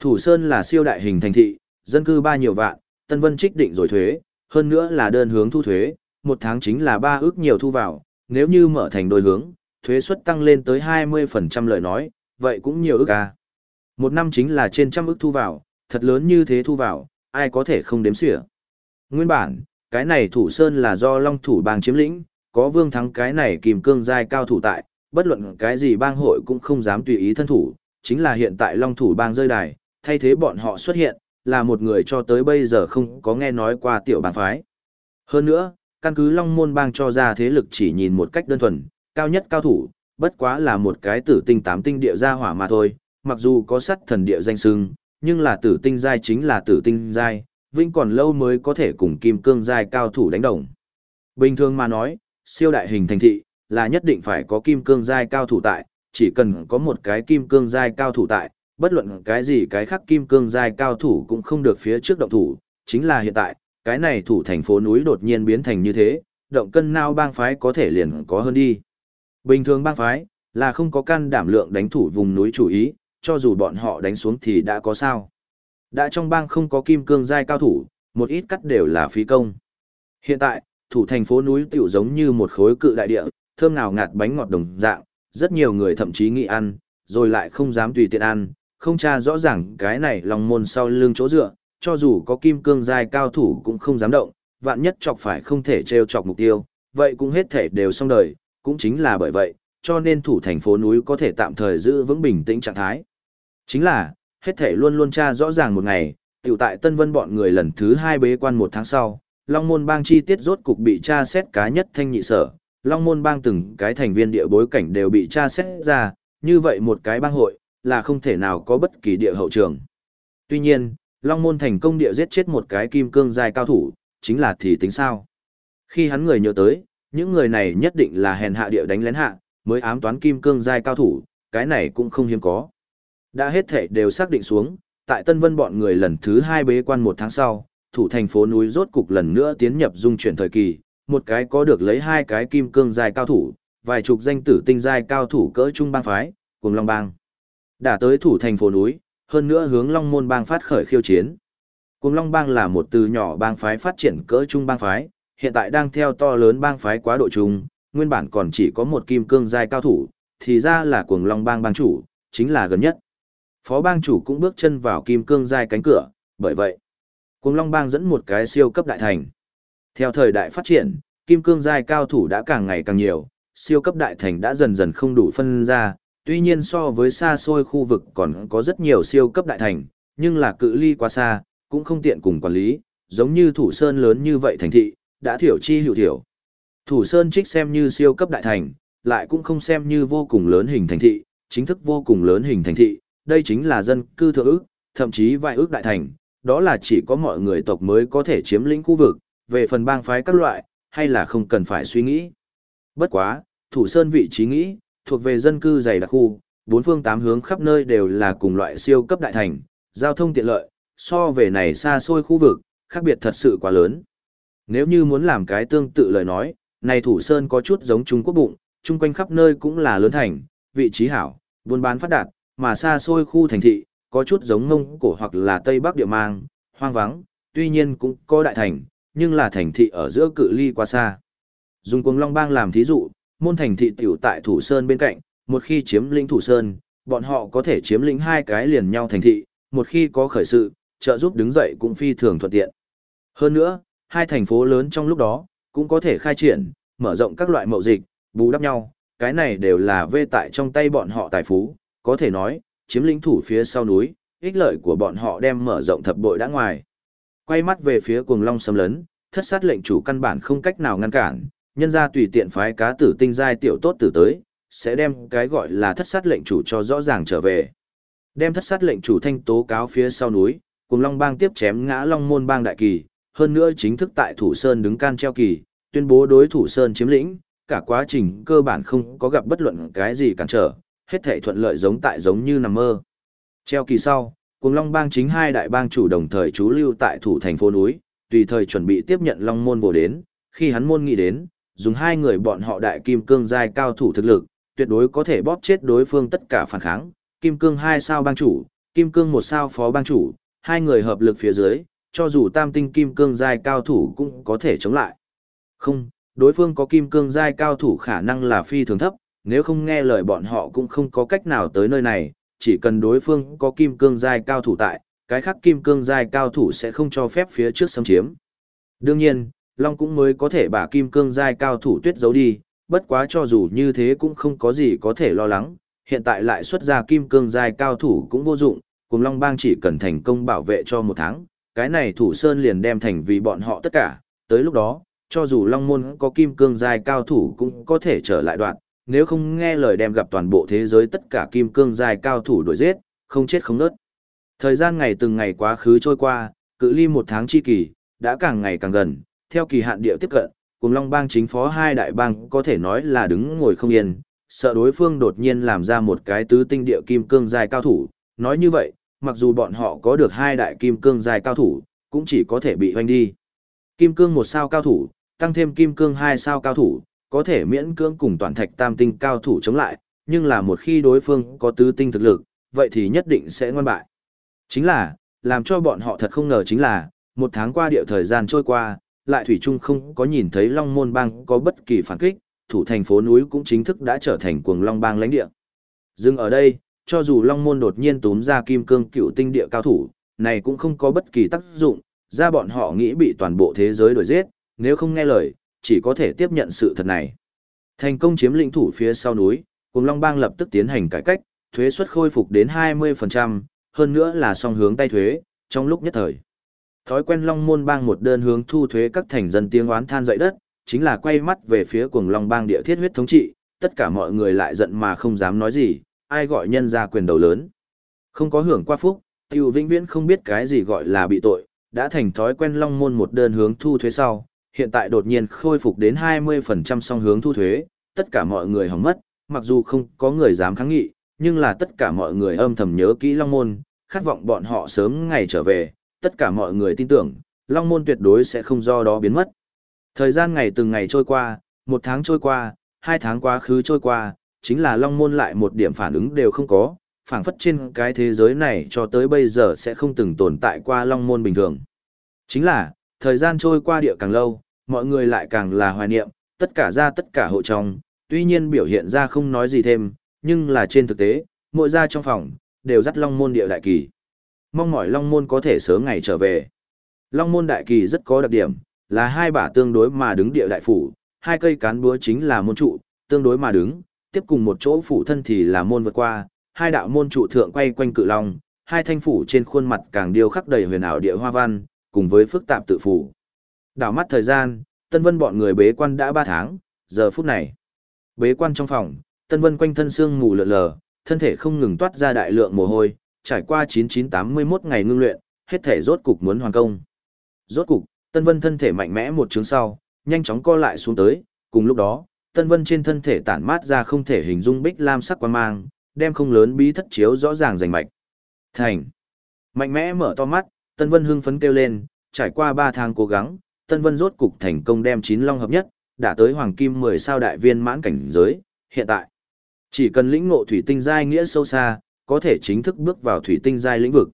Thủ Sơn là siêu đại hình thành thị, dân cư ba nhiều vạn, Tân Vân trích định rồi thuế, hơn nữa là đơn hướng thu thuế, một tháng chính là ba ước nhiều thu vào, nếu như mở thành đôi hướng, thuế suất tăng lên tới 20% lời nói, vậy cũng nhiều ước à. Một năm chính là trên trăm ước thu vào, thật lớn như thế thu vào, ai có thể không đếm xỉa. Nguyên bản, cái này thủ sơn là do long thủ bang chiếm lĩnh, có vương thắng cái này kìm cương giai cao thủ tại, bất luận cái gì bang hội cũng không dám tùy ý thân thủ, chính là hiện tại long thủ bang rơi đài, thay thế bọn họ xuất hiện, là một người cho tới bây giờ không có nghe nói qua tiểu bang phái. Hơn nữa, căn cứ long môn bang cho ra thế lực chỉ nhìn một cách đơn thuần, cao nhất cao thủ, bất quá là một cái tử tinh tám tinh địa gia hỏa mà thôi, mặc dù có sắt thần địa danh sưng, nhưng là tử tinh giai chính là tử tinh giai, vĩnh còn lâu mới có thể cùng kim cương giai cao thủ đánh đồng. Bình thường mà nói, siêu đại hình thành thị, là nhất định phải có kim cương giai cao thủ tại, chỉ cần có một cái kim cương giai cao thủ tại, bất luận cái gì cái khác kim cương giai cao thủ cũng không được phía trước động thủ, chính là hiện tại, cái này thủ thành phố núi đột nhiên biến thành như thế, động cân nào bang phái có thể liền có hơn đi. Bình thường bang phái, là không có can đảm lượng đánh thủ vùng núi chủ ý, cho dù bọn họ đánh xuống thì đã có sao. Đã trong bang không có kim cương giai cao thủ, một ít cắt đều là phí công. Hiện tại, thủ thành phố núi tiểu giống như một khối cự đại địa, thơm nào ngạt bánh ngọt đồng dạng, rất nhiều người thậm chí nghĩ ăn, rồi lại không dám tùy tiện ăn, không tra rõ ràng cái này lòng môn sau lưng chỗ dựa, cho dù có kim cương giai cao thủ cũng không dám động, vạn nhất chọc phải không thể treo chọc mục tiêu, vậy cũng hết thể đều xong đời, cũng chính là bởi vậy, cho nên thủ thành phố núi có thể tạm thời giữ vững bình tĩnh trạng thái. Chính là, hết thể luôn luôn tra rõ ràng một ngày, tiểu tại Tân Vân bọn người lần thứ hai bế quan một tháng sau, Long Môn Bang chi tiết rốt cục bị tra xét cá nhất thanh nhị sở, Long Môn Bang từng cái thành viên địa bối cảnh đều bị tra xét ra, như vậy một cái bang hội, là không thể nào có bất kỳ địa hậu trường. Tuy nhiên, Long Môn thành công địa giết chết một cái kim cương giai cao thủ, chính là thì tính sao? Khi hắn người nhớ tới, những người này nhất định là hèn hạ địa đánh lén hạ, mới ám toán kim cương giai cao thủ, cái này cũng không hiếm có. Đã hết thể đều xác định xuống, tại Tân Vân bọn người lần thứ hai bế quan một tháng sau, thủ thành phố núi rốt cục lần nữa tiến nhập dung chuyển thời kỳ, một cái có được lấy hai cái kim cương dài cao thủ, vài chục danh tử tinh giai cao thủ cỡ trung bang phái, cùng Long Bang. Đã tới thủ thành phố núi, hơn nữa hướng Long Môn Bang phát khởi khiêu chiến. Cùng Long Bang là một từ nhỏ bang phái phát triển cỡ trung bang phái, hiện tại đang theo to lớn bang phái quá độ trung, nguyên bản còn chỉ có một kim cương giai cao thủ, thì ra là cuồng Long Bang bang chủ, chính là gần nhất. Phó bang chủ cũng bước chân vào kim cương giai cánh cửa, bởi vậy, cuồng Long Bang dẫn một cái siêu cấp đại thành. Theo thời đại phát triển, kim cương giai cao thủ đã càng ngày càng nhiều, siêu cấp đại thành đã dần dần không đủ phân ra, tuy nhiên so với xa xôi khu vực còn có rất nhiều siêu cấp đại thành, nhưng là cự ly quá xa, cũng không tiện cùng quản lý, giống như thủ sơn lớn như vậy thành thị, đã thiểu chi hữu thiểu. Thủ sơn trích xem như siêu cấp đại thành, lại cũng không xem như vô cùng lớn hình thành thị, chính thức vô cùng lớn hình thành thị, đây chính là dân cư thượng ước, thậm chí vài ước đại thành, đó là chỉ có mọi người tộc mới có thể chiếm lĩnh khu vực, về phần bang phái các loại, hay là không cần phải suy nghĩ. Bất quá, thủ sơn vị trí nghĩ, thuộc về dân cư dày đặc khu, bốn phương tám hướng khắp nơi đều là cùng loại siêu cấp đại thành, giao thông tiện lợi, so về này xa xôi khu vực, khác biệt thật sự quá lớn. Nếu như muốn làm cái tương tự lời nói, này thủ sơn có chút giống Trung Quốc bụng, chung quanh khắp nơi cũng là lớn thành, vị trí hảo, buôn bán phát đạt, mà xa xôi khu thành thị, có chút giống Mông Cổ hoặc là Tây Bắc địa mang, hoang vắng, tuy nhiên cũng có đại thành, nhưng là thành thị ở giữa cự ly quá xa. Dùng cuồng long bang làm thí dụ, môn thành thị tiểu tại Thủ Sơn bên cạnh, một khi chiếm lĩnh Thủ Sơn, bọn họ có thể chiếm lĩnh hai cái liền nhau thành thị, một khi có khởi sự, trợ giúp đứng dậy cũng phi thường thuận tiện. Hơn nữa, hai thành phố lớn trong lúc đó, cũng có thể khai triển, mở rộng các loại mậu dịch, bù đắp nhau, cái này đều là vê tại trong tay bọn họ tài phú, có thể nói, chiếm lĩnh thủ phía sau núi, ích lợi của bọn họ đem mở rộng thập bội đã ngoài. Quay mắt về phía cuồng long xâm lấn, thất sát lệnh chủ căn bản không cách nào ngăn cản, nhân ra tùy tiện phái cá tử tinh giai tiểu tốt tử tới, sẽ đem cái gọi là thất sát lệnh chủ cho rõ ràng trở về. Đem thất sát lệnh chủ thanh tố cáo phía sau núi, cùng Long Bang tiếp chém ngã Long Môn Bang đại kỳ, hơn nữa chính thức tại Thủ Sơn đứng can treo kỳ, tuyên bố đối Thủ Sơn chiếm lĩnh, cả quá trình cơ bản không có gặp bất luận cái gì cản trở, hết thể thuận lợi giống tại giống như nằm mơ. Treo kỳ sau, cùng Long Bang chính hai đại bang chủ đồng thời trú lưu tại thủ thành phố núi, tùy thời chuẩn bị tiếp nhận Long Môn vô đến, khi hắn môn nghĩ đến, dùng hai người bọn họ đại kim cương giai cao thủ thực lực, tuyệt đối có thể bóp chết đối phương tất cả phản kháng, kim cương hai sao bang chủ, kim cương một sao phó bang chủ, hai người hợp lực phía dưới, cho dù tam tinh kim cương giai cao thủ cũng có thể chống lại. Không, đối phương có kim cương giai cao thủ khả năng là phi thường thấp, nếu không nghe lời bọn họ cũng không có cách nào tới nơi này, chỉ cần đối phương có kim cương giai cao thủ tại, cái khác kim cương giai cao thủ sẽ không cho phép phía trước xâm chiếm. Đương nhiên, Long cũng mới có thể bả kim cương giai cao thủ tuyết giấu đi, bất quá cho dù như thế cũng không có gì có thể lo lắng, hiện tại lại xuất ra kim cương giai cao thủ cũng vô dụng, cùng Long Bang chỉ cần thành công bảo vệ cho một tháng, cái này thủ sơn liền đem thành vì bọn họ tất cả, tới lúc đó, cho dù Long Môn có kim cương giai cao thủ cũng có thể trở lại đoạn, nếu không nghe lời đem gặp toàn bộ thế giới tất cả kim cương dài cao thủ đuổi giết, không chết không nớt. Thời gian ngày từng ngày quá khứ trôi qua, cự ly một tháng chi kỳ, đã càng ngày càng gần, theo kỳ hạn địa tiếp cận, cùng Long Bang chính phó hai đại bang có thể nói là đứng ngồi không yên, sợ đối phương đột nhiên làm ra một cái tứ tinh địa kim cương dài cao thủ, nói như vậy, mặc dù bọn họ có được hai đại kim cương dài cao thủ, cũng chỉ có thể bị hoanh đi. Kim cương một sao cao thủ, tăng thêm kim cương hai sao cao thủ, có thể miễn cưỡng cùng toàn thạch tam tinh cao thủ chống lại, nhưng là một khi đối phương có tứ tinh thực lực, vậy thì nhất định sẽ ngoan bại. Chính là, làm cho bọn họ thật không ngờ chính là, một tháng qua địa thời gian trôi qua, lại Thủy Trung không có nhìn thấy Long Môn Bang có bất kỳ phản kích, thủ thành phố núi cũng chính thức đã trở thành cuồng Long Bang lãnh địa. Dừng ở đây, cho dù Long Môn đột nhiên túm ra kim cương cựu tinh địa cao thủ, này cũng không có bất kỳ tác dụng, ra bọn họ nghĩ bị toàn bộ thế giới đuổi giết, nếu không nghe lời, chỉ có thể tiếp nhận sự thật này. Thành công chiếm lĩnh thủ phía sau núi, cùng Long Bang lập tức tiến hành cải cách, thuế suất khôi phục đến 20%, hơn nữa là song hướng tay thuế, trong lúc nhất thời. Thói quen Long Môn Bang một đơn hướng thu thuế các thành dân tiếng oán than dậy đất, chính là quay mắt về phía cuồng Long Bang địa thiết huyết thống trị, tất cả mọi người lại giận mà không dám nói gì, ai gọi nhân ra quyền đầu lớn. Không có hưởng qua phúc, tiêu vĩnh viễn không biết cái gì gọi là bị tội, đã thành thói quen Long Môn một đơn hướng thu thuế sau, hiện tại đột nhiên khôi phục đến 20% song hướng thu thuế, tất cả mọi người hỏng mất, mặc dù không có người dám kháng nghị, nhưng là tất cả mọi người âm thầm nhớ kỹ Long Môn, khát vọng bọn họ sớm ngày trở về, tất cả mọi người tin tưởng, Long Môn tuyệt đối sẽ không do đó biến mất. Thời gian ngày từng ngày trôi qua, một tháng trôi qua, hai tháng quá khứ trôi qua, chính là Long Môn lại một điểm phản ứng đều không có, phảng phất trên cái thế giới này cho tới bây giờ sẽ không từng tồn tại qua Long Môn bình thường. Chính là, thời gian trôi qua địa càng lâu, mọi người lại càng là hoài niệm, tất cả ra tất cả hộ trong, tuy nhiên biểu hiện ra không nói gì thêm, nhưng là trên thực tế, mỗi gia trong phòng, đều dắt Long Môn địa đại kỳ. Mong mỏi Long Môn có thể sớm ngày trở về. Long Môn đại kỳ rất có đặc điểm, là hai bả tương đối mà đứng địa đại phủ, hai cây cán búa chính là môn trụ, tương đối mà đứng, tiếp cùng một chỗ phủ thân thì là môn vượt qua, hai đạo môn trụ thượng quay quanh cự long, hai thanh phủ trên khuôn mặt càng điêu khắc đầy huyền ảo địa hoa văn, cùng với phức tạp tự phủ. Đảo mắt thời gian, Tân Vân bọn người bế quan đã 3 tháng, giờ phút này. Bế quan trong phòng, Tân Vân quanh thân xương mù lợ lờ, thân thể không ngừng toát ra đại lượng mồ hôi, trải qua 9981 ngày ngưng luyện, hết thể rốt cục muốn hoàn công. Rốt cục, Tân Vân thân thể mạnh mẽ một chướng sau, nhanh chóng co lại xuống tới, cùng lúc đó, Tân Vân trên thân thể tản mát ra không thể hình dung bích lam sắc quang mang, đem không lớn bí thất chiếu rõ ràng rành mạch. Thành. Mạnh mẽ mở to mắt, Tân Vân hưng phấn kêu lên, trải qua 3 tháng cố gắng, Tân Vân rốt cục thành công đem chín long hợp nhất, đã tới hoàng kim 10 sao đại viên mãn cảnh giới, hiện tại. Chỉ cần lĩnh ngộ thủy tinh giai nghĩa sâu xa, có thể chính thức bước vào thủy tinh giai lĩnh vực.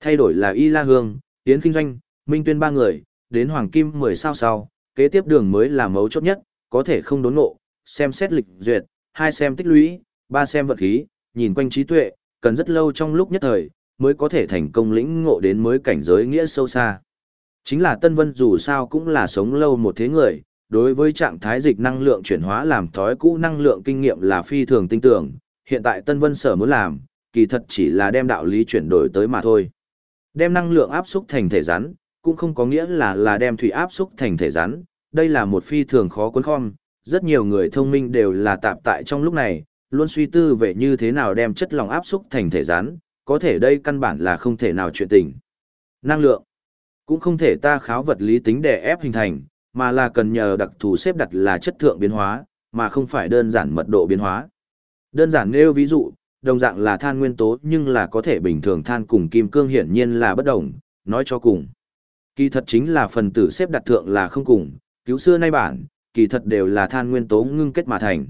Thay đổi là Y La Hương, Yến Kinh Doanh, Minh Tuyên ba người, đến hoàng kim 10 sao sau, kế tiếp đường mới là mấu chốt nhất, có thể không đốn ngộ, xem xét lịch duyệt, hai xem tích lũy, ba xem vật khí, nhìn quanh trí tuệ, cần rất lâu trong lúc nhất thời, mới có thể thành công lĩnh ngộ đến mới cảnh giới nghĩa sâu xa. Chính là Tân Vân dù sao cũng là sống lâu một thế người, đối với trạng thái dịch năng lượng chuyển hóa làm thói cũ năng lượng kinh nghiệm là phi thường tinh tưởng, hiện tại Tân Vân Sở muốn làm, kỳ thật chỉ là đem đạo lý chuyển đổi tới mà thôi. Đem năng lượng áp xúc thành thể rắn, cũng không có nghĩa là là đem thủy áp xúc thành thể rắn, đây là một phi thường khó cuốn khom, rất nhiều người thông minh đều là tạp tại trong lúc này, luôn suy tư về như thế nào đem chất lỏng áp xúc thành thể rắn, có thể đây căn bản là không thể nào chuyện tình. Năng lượng cũng không thể ta kháo vật lý tính để ép hình thành, mà là cần nhờ đặc thù xếp đặt là chất thượng biến hóa, mà không phải đơn giản mật độ biến hóa. Đơn giản nêu ví dụ, đồng dạng là than nguyên tố nhưng là có thể bình thường than cùng kim cương hiển nhiên là bất đồng, nói cho cùng. Kỳ thật chính là phần tử xếp đặt thượng là không cùng, cứu xưa nay bản, kỳ thật đều là than nguyên tố ngưng kết mà thành.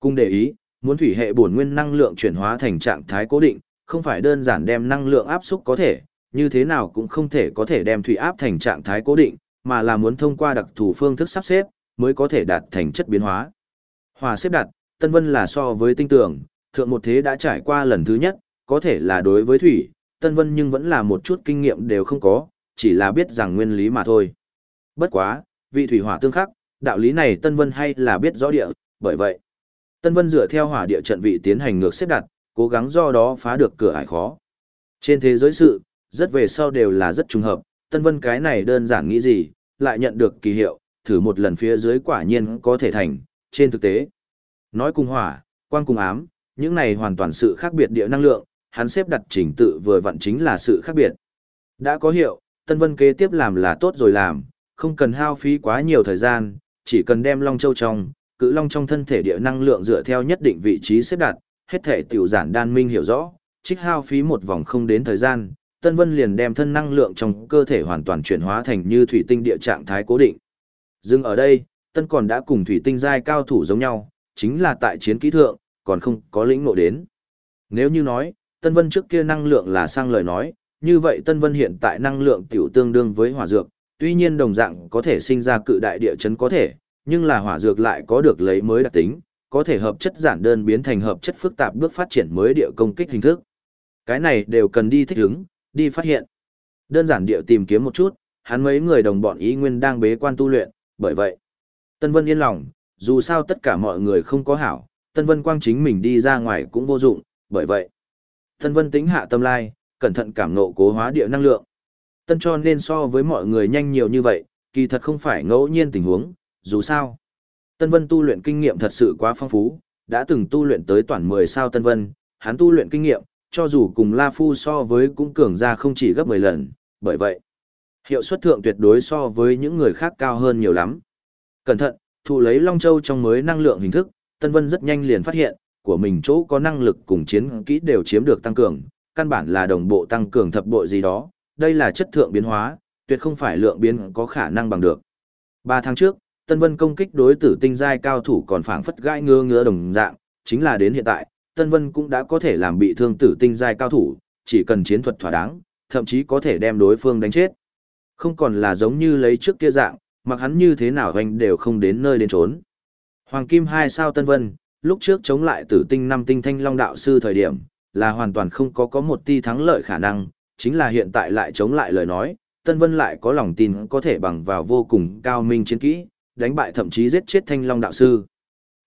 Cùng để ý, muốn thủy hệ bổn nguyên năng lượng chuyển hóa thành trạng thái cố định, không phải đơn giản đem năng lượng áp xúc có thể, như thế nào cũng không thể có thể đem thủy áp thành trạng thái cố định, mà là muốn thông qua đặc thù phương thức sắp xếp, mới có thể đạt thành chất biến hóa. Hòa xếp đặt, Tân Vân là so với tinh tưởng, thượng một thế đã trải qua lần thứ nhất, có thể là đối với thủy, Tân Vân nhưng vẫn là một chút kinh nghiệm đều không có, chỉ là biết rằng nguyên lý mà thôi. Bất quá, vị thủy hỏa tương khắc, đạo lý này Tân Vân hay là biết rõ địa, bởi vậy, Tân Vân dựa theo hỏa địa trận vị tiến hành ngược xếp đặt, cố gắng do đó phá được cửa ải khó. Trên thế giới sự, rất về sau đều là rất trùng hợp, Tân Vân cái này đơn giản nghĩ gì, lại nhận được kỳ hiệu, thử một lần phía dưới quả nhiên có thể thành, trên thực tế. Nói cùng hỏa, quang cùng ám, những này hoàn toàn sự khác biệt địa năng lượng, hắn xếp đặt trình tự vừa vặn chính là sự khác biệt. Đã có hiệu, Tân Vân kế tiếp làm là tốt rồi làm, không cần hao phí quá nhiều thời gian, chỉ cần đem Long Châu trong, cự Long trong thân thể địa năng lượng dựa theo nhất định vị trí xếp đặt, hết thể tiểu giản đan minh hiểu rõ, trích hao phí một vòng không đến thời gian, Tân Vân liền đem thân năng lượng trong cơ thể hoàn toàn chuyển hóa thành như thủy tinh địa trạng thái cố định. Dừng ở đây, Tân còn đã cùng thủy tinh giai cao thủ giống nhau, chính là tại chiến kỹ thượng, còn không có lĩnh ngộ đến. Nếu như nói, Tân Vân trước kia năng lượng là sang lời nói, như vậy Tân Vân hiện tại năng lượng tiểu tương đương với hỏa dược, tuy nhiên đồng dạng có thể sinh ra cự đại địa chấn có thể, nhưng là hỏa dược lại có được lấy mới đặc tính, có thể hợp chất giản đơn biến thành hợp chất phức tạp bước phát triển mới địa công kích hình thức. Cái này đều cần đi thích ứng, đi phát hiện. Đơn giản địa tìm kiếm một chút, hắn mấy người đồng bọn ý nguyên đang bế quan tu luyện, bởi vậy. Tân Vân yên lòng, dù sao tất cả mọi người không có hảo, Tân Vân quang chính mình đi ra ngoài cũng vô dụng, bởi vậy. Tân Vân tính hạ tâm lai, cẩn thận cảm nộ cố hóa địa năng lượng. Tân cho nên so với mọi người nhanh nhiều như vậy, kỳ thật không phải ngẫu nhiên tình huống, dù sao. Tân Vân tu luyện kinh nghiệm thật sự quá phong phú, đã từng tu luyện tới toàn 10 sao Tân Vân, hắn tu luyện kinh nghiệm, cho dù cùng La Phu so với cũng cường ra không chỉ gấp 10 lần, bởi vậy, hiệu suất thượng tuyệt đối so với những người khác cao hơn nhiều lắm. Cẩn thận, thụ lấy Long Châu trong mới năng lượng hình thức, Tân Vân rất nhanh liền phát hiện, của mình chỗ có năng lực cùng chiến kỹ đều chiếm được tăng cường, căn bản là đồng bộ tăng cường thập bộ gì đó, đây là chất thượng biến hóa, tuyệt không phải lượng biến có khả năng bằng được. Ba tháng trước, Tân Vân công kích đối tử tinh giai cao thủ còn phảng phất gãi ngứa ngứa đồng dạng, chính là đến hiện tại, Tân Vân cũng đã có thể làm bị thương tử tinh giai cao thủ, chỉ cần chiến thuật thỏa đáng, thậm chí có thể đem đối phương đánh chết. Không còn là giống như lấy trước kia dạng, mặc hắn như thế nào hoành đều không đến nơi đến trốn. Hoàng Kim hai sao Tân Vân, lúc trước chống lại tử tinh năm tinh thanh long đạo sư thời điểm, là hoàn toàn không có có một ti thắng lợi khả năng, chính là hiện tại lại chống lại lời nói, Tân Vân lại có lòng tin có thể bằng vào vô cùng cao minh chiến kỹ, đánh bại thậm chí giết chết thanh long đạo sư.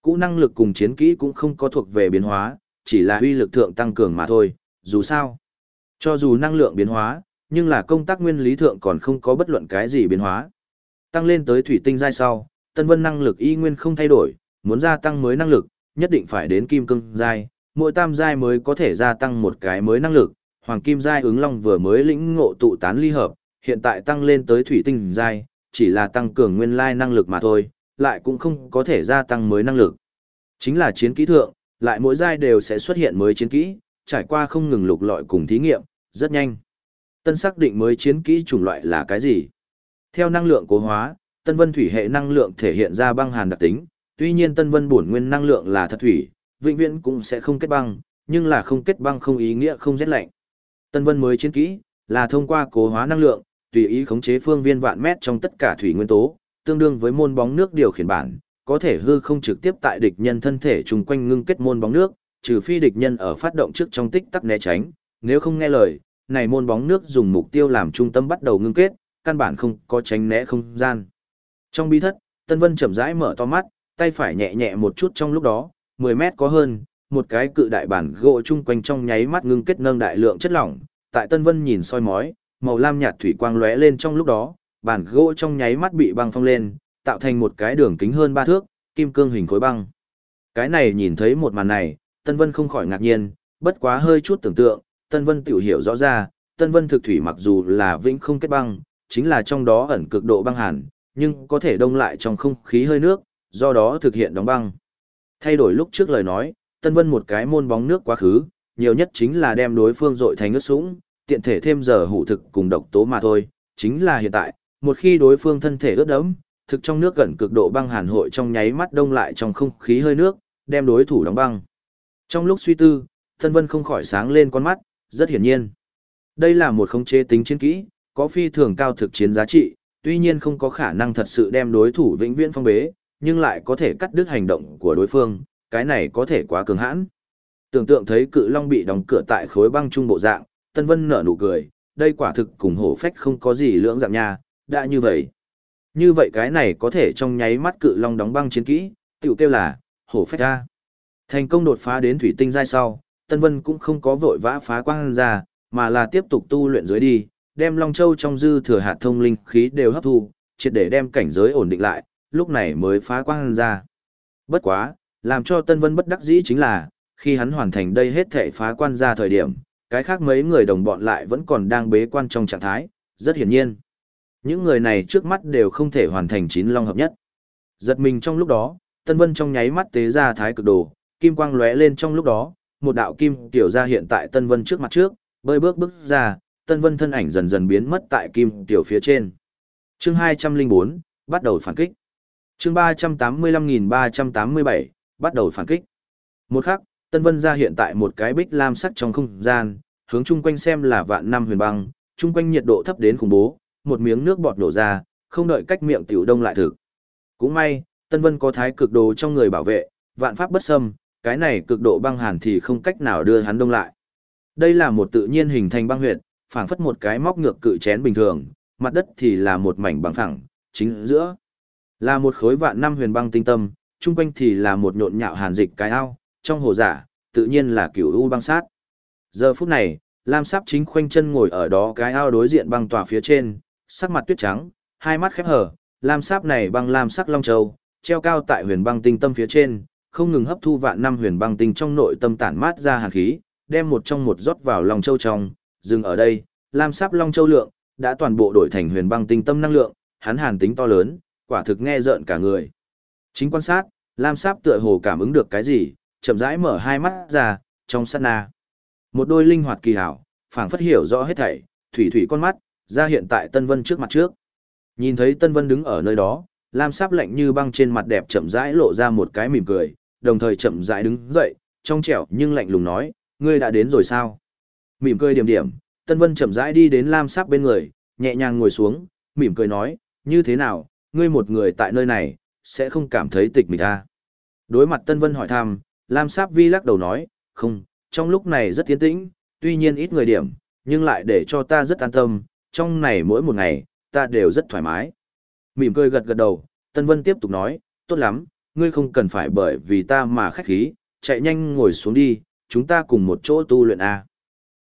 Cũ năng lực cùng chiến kỹ cũng không có thuộc về biến hóa, chỉ là uy lực thượng tăng cường mà thôi, dù sao. Cho dù năng lượng biến hóa, nhưng là công tác nguyên lý thượng còn không có bất luận cái gì biến hóa. Tăng lên tới thủy tinh giai sau, Tân Vân năng lực y nguyên không thay đổi, muốn gia tăng mới năng lực, nhất định phải đến kim cương giai, mỗi tam giai mới có thể gia tăng một cái mới năng lực. Hoàng kim giai ứng long vừa mới lĩnh ngộ tụ tán ly hợp, hiện tại tăng lên tới thủy tinh giai, chỉ là tăng cường nguyên lai năng lực mà thôi, lại cũng không có thể gia tăng mới năng lực. Chính là chiến kỹ thượng, lại mỗi giai đều sẽ xuất hiện mới chiến kỹ, trải qua không ngừng lục lọi cùng thí nghiệm, rất nhanh. Tân xác định mới chiến kỹ chủng loại là cái gì? Theo năng lượng cố hóa, Tân Vân thủy hệ năng lượng thể hiện ra băng hàn đặc tính, tuy nhiên Tân Vân bổn nguyên năng lượng là thật thủy, vĩnh viễn cũng sẽ không kết băng, nhưng là không kết băng không ý nghĩa không rét lạnh. Tân Vân mới chiến kỹ là thông qua cố hóa năng lượng, tùy ý khống chế phương viên vạn mét trong tất cả thủy nguyên tố, tương đương với môn bóng nước điều khiển bản, có thể hư không trực tiếp tại địch nhân thân thể chung quanh ngưng kết môn bóng nước, trừ phi địch nhân ở phát động trước trong tích tắc né tránh, nếu không nghe lời, này môn bóng nước dùng mục tiêu làm trung tâm bắt đầu ngưng kết, căn bản không có tránh né không gian. Trong bí thất, Tân Vân chậm rãi mở to mắt, tay phải nhẹ nhẹ một chút trong lúc đó, 10 mét có hơn, một cái cự đại bản gỗ chung quanh trong nháy mắt ngưng kết nâng đại lượng chất lỏng, tại Tân Vân nhìn soi mói, màu lam nhạt thủy quang lóe lên trong lúc đó, bản gỗ trong nháy mắt bị băng phong lên, tạo thành một cái đường kính hơn 3 thước, kim cương hình khối băng. Cái này nhìn thấy một màn này, Tân Vân không khỏi ngạc nhiên, bất quá hơi chút tưởng tượng, Tân Vân tiểu hiểu rõ ra, Tân Vân thực thủy mặc dù là vĩnh không kết băng, chính là trong đó ẩn cực độ băng hàn, nhưng có thể đông lại trong không khí hơi nước, do đó thực hiện đóng băng. Thay đổi lúc trước lời nói, Tân Vân một cái môn bóng nước quá khứ, nhiều nhất chính là đem đối phương dội thành ướt sũng, tiện thể thêm giờ hủ thực cùng độc tố mà thôi, chính là hiện tại, một khi đối phương thân thể ướt đẫm, thực trong nước gần cực độ băng hàn hội trong nháy mắt đông lại trong không khí hơi nước, đem đối thủ đóng băng. Trong lúc suy tư, Tân Vân không khỏi sáng lên con mắt, rất hiển nhiên. Đây là một khống chế tính chiến kỹ, có phi thường cao thực chiến giá trị, tuy nhiên không có khả năng thật sự đem đối thủ vĩnh viễn phong bế, nhưng lại có thể cắt đứt hành động của đối phương, cái này có thể quá cường hãn. Tưởng tượng thấy cự long bị đóng cửa tại khối băng trung bộ dạng, Tân Vân nở nụ cười, đây quả thực cùng hổ phách không có gì lưỡng dạng nha, đã như vậy. Như vậy cái này có thể trong nháy mắt cự long đóng băng chiến kỹ, tiểu kêu là, hổ phách ra. Thành công đột phá đến thủy tinh giai sau, Tân Vân cũng không có vội vã phá quang ra, mà là tiếp tục tu luyện dưới đi, đem Long Châu trong dư thừa hạt thông linh khí đều hấp thu, triệt để đem cảnh giới ổn định lại, lúc này mới phá quang ra. Bất quá, làm cho Tân Vân bất đắc dĩ chính là, khi hắn hoàn thành đây hết thể phá quan ra thời điểm, cái khác mấy người đồng bọn lại vẫn còn đang bế quan trong trạng thái, rất hiển nhiên. Những người này trước mắt đều không thể hoàn thành chín long hợp nhất. Giật mình trong lúc đó, Tân Vân trong nháy mắt tế ra thái cực đồ, kim quang lóe lên trong lúc đó, một đạo kim tiểu ra hiện tại Tân Vân trước mặt trước, bơi bước bước ra, Tân Vân thân ảnh dần dần biến mất tại kim tiểu phía trên. Chương 204, bắt đầu phản kích. Chương 385387, bắt đầu phản kích. Một khắc, Tân Vân ra hiện tại một cái bích lam sắc trong không gian, hướng chung quanh xem là vạn năm huyền băng, chung quanh nhiệt độ thấp đến khủng bố, một miếng nước bọt đổ ra, không đợi cách miệng tiểu đông lại thực. Cũng may, Tân Vân có thái cực đồ trong người bảo vệ, vạn pháp bất xâm, cái này cực độ băng hàn thì không cách nào đưa hắn đông lại. Đây là một tự nhiên hình thành băng huyệt, phảng phất một cái móc ngược cự chén bình thường, mặt đất thì là một mảnh bằng phẳng, chính giữa là một khối vạn năm huyền băng tinh tâm, chung quanh thì là một nhộn nhạo hàn dịch cái ao, trong hồ giả, tự nhiên là cửu u băng sát. Giờ phút này, Lam Sáp chính khoanh chân ngồi ở đó cái ao đối diện băng tòa phía trên, sắc mặt tuyết trắng, hai mắt khép hở, Lam Sáp này băng lam sắc long châu, treo cao tại huyền băng tinh tâm phía trên, không ngừng hấp thu vạn năm huyền băng tinh trong nội tâm tản mát ra hàn khí, đem một trong một rót vào long châu trong, dừng ở đây, Lam Sáp long châu lượng đã toàn bộ đổi thành huyền băng tinh tâm năng lượng, hắn hàn tính to lớn, quả thực nghe rợn cả người. Chính quan sát, Lam Sáp tựa hồ cảm ứng được cái gì, chậm rãi mở hai mắt ra, trong sát na. Một đôi linh hoạt kỳ hảo, phảng phất hiểu rõ hết thảy, thủy thủy con mắt, ra hiện tại Tân Vân trước mặt trước. Nhìn thấy Tân Vân đứng ở nơi đó, Lam Sáp lạnh như băng trên mặt đẹp chậm rãi lộ ra một cái mỉm cười, đồng thời chậm rãi đứng dậy, trong trẻo nhưng lạnh lùng nói, ngươi đã đến rồi sao? Mỉm cười điểm điểm, Tân Vân chậm rãi đi đến Lam Sáp bên người, nhẹ nhàng ngồi xuống, mỉm cười nói, như thế nào, ngươi một người tại nơi này, sẽ không cảm thấy tịch mịch ta Đối mặt Tân Vân hỏi thăm, Lam Sáp Vi lắc đầu nói, không, trong lúc này rất tiến tĩnh, tuy nhiên ít người điểm, nhưng lại để cho ta rất an tâm, trong này mỗi một ngày, ta đều rất thoải mái. Mỉm cười gật gật đầu, Tân Vân tiếp tục nói, tốt lắm, ngươi không cần phải bởi vì ta mà khách khí, chạy nhanh ngồi xuống đi, chúng ta cùng một chỗ tu luyện A.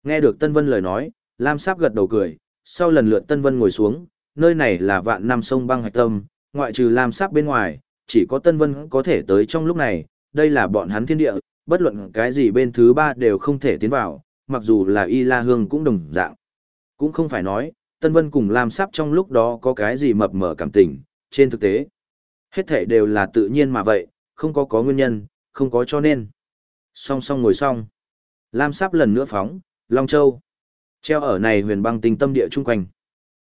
Nghe được Tân Vân lời nói, Lam Sáp gật đầu cười, sau lần lượt Tân Vân ngồi xuống, nơi này là vạn năm sông băng hạch tâm, ngoại trừ Lam Sáp bên ngoài, chỉ có Tân Vân có thể tới trong lúc này, đây là bọn hắn thiên địa, bất luận cái gì bên thứ ba đều không thể tiến vào, mặc dù là Y La Hương cũng đồng dạng. Cũng không phải nói, Tân Vân cùng Lam Sáp trong lúc đó có cái gì mập mờ cảm tình, trên thực tế. Hết thể đều là tự nhiên mà vậy, không có có nguyên nhân, không có cho nên. Song song ngồi song, Lam Sáp lần nữa phóng, Long Châu. Treo ở này huyền băng tinh tâm địa chung quanh.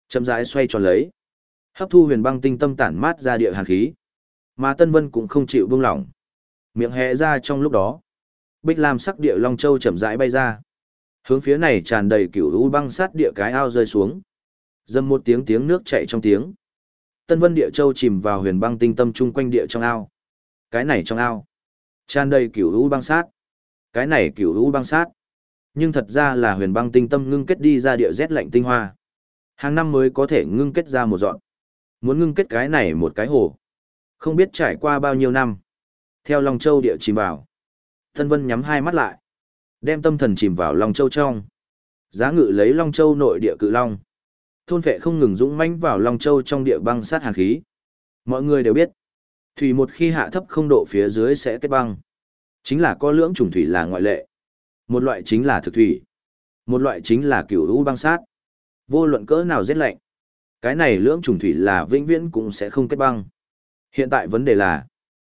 Chậm rãi xoay tròn lấy. Hấp thu huyền băng tinh tâm tản mát ra địa hàn khí. Mà Tân Vân cũng không chịu buông lỏng. Miệng hé ra trong lúc đó. Bích Lam sắc địa Long Châu chậm rãi bay ra. Hướng phía này tràn đầy cựu u băng sát địa cái ao rơi xuống. Dâm một tiếng tiếng nước chảy trong tiếng. Tân Vân Địa Châu chìm vào huyền băng tinh tâm chung quanh địa trong ao. Cái này trong ao. Tràn đầy cựu u băng sát. Cái này cựu u băng sát. Nhưng thật ra là huyền băng tinh tâm ngưng kết đi ra địa rét lạnh tinh hoa. Hàng năm mới có thể ngưng kết ra một dọn. Muốn ngưng kết cái này một cái hồ. Không biết trải qua bao nhiêu năm. Theo Long Châu địa chìm vào. Thân Vân nhắm hai mắt lại. Đem tâm thần chìm vào Long Châu trong. Giá ngự lấy Long Châu nội địa cự long. Thôn vệ không ngừng dũng mãnh vào Long Châu trong địa băng sát hàn khí. Mọi người đều biết. Thủy một khi hạ thấp không độ phía dưới sẽ kết băng. Chính là có lưỡng trùng thủy là ngoại lệ. Một loại chính là thực thủy. Một loại chính là cửu u băng sát. Vô luận cỡ nào rét lạnh. Cái này lưỡng trùng thủy là vĩnh viễn cũng sẽ không kết băng. Hiện tại vấn đề là,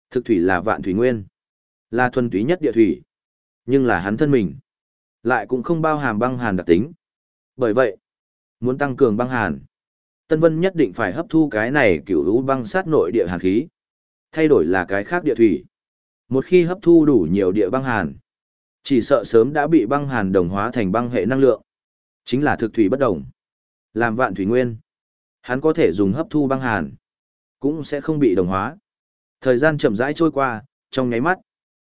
thực thủy là vạn thủy nguyên, là thuần túy nhất địa thủy, nhưng là hắn thân mình, lại cũng không bao hàm băng hàn đặc tính. Bởi vậy, muốn tăng cường băng hàn, Tân Vân nhất định phải hấp thu cái này cửu lũ băng sát nội địa hàn khí, thay đổi là cái khác địa thủy. Một khi hấp thu đủ nhiều địa băng hàn, chỉ sợ sớm đã bị băng hàn đồng hóa thành băng hệ năng lượng, chính là thực thủy bất đồng. Làm vạn thủy nguyên, hắn có thể dùng hấp thu băng hàn, cũng sẽ không bị đồng hóa. Thời gian chậm rãi trôi qua, trong nháy mắt.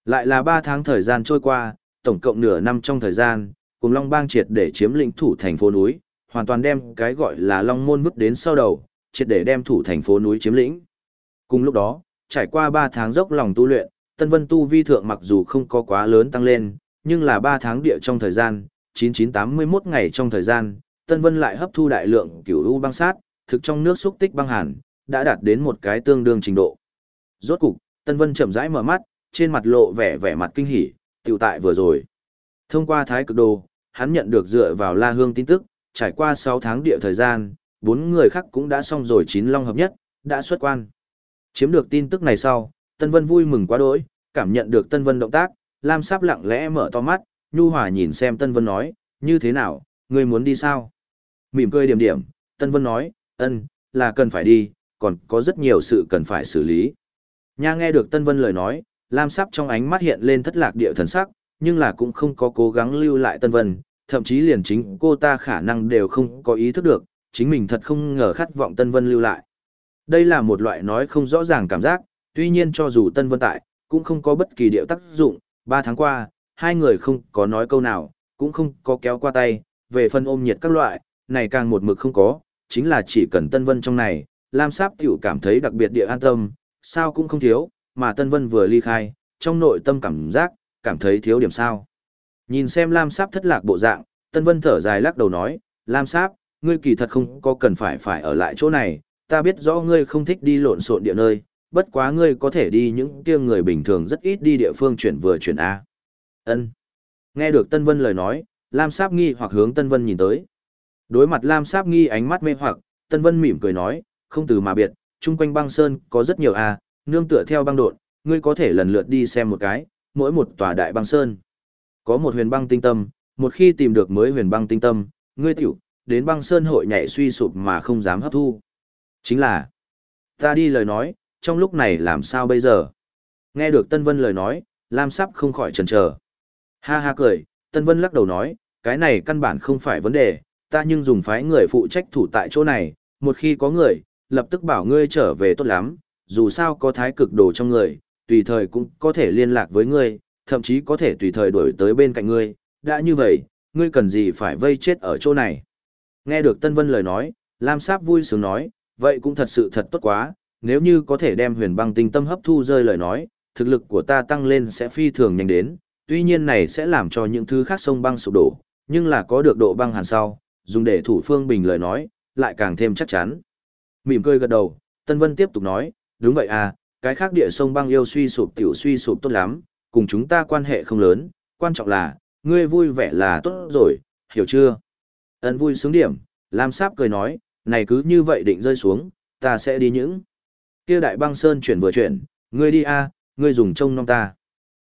Lại là 3 tháng thời gian trôi qua, tổng cộng nửa năm trong thời gian, cùng Long Bang triệt để chiếm lĩnh thủ thành phố núi, hoàn toàn đem cái gọi là Long Môn vứt đến sau đầu, triệt để đem thủ thành phố núi chiếm lĩnh. Cùng lúc đó, trải qua 3 tháng dốc lòng tu luyện, Tân Vân tu vi thượng mặc dù không có quá lớn tăng lên, nhưng là 3 tháng địa trong thời gian, 9981 ngày trong thời gian, Tân Vân lại hấp thu đại lượng cửu u băng sát, thực trong nước xúc tích băng hàn, đã đạt đến một cái tương đương trình độ. Rốt cục, Tân Vân chậm rãi mở mắt, trên mặt lộ vẻ vẻ mặt kinh hỉ, tiểu tại vừa rồi. Thông qua thái cực đồ, hắn nhận được dựa vào La Hương tin tức, trải qua 6 tháng địa thời gian, bốn người khác cũng đã xong rồi chín long hợp nhất, đã xuất quan. Chiếm được tin tức này sau, Tân Vân vui mừng quá đỗi, cảm nhận được Tân Vân động tác, Lam Sáp lặng lẽ mở to mắt, nhu hòa nhìn xem Tân Vân nói, như thế nào, ngươi muốn đi sao? Mỉm cười điểm điểm, Tân Vân nói, ân, là cần phải đi, còn có rất nhiều sự cần phải xử lý. Nha nghe được Tân Vân lời nói, Lam Sáp trong ánh mắt hiện lên thất lạc địa thần sắc, nhưng là cũng không có cố gắng lưu lại Tân Vân, thậm chí liền chính cô ta khả năng đều không có ý thức được, chính mình thật không ngờ khát vọng Tân Vân lưu lại. Đây là một loại nói không rõ ràng cảm giác, tuy nhiên cho dù Tân Vân tại, cũng không có bất kỳ điệu tác dụng, ba tháng qua, hai người không có nói câu nào, cũng không có kéo qua tay, về phần ôm nhiệt các loại, này càng một mực không có, chính là chỉ cần Tân Vân trong này, Lam Sáp tiểu cảm thấy đặc biệt địa an tâm, sao cũng không thiếu, mà Tân Vân vừa ly khai, trong nội tâm cảm giác, cảm thấy thiếu điểm sao. Nhìn xem Lam Sáp thất lạc bộ dạng, Tân Vân thở dài lắc đầu nói, Lam Sáp, ngươi kỳ thật không có cần phải phải ở lại chỗ này, ta biết rõ ngươi không thích đi lộn xộn địa nơi, bất quá ngươi có thể đi những kia người bình thường rất ít đi địa phương chuyển vừa chuyển A. Ân. Nghe được Tân Vân lời nói, Lam Sáp nghi hoặc hướng Tân Vân nhìn tới. Đối mặt Lam Sáp nghi ánh mắt mê hoặc, Tân Vân mỉm cười nói, không từ mà biệt, chung quanh băng sơn có rất nhiều a, nương tựa theo băng đột, ngươi có thể lần lượt đi xem một cái, mỗi một tòa đại băng sơn. Có một huyền băng tinh tâm, một khi tìm được mới huyền băng tinh tâm, ngươi tiểu, đến băng sơn hội nhảy suy sụp mà không dám hấp thu. Chính là, ta đi lời nói, trong lúc này làm sao bây giờ? Nghe được Tân Vân lời nói, Lam Sắp không khỏi chần chờ. Ha ha cười, Tân Vân lắc đầu nói, cái này căn bản không phải vấn đề, ta nhưng dùng phái người phụ trách thủ tại chỗ này, một khi có người, lập tức bảo ngươi trở về tốt lắm, dù sao có thái cực đồ trong người, tùy thời cũng có thể liên lạc với ngươi, thậm chí có thể tùy thời đuổi tới bên cạnh ngươi, đã như vậy, ngươi cần gì phải vây chết ở chỗ này. Nghe được Tân Vân lời nói, Lam Sáp vui sướng nói, vậy cũng thật sự thật tốt quá, nếu như có thể đem huyền băng tinh tâm hấp thu rơi lời nói, thực lực của ta tăng lên sẽ phi thường nhanh đến, tuy nhiên này sẽ làm cho những thứ khác sông băng sụp đổ, nhưng là có được độ băng hàn sau, dùng để thủ phương bình lời nói, lại càng thêm chắc chắn. Mỉm cười gật đầu, Tân Vân tiếp tục nói, đúng vậy à, cái khác địa sông băng yêu suy sụp tiểu suy sụp tốt lắm, cùng chúng ta quan hệ không lớn, quan trọng là, ngươi vui vẻ là tốt rồi, hiểu chưa? Ấn vui sướng điểm, Lam Sáp cười nói, này cứ như vậy định rơi xuống, ta sẽ đi những. Kia đại băng sơn chuyển vừa chuyển, ngươi đi a, ngươi dùng trông nom ta.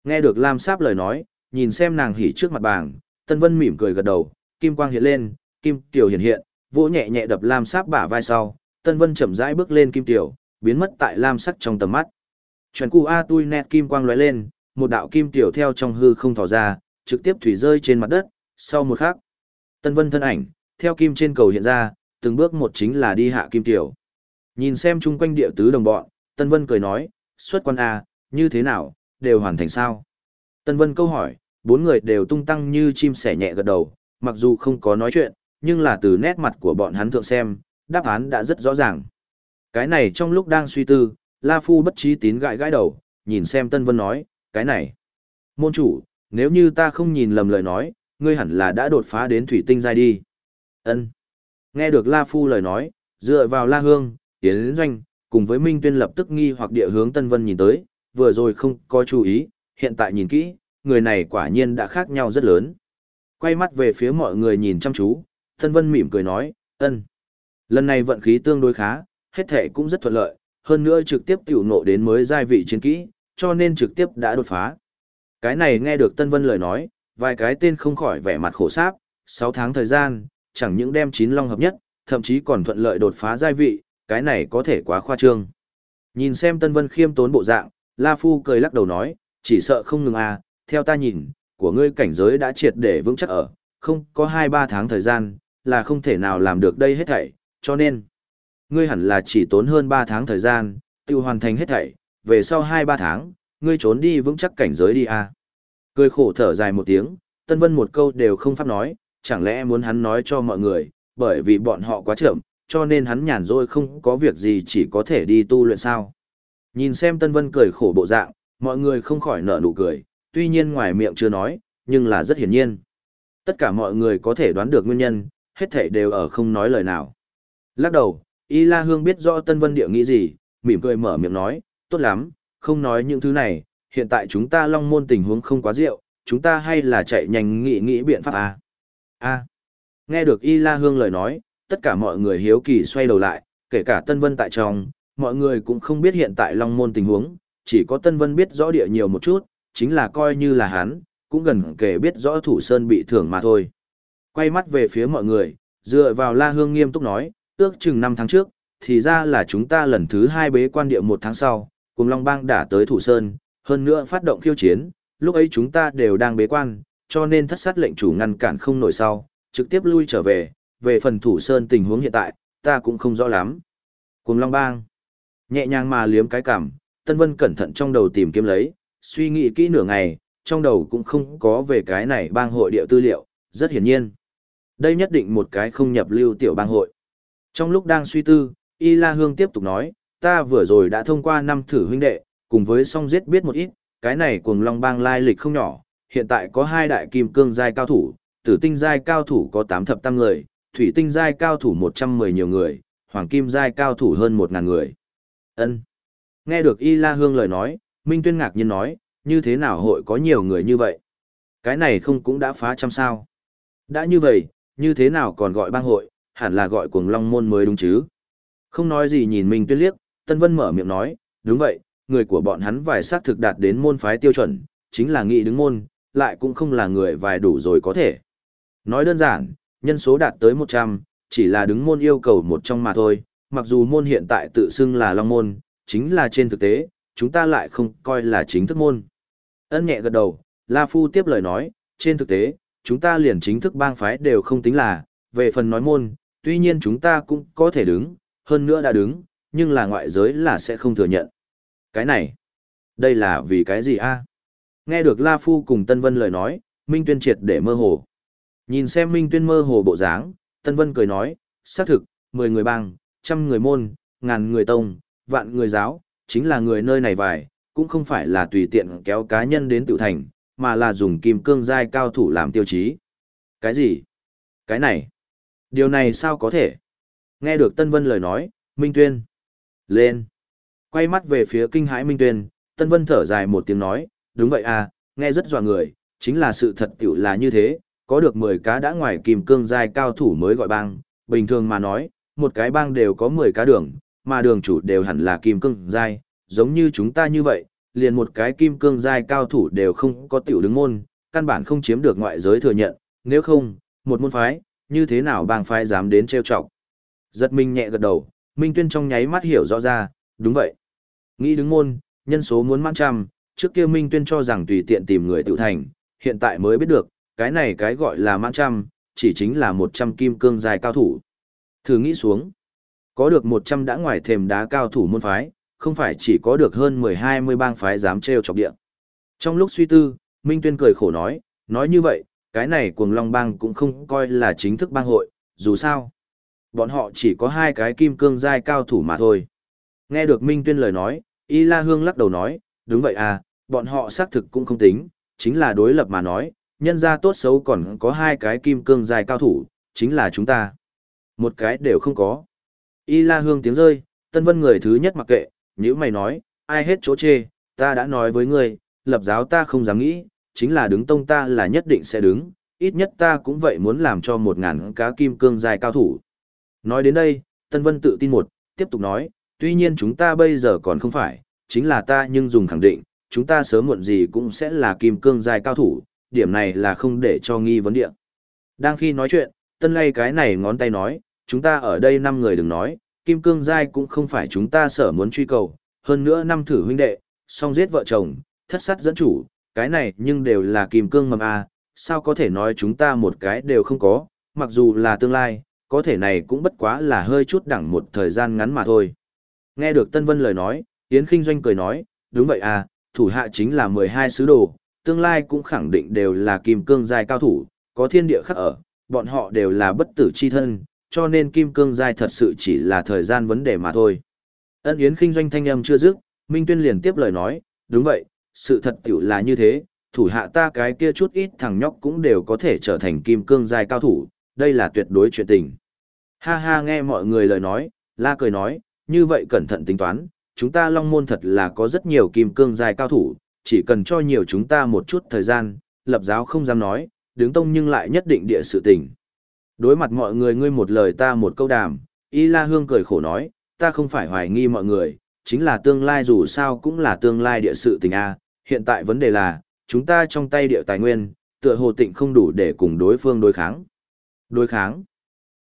Nghe được Lam Sáp lời nói, nhìn xem nàng hỉ trước mặt bảng, Tân Vân mỉm cười gật đầu, kim quang hiện lên, kim tiểu hiện hiện, vỗ nhẹ nhẹ đập Lam Sáp bả vai sau, Tân Vân chậm rãi bước lên kim tiểu, biến mất tại lam sắc trong tầm mắt. Chuẩn cu A tui nét kim quang lóe lên, một đạo kim tiểu theo trong hư không thò ra, trực tiếp thủy rơi trên mặt đất, sau một khắc. Tân Vân thân ảnh, theo kim trên cầu hiện ra, từng bước một chính là đi hạ kim tiểu. Nhìn xem chung quanh địa tứ đồng bọn, Tân Vân cười nói, xuất quan A, như thế nào, đều hoàn thành sao? Tân Vân câu hỏi, bốn người đều tung tăng như chim sẻ nhẹ gật đầu, mặc dù không có nói chuyện, nhưng là từ nét mặt của bọn hắn thượng xem, đáp án đã rất rõ ràng. Cái này trong lúc đang suy tư, La Phu bất trí tín gãi gãi đầu, nhìn xem Tân Vân nói, cái này. Môn chủ, nếu như ta không nhìn lầm lời nói, ngươi hẳn là đã đột phá đến thủy tinh giai đi. Ân. Nghe được La Phu lời nói, dựa vào La Hương, Tiến Doanh, cùng với Minh Tuyên lập tức nghi hoặc địa hướng Tân Vân nhìn tới, vừa rồi không có chú ý, hiện tại nhìn kỹ, người này quả nhiên đã khác nhau rất lớn. Quay mắt về phía mọi người nhìn chăm chú, Tân Vân mỉm cười nói, ân. Lần này vận khí tương đối khá, hết thể cũng rất thuận lợi, hơn nữa trực tiếp tiểu nộ đến mới giai vị chiến kỹ, cho nên trực tiếp đã đột phá. Cái này nghe được Tân Vân lời nói, vài cái tên không khỏi vẻ mặt khổ sáp, 6 tháng thời gian, chẳng những đem chín long hợp nhất, thậm chí còn thuận lợi đột phá giai vị, cái này có thể quá khoa trương. Nhìn xem Tân Vân khiêm tốn bộ dạng, La Phu cười lắc đầu nói, chỉ sợ không ngừng à, theo ta nhìn, của ngươi cảnh giới đã triệt để vững chắc ở, không có 2-3 tháng thời gian, là không thể nào làm được đây hết thảy, cho nên, ngươi hẳn là chỉ tốn hơn 3 tháng thời gian, tiêu hoàn thành hết thảy, về sau 2-3 tháng, ngươi trốn đi vững chắc cảnh giới đi à. Cười khổ thở dài một tiếng, Tân Vân một câu đều không pháp nói, chẳng lẽ muốn hắn nói cho mọi người, bởi vì bọn họ quá chậm, cho nên hắn nhàn rỗi không có việc gì chỉ có thể đi tu luyện sao. Nhìn xem Tân Vân cười khổ bộ dạng, mọi người không khỏi nở nụ cười, tuy nhiên ngoài miệng chưa nói, nhưng là rất hiển nhiên. Tất cả mọi người có thể đoán được nguyên nhân, hết thảy đều ở không nói lời nào. Lắc đầu, Y La Hương biết rõ Tân Vân Địa nghĩ gì, mỉm cười mở miệng nói, tốt lắm, không nói những thứ này, hiện tại chúng ta long môn tình huống không quá rượu, chúng ta hay là chạy nhanh nghĩ nghĩ biện pháp à? A. Nghe được Y La Hương lời nói, tất cả mọi người hiếu kỳ xoay đầu lại, kể cả Tân Vân tại trong, mọi người cũng không biết hiện tại long môn tình huống, chỉ có Tân Vân biết rõ địa nhiều một chút, chính là coi như là hắn, cũng gần kể biết rõ thủ sơn bị thưởng mà thôi. Quay mắt về phía mọi người, dựa vào La Hương nghiêm túc nói, ước chừng 5 tháng trước, thì ra là chúng ta lần thứ hai bế quan địa một tháng sau, cùng Long Bang đã tới thủ sơn, hơn nữa phát động khiêu chiến, lúc ấy chúng ta đều đang bế quan, cho nên thất sát lệnh chủ ngăn cản không nổi sau, trực tiếp lui trở về, về phần thủ sơn tình huống hiện tại, ta cũng không rõ lắm. Cùng Long Bang, nhẹ nhàng mà liếm cái cảm, Tân Vân cẩn thận trong đầu tìm kiếm lấy, suy nghĩ kỹ nửa ngày, trong đầu cũng không có về cái này bang hội địa tư liệu, rất hiển nhiên. Đây nhất định một cái không nhập lưu tiểu bang hội. Trong lúc đang suy tư, Y La Hương tiếp tục nói, ta vừa rồi đã thông qua năm thử huynh đệ, cùng với song giết biết một ít, cái này cuồng long bang lai lịch không nhỏ, hiện tại có hai đại kim cương giai cao thủ, tử tinh giai cao thủ có tám thập tam người, thủy tinh giai cao thủ một trăm mười nhiều người, hoàng kim giai cao thủ hơn một ngàn người. Ân. Nghe được Y La Hương lời nói, Minh Tuyên ngạc nhiên nói, như thế nào hội có nhiều người như vậy? Cái này không cũng đã phá trăm sao? Đã như vậy, như thế nào còn gọi bang hội, hẳn là gọi cuồng long môn mới đúng chứ? Không nói gì nhìn Minh Tuyên liếc, Tân Vân mở miệng nói, đúng vậy, người của bọn hắn vài xác thực đạt đến môn phái tiêu chuẩn, chính là nghị đứng môn, lại cũng không là người vài đủ rồi có thể. Nói đơn giản, nhân số đạt tới 100, chỉ là đứng môn yêu cầu một trong mà thôi, mặc dù môn hiện tại tự xưng là long môn, chính là trên thực tế, chúng ta lại không coi là chính thức môn. Ân nhẹ gật đầu, La Phu tiếp lời nói, trên thực tế, chúng ta liền chính thức bang phái đều không tính là, về phần nói môn, tuy nhiên chúng ta cũng có thể đứng, hơn nữa đã đứng, nhưng là ngoại giới là sẽ không thừa nhận. Cái này, đây là vì cái gì a? Nghe được La Phu cùng Tân Vân lời nói, Minh Tuyên triệt để mơ hồ. Nhìn xem Minh Tuyên mơ hồ bộ dáng, Tân Vân cười nói, xác thực, 10 người bang, trăm người môn, ngàn người tông, vạn người giáo, chính là người nơi này vài, cũng không phải là tùy tiện kéo cá nhân đến tự thành, mà là dùng kim cương giai cao thủ làm tiêu chí. Cái gì? Cái này? Điều này sao có thể? Nghe được Tân Vân lời nói, Minh Tuyên. Lên. Quay mắt về phía kinh hãi Minh Tuyên, Tân Vân thở dài một tiếng nói, đúng vậy à, nghe rất dọa người, chính là sự thật tiểu là như thế, có được 10 cá đã ngoài kim cương dài cao thủ mới gọi bang, bình thường mà nói, một cái bang đều có 10 cá đường, mà đường chủ đều hẳn là kim cương dài, giống như chúng ta như vậy, liền một cái kim cương dài cao thủ đều không có tiểu đứng môn, căn bản không chiếm được ngoại giới thừa nhận, nếu không, một môn phái, như thế nào bang phái dám đến trêu chọc. Giật mình nhẹ gật đầu, Minh Tuyên trong nháy mắt hiểu rõ ra, đúng vậy. Nghĩ đứng môn, nhân số muốn mãn trăm, trước kia Minh Tuyên cho rằng tùy tiện tìm người tự thành, hiện tại mới biết được, cái này cái gọi là mãn trăm, chỉ chính là một trăm kim cương dài cao thủ. Thử nghĩ xuống, có được một trăm đã ngoài thềm đá cao thủ môn phái, không phải chỉ có được hơn mười hai mươi bang phái dám treo chọc địa. Trong lúc suy tư, Minh Tuyên cười khổ nói, nói như vậy, cái này cuồng long bang cũng không coi là chính thức bang hội, dù sao. Bọn họ chỉ có hai cái kim cương giai cao thủ mà thôi. Nghe được Minh Tuyên lời nói, Y La Hương lắc đầu nói, đúng vậy à, bọn họ xác thực cũng không tính, chính là đối lập mà nói, nhân ra tốt xấu còn có hai cái kim cương dài cao thủ, chính là chúng ta. Một cái đều không có. Y La Hương tiếng rơi, Tân Vân người thứ nhất mặc kệ, nếu mày nói, ai hết chỗ chê, ta đã nói với ngươi, lập giáo ta không dám nghĩ, chính là đứng tông ta là nhất định sẽ đứng, ít nhất ta cũng vậy muốn làm cho một ngàn cá kim cương dài cao thủ. Nói đến đây, Tân Vân tự tin một, tiếp tục nói, tuy nhiên chúng ta bây giờ còn không phải, chính là ta nhưng dùng khẳng định, chúng ta sớm muộn gì cũng sẽ là kim cương dài cao thủ, điểm này là không để cho nghi vấn địa. Đang khi nói chuyện, Tân lay cái này ngón tay nói, chúng ta ở đây năm người đừng nói, kim cương giai cũng không phải chúng ta sở muốn truy cầu, hơn nữa năm thử huynh đệ, song giết vợ chồng, thất sát dẫn chủ, cái này nhưng đều là kim cương mầm à sao có thể nói chúng ta một cái đều không có, mặc dù là tương lai, có thể này cũng bất quá là hơi chút đẳng một thời gian ngắn mà thôi. Nghe được Tân Vân lời nói, Yến Kinh Doanh cười nói, đúng vậy à, thủ hạ chính là 12 sứ đồ, tương lai cũng khẳng định đều là kim cương giai cao thủ, có thiên địa khắc ở, bọn họ đều là bất tử chi thân, cho nên kim cương giai thật sự chỉ là thời gian vấn đề mà thôi. Ân Yến Kinh Doanh thanh âm chưa dứt, Minh Tuyên liền tiếp lời nói, đúng vậy, sự thật tiểu là như thế, thủ hạ ta cái kia chút ít thằng nhóc cũng đều có thể trở thành kim cương giai cao thủ, đây là tuyệt đối chuyện tình. Ha ha nghe mọi người lời nói, la cười nói, như vậy cẩn thận tính toán, chúng ta long môn thật là có rất nhiều kim cương giai cao thủ, chỉ cần cho nhiều chúng ta một chút thời gian, lập giáo không dám nói, đứng tông nhưng lại nhất định địa sự tình. Đối mặt mọi người ngươi một lời ta một câu đàm, Y La Hương cười khổ nói, ta không phải hoài nghi mọi người, chính là tương lai dù sao cũng là tương lai địa sự tình A, hiện tại vấn đề là, chúng ta trong tay địa tài nguyên, tựa hồ tịnh không đủ để cùng đối phương đối kháng. Đối kháng.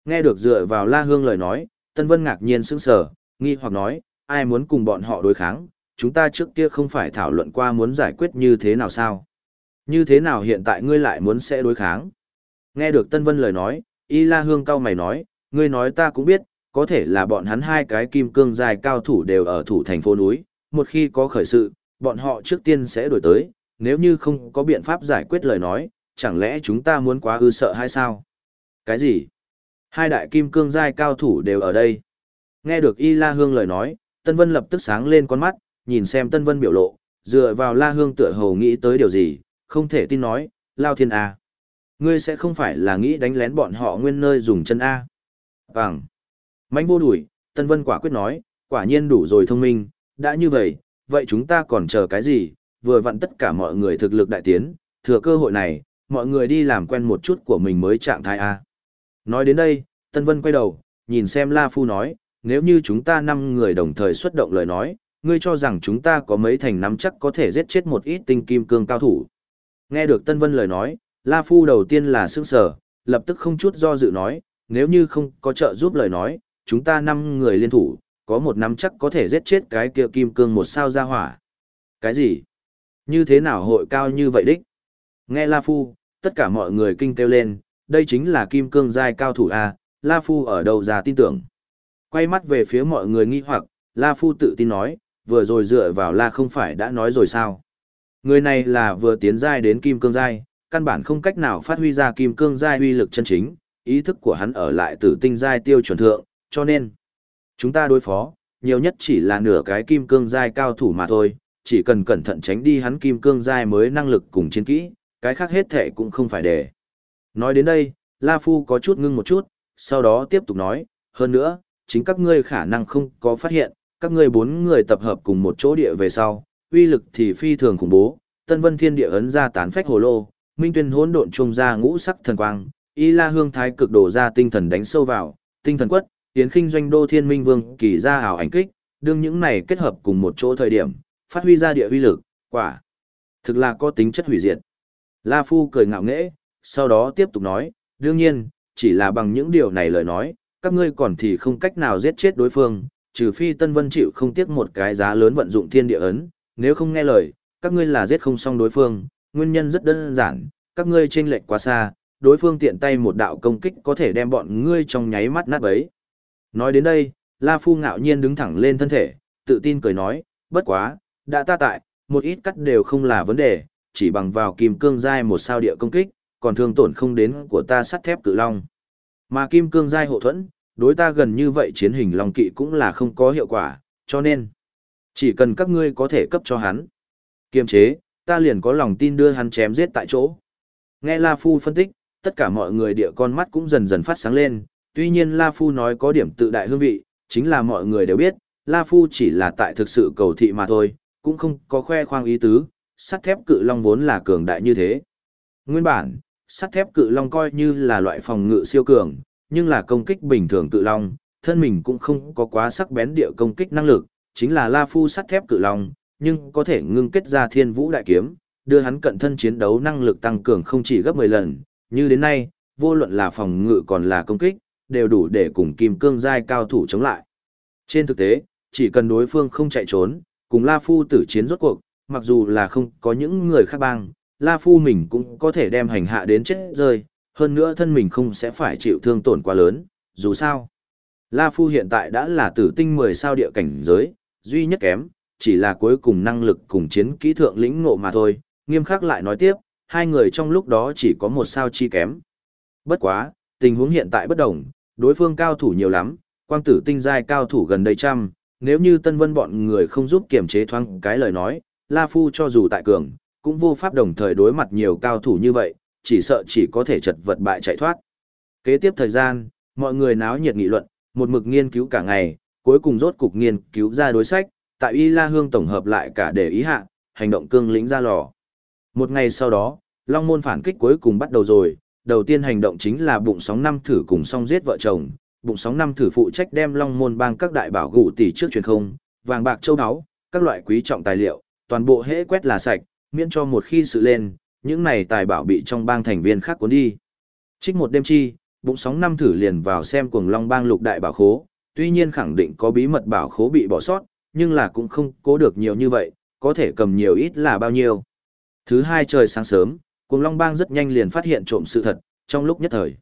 Nghe được dựa vào La Hương lời nói, Tân Vân ngạc nhiên sững sờ, nghi hoặc nói, ai muốn cùng bọn họ đối kháng, chúng ta trước kia không phải thảo luận qua muốn giải quyết như thế nào sao? Như thế nào hiện tại ngươi lại muốn sẽ đối kháng? Nghe được Tân Vân lời nói, Y La Hương cao mày nói, ngươi nói ta cũng biết, có thể là bọn hắn hai cái kim cương dài cao thủ đều ở thủ thành phố núi, một khi có khởi sự, bọn họ trước tiên sẽ đổi tới, nếu như không có biện pháp giải quyết lời nói, chẳng lẽ chúng ta muốn quá ư sợ hay sao? Cái gì? Hai đại kim cương giai cao thủ đều ở đây. Nghe được Y La Hương lời nói, Tân Vân lập tức sáng lên con mắt, nhìn xem Tân Vân biểu lộ, dựa vào La Hương tựa hồ nghĩ tới điều gì, không thể tin nói, Lao Thiên A. Ngươi sẽ không phải là nghĩ đánh lén bọn họ nguyên nơi dùng chân A. Vâng. Mánh vô đuổi, Tân Vân quả quyết nói, quả nhiên đủ rồi thông minh, đã như vậy, vậy chúng ta còn chờ cái gì, vừa vặn tất cả mọi người thực lực đại tiến, thừa cơ hội này, mọi người đi làm quen một chút của mình mới trạng thái A. Nói đến đây, Tân Vân quay đầu, nhìn xem La Phu nói, nếu như chúng ta năm người đồng thời xuất động lời nói, ngươi cho rằng chúng ta có mấy thành nắm chắc có thể giết chết một ít tinh kim cương cao thủ. Nghe được Tân Vân lời nói, La Phu đầu tiên là sững sờ, lập tức không chút do dự nói, nếu như không có trợ giúp lời nói, chúng ta năm người liên thủ, có một nắm chắc có thể giết chết cái kia kim cương một sao ra hỏa. Cái gì? Như thế nào hội cao như vậy đích? Nghe La Phu, tất cả mọi người kinh kêu lên, đây chính là kim cương giai cao thủ A, La Phu ở đầu ra tin tưởng. Quay mắt về phía mọi người nghi hoặc, La Phu tự tin nói, vừa rồi dựa vào La không phải đã nói rồi sao? Người này là vừa tiến giai đến kim cương giai, căn bản không cách nào phát huy ra kim cương giai uy lực chân chính, ý thức của hắn ở lại tử tinh giai tiêu chuẩn thượng, cho nên chúng ta đối phó, nhiều nhất chỉ là nửa cái kim cương giai cao thủ mà thôi, chỉ cần cẩn thận tránh đi hắn kim cương giai mới năng lực cùng chiến kỹ, cái khác hết thể cũng không phải để. Nói đến đây, La Phu có chút ngưng một chút, sau đó tiếp tục nói, hơn nữa, chính các ngươi khả năng không có phát hiện, các ngươi bốn người tập hợp cùng một chỗ địa về sau, uy lực thì phi thường khủng bố, Tân Vân Thiên địa ấn ra tán phách hồ lô, Minh Tuyên hỗn độn trung ra ngũ sắc thần quang, Y La Hương Thái cực đổ ra tinh thần đánh sâu vào, tinh thần quất, Tiến Khinh doanh đô Thiên Minh Vương kỳ ra ảo ảnh kích, đương những này kết hợp cùng một chỗ thời điểm, phát huy ra địa uy lực, quả thực là có tính chất hủy diệt. La Phu cười ngạo nghễ, sau đó tiếp tục nói, đương nhiên, chỉ là bằng những điều này lời nói, các ngươi còn thì không cách nào giết chết đối phương, trừ phi Tân Vân chịu không tiếc một cái giá lớn vận dụng thiên địa ấn, nếu không nghe lời, các ngươi là giết không xong đối phương, nguyên nhân rất đơn giản, các ngươi chênh lệch quá xa, đối phương tiện tay một đạo công kích có thể đem bọn ngươi trong nháy mắt nát bấy. Nói đến đây, La Phu ngạo nhiên đứng thẳng lên thân thể, tự tin cười nói, bất quá, đã ta tại, một ít cắt đều không là vấn đề, chỉ bằng vào kim cương giai một sao địa công kích, còn thương tổn không đến của ta sắt thép cự long. Mà kim cương giai hộ thuẫn, đối ta gần như vậy chiến hình long kỵ cũng là không có hiệu quả, cho nên Chỉ cần các ngươi có thể cấp cho hắn. Kiềm chế, ta liền có lòng tin đưa hắn chém giết tại chỗ. Nghe La Phu phân tích, tất cả mọi người địa con mắt cũng dần dần phát sáng lên, tuy nhiên La Phu nói có điểm tự đại hương vị, chính là mọi người đều biết, La Phu chỉ là tại thực sự cầu thị mà thôi, cũng không có khoe khoang ý tứ, sắt thép cự long vốn là cường đại như thế. Nguyên bản, sắt thép cự long coi như là loại phòng ngự siêu cường, nhưng là công kích bình thường cự long, thân mình cũng không có quá sắc bén địa công kích năng lực, chính là La Phu sắt thép cự long, nhưng có thể ngưng kết ra thiên vũ đại kiếm, đưa hắn cận thân chiến đấu năng lực tăng cường không chỉ gấp 10 lần, như đến nay, vô luận là phòng ngự còn là công kích, đều đủ để cùng kim cương giai cao thủ chống lại. Trên thực tế, chỉ cần đối phương không chạy trốn, cùng La Phu tử chiến rốt cuộc, mặc dù là không có những người khác bang, La Phu mình cũng có thể đem hành hạ đến chết rơi, hơn nữa thân mình không sẽ phải chịu thương tổn quá lớn, dù sao. La Phu hiện tại đã là tử tinh 10 sao địa cảnh giới, duy nhất kém, chỉ là cuối cùng năng lực cùng chiến kỹ thượng lĩnh ngộ mà thôi, nghiêm khắc lại nói tiếp, hai người trong lúc đó chỉ có một sao chi kém. Bất quá, tình huống hiện tại bất đồng, đối phương cao thủ nhiều lắm, quang tử tinh giai cao thủ gần đây trăm, nếu như Tân Vân bọn người không giúp kiềm chế thoáng cái lời nói, La Phu cho dù tại cường, cũng vô pháp đồng thời đối mặt nhiều cao thủ như vậy, chỉ sợ chỉ có thể chật vật bại chạy thoát. Kế tiếp thời gian, mọi người náo nhiệt nghị luận, một mực nghiên cứu cả ngày, cuối cùng rốt cục nghiên cứu ra đối sách, tại Y La Hương tổng hợp lại cả để ý hạ, hành động cương lĩnh ra lò. Một ngày sau đó, Long Môn phản kích cuối cùng bắt đầu rồi, đầu tiên hành động chính là bụng sóng năm thử cùng song giết vợ chồng, bụng sóng năm thử phụ trách đem Long Môn bang các đại bảo gụ tỷ trước truyền không, vàng bạc châu báu, các loại quý trọng tài liệu, toàn bộ hễ quét là sạch, miễn cho một khi sự lên, những này tài bảo bị trong bang thành viên khác cuốn đi. Trích một đêm chi, bụng sóng năm thử liền vào xem cuồng Long bang lục đại bảo khố, tuy nhiên khẳng định có bí mật bảo khố bị bỏ sót, nhưng là cũng không cố được nhiều như vậy, có thể cầm nhiều ít là bao nhiêu. Thứ hai trời sáng sớm, cuồng Long bang rất nhanh liền phát hiện trộm sự thật, trong lúc nhất thời.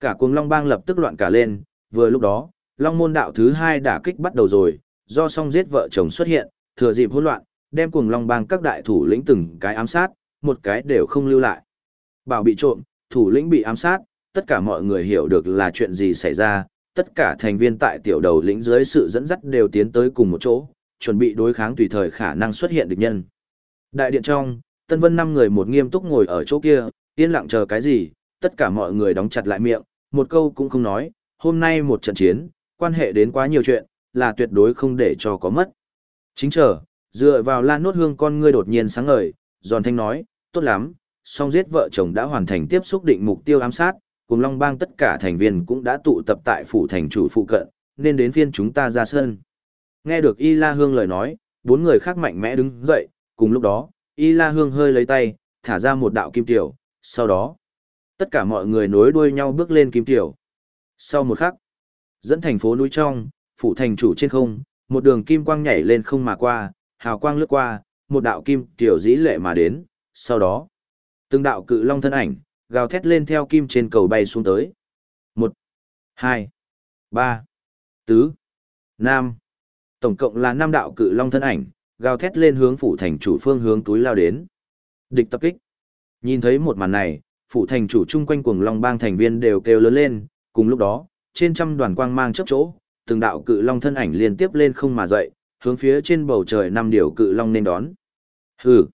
Cả cuồng Long bang lập tức loạn cả lên, vừa lúc đó, Long môn đạo thứ hai đả kích bắt đầu rồi, do song giết vợ chồng xuất hiện, thừa dịp hỗn loạn, đem cuồng Long bang các đại thủ lĩnh từng cái ám sát, một cái đều không lưu lại. Bảo bị trộm, thủ lĩnh bị ám sát, tất cả mọi người hiểu được là chuyện gì xảy ra, tất cả thành viên tại tiểu đầu lĩnh dưới sự dẫn dắt đều tiến tới cùng một chỗ, chuẩn bị đối kháng tùy thời khả năng xuất hiện địch nhân. Đại điện trong, Tân Vân năm người một nghiêm túc ngồi ở chỗ kia, yên lặng chờ cái gì, tất cả mọi người đóng chặt lại miệng, một câu cũng không nói, hôm nay một trận chiến, quan hệ đến quá nhiều chuyện, là tuyệt đối không để cho có mất. Chính chờ, dựa vào lan nốt hương con ngươi đột nhiên sáng ngời, giòn thanh nói, tốt lắm, song giết vợ chồng đã hoàn thành tiếp xúc định mục tiêu ám sát, cùng Long Bang tất cả thành viên cũng đã tụ tập tại phủ thành chủ phụ cận, nên đến phiên chúng ta ra sân. Nghe được Y La Hương lời nói, bốn người khác mạnh mẽ đứng dậy, cùng lúc đó, Y La Hương hơi lấy tay, thả ra một đạo kim tiểu, sau đó, tất cả mọi người nối đuôi nhau bước lên kim tiểu. Sau một khắc, dẫn thành phố núi trong, phủ thành chủ trên không, một đường kim quang nhảy lên không mà qua, hào quang lướt qua, một đạo kim tiểu dĩ lệ mà đến, sau đó, từng đạo cự long thân ảnh, gào thét lên theo kim trên cầu bay xuống tới. Một, hai, ba, tứ, nam, Tổng cộng là năm đạo cự long thân ảnh, gào thét lên hướng phủ thành chủ phương hướng túi lao đến. Địch tập kích. Nhìn thấy một màn này, phủ thành chủ chung quanh cuồng long bang thành viên đều kêu lớn lên, cùng lúc đó, trên trăm đoàn quang mang chớp chỗ, từng đạo cự long thân ảnh liên tiếp lên không mà dậy, hướng phía trên bầu trời năm điều cự long nên đón. Hừ.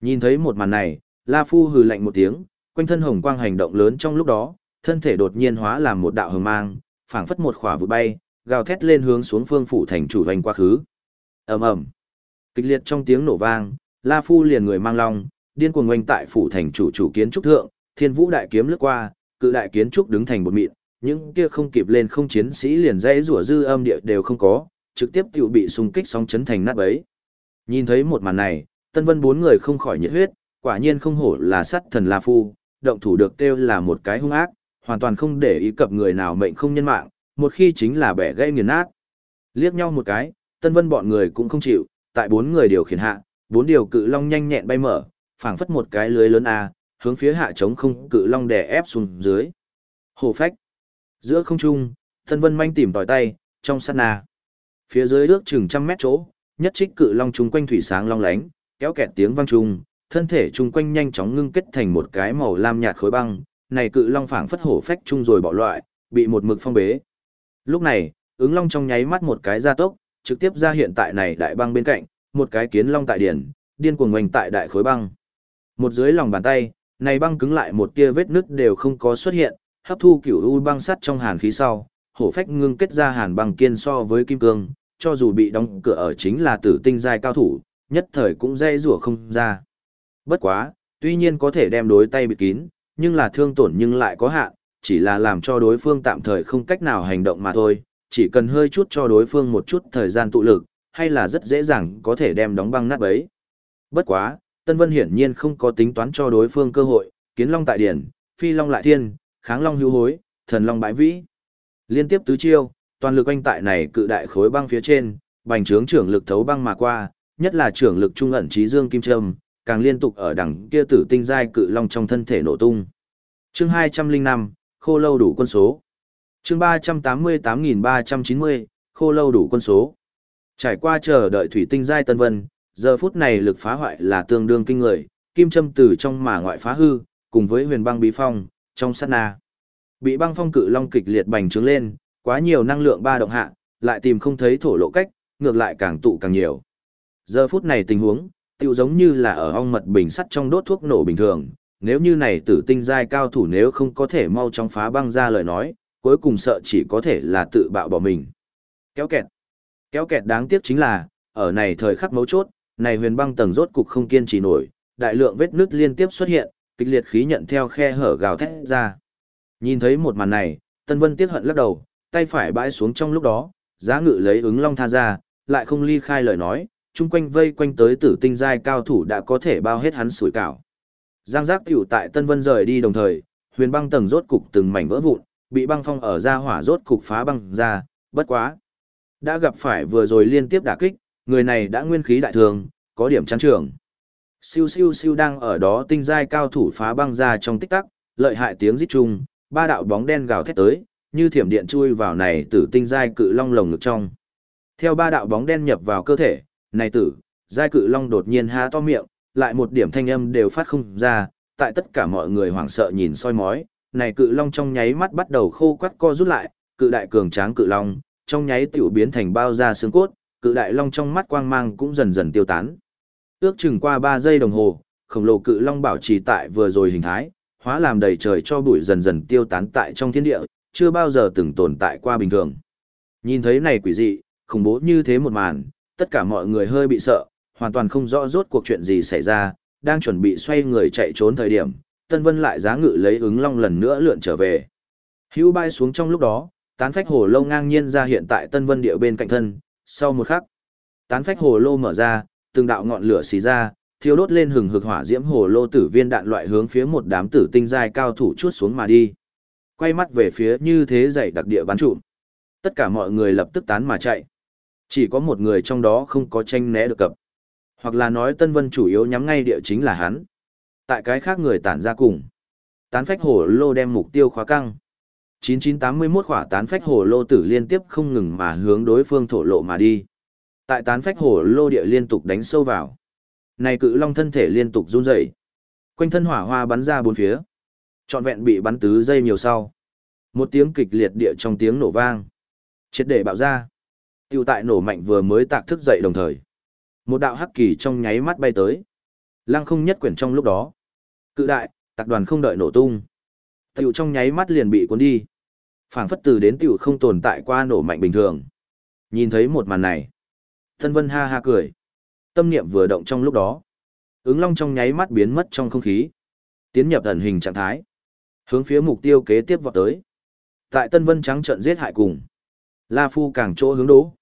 Nhìn thấy một màn này, La Phu hừ lạnh một tiếng, quanh thân hồng quang hành động lớn trong lúc đó, thân thể đột nhiên hóa làm một đạo hồng mang, phảng phất một khỏa vụ bay, gào thét lên hướng xuống phương phủ thành chủ hành quá khứ. Ầm ầm. Kịch liệt trong tiếng nổ vang, La Phu liền người mang long, điên cuồng oanh tại phủ thành chủ chủ kiến trúc thượng, Thiên Vũ đại kiếm lướt qua, cự đại kiến trúc đứng thành một mịn, những kia không kịp lên không chiến sĩ liền dãy rủa dư âm địa đều không có, trực tiếp tiểu bị xung kích sóng chấn thành nát bấy. Nhìn thấy một màn này, Tân Vân bốn người không khỏi nhiệt huyết, quả nhiên không hổ là sắt thần La Phu, động thủ được kêu là một cái hung ác, hoàn toàn không để ý cập người nào mệnh không nhân mạng, một khi chính là bẻ gãy nghiền nát. Liếc nhau một cái, Tân Vân bọn người cũng không chịu, tại bốn người điều khiển hạ, bốn điều cự long nhanh nhẹn bay mở, phảng phất một cái lưới lớn a, hướng phía hạ chống không cự long đè ép xuống dưới. Hồ phách. Giữa không trung, thân Vân manh tìm tòi tay, trong sát na. Phía dưới ước chừng trăm mét chỗ, nhất trích cự long trùng quanh thủy sáng long lánh, kéo kẹt tiếng vang trung, thân thể chung quanh nhanh chóng ngưng kết thành một cái màu lam nhạt khối băng, này cự long phảng phất hổ phách chung rồi bỏ loại, bị một mực phong bế. Lúc này, ứng long trong nháy mắt một cái gia tốc, trực tiếp ra hiện tại này đại băng bên cạnh, một cái kiến long tại điển, điên cuồng ngoành tại đại khối băng. Một dưới lòng bàn tay, này băng cứng lại một tia vết nứt đều không có xuất hiện, hấp thu kiểu u băng sắt trong hàn khí sau, hổ phách ngưng kết ra hàn băng kiên so với kim cương, cho dù bị đóng cửa ở chính là tử tinh giai cao thủ, nhất thời cũng dây rủa không ra. Bất quá, tuy nhiên có thể đem đối tay bị kín, nhưng là thương tổn nhưng lại có hạn, chỉ là làm cho đối phương tạm thời không cách nào hành động mà thôi, chỉ cần hơi chút cho đối phương một chút thời gian tụ lực, hay là rất dễ dàng có thể đem đóng băng nát bấy. Bất quá, Tân Vân hiển nhiên không có tính toán cho đối phương cơ hội, kiến long tại điển, phi long lại thiên, kháng long hữu hối, thần long bãi vĩ. Liên tiếp tứ chiêu, toàn lực anh tại này cự đại khối băng phía trên, bành trướng trưởng lực thấu băng mà qua, nhất là trưởng lực trung ẩn trí dương kim trâm, càng liên tục ở đằng kia tử tinh giai cự long trong thân thể nổ tung. Chương 205, khô lâu đủ quân số. Chương 388390, khô lâu đủ quân số. Trải qua chờ đợi thủy tinh giai tân vân, giờ phút này lực phá hoại là tương đương kinh người, kim châm từ trong mà ngoại phá hư, cùng với huyền băng bí phong, trong sát na. Bị băng phong cự long kịch liệt bành trướng lên, quá nhiều năng lượng ba động hạ, lại tìm không thấy thổ lộ cách, ngược lại càng tụ càng nhiều. Giờ phút này tình huống, tựu giống như là ở ong mật bình sắt trong đốt thuốc nổ bình thường, nếu như này tử tinh giai cao thủ nếu không có thể mau chóng phá băng ra lời nói, cuối cùng sợ chỉ có thể là tự bạo bỏ mình. Kéo kẹt. Kéo kẹt đáng tiếc chính là, ở này thời khắc mấu chốt, này huyền băng tầng rốt cục không kiên trì nổi, đại lượng vết nứt liên tiếp xuất hiện, kịch liệt khí nhận theo khe hở gào thét ra. Nhìn thấy một màn này, Tân Vân tiếc hận lắc đầu, tay phải bãi xuống trong lúc đó, giá ngự lấy ứng long tha ra, lại không ly khai lời nói, chung quanh vây quanh tới tử tinh giai cao thủ đã có thể bao hết hắn sủi cảo. Giang giác tiểu tại Tân Vân rời đi đồng thời, huyền băng tầng rốt cục từng mảnh vỡ vụn, bị băng phong ở ra hỏa rốt cục phá băng ra, bất quá. Đã gặp phải vừa rồi liên tiếp đả kích, người này đã nguyên khí đại thường, có điểm chán trường. Siêu siêu siêu đang ở đó tinh giai cao thủ phá băng ra trong tích tắc, lợi hại tiếng rít chung, ba đạo bóng đen gào thét tới, như thiểm điện chui vào này tử tinh giai cự long lồng ngực trong. Theo ba đạo bóng đen nhập vào cơ thể, này tử, giai cự long đột nhiên há to miệng, lại một điểm thanh âm đều phát không ra, tại tất cả mọi người hoảng sợ nhìn soi mói, này cự long trong nháy mắt bắt đầu khô quắt co rút lại, cự đại cường tráng cự long, trong nháy tiểu biến thành bao da xương cốt, cự đại long trong mắt quang mang cũng dần dần tiêu tán. Ước chừng qua 3 giây đồng hồ, khổng lồ cự long bảo trì tại vừa rồi hình thái, hóa làm đầy trời cho bụi dần dần tiêu tán tại trong thiên địa, chưa bao giờ từng tồn tại qua bình thường. Nhìn thấy này quỷ dị, khủng bố như thế một màn, tất cả mọi người hơi bị sợ, hoàn toàn không rõ rốt cuộc chuyện gì xảy ra, đang chuẩn bị xoay người chạy trốn thời điểm, Tân Vân lại giá ngự lấy ứng long lần nữa lượn trở về. Hữu bay xuống trong lúc đó, tán phách hồ lô ngang nhiên ra hiện tại Tân Vân địa bên cạnh thân, sau một khắc, tán phách hồ lô mở ra, từng đạo ngọn lửa xì ra, thiêu đốt lên hừng hực hỏa diễm hồ lô tử viên đạn loại hướng phía một đám tử tinh giai cao thủ chuốt xuống mà đi. Quay mắt về phía như thế dày đặc địa bắn trụm. Tất cả mọi người lập tức tán mà chạy. Chỉ có một người trong đó không có tranh né được cập. Hoặc là nói Tân Vân chủ yếu nhắm ngay địa chính là hắn. Tại cái khác người tản ra cùng. Tán phách hồ lô đem mục tiêu khóa căng. 9981 khỏa tán phách hồ lô tử liên tiếp không ngừng mà hướng đối phương thổ lộ mà đi. Tại tán phách hồ lô địa liên tục đánh sâu vào. Này cự long thân thể liên tục run rẩy. Quanh thân hỏa hoa bắn ra bốn phía. Trọn vẹn bị bắn tứ dây nhiều sau. Một tiếng kịch liệt địa trong tiếng nổ vang. Triệt để bạo ra. Tiêu tại nổ mạnh vừa mới tạc thức dậy đồng thời. Một đạo hắc kỳ trong nháy mắt bay tới. Lăng không nhất quyển trong lúc đó. Cự đại, tạc đoàn không đợi nổ tung. Tiểu trong nháy mắt liền bị cuốn đi. phảng phất từ đến tiểu không tồn tại qua nổ mạnh bình thường. Nhìn thấy một màn này. Thân vân ha ha cười. Tâm niệm vừa động trong lúc đó. Ứng long trong nháy mắt biến mất trong không khí. Tiến nhập ẩn hình trạng thái. Hướng phía mục tiêu kế tiếp vọt tới. Tại Tân Vân trắng trận giết hại cùng. La Phu càng chỗ hướng đố.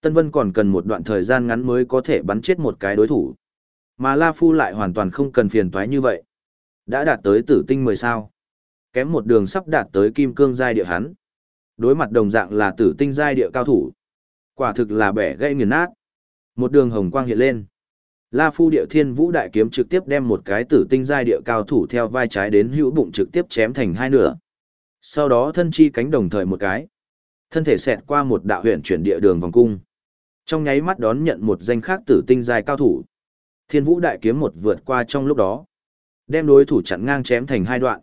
Tân Vân còn cần một đoạn thời gian ngắn mới có thể bắn chết một cái đối thủ. Mà La Phu lại hoàn toàn không cần phiền toái như vậy. Đã đạt tới tử tinh 10 sao. Kém một đường sắp đạt tới kim cương giai địa hắn. Đối mặt đồng dạng là tử tinh giai địa cao thủ. Quả thực là bẻ gãy nghiền nát. Một đường hồng quang hiện lên. La Phu địa thiên vũ đại kiếm trực tiếp đem một cái tử tinh giai địa cao thủ theo vai trái đến hữu bụng trực tiếp chém thành hai nửa. Sau đó thân chi cánh đồng thời một cái. Thân thể xẹt qua một đạo huyện chuyển địa đường vòng cung. Trong nháy mắt đón nhận một danh khác tử tinh giai cao thủ. Thiên vũ đại kiếm một vượt qua trong lúc đó. Đem đối thủ chặn ngang chém thành hai đoạn.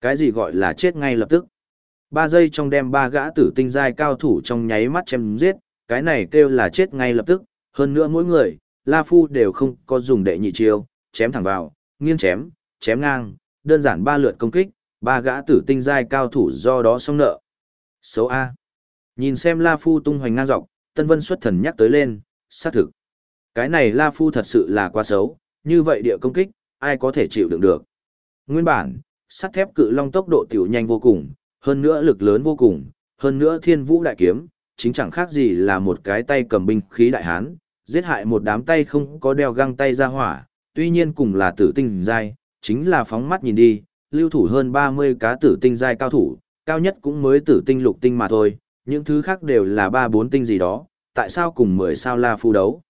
Cái gì gọi là chết ngay lập tức. Ba giây trong đem ba gã tử tinh giai cao thủ trong nháy mắt chém giết, Cái này kêu là chết ngay lập tức, hơn nữa mỗi người, La Phu đều không có dùng đệ nhị chiêu, chém thẳng vào, nghiêng chém, chém ngang, đơn giản ba lượt công kích, ba gã tử tinh giai cao thủ do đó xong nợ. Số A. Nhìn xem La Phu tung hoành ngang dọc, Tân Vân xuất thần nhắc tới lên, xác thực. Cái này La Phu thật sự là quá xấu, như vậy địa công kích, ai có thể chịu đựng được. Nguyên bản, sắt thép cự long tốc độ tiểu nhanh vô cùng, hơn nữa lực lớn vô cùng, hơn nữa thiên vũ đại kiếm, chính chẳng khác gì là một cái tay cầm binh khí đại hán, giết hại một đám tay không có đeo găng tay ra hỏa, tuy nhiên cùng là tử tinh giai, chính là phóng mắt nhìn đi, lưu thủ hơn 30 cá tử tinh giai cao thủ, cao nhất cũng mới tử tinh lục tinh mà thôi, những thứ khác đều là 3-4 tinh gì đó, tại sao cùng 10 sao La Phu đấu.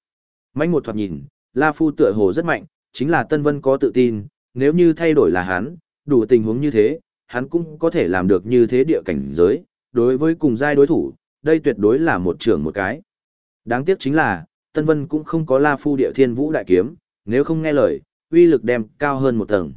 Mạnh một thoạt nhìn, La Phu tựa hồ rất mạnh, chính là Tân Vân có tự tin, nếu như thay đổi là hắn, đủ tình huống như thế, hắn cũng có thể làm được như thế địa cảnh giới, đối với cùng giai đối thủ, đây tuyệt đối là một trưởng một cái. Đáng tiếc chính là, Tân Vân cũng không có La Phu địa thiên vũ đại kiếm, nếu không nghe lời, uy lực đem cao hơn một tầng.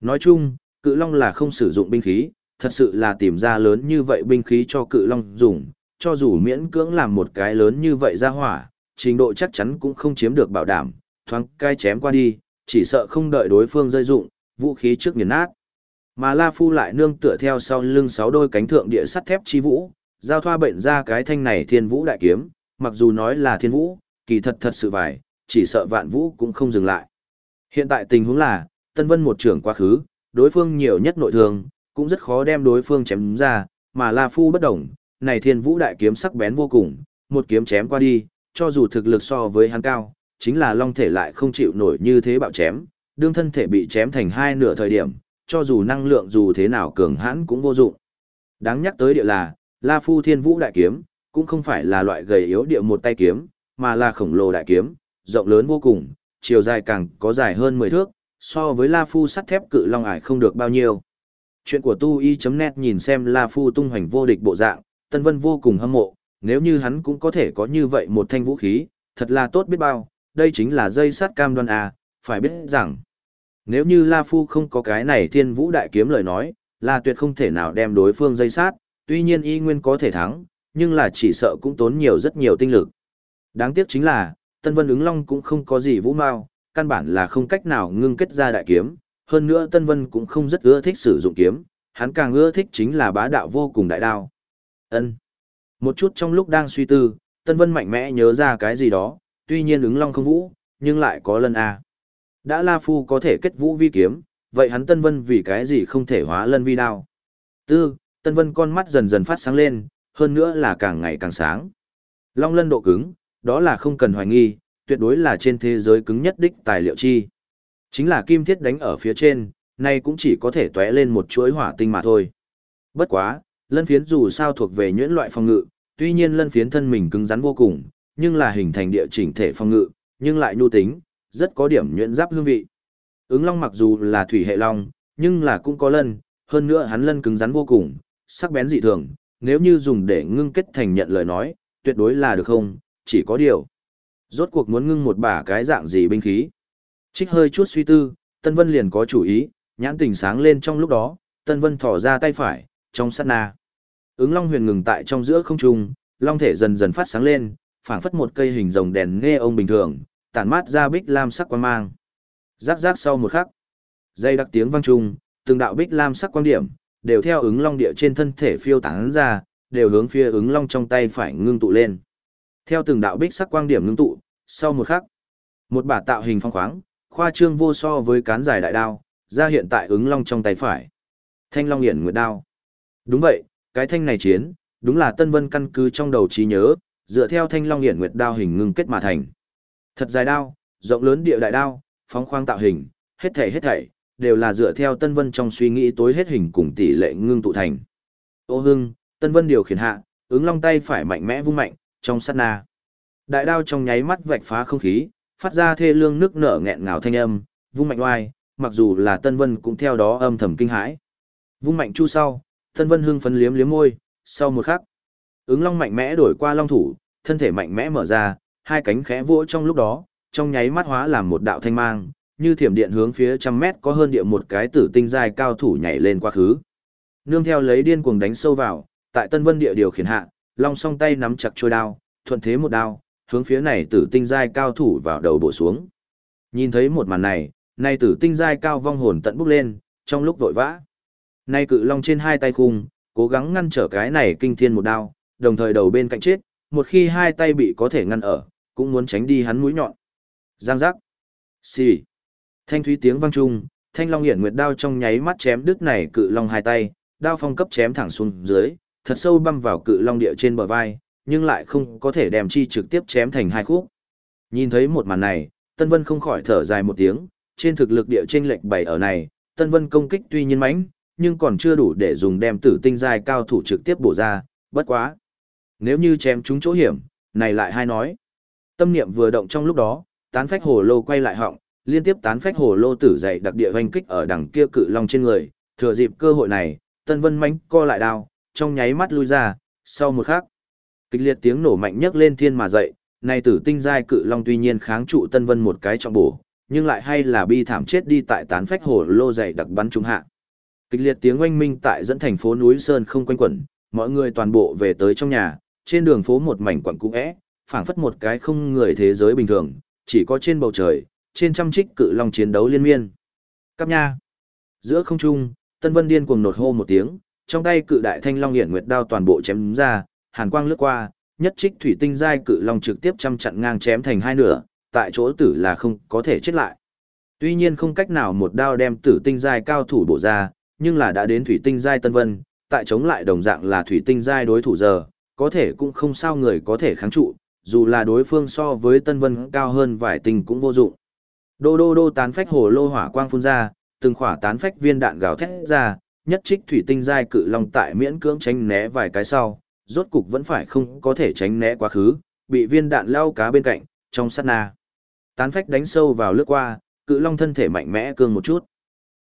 Nói chung, cự long là không sử dụng binh khí, thật sự là tìm ra lớn như vậy binh khí cho cự long dùng, cho dù miễn cưỡng làm một cái lớn như vậy ra hỏa, trình độ chắc chắn cũng không chiếm được bảo đảm, thoáng cai chém qua đi, chỉ sợ không đợi đối phương rơi dụng, vũ khí trước nghiền nát. Mà La Phu lại nương tựa theo sau lưng sáu đôi cánh thượng địa sắt thép chi vũ, giao thoa bệnh ra cái thanh này thiên vũ đại kiếm, mặc dù nói là thiên vũ, kỳ thật thật sự vải, chỉ sợ vạn vũ cũng không dừng lại. Hiện tại tình huống là, Tân Vân một trưởng quá khứ, đối phương nhiều nhất nội thương, cũng rất khó đem đối phương chém ra, mà La Phu bất động, này thiên vũ đại kiếm sắc bén vô cùng, một kiếm chém qua đi, cho dù thực lực so với hắn cao, chính là long thể lại không chịu nổi như thế bạo chém, đương thân thể bị chém thành hai nửa thời điểm, cho dù năng lượng dù thế nào cường hãn cũng vô dụng. Đáng nhắc tới địa là, La Phu Thiên Vũ đại kiếm, cũng không phải là loại gầy yếu địa một tay kiếm, mà là khổng lồ đại kiếm, rộng lớn vô cùng, chiều dài càng có dài hơn 10 thước, so với La Phu sắt thép cự long ải không được bao nhiêu. Chuyện của tu y.net nhìn xem La Phu tung hoành vô địch bộ dạng, Tân Vân vô cùng hâm mộ, nếu như hắn cũng có thể có như vậy một thanh vũ khí, thật là tốt biết bao, đây chính là dây sắt cam đoan à, phải biết rằng, nếu như La Phu không có cái này thiên vũ đại kiếm lời nói, là tuyệt không thể nào đem đối phương dây sát, tuy nhiên y nguyên có thể thắng, nhưng là chỉ sợ cũng tốn nhiều rất nhiều tinh lực. Đáng tiếc chính là, Tân Vân ứng long cũng không có gì vũ mao, căn bản là không cách nào ngưng kết ra đại kiếm, hơn nữa Tân Vân cũng không rất ưa thích sử dụng kiếm, hắn càng ưa thích chính là bá đạo vô cùng đại đao. Ân. Một chút trong lúc đang suy tư, Tân Vân mạnh mẽ nhớ ra cái gì đó, tuy nhiên ứng long không vũ, nhưng lại có lân a. Đã La Phu có thể kết vũ vi kiếm, vậy hắn Tân Vân vì cái gì không thể hóa lân vi đao? Tư, Tân Vân con mắt dần dần phát sáng lên, hơn nữa là càng ngày càng sáng. Long lân độ cứng, đó là không cần hoài nghi, tuyệt đối là trên thế giới cứng nhất đích tài liệu chi. Chính là kim thiết đánh ở phía trên, nay cũng chỉ có thể tóe lên một chuỗi hỏa tinh mà thôi. Bất quá, lân phiến dù sao thuộc về nhuyễn loại phòng ngự, tuy nhiên lân phiến thân mình cứng rắn vô cùng, nhưng là hình thành địa chỉnh thể phòng ngự, nhưng lại nhu tính, rất có điểm nhuyễn giáp hương vị. Ứng long mặc dù là thủy hệ long, nhưng là cũng có lân, hơn nữa hắn lân cứng rắn vô cùng, sắc bén dị thường, nếu như dùng để ngưng kết thành nhận lời nói, tuyệt đối là được không, chỉ có điều. Rốt cuộc muốn ngưng một bả cái dạng gì binh khí. Trích hơi chút suy tư, Tân Vân liền có chủ ý, nhãn tình sáng lên trong lúc đó, Tân Vân thỏ ra tay phải, trong sát na. Ứng long huyền ngừng tại trong giữa không trung, long thể dần dần phát sáng lên, phảng phất một cây hình rồng đèn nghe ông bình thường, tản mát ra bích lam sắc quang mang. Rắc rắc sau một khắc, dây đặc tiếng vang trung, từng đạo bích lam sắc quang điểm, đều theo ứng long địa trên thân thể phiêu tán ra, đều hướng phía ứng long trong tay phải ngưng tụ lên. Theo từng đạo bích sắc quang điểm ngưng tụ, sau một khắc, một bả tạo hình phong khoáng, khoa trương vô so với cán dài đại đao, ra hiện tại ứng long trong tay phải. Thanh long hiển nguyệt đao. Đúng vậy, cái thanh này chiến, đúng là Tân Vân căn cứ trong đầu trí nhớ, dựa theo thanh long hiển nguyệt đao hình ngưng kết mà thành. Thật dài đao, rộng lớn địa đại đao, phóng khoang tạo hình, hết thảy hết thảy, đều là dựa theo Tân Vân trong suy nghĩ tối hết hình cùng tỷ lệ ngưng tụ thành. Ô hưng, Tân Vân điều khiển hạ, ứng long tay phải mạnh mẽ vung mạnh, trong sát na. Đại đao trong nháy mắt vạch phá không khí, phát ra thê lương nước nở nghẹn ngào thanh âm, vung mạnh oai, mặc dù là Tân Vân cũng theo đó âm thầm kinh hãi. Vung mạnh chu sau, Tân Vân hưng phấn liếm liếm môi, sau một khắc, ứng long mạnh mẽ đổi qua long thủ, thân thể mạnh mẽ mở ra, hai cánh khẽ vỗ trong lúc đó, trong nháy mắt hóa làm một đạo thanh mang, như thiểm điện hướng phía trăm mét có hơn địa một cái tử tinh dài cao thủ nhảy lên quá khứ. Nương theo lấy điên cuồng đánh sâu vào, tại Tân Vân địa điều khiển hạ, long song tay nắm chặt chuôi đao, thuận thế một đao, hướng phía này tử tinh giai cao thủ vào đầu bổ xuống. Nhìn thấy một màn này, này tử tinh giai cao vong hồn tận bốc lên, trong lúc vội vã. Nay cự long trên hai tay khung, cố gắng ngăn trở cái này kinh thiên một đao, đồng thời đầu bên cạnh chết, một khi hai tay bị có thể ngăn ở, cũng muốn tránh đi hắn mũi nhọn. Giang giác. Xì. Thanh thúy tiếng vang trung, thanh long hiển nguyệt đao trong nháy mắt chém đứt này cự long hai tay, đao phong cấp chém thẳng xuống dưới, thật sâu băm vào cự long địa trên bờ vai, nhưng lại không có thể đem chi trực tiếp chém thành hai khúc. Nhìn thấy một màn này, Tân Vân không khỏi thở dài một tiếng, trên thực lực địa trên lệch bày ở này, Tân Vân công kích tuy nhiên mãnh, nhưng còn chưa đủ để dùng đem tử tinh giai cao thủ trực tiếp bổ ra, bất quá. Nếu như chém chúng chỗ hiểm, này lại hai nói. Tâm niệm vừa động trong lúc đó, tán phách hồ lô quay lại họng, liên tiếp tán phách hồ lô tử dày đặc địa hoành kích ở đằng kia cự long trên người, thừa dịp cơ hội này, Tân Vân mãnh co lại đao, trong nháy mắt lui ra, sau một khắc, kịch liệt tiếng nổ mạnh nhấc lên thiên mà dậy, này tử tinh giai cự long tuy nhiên kháng trụ Tân Vân một cái trọng bổ, nhưng lại hay là bi thảm chết đi tại tán phách hồ lô dày đặc bắn trúng hạ. Kịch liệt tiếng oanh minh tại dẫn thành phố núi Sơn không quanh quẩn, mọi người toàn bộ về tới trong nhà, trên đường phố một mảnh quặng cũ é, phảng phất một cái không người thế giới bình thường, chỉ có trên bầu trời, trên trăm trích cự long chiến đấu liên miên. Cáp nha. Giữa không trung, Tân Vân điên cuồng nột hô một tiếng, trong tay cự đại thanh long hiển nguyệt đao toàn bộ chém ra, hàn quang lướt qua, nhất trích thủy tinh giai cự long trực tiếp chăm chặn ngang chém thành hai nửa, tại chỗ tử là không có thể chết lại. Tuy nhiên không cách nào một đao đem tử tinh giai cao thủ bổ ra, nhưng là đã đến thủy tinh giai Tân Vân, tại chống lại đồng dạng là thủy tinh giai đối thủ giờ, có thể cũng không sao người có thể kháng trụ, dù là đối phương so với Tân Vân cao hơn vài tinh cũng vô dụng. Đô đô đô tán phách hồ lô hỏa quang phun ra, từng khỏa tán phách viên đạn gào thét ra, nhất trích thủy tinh giai cự long tại miễn cưỡng tránh né vài cái sau, rốt cục vẫn phải không có thể tránh né quá khứ, bị viên đạn lao cá bên cạnh, trong sát na. Tán phách đánh sâu vào lướt qua, cự long thân thể mạnh mẽ cương một chút.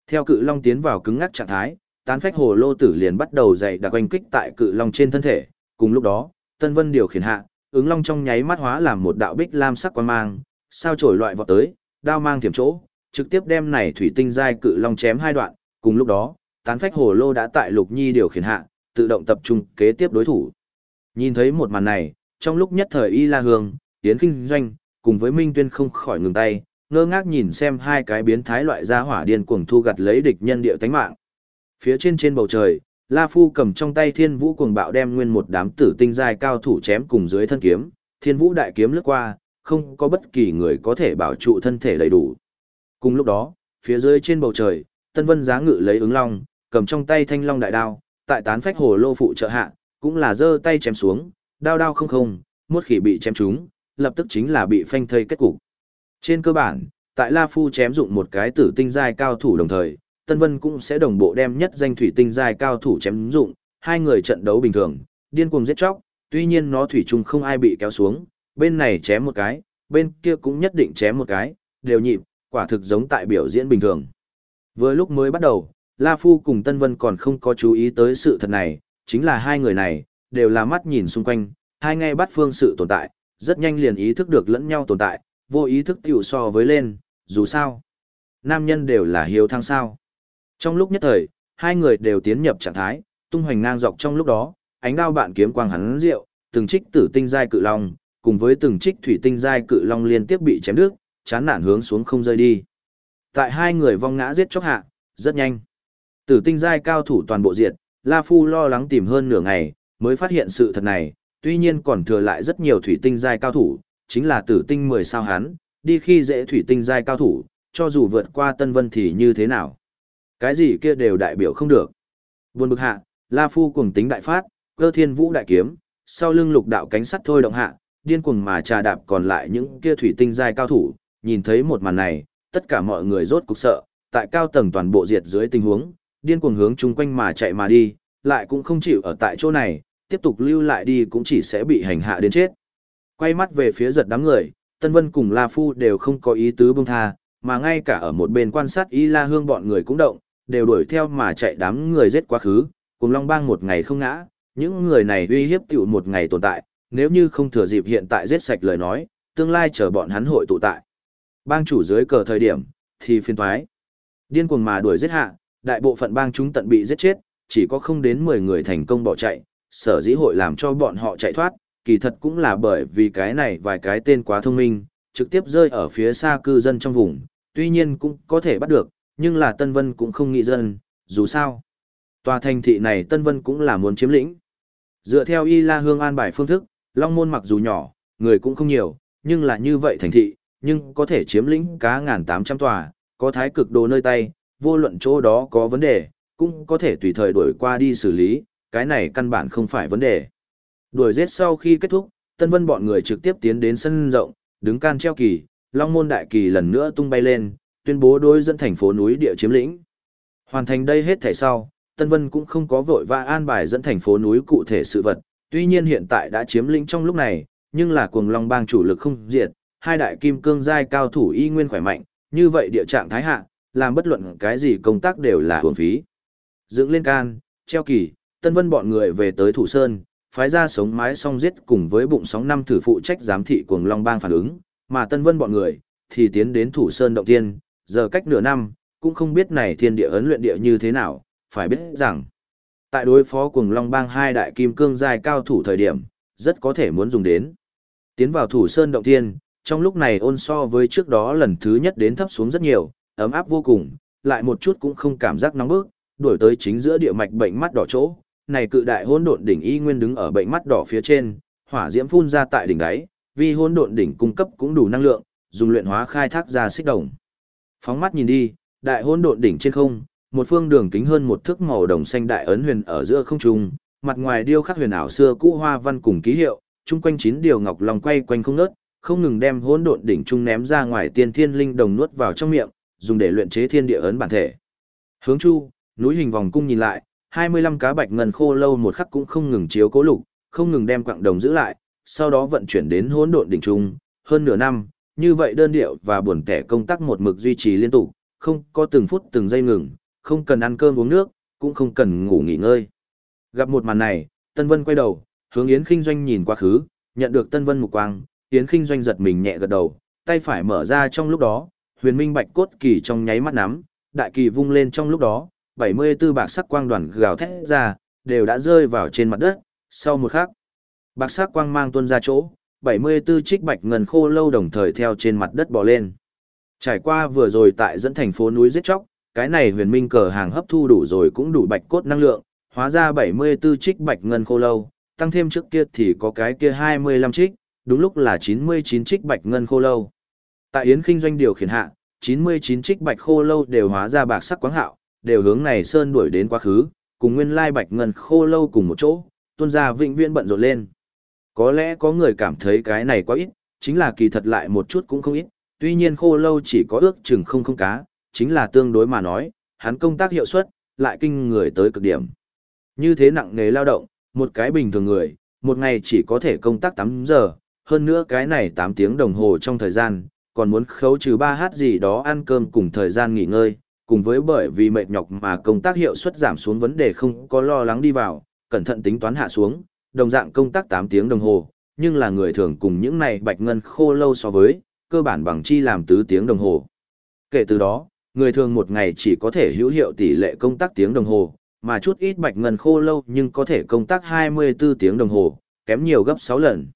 Theo cự long tiến vào cứng ngắc trạng thái, tán phách hồ lô tử liền bắt đầu dày đặc quanh kích tại cự long trên thân thể, cùng lúc đó, Tân Vân điều khiển hạ, ứng long trong nháy mắt hóa làm một đạo bích lam sắc quan mang, sao chổi loại vọt tới, đao mang thiểm chỗ, trực tiếp đem này thủy tinh giai cự long chém hai đoạn, cùng lúc đó, tán phách hồ lô đã tại Lục Nhi điều khiển hạ, tự động tập trung kế tiếp đối thủ. Nhìn thấy một màn này, trong lúc nhất thời Y La Hương, yến Kinh Doanh, cùng với Minh Tuyên không khỏi ngừng tay, ngơ ngác nhìn xem hai cái biến thái loại gia hỏa điên cuồng thu gặt lấy địch nhân địa tánh mạng. Phía trên trên bầu trời, La Phu cầm trong tay Thiên Vũ cuồng bạo đem nguyên một đám tử tinh giai cao thủ chém cùng dưới thân kiếm, Thiên Vũ đại kiếm lướt qua, không có bất kỳ người có thể bảo trụ thân thể đầy đủ. Cùng lúc đó, phía dưới trên bầu trời, Tân Vân giá ngự lấy ứng long, cầm trong tay thanh long đại đao, tại tán phách hồ lô phụ trợ hạ, cũng là giơ tay chém xuống, đao đao không không, muốt khỉ bị chém trúng, lập tức chính là bị phanh thây kết cục. Trên cơ bản, tại La Phu chém dụng một cái tử tinh giai cao thủ đồng thời, Tân Vân cũng sẽ đồng bộ đem nhất danh thủy tinh giai cao thủ chém dụng, hai người trận đấu bình thường, điên cuồng giết chóc, tuy nhiên nó thủy chung không ai bị kéo xuống, bên này chém một cái, bên kia cũng nhất định chém một cái, đều nhịp, quả thực giống tại biểu diễn bình thường. Vừa lúc mới bắt đầu, La Phu cùng Tân Vân còn không có chú ý tới sự thật này, chính là hai người này, đều là mắt nhìn xung quanh, hai ngay bắt phương sự tồn tại, rất nhanh liền ý thức được lẫn nhau tồn tại, vô ý thức tiểu so với lên, dù sao. Nam nhân đều là hiếu thăng sao. Trong lúc nhất thời, hai người đều tiến nhập trạng thái, tung hoành ngang dọc trong lúc đó, ánh đao bạn kiếm quang hắn rượu, từng trích tử tinh giai cự long, cùng với từng trích thủy tinh giai cự long liên tiếp bị chém đứt, chán nản hướng xuống không rơi đi. Tại hai người vong ngã giết chóc hạ, rất nhanh. Tử tinh giai cao thủ toàn bộ diệt, La Phu lo lắng tìm hơn nửa ngày, mới phát hiện sự thật này, tuy nhiên còn thừa lại rất nhiều thủy tinh giai cao thủ, chính là tử tinh 10 sao hắn, đi khi dễ thủy tinh giai cao thủ, cho dù vượt qua Tân Vân thì như thế nào. Cái gì kia đều đại biểu không được. Buồn bực hạ, La Phu cuồng tính đại phát, cơ thiên vũ đại kiếm, sau lưng lục đạo cánh sắt thôi động hạ, điên cuồng mà trà đạp còn lại những kia thủy tinh giai cao thủ, nhìn thấy một màn này, tất cả mọi người rốt cục sợ, tại cao tầng toàn bộ diệt dưới tình huống, điên cuồng hướng chung quanh mà chạy mà đi, lại cũng không chịu ở tại chỗ này, tiếp tục lưu lại đi cũng chỉ sẽ bị hành hạ đến chết. Quay mắt về phía giật đám người, Tân Vân cùng La Phu đều không có ý tứ buông tha, mà ngay cả ở một bên quan sát Y La Hương bọn người cũng động, đều đuổi theo mà chạy đám người giết quá khứ, cùng Long Bang một ngày không ngã, những người này uy hiếp tiểu một ngày tồn tại, nếu như không thừa dịp hiện tại giết sạch lời nói, tương lai chờ bọn hắn hội tụ tại. Bang chủ dưới cờ thời điểm, thì phiên thoái. Điên cuồng mà đuổi giết hạ, đại bộ phận bang chúng tận bị giết chết, chỉ có không đến 10 người thành công bỏ chạy, sở dĩ hội làm cho bọn họ chạy thoát, kỳ thật cũng là bởi vì cái này vài cái tên quá thông minh, trực tiếp rơi ở phía xa cư dân trong vùng, tuy nhiên cũng có thể bắt được, nhưng là Tân Vân cũng không nghĩ dân, dù sao. Tòa thành thị này Tân Vân cũng là muốn chiếm lĩnh. Dựa theo Y La Hương an bài phương thức, Long Môn mặc dù nhỏ, người cũng không nhiều, nhưng là như vậy thành thị, nhưng có thể chiếm lĩnh cá ngàn tám trăm tòa, có thái cực đồ nơi tay, vô luận chỗ đó có vấn đề, cũng có thể tùy thời đuổi qua đi xử lý, cái này căn bản không phải vấn đề. Đuổi giết sau khi kết thúc, Tân Vân bọn người trực tiếp tiến đến sân rộng, đứng can treo kỳ, Long Môn đại kỳ lần nữa tung bay lên, tuyên bố đối dẫn thành phố núi địa chiếm lĩnh. Hoàn thành đây hết thể sau, Tân Vân cũng không có vội vã an bài dẫn thành phố núi cụ thể sự vật, tuy nhiên hiện tại đã chiếm lĩnh trong lúc này, nhưng là cuồng long bang chủ lực không diệt, hai đại kim cương giai cao thủ y nguyên khỏe mạnh, như vậy địa trạng thái hạ, làm bất luận cái gì công tác đều là hưởng phí. Dựng lên can, treo kỳ, Tân Vân bọn người về tới Thủ Sơn, phái ra sống mái song giết cùng với bụng sóng năm thử phụ trách giám thị cuồng long bang phản ứng, mà Tân Vân bọn người thì tiến đến Thủ Sơn động tiên, giờ cách nửa năm, cũng không biết này thiên địa ấn luyện địa như thế nào, phải biết rằng, tại đối phó cùng Long Bang hai đại kim cương giai cao thủ thời điểm, rất có thể muốn dùng đến. Tiến vào thủ sơn động thiên, trong lúc này ôn so với trước đó lần thứ nhất đến thấp xuống rất nhiều, ấm áp vô cùng, lại một chút cũng không cảm giác nóng bức, đuổi tới chính giữa địa mạch bệnh mắt đỏ chỗ, này cự đại hỗn độn đỉnh y nguyên đứng ở bệnh mắt đỏ phía trên, hỏa diễm phun ra tại đỉnh đáy, vì hỗn độn đỉnh cung cấp cũng đủ năng lượng, dùng luyện hóa khai thác ra xích đồng. Phóng mắt nhìn đi, đại hỗn độn đỉnh trên không, một phương đường kính hơn một thước màu đồng xanh đại ấn huyền ở giữa không trung, mặt ngoài điêu khắc huyền ảo xưa cũ hoa văn cùng ký hiệu, chung quanh chín điều ngọc long quay quanh không ngớt, không ngừng đem hỗn độn đỉnh trung ném ra ngoài tiên thiên linh đồng nuốt vào trong miệng, dùng để luyện chế thiên địa ấn bản thể. Hướng chu, núi hình vòng cung nhìn lại, 25 cá bạch ngân khô lâu một khắc cũng không ngừng chiếu cố lục, không ngừng đem quặng đồng giữ lại, sau đó vận chuyển đến hỗn độn đỉnh trung, hơn nửa năm, như vậy đơn điệu và buồn tẻ công tác một mực duy trì liên tục, không có từng phút từng giây ngừng, không cần ăn cơm uống nước, cũng không cần ngủ nghỉ ngơi. Gặp một màn này, Tân Vân quay đầu, hướng Yến Kinh Doanh nhìn qua khứ, nhận được Tân Vân mục quang, Yến Kinh Doanh giật mình nhẹ gật đầu, tay phải mở ra trong lúc đó, huyền minh bạch cốt kỳ trong nháy mắt nắm, đại kỳ vung lên trong lúc đó, 74 bạc sắc quang đoàn gào thét ra, đều đã rơi vào trên mặt đất, sau một khắc, bạc sắc quang mang tuôn ra chỗ, 74 trích bạch ngân khô lâu đồng thời theo trên mặt đất bò lên. Trải qua vừa rồi tại dẫn thành phố núi giết chóc, cái này huyền minh cờ hàng hấp thu đủ rồi cũng đủ bạch cốt năng lượng, hóa ra 74 trích bạch ngân khô lâu, tăng thêm trước kia thì có cái kia 25 trích, đúng lúc là 99 trích bạch ngân khô lâu. Tại Yến Kinh doanh điều khiển hạ, 99 trích bạch khô lâu đều hóa ra bạc sắc quáng hạo, đều hướng này sơn đuổi đến quá khứ, cùng nguyên lai bạch ngân khô lâu cùng một chỗ, tuôn ra vĩnh viễn bận rộn lên. Có lẽ có người cảm thấy cái này quá ít, chính là kỳ thật lại một chút cũng không ít, tuy nhiên khô lâu chỉ có ước chừng không không cá, chính là tương đối mà nói, hắn công tác hiệu suất, lại kinh người tới cực điểm. Như thế nặng nghề lao động, một cái bình thường người, một ngày chỉ có thể công tác 8 giờ, hơn nữa cái này 8 tiếng đồng hồ trong thời gian, còn muốn khấu trừ 3 hát gì đó ăn cơm cùng thời gian nghỉ ngơi, cùng với bởi vì mệt nhọc mà công tác hiệu suất giảm xuống vấn đề không có lo lắng đi vào, cẩn thận tính toán hạ xuống, đồng dạng công tác 8 tiếng đồng hồ, nhưng là người thường cùng những này bạch ngân khô lâu so với, cơ bản bằng chi làm tứ tiếng đồng hồ. Kể từ đó, người thường một ngày chỉ có thể hữu hiệu tỷ lệ công tác tiếng đồng hồ, mà chút ít bạch ngân khô lâu nhưng có thể công tác 24 tiếng đồng hồ, kém nhiều gấp 6 lần.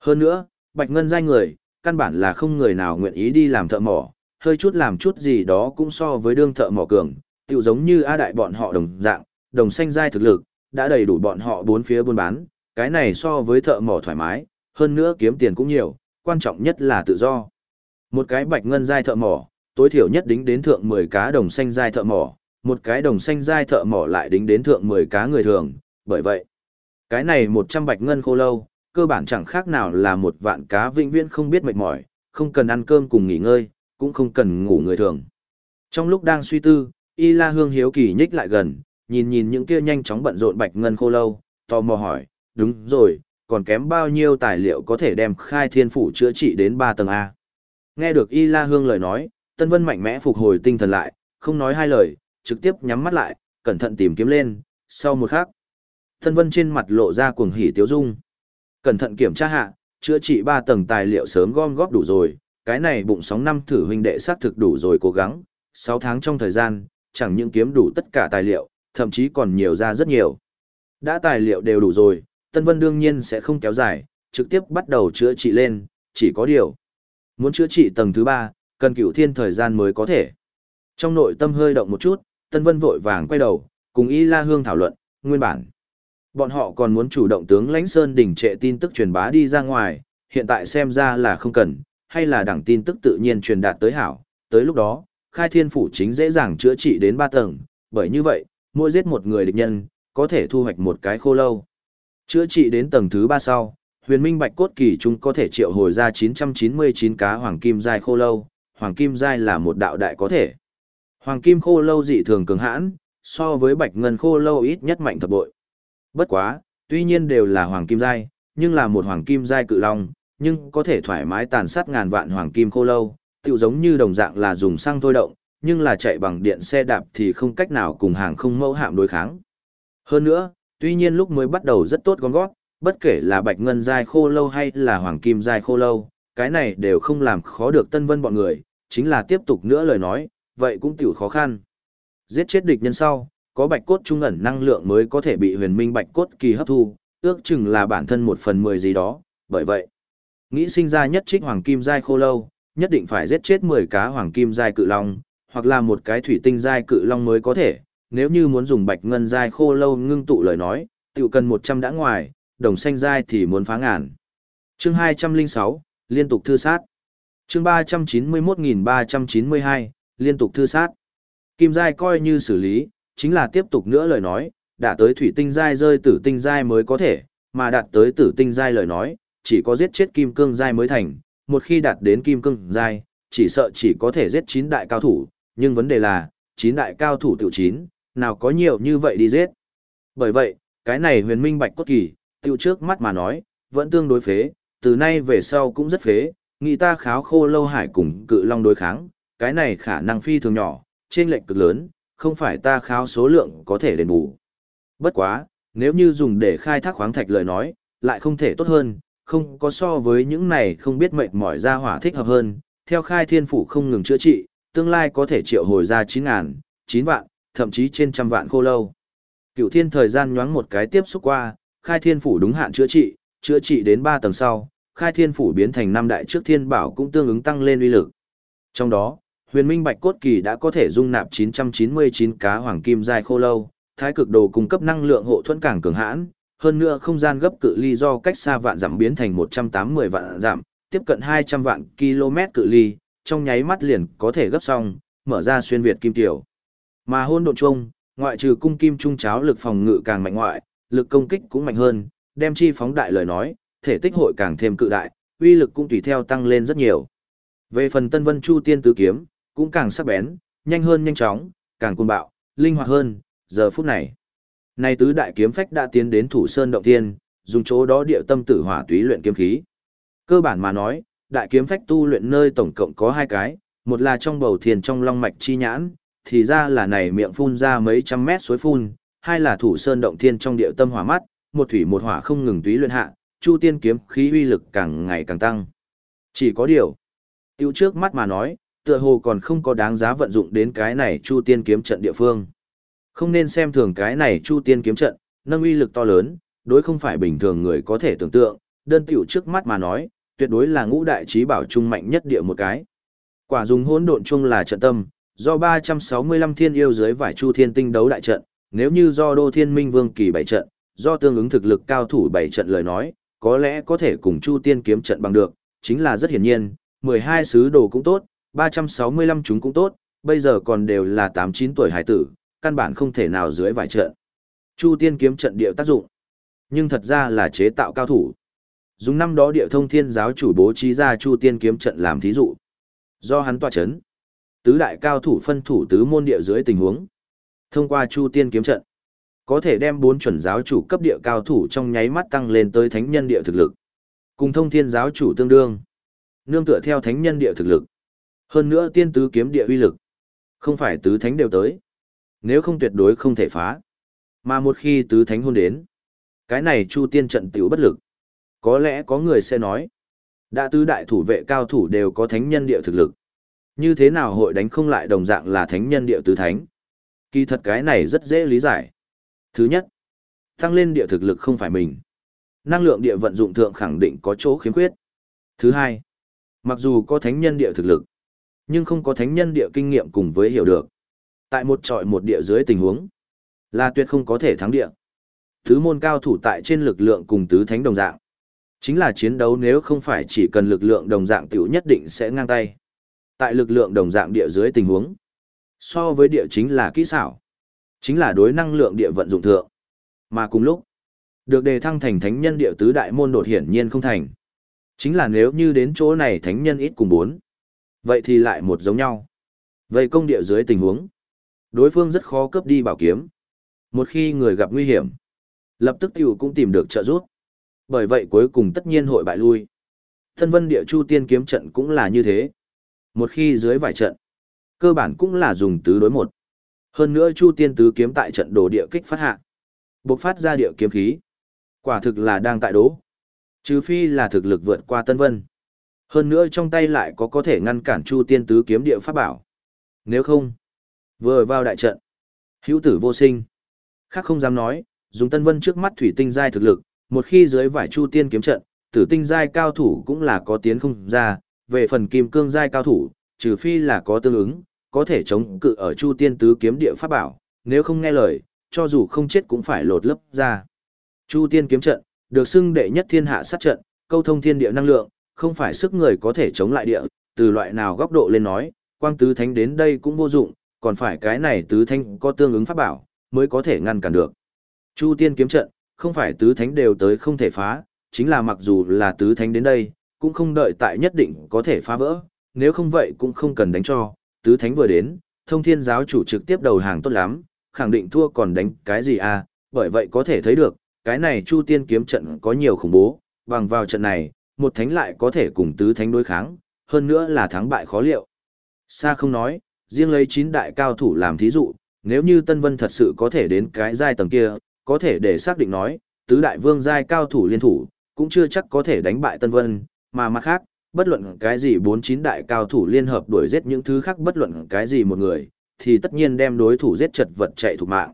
Hơn nữa, bạch ngân giai người, căn bản là không người nào nguyện ý đi làm thợ mỏ, hơi chút làm chút gì đó cũng so với đương thợ mỏ cường, tiểu giống như A đại bọn họ đồng dạng, đồng xanh giai thực lực, đã đầy đủ bọn họ bốn phía buôn bán, cái này so với thợ mỏ thoải mái, hơn nữa kiếm tiền cũng nhiều, quan trọng nhất là tự do. Một cái bạch ngân giai thợ mỏ, tối thiểu nhất đính đến thượng 10 cá đồng xanh giai thợ mỏ, một cái đồng xanh giai thợ mỏ lại đính đến thượng 10 cá người thường, bởi vậy, cái này 100 bạch ngân khô lâu, cơ bản chẳng khác nào là một vạn cá vĩnh viễn không biết mệt mỏi, không cần ăn cơm cùng nghỉ ngơi, cũng không cần ngủ người thường. Trong lúc đang suy tư, Y La Hương hiếu kỳ nhích lại gần, nhìn nhìn những kia nhanh chóng bận rộn bạch ngân khô lâu, tò mò hỏi, đúng rồi, còn kém bao nhiêu tài liệu có thể đem khai thiên phủ chữa trị đến 3 tầng A. Nghe được Y La Hương lời nói, Tân Vân mạnh mẽ phục hồi tinh thần lại, không nói hai lời, trực tiếp nhắm mắt lại, cẩn thận tìm kiếm lên, sau một khắc. Tân Vân trên mặt lộ ra cuồng hỉ tiếu dung. Cẩn thận kiểm tra hạ, chữa trị 3 tầng tài liệu sớm gom góp đủ rồi, cái này bụng sóng năm thử huynh đệ xác thực đủ rồi cố gắng, 6 tháng trong thời gian, chẳng những kiếm đủ tất cả tài liệu, thậm chí còn nhiều ra rất nhiều. Đã tài liệu đều đủ rồi, Tân Vân đương nhiên sẽ không kéo dài, trực tiếp bắt đầu chữa trị lên, chỉ có điều. Muốn chữa trị tầng thứ ba, cần cửu thiên thời gian mới có thể. Trong nội tâm hơi động một chút, Tân Vân vội vàng quay đầu, cùng Y La Hương thảo luận, nguyên bản. Bọn họ còn muốn chủ động tướng lãnh Sơn đỉnh trệ tin tức truyền bá đi ra ngoài, hiện tại xem ra là không cần, hay là đẳng tin tức tự nhiên truyền đạt tới hảo, tới lúc đó, khai thiên phủ chính dễ dàng chữa trị đến ba tầng, bởi như vậy, mỗi giết một người địch nhân, có thể thu hoạch một cái khô lâu. Chữa trị đến tầng thứ ba sau, huyền minh bạch cốt kỳ chúng có thể triệu hồi ra 999 cá hoàng kim giai khô lâu, hoàng kim giai là một đạo đại có thể. Hoàng kim khô lâu dị thường cường hãn, so với bạch ngân khô lâu ít nhất mạnh thập bội. Bất quá, tuy nhiên đều là hoàng kim giai, nhưng là một hoàng kim giai cự long, nhưng có thể thoải mái tàn sát ngàn vạn hoàng kim khô lâu, tựu giống như đồng dạng là dùng xăng thôi động, nhưng là chạy bằng điện xe đạp thì không cách nào cùng hàng không mẫu hạm đối kháng. Hơn nữa, tuy nhiên lúc mới bắt đầu rất tốt gom gót, bất kể là bạch ngân dai khô lâu hay là hoàng kim dai khô lâu, cái này đều không làm khó được tân vân bọn người, chính là tiếp tục nữa lời nói, vậy cũng tiểu khó khăn. Giết chết địch nhân sau, có bạch cốt trung ẩn năng lượng mới có thể bị huyền minh bạch cốt kỳ hấp thu, ước chừng là bản thân một phần mười gì đó, bởi vậy, nghĩ sinh ra nhất trích hoàng kim dai khô lâu, nhất định phải giết chết 10 cá hoàng kim dai cự long, hoặc là một cái thủy tinh giai cự long mới có thể, nếu như muốn dùng bạch ngân giai khô lâu ngưng tụ lời nói, tiểu cần 100 đã ngoài, đồng xanh giai thì muốn phá ngàn. Chương 206, liên tục thư sát. Chương 391392, liên tục thư sát. Kim giai coi như xử lý, chính là tiếp tục nữa lời nói, đã tới thủy tinh giai rơi tử tinh giai mới có thể, mà đạt tới tử tinh giai lời nói, chỉ có giết chết kim cương giai mới thành, một khi đạt đến kim cương giai, chỉ sợ chỉ có thể giết chín đại cao thủ, nhưng vấn đề là, chín đại cao thủ tiểu chín nào có nhiều như vậy đi giết. Bởi vậy, cái này huyền minh bạch cốt kỳ, tiểu trước mắt mà nói, vẫn tương đối phế, từ nay về sau cũng rất phế, nghĩ ta kháo khô lâu hải cùng cự long đối kháng, cái này khả năng phi thường nhỏ, trên lệnh cực lớn, không phải ta kháo số lượng có thể đền bù. Bất quá, nếu như dùng để khai thác khoáng thạch lời nói, lại không thể tốt hơn, không có so với những này không biết mệt mỏi ra hỏa thích hợp hơn, theo khai thiên phủ không ngừng chữa trị, tương lai có thể triệu hồi ra 9 ngàn, 9 vạn, thậm chí trên trăm vạn khô lâu. Cựu thiên thời gian nhoáng một cái tiếp xúc qua, khai thiên phủ đúng hạn chữa trị, chữa trị đến 3 tầng sau, khai thiên phủ biến thành năm đại trước thiên bảo cũng tương ứng tăng lên uy lực. Trong đó, huyền minh bạch cốt kỳ đã có thể dung nạp 999 cá hoàng kim dài khô lâu, thái cực đồ cung cấp năng lượng hộ thuẫn càng cường hãn, hơn nữa không gian gấp cự ly do cách xa vạn giảm biến thành 180 vạn giảm tiếp cận 200 vạn km cự ly, trong nháy mắt liền có thể gấp xong, mở ra xuyên việt kim tiểu. Mà hôn độn chung, ngoại trừ cung kim trung cháo lực phòng ngự càng mạnh ngoại, lực công kích cũng mạnh hơn, đem chi phóng đại lời nói, thể tích hội càng thêm cự đại, uy lực cũng tùy theo tăng lên rất nhiều. Về phần Tân Vân Chu Tiên tứ kiếm, cũng càng sắc bén, nhanh hơn nhanh chóng, càng cuồng bạo, linh hoạt hơn, giờ phút này. Nay tứ đại kiếm phách đã tiến đến thủ sơn động thiên, dùng chỗ đó địa tâm tử hỏa túy luyện kiếm khí. Cơ bản mà nói, đại kiếm phách tu luyện nơi tổng cộng có hai cái, một là trong bầu thiền trong long mạch chi nhãn, thì ra là này miệng phun ra mấy trăm mét suối phun, hai là thủ sơn động thiên trong địa tâm hỏa mắt, một thủy một hỏa không ngừng túy luyện hạ, chu tiên kiếm khí uy lực càng ngày càng tăng. Chỉ có điều, tiêu trước mắt mà nói, tựa hồ còn không có đáng giá vận dụng đến cái này chu tiên kiếm trận địa phương. Không nên xem thường cái này chu tiên kiếm trận, nâng uy lực to lớn, đối không phải bình thường người có thể tưởng tượng, đơn tiểu trước mắt mà nói, tuyệt đối là ngũ đại trí bảo trung mạnh nhất địa một cái. Quả dùng hỗn độn chung là trận tâm, do 365 thiên yêu dưới vải chu thiên tinh đấu đại trận, nếu như do đô thiên minh vương kỳ bảy trận, do tương ứng thực lực cao thủ bảy trận lời nói, có lẽ có thể cùng chu tiên kiếm trận bằng được, chính là rất hiển nhiên, 12 sứ đồ cũng tốt, 365 chúng cũng tốt, bây giờ còn đều là 8-9 tuổi hải tử, căn bản không thể nào dưới vải trận. Chu tiên kiếm trận địa tác dụng, nhưng thật ra là chế tạo cao thủ. Dùng năm đó địa thông thiên giáo chủ bố trí ra chu tiên kiếm trận làm thí dụ. Do hắn tọa chấn, tứ đại cao thủ phân thủ tứ môn địa dưới tình huống. Thông qua chu tiên kiếm trận, có thể đem bốn chuẩn giáo chủ cấp địa cao thủ trong nháy mắt tăng lên tới thánh nhân địa thực lực. Cùng thông thiên giáo chủ tương đương. Nương tựa theo thánh nhân địa thực lực. Hơn nữa tiên tứ kiếm địa uy lực. Không phải tứ thánh đều tới. Nếu không tuyệt đối không thể phá. Mà một khi tứ thánh hôn đến, cái này chu tiên trận tiểu bất lực. Có lẽ có người sẽ nói, đã tứ đại thủ vệ cao thủ đều có thánh nhân địa thực lực. Như thế nào hội đánh không lại đồng dạng là thánh nhân địa tứ thánh? Kỳ thật cái này rất dễ lý giải. Thứ nhất, tăng lên địa thực lực không phải mình. Năng lượng địa vận dụng thượng khẳng định có chỗ khiếm khuyết. Thứ hai, mặc dù có thánh nhân địa thực lực, nhưng không có thánh nhân địa kinh nghiệm cùng với hiểu được. Tại một trọi một địa dưới tình huống, là tuyệt không có thể thắng địa. thứ môn cao thủ tại trên lực lượng cùng tứ thánh đồng dạng. Chính là chiến đấu nếu không phải chỉ cần lực lượng đồng dạng tiểu nhất định sẽ ngang tay. Tại lực lượng đồng dạng địa dưới tình huống, so với địa chính là kỹ xảo, chính là đối năng lượng địa vận dụng thượng. Mà cùng lúc, được đề thăng thành thánh nhân địa tứ đại môn đột hiển nhiên không thành. Chính là nếu như đến chỗ này thánh nhân ít cùng bốn, vậy thì lại một giống nhau. Vậy công địa dưới tình huống, đối phương rất khó cướp đi bảo kiếm. Một khi người gặp nguy hiểm, lập tức tiểu cũng tìm được trợ giúp. Bởi vậy cuối cùng tất nhiên hội bại lui. Thân vân địa chu tiên kiếm trận cũng là như thế. Một khi dưới vài trận, cơ bản cũng là dùng tứ đối một. Hơn nữa chu tiên tứ kiếm tại trận đồ địa kích phát hạ. Bộc phát ra địa kiếm khí. Quả thực là đang tại đố. Trừ phi là thực lực vượt qua Tân Vân. Hơn nữa trong tay lại có có thể ngăn cản Chu Tiên Tứ kiếm địa pháp bảo. Nếu không, vừa vào đại trận, hữu tử vô sinh. Khác không dám nói, dùng Tân Vân trước mắt thủy tinh giai thực lực, một khi dưới vải Chu Tiên kiếm trận, tử tinh giai cao thủ cũng là có tiến không ra, về phần kim cương giai cao thủ, trừ phi là có tương ứng, có thể chống cự ở Chu Tiên Tứ kiếm địa pháp bảo, nếu không nghe lời, cho dù không chết cũng phải lột lấp ra. Chu Tiên kiếm trận, được xưng đệ nhất thiên hạ sát trận, câu thông thiên địa năng lượng, không phải sức người có thể chống lại địa, từ loại nào góc độ lên nói, quang tứ thánh đến đây cũng vô dụng, còn phải cái này tứ thanh có tương ứng pháp bảo, mới có thể ngăn cản được. Chu Tiên kiếm trận, không phải tứ thánh đều tới không thể phá, chính là mặc dù là tứ thánh đến đây, cũng không đợi tại nhất định có thể phá vỡ, nếu không vậy cũng không cần đánh cho, tứ thánh vừa đến, thông thiên giáo chủ trực tiếp đầu hàng tốt lắm, khẳng định thua còn đánh cái gì à, bởi vậy có thể thấy được, cái này Chu Tiên kiếm trận có nhiều khủng bố, bằng vào trận này, một thánh lại có thể cùng tứ thánh đối kháng, hơn nữa là thắng bại khó liệu. Sa không nói, riêng lấy chín đại cao thủ làm thí dụ, nếu như Tân Vân thật sự có thể đến cái giai tầng kia, có thể để xác định nói, tứ đại vương giai cao thủ liên thủ, cũng chưa chắc có thể đánh bại Tân Vân, mà mặt khác, bất luận cái gì bốn chín đại cao thủ liên hợp đuổi giết những thứ khác bất luận cái gì một người, thì tất nhiên đem đối thủ giết chật vật chạy thủ mạng.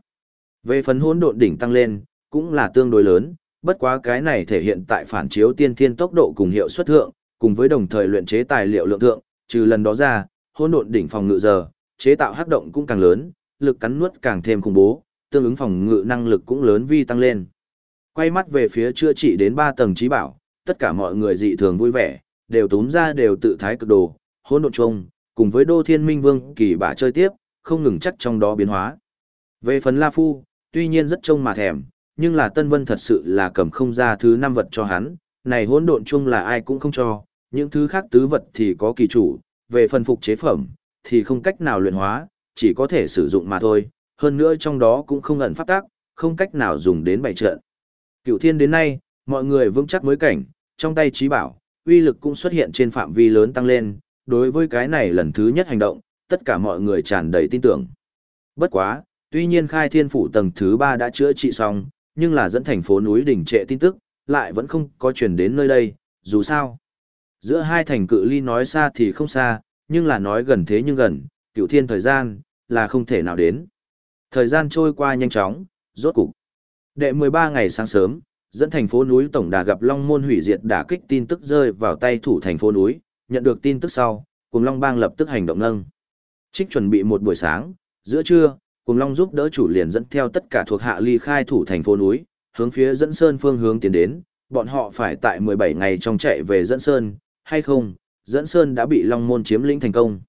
Về phần hỗn độn đỉnh tăng lên, cũng là tương đối lớn, bất quá cái này thể hiện tại phản chiếu tiên thiên tốc độ cùng hiệu suất thượng, cùng với đồng thời luyện chế tài liệu lượng thượng, trừ lần đó ra, hỗn độn đỉnh phòng ngự giờ, chế tạo hắc động cũng càng lớn, lực cắn nuốt càng thêm khủng bố, tương ứng phòng ngự năng lực cũng lớn vi tăng lên. Quay mắt về phía chữa trị đến 3 tầng trí bảo, tất cả mọi người dị thường vui vẻ, đều túm ra đều tự thái cực đồ, hỗn độn chung, cùng với Đô Thiên Minh Vương kỳ bả chơi tiếp, không ngừng chắc trong đó biến hóa. Về phần La Phu, tuy nhiên rất trông mà thèm, nhưng là Tân Vân thật sự là cầm không ra thứ năm vật cho hắn, này hỗn độn chung là ai cũng không cho, những thứ khác tứ vật thì có kỳ chủ, về phần phục chế phẩm, thì không cách nào luyện hóa, chỉ có thể sử dụng mà thôi, hơn nữa trong đó cũng không ẩn pháp tác, không cách nào dùng đến bày trận. Cửu thiên đến nay, mọi người vững chắc mới cảnh, trong tay trí bảo, uy lực cũng xuất hiện trên phạm vi lớn tăng lên, đối với cái này lần thứ nhất hành động, tất cả mọi người tràn đầy tin tưởng. Bất quá, tuy nhiên khai thiên phủ tầng thứ 3 đã chữa trị xong, nhưng là dẫn thành phố núi đỉnh trệ tin tức, lại vẫn không có truyền đến nơi đây, dù sao. Giữa hai thành cự ly nói xa thì không xa, nhưng là nói gần thế nhưng gần, cựu thiên thời gian, là không thể nào đến. Thời gian trôi qua nhanh chóng, rốt cục. Đệ 13 ngày sáng sớm, dẫn thành phố núi tổng đà gặp Long Môn hủy diệt đả kích tin tức rơi vào tay thủ thành phố núi, nhận được tin tức sau, cùng Long Bang lập tức hành động nâng. Trích chuẩn bị một buổi sáng, giữa trưa, cùng Long giúp đỡ chủ liền dẫn theo tất cả thuộc hạ ly khai thủ thành phố núi, hướng phía dẫn sơn phương hướng tiến đến, bọn họ phải tại 17 ngày trong chạy về dẫn sơn, hay không, dẫn sơn đã bị Long Môn chiếm lĩnh thành công.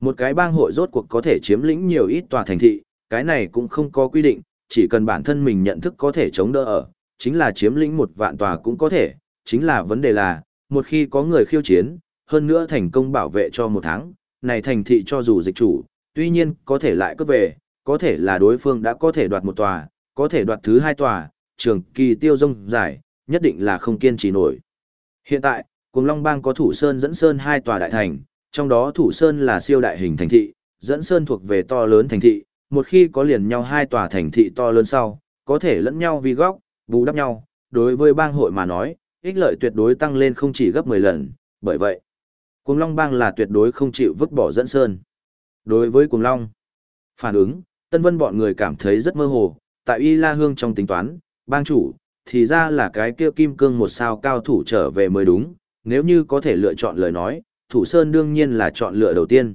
Một cái bang hội rốt cuộc có thể chiếm lĩnh nhiều ít tòa thành thị, cái này cũng không có quy định, chỉ cần bản thân mình nhận thức có thể chống đỡ ở, chính là chiếm lĩnh một vạn tòa cũng có thể, chính là vấn đề là, một khi có người khiêu chiến, hơn nữa thành công bảo vệ cho một tháng, này thành thị cho dù dịch chủ, tuy nhiên có thể lại cướp về, có thể là đối phương đã có thể đoạt một tòa, có thể đoạt thứ hai tòa, trường kỳ tiêu dung giải, nhất định là không kiên trì nổi. Hiện tại, cùng Long Bang có Thủ Sơn dẫn Sơn hai tòa đại thành, trong đó Thủ Sơn là siêu đại hình thành thị, dẫn Sơn thuộc về to lớn thành thị, một khi có liền nhau hai tòa thành thị to lớn sau, có thể lẫn nhau vì góc, bù đắp nhau, đối với bang hội mà nói, ích lợi tuyệt đối tăng lên không chỉ gấp 10 lần, bởi vậy, Cuồng Long bang là tuyệt đối không chịu vứt bỏ dẫn Sơn. Đối với Cuồng Long, phản ứng, Tân Vân bọn người cảm thấy rất mơ hồ, tại Y La Hương trong tính toán, bang chủ, thì ra là cái kia kim cương một sao cao thủ trở về mới đúng, nếu như có thể lựa chọn lời nói, Thủ Sơn đương nhiên là chọn lựa đầu tiên.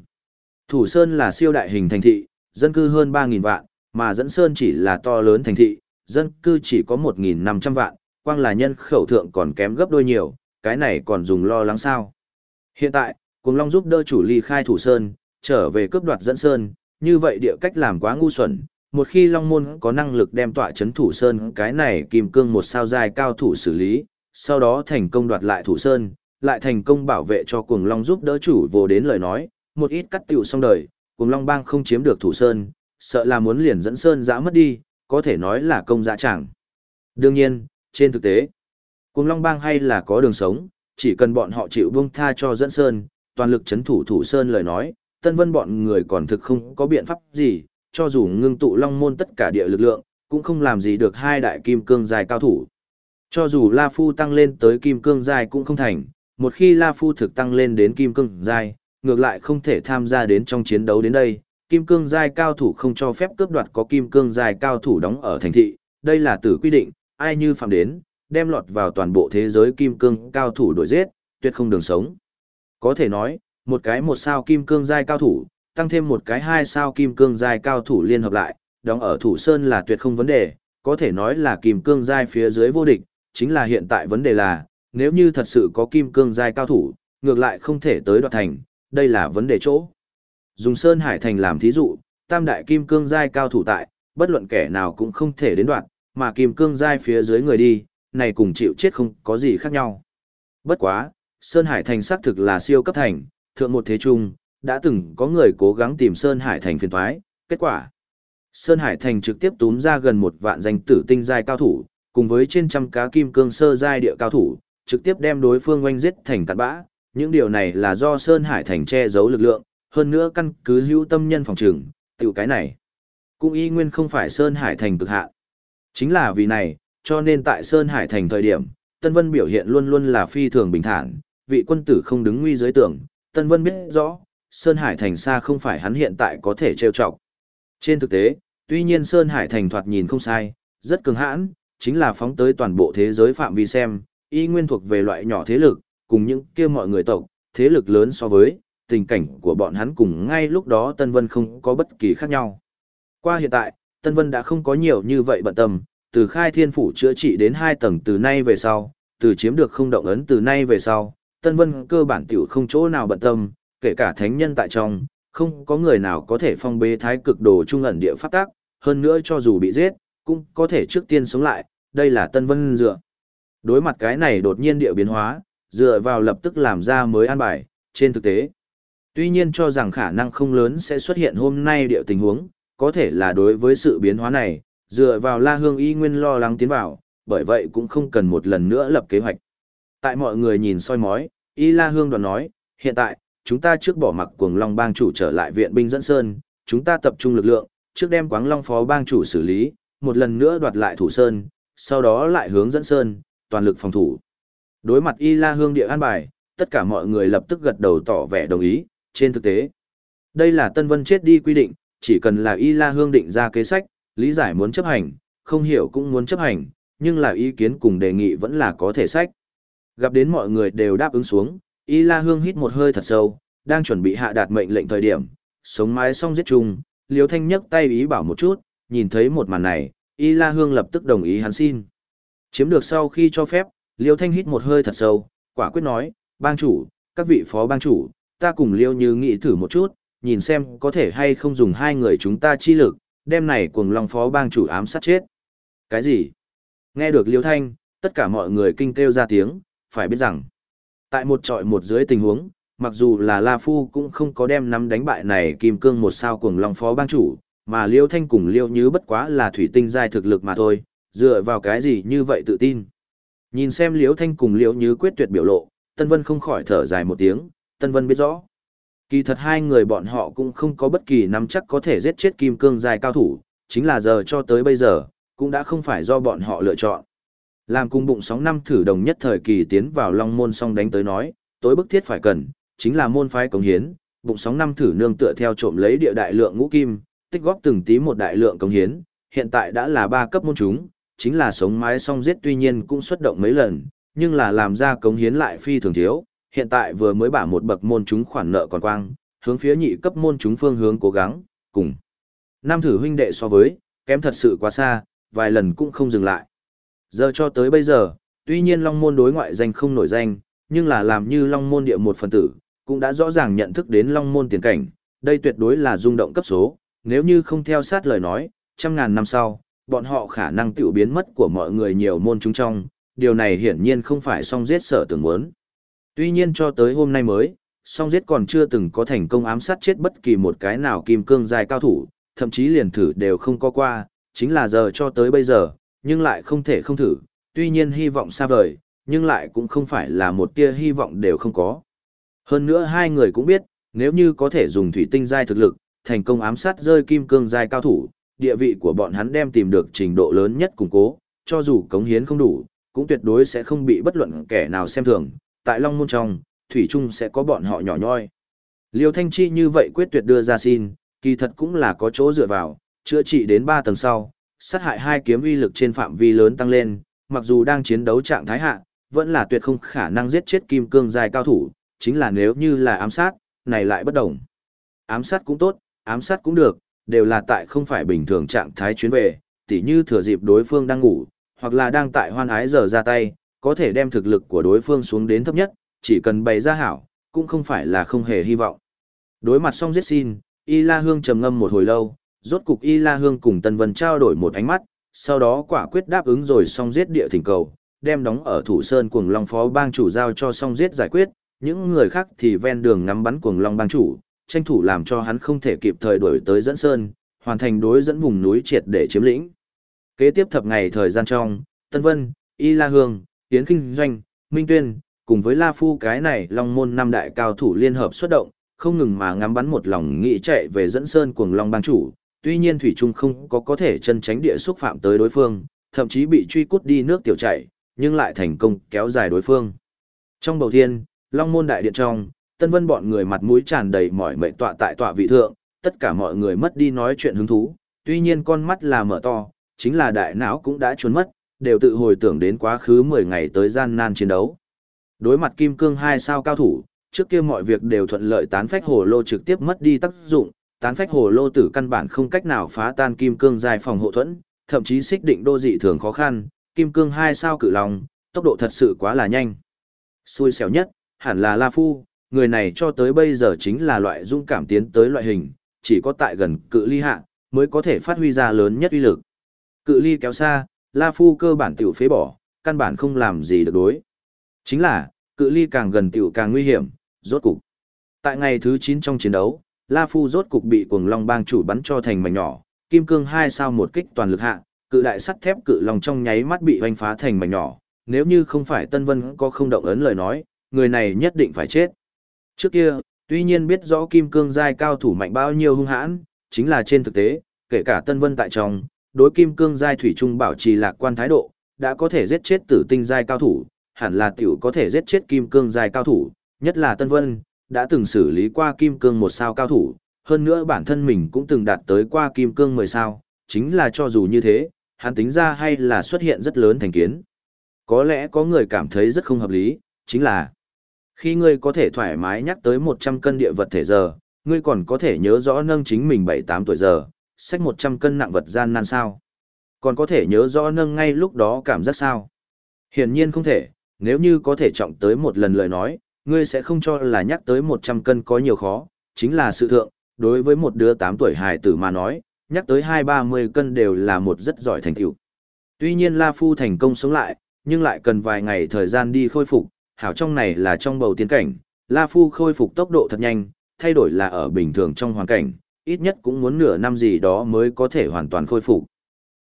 Thủ Sơn là siêu đại hình thành thị, dân cư hơn 3.000 vạn, mà dẫn Sơn chỉ là to lớn thành thị, dân cư chỉ có 1.500 vạn, quang là nhân khẩu thượng còn kém gấp đôi nhiều, cái này còn dùng lo lắng sao. Hiện tại, Cùng Long giúp đỡ chủ ly khai Thủ Sơn, trở về cướp đoạt dẫn Sơn, như vậy địa cách làm quá ngu xuẩn, một khi Long Môn có năng lực đem tọa chấn Thủ Sơn cái này kim cương một sao dài cao thủ xử lý, sau đó thành công đoạt lại Thủ Sơn, lại thành công bảo vệ cho Cuồng Long giúp đỡ chủ vô đến lời nói, một ít cắt tiểu xong đời, Cuồng Long bang không chiếm được Thủ Sơn, sợ là muốn liền dẫn Sơn dã mất đi, có thể nói là công dã chẳng. Đương nhiên, trên thực tế, Cuồng Long bang hay là có đường sống, chỉ cần bọn họ chịu buông tha cho dẫn Sơn, toàn lực chấn thủ Thủ Sơn lời nói, Tân Vân bọn người còn thực không có biện pháp gì, cho dù ngưng tụ long môn tất cả địa lực lượng, cũng không làm gì được hai đại kim cương dài cao thủ. Cho dù La Phu tăng lên tới kim cương dài cũng không thành, một khi La Phu thực tăng lên đến kim cương dài, ngược lại không thể tham gia đến trong chiến đấu đến đây. Kim cương dài cao thủ không cho phép cướp đoạt có kim cương dài cao thủ đóng ở thành thị, đây là tử quy định, ai như phạm đến, đem lọt vào toàn bộ thế giới kim cương cao thủ đổi giết, tuyệt không đường sống. Có thể nói, một cái một sao kim cương giai cao thủ, tăng thêm một cái hai sao kim cương giai cao thủ liên hợp lại, đóng ở thủ sơn là tuyệt không vấn đề, có thể nói là kim cương giai phía dưới vô địch, chính là hiện tại vấn đề là, nếu như thật sự có kim cương giai cao thủ, ngược lại không thể tới đoạt thành, đây là vấn đề chỗ. Dùng Sơn Hải Thành làm thí dụ, tam đại kim cương giai cao thủ tại, bất luận kẻ nào cũng không thể đến đoạn mà kim cương giai phía dưới người đi, này cùng chịu chết không có gì khác nhau. Bất quá, Sơn Hải Thành xác thực là siêu cấp thành, thượng một thế trung, đã từng có người cố gắng tìm Sơn Hải Thành phiền thoái, kết quả. Sơn Hải Thành trực tiếp túm ra gần một vạn danh tử tinh giai cao thủ, cùng với trên trăm cá kim cương sơ giai địa cao thủ, trực tiếp đem đối phương oanh giết thành tạt bã. Những điều này là do Sơn Hải Thành che giấu lực lượng, hơn nữa căn cứ hữu tâm nhân phòng trường, tiểu cái này. Cũng y nguyên không phải Sơn Hải Thành cực hạn. Chính là vì này, cho nên tại Sơn Hải Thành thời điểm, Tân Vân biểu hiện luôn luôn là phi thường bình thản, vị quân tử không đứng nguy dưới tưởng, Tân Vân biết rõ, Sơn Hải Thành xa không phải hắn hiện tại có thể trêu chọc. Trên thực tế, tuy nhiên Sơn Hải Thành thoạt nhìn không sai, rất cường hãn, chính là phóng tới toàn bộ thế giới phạm vi xem, y nguyên thuộc về loại nhỏ thế lực, cùng những kia mọi người tộc, thế lực lớn so với, tình cảnh của bọn hắn cùng ngay lúc đó Tân Vân không có bất kỳ khác nhau. Qua hiện tại, Tân Vân đã không có nhiều như vậy bận tâm, từ khai thiên phủ chữa trị đến hai tầng từ nay về sau, từ chiếm được không động ấn từ nay về sau, Tân Vân cơ bản tiểu không chỗ nào bận tâm, kể cả thánh nhân tại trong, không có người nào có thể phong bế thái cực đồ trung ẩn địa pháp tác, hơn nữa cho dù bị giết, cũng có thể trước tiên sống lại, đây là Tân Vân dựa. Đối mặt cái này đột nhiên địa biến hóa, dựa vào lập tức làm ra mới an bài, trên thực tế. Tuy nhiên cho rằng khả năng không lớn sẽ xuất hiện hôm nay địa tình huống, có thể là đối với sự biến hóa này, dựa vào La Hương y nguyên lo lắng tiến vào, bởi vậy cũng không cần một lần nữa lập kế hoạch. Tại mọi người nhìn soi mói, Y La Hương đoàn nói, hiện tại, chúng ta trước bỏ mặc cuồng long bang chủ trở lại viện binh dẫn sơn, chúng ta tập trung lực lượng, trước đem quáng long phó bang chủ xử lý, một lần nữa đoạt lại thủ sơn, sau đó lại hướng dẫn sơn, toàn lực phòng thủ. Đối mặt Y La Hương địa an bài, tất cả mọi người lập tức gật đầu tỏ vẻ đồng ý, trên thực tế. Đây là Tân Vân chết đi quy định, chỉ cần là Y La Hương định ra kế sách, lý giải muốn chấp hành, không hiểu cũng muốn chấp hành, nhưng là ý kiến cùng đề nghị vẫn là có thể sách. Gặp đến mọi người đều đáp ứng xuống, Y La Hương hít một hơi thật sâu, đang chuẩn bị hạ đạt mệnh lệnh thời điểm, sống mái xong giết chung, Liêu Thanh nhấc tay ý bảo một chút, nhìn thấy một màn này, Y La Hương lập tức đồng ý hắn xin. Chiếm được sau khi cho phép, Liêu Thanh hít một hơi thật sâu, quả quyết nói, bang chủ, các vị phó bang chủ, ta cùng Liêu Như nghĩ thử một chút, nhìn xem có thể hay không dùng hai người chúng ta chi lực, đem này cùng lòng phó bang chủ ám sát chết. Cái gì? Nghe được Liêu Thanh, tất cả mọi người kinh kêu ra tiếng, phải biết rằng, tại một trọi một dưới tình huống, mặc dù là La Phu cũng không có đem nắm đánh bại này kim cương một sao cùng Long Phó bang chủ, mà Liêu Thanh cùng Liêu Như bất quá là thủy tinh giai thực lực mà thôi, dựa vào cái gì như vậy tự tin. Nhìn xem liễu Thanh cùng liễu như quyết tuyệt biểu lộ, Tân Vân không khỏi thở dài một tiếng, Tân Vân biết rõ. Kỳ thật hai người bọn họ cũng không có bất kỳ nắm chắc có thể giết chết kim cương dài cao thủ, chính là giờ cho tới bây giờ, cũng đã không phải do bọn họ lựa chọn. Làm cùng bụng sóng năm thử đồng nhất thời kỳ tiến vào long môn song đánh tới nói, tối bức thiết phải cần, chính là môn phái cống hiến, bụng sóng năm thử nương tựa theo trộm lấy địa đại lượng ngũ kim, tích góp từng tí một đại lượng cống hiến, hiện tại đã là ba cấp môn chúng, chính là sống mái song giết tuy nhiên cũng xuất động mấy lần, nhưng là làm ra cống hiến lại phi thường thiếu, hiện tại vừa mới bả một bậc môn chúng khoản nợ còn quang, hướng phía nhị cấp môn chúng phương hướng cố gắng, cùng. Nam thử huynh đệ so với, kém thật sự quá xa, vài lần cũng không dừng lại. Giờ cho tới bây giờ, tuy nhiên Long Môn đối ngoại danh không nổi danh, nhưng là làm như Long Môn địa một phần tử, cũng đã rõ ràng nhận thức đến Long Môn tiền cảnh, đây tuyệt đối là rung động cấp số, nếu như không theo sát lời nói, trăm ngàn năm sau, bọn họ khả năng tiểu biến mất của mọi người nhiều môn chúng trong, điều này hiển nhiên không phải song giết sở tưởng muốn. Tuy nhiên cho tới hôm nay mới, song giết còn chưa từng có thành công ám sát chết bất kỳ một cái nào kim cương dài cao thủ, thậm chí liền thử đều không có qua, chính là giờ cho tới bây giờ, nhưng lại không thể không thử, tuy nhiên hy vọng xa vời, nhưng lại cũng không phải là một tia hy vọng đều không có. Hơn nữa hai người cũng biết, nếu như có thể dùng thủy tinh giai thực lực, thành công ám sát rơi kim cương giai cao thủ, địa vị của bọn hắn đem tìm được trình độ lớn nhất củng cố, cho dù cống hiến không đủ, cũng tuyệt đối sẽ không bị bất luận kẻ nào xem thường, tại Long Môn trong, Thủy Trung sẽ có bọn họ nhỏ nhoi. Liêu Thanh Chi như vậy quyết tuyệt đưa ra xin, kỳ thật cũng là có chỗ dựa vào, chữa trị đến 3 tầng sau, sát hại hai kiếm uy lực trên phạm vi lớn tăng lên, mặc dù đang chiến đấu trạng thái hạ, vẫn là tuyệt không khả năng giết chết kim cương dài cao thủ, chính là nếu như là ám sát, này lại bất đồng. Ám sát cũng tốt, ám sát cũng được, đều là tại không phải bình thường trạng thái chuyến về, tỉ như thừa dịp đối phương đang ngủ, hoặc là đang tại hoan ái giờ ra tay, có thể đem thực lực của đối phương xuống đến thấp nhất, chỉ cần bày ra hảo, cũng không phải là không hề hy vọng. Đối mặt xong giết xin, Y La Hương trầm ngâm một hồi lâu, rốt cục Y La Hương cùng Tân Vân trao đổi một ánh mắt, sau đó quả quyết đáp ứng rồi xong giết địa thỉnh cầu, đem đóng ở thủ sơn cuồng long phó bang chủ giao cho xong giết giải quyết, những người khác thì ven đường ngắm bắn cuồng long bang chủ, tranh thủ làm cho hắn không thể kịp thời đuổi tới dẫn sơn, hoàn thành đối dẫn vùng núi triệt để chiếm lĩnh. Kế tiếp thập ngày thời gian trong, Tân Vân, Y La Hương, Tiến Kinh Doanh, Minh Tuyên, cùng với La Phu cái này Long Môn năm đại cao thủ liên hợp xuất động, không ngừng mà ngắm bắn một lòng nghĩ chạy về dẫn sơn cuồng Long bang chủ, tuy nhiên Thủy Trung không có có thể chân tránh địa xúc phạm tới đối phương, thậm chí bị truy cút đi nước tiểu chạy, nhưng lại thành công kéo dài đối phương. Trong bầu thiên, Long Môn đại điện trong, Tân Vân bọn người mặt mũi tràn đầy mỏi mệt tọa tại tọa vị thượng, tất cả mọi người mất đi nói chuyện hứng thú, tuy nhiên con mắt là mở to, chính là đại não cũng đã trốn mất, đều tự hồi tưởng đến quá khứ 10 ngày tới gian nan chiến đấu. Đối mặt kim cương hai sao cao thủ, trước kia mọi việc đều thuận lợi tán phách hồ lô trực tiếp mất đi tác dụng, tán phách hồ lô tử căn bản không cách nào phá tan kim cương dài phòng hộ thuẫn, thậm chí xích định đô dị thường khó khăn, kim cương hai sao cự lòng, tốc độ thật sự quá là nhanh. Xui xẻo nhất, hẳn là La Phu, người này cho tới bây giờ chính là loại dung cảm tiến tới loại hình, chỉ có tại gần cự ly hạ, mới có thể phát huy ra lớn nhất uy lực. Cự ly kéo xa, La Phu cơ bản tiểu phế bỏ, căn bản không làm gì được đối. Chính là, cự ly càng gần tiểu càng nguy hiểm, rốt cục. Tại ngày thứ 9 trong chiến đấu, La Phu rốt cục bị cuồng long bang chủ bắn cho thành mảnh nhỏ, kim cương hai sao một kích toàn lực hạ, cự đại sắt thép cự long trong nháy mắt bị hoành phá thành mảnh nhỏ, nếu như không phải Tân Vân có không động ấn lời nói, người này nhất định phải chết. Trước kia, tuy nhiên biết rõ kim cương giai cao thủ mạnh bao nhiêu hung hãn, chính là trên thực tế, kể cả Tân Vân tại trong, đối kim cương giai thủy trung bảo trì lạc quan thái độ, đã có thể giết chết tử tinh giai cao thủ, hẳn là tiểu có thể giết chết kim cương giai cao thủ, nhất là Tân Vân, đã từng xử lý qua kim cương một sao cao thủ, hơn nữa bản thân mình cũng từng đạt tới qua kim cương 10 sao, chính là cho dù như thế, hắn tính ra hay là xuất hiện rất lớn thành kiến. Có lẽ có người cảm thấy rất không hợp lý, chính là khi ngươi có thể thoải mái nhắc tới 100 cân địa vật thể giờ, ngươi còn có thể nhớ rõ nâng chính mình 7-8 tuổi giờ, xách 100 cân nặng vật gian nan sao? Còn có thể nhớ rõ nâng ngay lúc đó cảm giác sao? Hiển nhiên không thể, nếu như có thể trọng tới một lần lời nói, ngươi sẽ không cho là nhắc tới 100 cân có nhiều khó, chính là sự thượng, đối với một đứa 8 tuổi hài tử mà nói, nhắc tới 2-30 cân đều là một rất giỏi thành tựu. Tuy nhiên La Phu thành công sống lại, nhưng lại cần vài ngày thời gian đi khôi phục, hảo trong này là trong bầu tiến cảnh, La Phu khôi phục tốc độ thật nhanh, thay đổi là ở bình thường trong hoàn cảnh, ít nhất cũng muốn nửa năm gì đó mới có thể hoàn toàn khôi phục.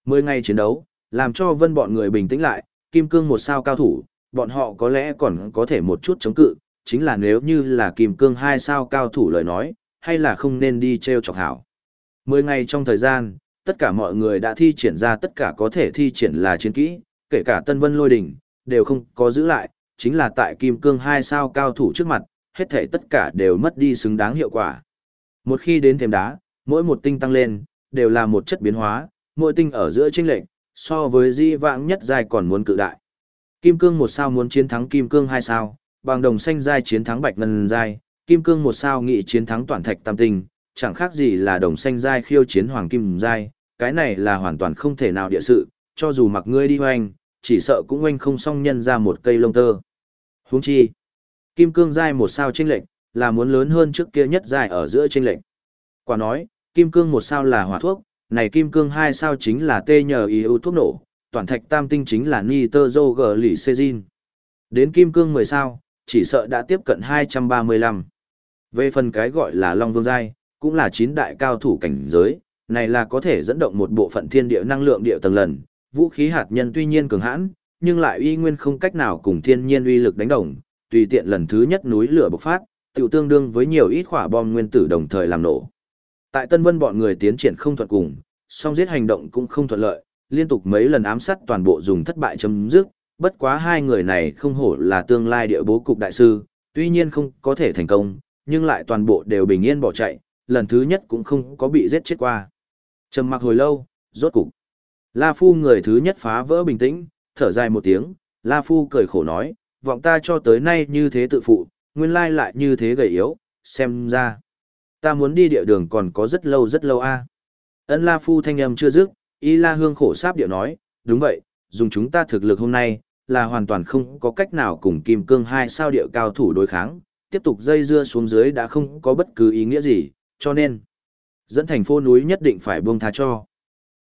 Mười ngày chiến đấu, làm cho vân bọn người bình tĩnh lại, kim cương một sao cao thủ, bọn họ có lẽ còn có thể một chút chống cự, chính là nếu như là kim cương hai sao cao thủ lời nói, hay là không nên đi treo chọc hảo. Mười ngày trong thời gian, tất cả mọi người đã thi triển ra tất cả có thể thi triển là chiến kỹ, kể cả Tân Vân Lôi Đỉnh, đều không có giữ lại, chính là tại kim cương hai sao cao thủ trước mặt, hết thể tất cả đều mất đi xứng đáng hiệu quả. Một khi đến thêm đá, mỗi một tinh tăng lên, đều là một chất biến hóa, mỗi tinh ở giữa chênh lệnh, So với di vãng nhất giai còn muốn cự đại. Kim cương một sao muốn chiến thắng kim cương hai sao, bằng đồng xanh giai chiến thắng bạch ngân giai, kim cương một sao nghị chiến thắng toàn thạch tam tinh, chẳng khác gì là đồng xanh giai khiêu chiến hoàng kim giai, cái này là hoàn toàn không thể nào địa sự, cho dù mặc ngươi đi hoành, chỉ sợ cũng oanh không xong nhân ra một cây lông tơ. Huống chi, kim cương giai một sao chênh lệnh, là muốn lớn hơn trước kia nhất giai ở giữa chênh lệnh. Quả nói, kim cương một sao là hỏa thuốc, này kim cương hai sao chính là tê nhờ ưu thuốc nổ, toàn thạch tam tinh chính là nitro g lì sezin. Đến kim cương 10 sao, chỉ sợ đã tiếp cận 235. Về phần cái gọi là Long Vương Giai, cũng là chín đại cao thủ cảnh giới, này là có thể dẫn động một bộ phận thiên địa năng lượng địa tầng lần, vũ khí hạt nhân tuy nhiên cường hãn, nhưng lại uy nguyên không cách nào cùng thiên nhiên uy lực đánh đồng, tùy tiện lần thứ nhất núi lửa bộc phát, tiểu tương đương với nhiều ít quả bom nguyên tử đồng thời làm nổ. Tại Tân Vân bọn người tiến triển không thuận cùng, song giết hành động cũng không thuận lợi, liên tục mấy lần ám sát toàn bộ dùng thất bại chấm dứt, bất quá hai người này không hổ là tương lai địa bố cục đại sư, tuy nhiên không có thể thành công, nhưng lại toàn bộ đều bình yên bỏ chạy, lần thứ nhất cũng không có bị giết chết qua. Trầm mặc hồi lâu, rốt cục. La Phu người thứ nhất phá vỡ bình tĩnh, thở dài một tiếng, La Phu cười khổ nói, vọng ta cho tới nay như thế tự phụ, nguyên lai lại như thế gầy yếu, xem ra. Ta muốn đi địa đường còn có rất lâu rất lâu a. Ân La Phu thanh âm chưa dứt, Y La Hương khổ sáp điệu nói, đúng vậy, dùng chúng ta thực lực hôm nay, là hoàn toàn không có cách nào cùng Kim Cương hai sao địa cao thủ đối kháng, tiếp tục dây dưa xuống dưới đã không có bất cứ ý nghĩa gì, cho nên, dẫn thành phố núi nhất định phải buông tha cho.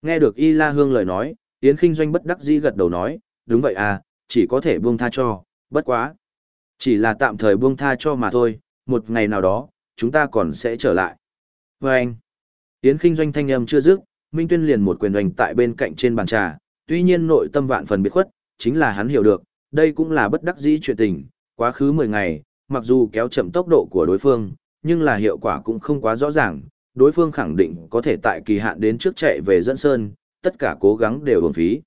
Nghe được Y La Hương lời nói, Yến Kinh Doanh bất đắc dĩ gật đầu nói, đúng vậy à, chỉ có thể buông tha cho, bất quá. Chỉ là tạm thời buông tha cho mà thôi, một ngày nào đó, chúng ta còn sẽ trở lại. Và anh, Yến Kinh Doanh thanh âm chưa dứt, Minh Tuyên liền một quyền đánh tại bên cạnh trên bàn trà, tuy nhiên nội tâm vạn phần biệt khuất, chính là hắn hiểu được, đây cũng là bất đắc dĩ chuyện tình, quá khứ 10 ngày, mặc dù kéo chậm tốc độ của đối phương, nhưng là hiệu quả cũng không quá rõ ràng, đối phương khẳng định có thể tại kỳ hạn đến trước chạy về dẫn sơn, tất cả cố gắng đều uổng phí.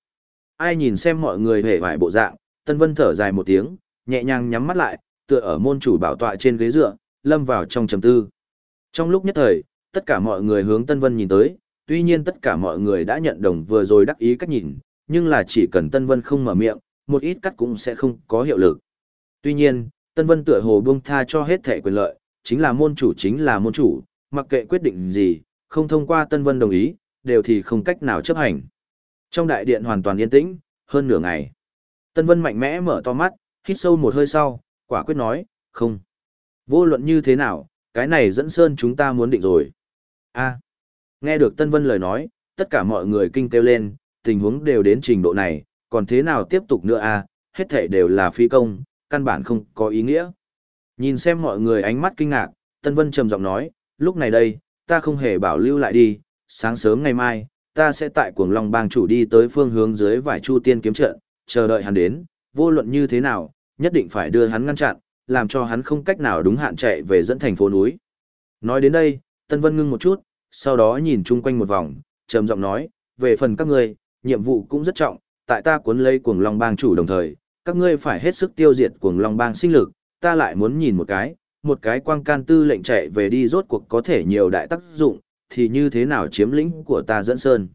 Ai nhìn xem mọi người hề vải bộ dạng, Tân Vân thở dài một tiếng, nhẹ nhàng nhắm mắt lại, tựa ở môn chủ bảo tọa trên ghế dựa, lâm vào trong trầm tư. Trong lúc nhất thời, tất cả mọi người hướng Tân Vân nhìn tới, tuy nhiên tất cả mọi người đã nhận đồng vừa rồi đắc ý cách nhìn, nhưng là chỉ cần Tân Vân không mở miệng, một ít cắt cũng sẽ không có hiệu lực. Tuy nhiên, Tân Vân tựa hồ buông tha cho hết thể quyền lợi, chính là môn chủ chính là môn chủ, mặc kệ quyết định gì, không thông qua Tân Vân đồng ý, đều thì không cách nào chấp hành. Trong đại điện hoàn toàn yên tĩnh, hơn nửa ngày. Tân Vân mạnh mẽ mở to mắt, hít sâu một hơi sau, quả quyết nói, không. Vô luận như thế nào, cái này dẫn sơn chúng ta muốn định rồi. a nghe được Tân Vân lời nói, tất cả mọi người kinh kêu lên, tình huống đều đến trình độ này, còn thế nào tiếp tục nữa a hết thể đều là phi công, căn bản không có ý nghĩa. Nhìn xem mọi người ánh mắt kinh ngạc, Tân Vân trầm giọng nói, lúc này đây, ta không hề bảo lưu lại đi, sáng sớm ngày mai, ta sẽ tại cuồng long bang chủ đi tới phương hướng dưới vải chu tiên kiếm trận, chờ đợi hắn đến, vô luận như thế nào, nhất định phải đưa hắn ngăn chặn, làm cho hắn không cách nào đúng hạn chạy về dẫn thành phố núi. Nói đến đây, Tân Vân ngưng một chút, sau đó nhìn chung quanh một vòng, trầm giọng nói, về phần các ngươi, nhiệm vụ cũng rất trọng, tại ta cuốn lấy cuồng long bang chủ đồng thời, các ngươi phải hết sức tiêu diệt cuồng long bang sinh lực, ta lại muốn nhìn một cái, một cái quang can tư lệnh chạy về đi rốt cuộc có thể nhiều đại tác dụng, thì như thế nào chiếm lĩnh của ta dẫn sơn.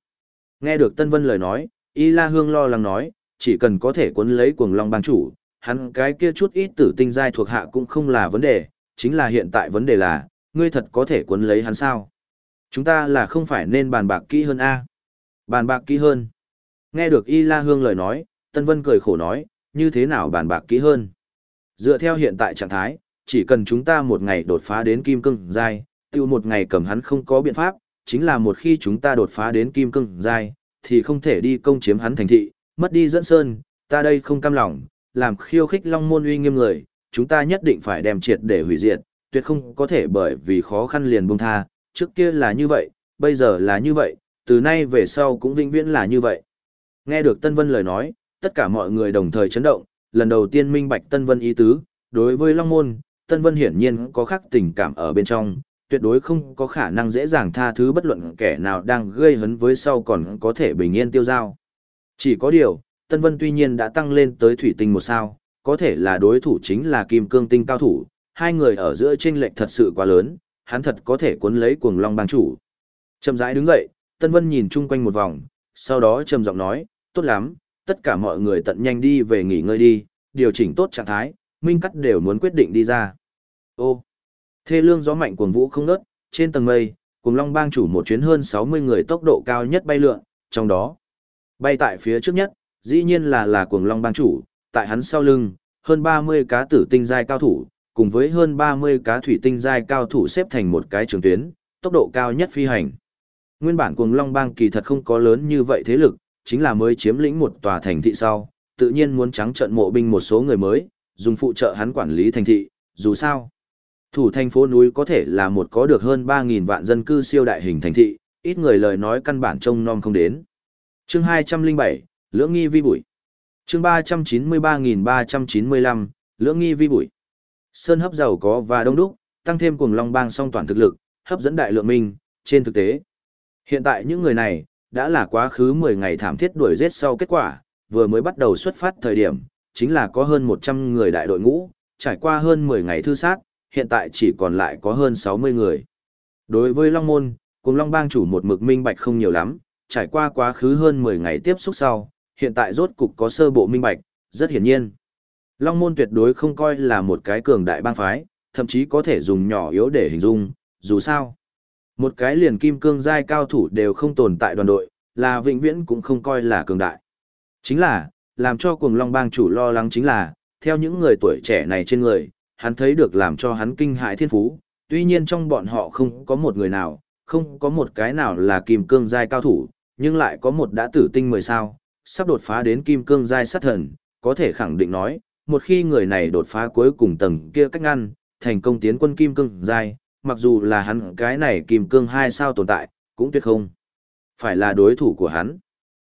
Nghe được Tân Vân lời nói, Y La Hương lo lắng nói, chỉ cần có thể cuốn lấy cuồng long bang chủ, hắn cái kia chút ít tử tinh giai thuộc hạ cũng không là vấn đề, chính là hiện tại vấn đề là, ngươi thật có thể cuốn lấy hắn sao? Chúng ta là không phải nên bàn bạc kỹ hơn a Bàn bạc kỹ hơn. Nghe được Y La Hương lời nói, Tân Vân cười khổ nói, như thế nào bàn bạc kỹ hơn? Dựa theo hiện tại trạng thái, chỉ cần chúng ta một ngày đột phá đến kim cương giai, tiêu một ngày cầm hắn không có biện pháp, chính là một khi chúng ta đột phá đến kim cương giai, thì không thể đi công chiếm hắn thành thị, mất đi dẫn sơn, ta đây không cam lòng, làm khiêu khích long môn uy nghiêm người, chúng ta nhất định phải đem triệt để hủy diệt, tuyệt không có thể bởi vì khó khăn liền buông tha, trước kia là như vậy, bây giờ là như vậy, từ nay về sau cũng vĩnh viễn là như vậy. Nghe được Tân Vân lời nói, tất cả mọi người đồng thời chấn động, lần đầu tiên minh bạch Tân Vân ý tứ, đối với Long Môn, Tân Vân hiển nhiên có khắc tình cảm ở bên trong, tuyệt đối không có khả năng dễ dàng tha thứ bất luận kẻ nào đang gây hấn với sau còn có thể bình yên tiêu giao. Chỉ có điều, Tân Vân tuy nhiên đã tăng lên tới thủy tinh một sao, có thể là đối thủ chính là kim cương tinh cao thủ, hai người ở giữa chênh lệch thật sự quá lớn, hắn thật có thể cuốn lấy cuồng long bang chủ. Chậm rãi đứng dậy, Tân Vân nhìn chung quanh một vòng, sau đó trầm giọng nói, Tốt lắm, tất cả mọi người tận nhanh đi về nghỉ ngơi đi, điều chỉnh tốt trạng thái, minh cắt đều muốn quyết định đi ra. Ô, thê lương gió mạnh cuồng vũ không nớt, trên tầng mây, cùng long bang chủ một chuyến hơn 60 người tốc độ cao nhất bay lượn, trong đó, bay tại phía trước nhất, dĩ nhiên là là cuồng long bang chủ, tại hắn sau lưng, hơn 30 cá tử tinh giai cao thủ, cùng với hơn 30 cá thủy tinh giai cao thủ xếp thành một cái trường tuyến, tốc độ cao nhất phi hành. Nguyên bản cuồng long bang kỳ thật không có lớn như vậy thế lực, chính là mới chiếm lĩnh một tòa thành thị sau, tự nhiên muốn trắng trận mộ binh một số người mới, dùng phụ trợ hắn quản lý thành thị, dù sao. Thủ thành phố núi có thể là một có được hơn 3.000 vạn dân cư siêu đại hình thành thị, ít người lời nói căn bản trông nom không đến. Chương 207, Lưỡng nghi vi bụi. Chương 393.395, Lưỡng nghi vi bụi. Sơn hấp giàu có và đông đúc, tăng thêm cùng Long Bang song toàn thực lực, hấp dẫn đại lượng minh, trên thực tế. Hiện tại những người này, đã là quá khứ 10 ngày thảm thiết đuổi giết sau kết quả, vừa mới bắt đầu xuất phát thời điểm, chính là có hơn 100 người đại đội ngũ, trải qua hơn 10 ngày thư sát, hiện tại chỉ còn lại có hơn 60 người. Đối với Long Môn, cùng Long Bang chủ một mực minh bạch không nhiều lắm, trải qua quá khứ hơn 10 ngày tiếp xúc sau, hiện tại rốt cục có sơ bộ minh bạch, rất hiển nhiên. Long Môn tuyệt đối không coi là một cái cường đại bang phái, thậm chí có thể dùng nhỏ yếu để hình dung, dù sao. Một cái liền kim cương giai cao thủ đều không tồn tại đoàn đội, là vĩnh viễn cũng không coi là cường đại. Chính là, làm cho cuồng long bang chủ lo lắng chính là, theo những người tuổi trẻ này trên người, hắn thấy được làm cho hắn kinh hại thiên phú, tuy nhiên trong bọn họ không có một người nào, không có một cái nào là kim cương giai cao thủ, nhưng lại có một đã tử tinh mười sao, sắp đột phá đến kim cương giai sát thần, có thể khẳng định nói, một khi người này đột phá cuối cùng tầng kia cách ngăn, thành công tiến quân kim cương giai, mặc dù là hắn cái này kim cương hai sao tồn tại, cũng tuyệt không. Phải là đối thủ của hắn.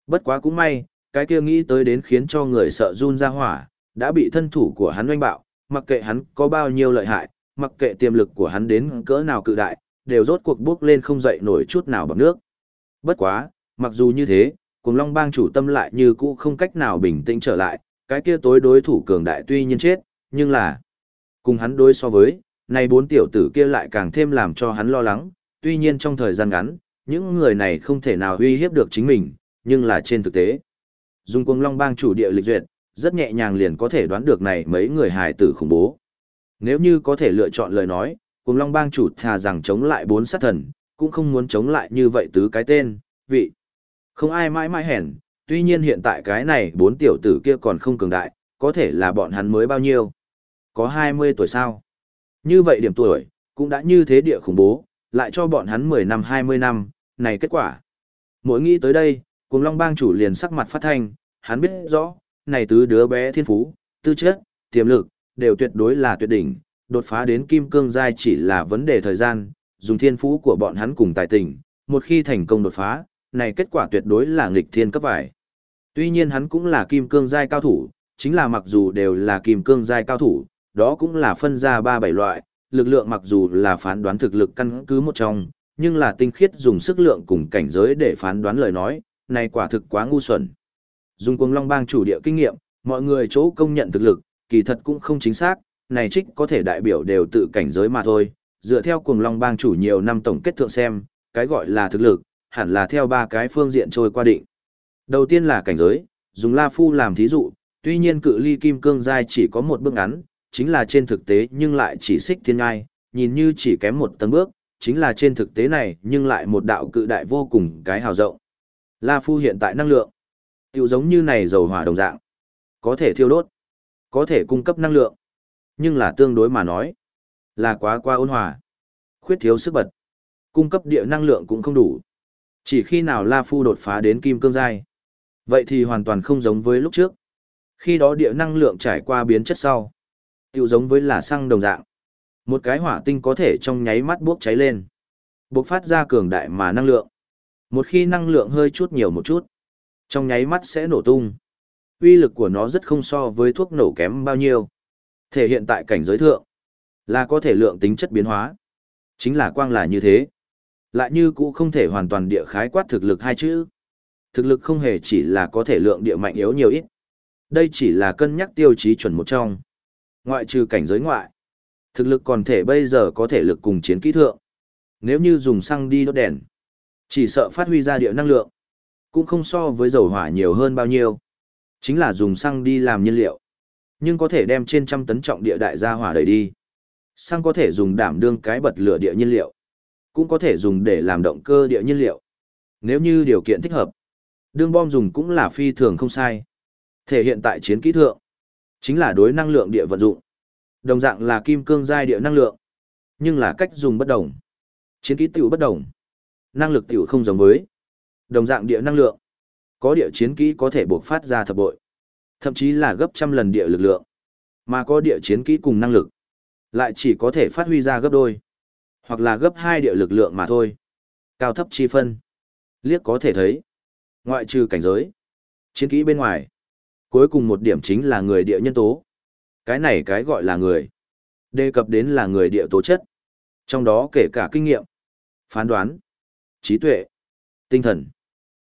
Bất quá cũng may, cái kia nghĩ tới đến khiến cho người sợ run ra hỏa, đã bị thân thủ của hắn oanh bạo, mặc kệ hắn có bao nhiêu lợi hại, mặc kệ tiềm lực của hắn đến cỡ nào cự đại, đều rốt cuộc bước lên không dậy nổi chút nào bằng nước. Bất quá, mặc dù như thế, cùng Long Bang chủ tâm lại như cũ không cách nào bình tĩnh trở lại, cái kia tối đối thủ cường đại tuy nhiên chết, nhưng là cùng hắn đối so với, này bốn tiểu tử kia lại càng thêm làm cho hắn lo lắng, tuy nhiên trong thời gian ngắn, những người này không thể nào uy hiếp được chính mình, nhưng là trên thực tế. Dung Cuồng Long Bang chủ địa lịch duyệt, rất nhẹ nhàng liền có thể đoán được này mấy người hài tử khủng bố. Nếu như có thể lựa chọn lời nói, Cuồng Long Bang chủ thà rằng chống lại bốn sát thần, cũng không muốn chống lại như vậy tứ cái tên, vị. Không ai mãi mãi hèn, tuy nhiên hiện tại cái này bốn tiểu tử kia còn không cường đại, có thể là bọn hắn mới bao nhiêu. Có 20 tuổi sao? Như vậy điểm tuổi, cũng đã như thế địa khủng bố, lại cho bọn hắn 10 năm 20 năm, này kết quả. Mỗi nghĩ tới đây, cùng Long Bang chủ liền sắc mặt phát thanh, hắn biết rõ, này tứ đứa bé thiên phú, tư chất, tiềm lực, đều tuyệt đối là tuyệt đỉnh, đột phá đến kim cương giai chỉ là vấn đề thời gian, dùng thiên phú của bọn hắn cùng tài tình, một khi thành công đột phá, này kết quả tuyệt đối là nghịch thiên cấp vải. Tuy nhiên hắn cũng là kim cương giai cao thủ, chính là mặc dù đều là kim cương giai cao thủ, đó cũng là phân ra ba bảy loại, lực lượng mặc dù là phán đoán thực lực căn cứ một trong, nhưng là tinh khiết dùng sức lượng cùng cảnh giới để phán đoán lời nói, này quả thực quá ngu xuẩn. Dùng cuồng long bang chủ địa kinh nghiệm, mọi người chỗ công nhận thực lực, kỳ thật cũng không chính xác, này trích có thể đại biểu đều tự cảnh giới mà thôi, dựa theo cuồng long bang chủ nhiều năm tổng kết thượng xem, cái gọi là thực lực, hẳn là theo ba cái phương diện trôi qua định. Đầu tiên là cảnh giới, dùng La Phu làm thí dụ, tuy nhiên cự ly kim cương giai chỉ có một bước ngắn, chính là trên thực tế nhưng lại chỉ xích thiên ngai, nhìn như chỉ kém một tầng bước, chính là trên thực tế này nhưng lại một đạo cự đại vô cùng cái hào rộng. La Phu hiện tại năng lượng, tiểu giống như này dầu hỏa đồng dạng, có thể thiêu đốt, có thể cung cấp năng lượng, nhưng là tương đối mà nói, là quá qua ôn hòa, khuyết thiếu sức bật, cung cấp địa năng lượng cũng không đủ. Chỉ khi nào La Phu đột phá đến kim cương giai, vậy thì hoàn toàn không giống với lúc trước. Khi đó địa năng lượng trải qua biến chất sau, Tiểu giống với là xăng đồng dạng. Một cái hỏa tinh có thể trong nháy mắt bốc cháy lên. Bộc phát ra cường đại mà năng lượng. Một khi năng lượng hơi chút nhiều một chút, trong nháy mắt sẽ nổ tung. Uy lực của nó rất không so với thuốc nổ kém bao nhiêu. Thể hiện tại cảnh giới thượng, là có thể lượng tính chất biến hóa. Chính là quang là như thế. Lại như cũ không thể hoàn toàn địa khái quát thực lực hai chữ. Thực lực không hề chỉ là có thể lượng địa mạnh yếu nhiều ít. Đây chỉ là cân nhắc tiêu chí chuẩn một trong. Ngoại trừ cảnh giới ngoại, thực lực còn thể bây giờ có thể lực cùng chiến kỹ thượng. Nếu như dùng xăng đi đốt đèn, chỉ sợ phát huy ra địa năng lượng. Cũng không so với dầu hỏa nhiều hơn bao nhiêu. Chính là dùng xăng đi làm nhiên liệu. Nhưng có thể đem trên trăm tấn trọng địa đại gia hỏa đẩy đi. Xăng có thể dùng đảm đương cái bật lửa địa nhiên liệu. Cũng có thể dùng để làm động cơ địa nhiên liệu. Nếu như điều kiện thích hợp. Đương bom dùng cũng là phi thường không sai. Thể hiện tại chiến kỹ thượng. Chính là đối năng lượng địa vận dụng. Đồng dạng là kim cương giai địa năng lượng. Nhưng là cách dùng bất đồng. Chiến kỹ tiểu bất đồng. Năng lực tiểu không giống với. Đồng dạng địa năng lượng. Có địa chiến kỹ có thể buộc phát ra thập bội. Thậm chí là gấp trăm lần địa lực lượng. Mà có địa chiến kỹ cùng năng lực. Lại chỉ có thể phát huy ra gấp đôi. Hoặc là gấp hai địa lực lượng mà thôi. Cao thấp chi phân. Liếc có thể thấy. Ngoại trừ cảnh giới. Chiến kỹ bên ngoài. Cuối cùng một điểm chính là người địa nhân tố. Cái này cái gọi là người. Đề cập đến là người địa tố chất. Trong đó kể cả kinh nghiệm, phán đoán, trí tuệ, tinh thần.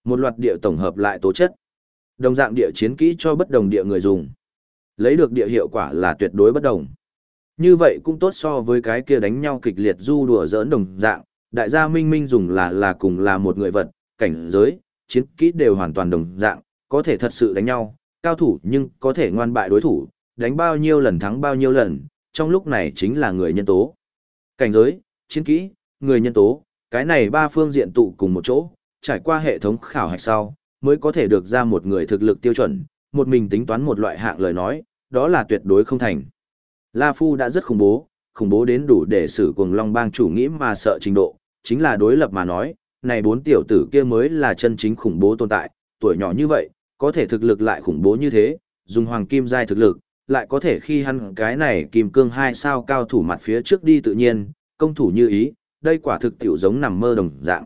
Một loạt địa tổng hợp lại tố chất. Đồng dạng địa chiến kỹ cho bất đồng địa người dùng. Lấy được địa hiệu quả là tuyệt đối bất đồng. Như vậy cũng tốt so với cái kia đánh nhau kịch liệt du đùa giỡn đồng dạng, đại gia minh minh dùng là là cùng là một người vật, cảnh giới, chiến kỹ đều hoàn toàn đồng dạng, có thể thật sự đánh nhau, cao thủ nhưng có thể ngoan bại đối thủ, đánh bao nhiêu lần thắng bao nhiêu lần, trong lúc này chính là người nhân tố. Cảnh giới, chiến kỹ, người nhân tố, cái này ba phương diện tụ cùng một chỗ, trải qua hệ thống khảo hạch sau, mới có thể được ra một người thực lực tiêu chuẩn, một mình tính toán một loại hạng lời nói, đó là tuyệt đối không thành. La Phu đã rất khủng bố, khủng bố đến đủ để xử cuồng long bang chủ nghĩ mà sợ trình độ, chính là đối lập mà nói, này bốn tiểu tử kia mới là chân chính khủng bố tồn tại, tuổi nhỏ như vậy, có thể thực lực lại khủng bố như thế, dùng hoàng kim giai thực lực, lại có thể khi hắn cái này kim cương hai sao cao thủ mặt phía trước đi tự nhiên, công thủ như ý, đây quả thực tiểu giống nằm mơ đồng dạng.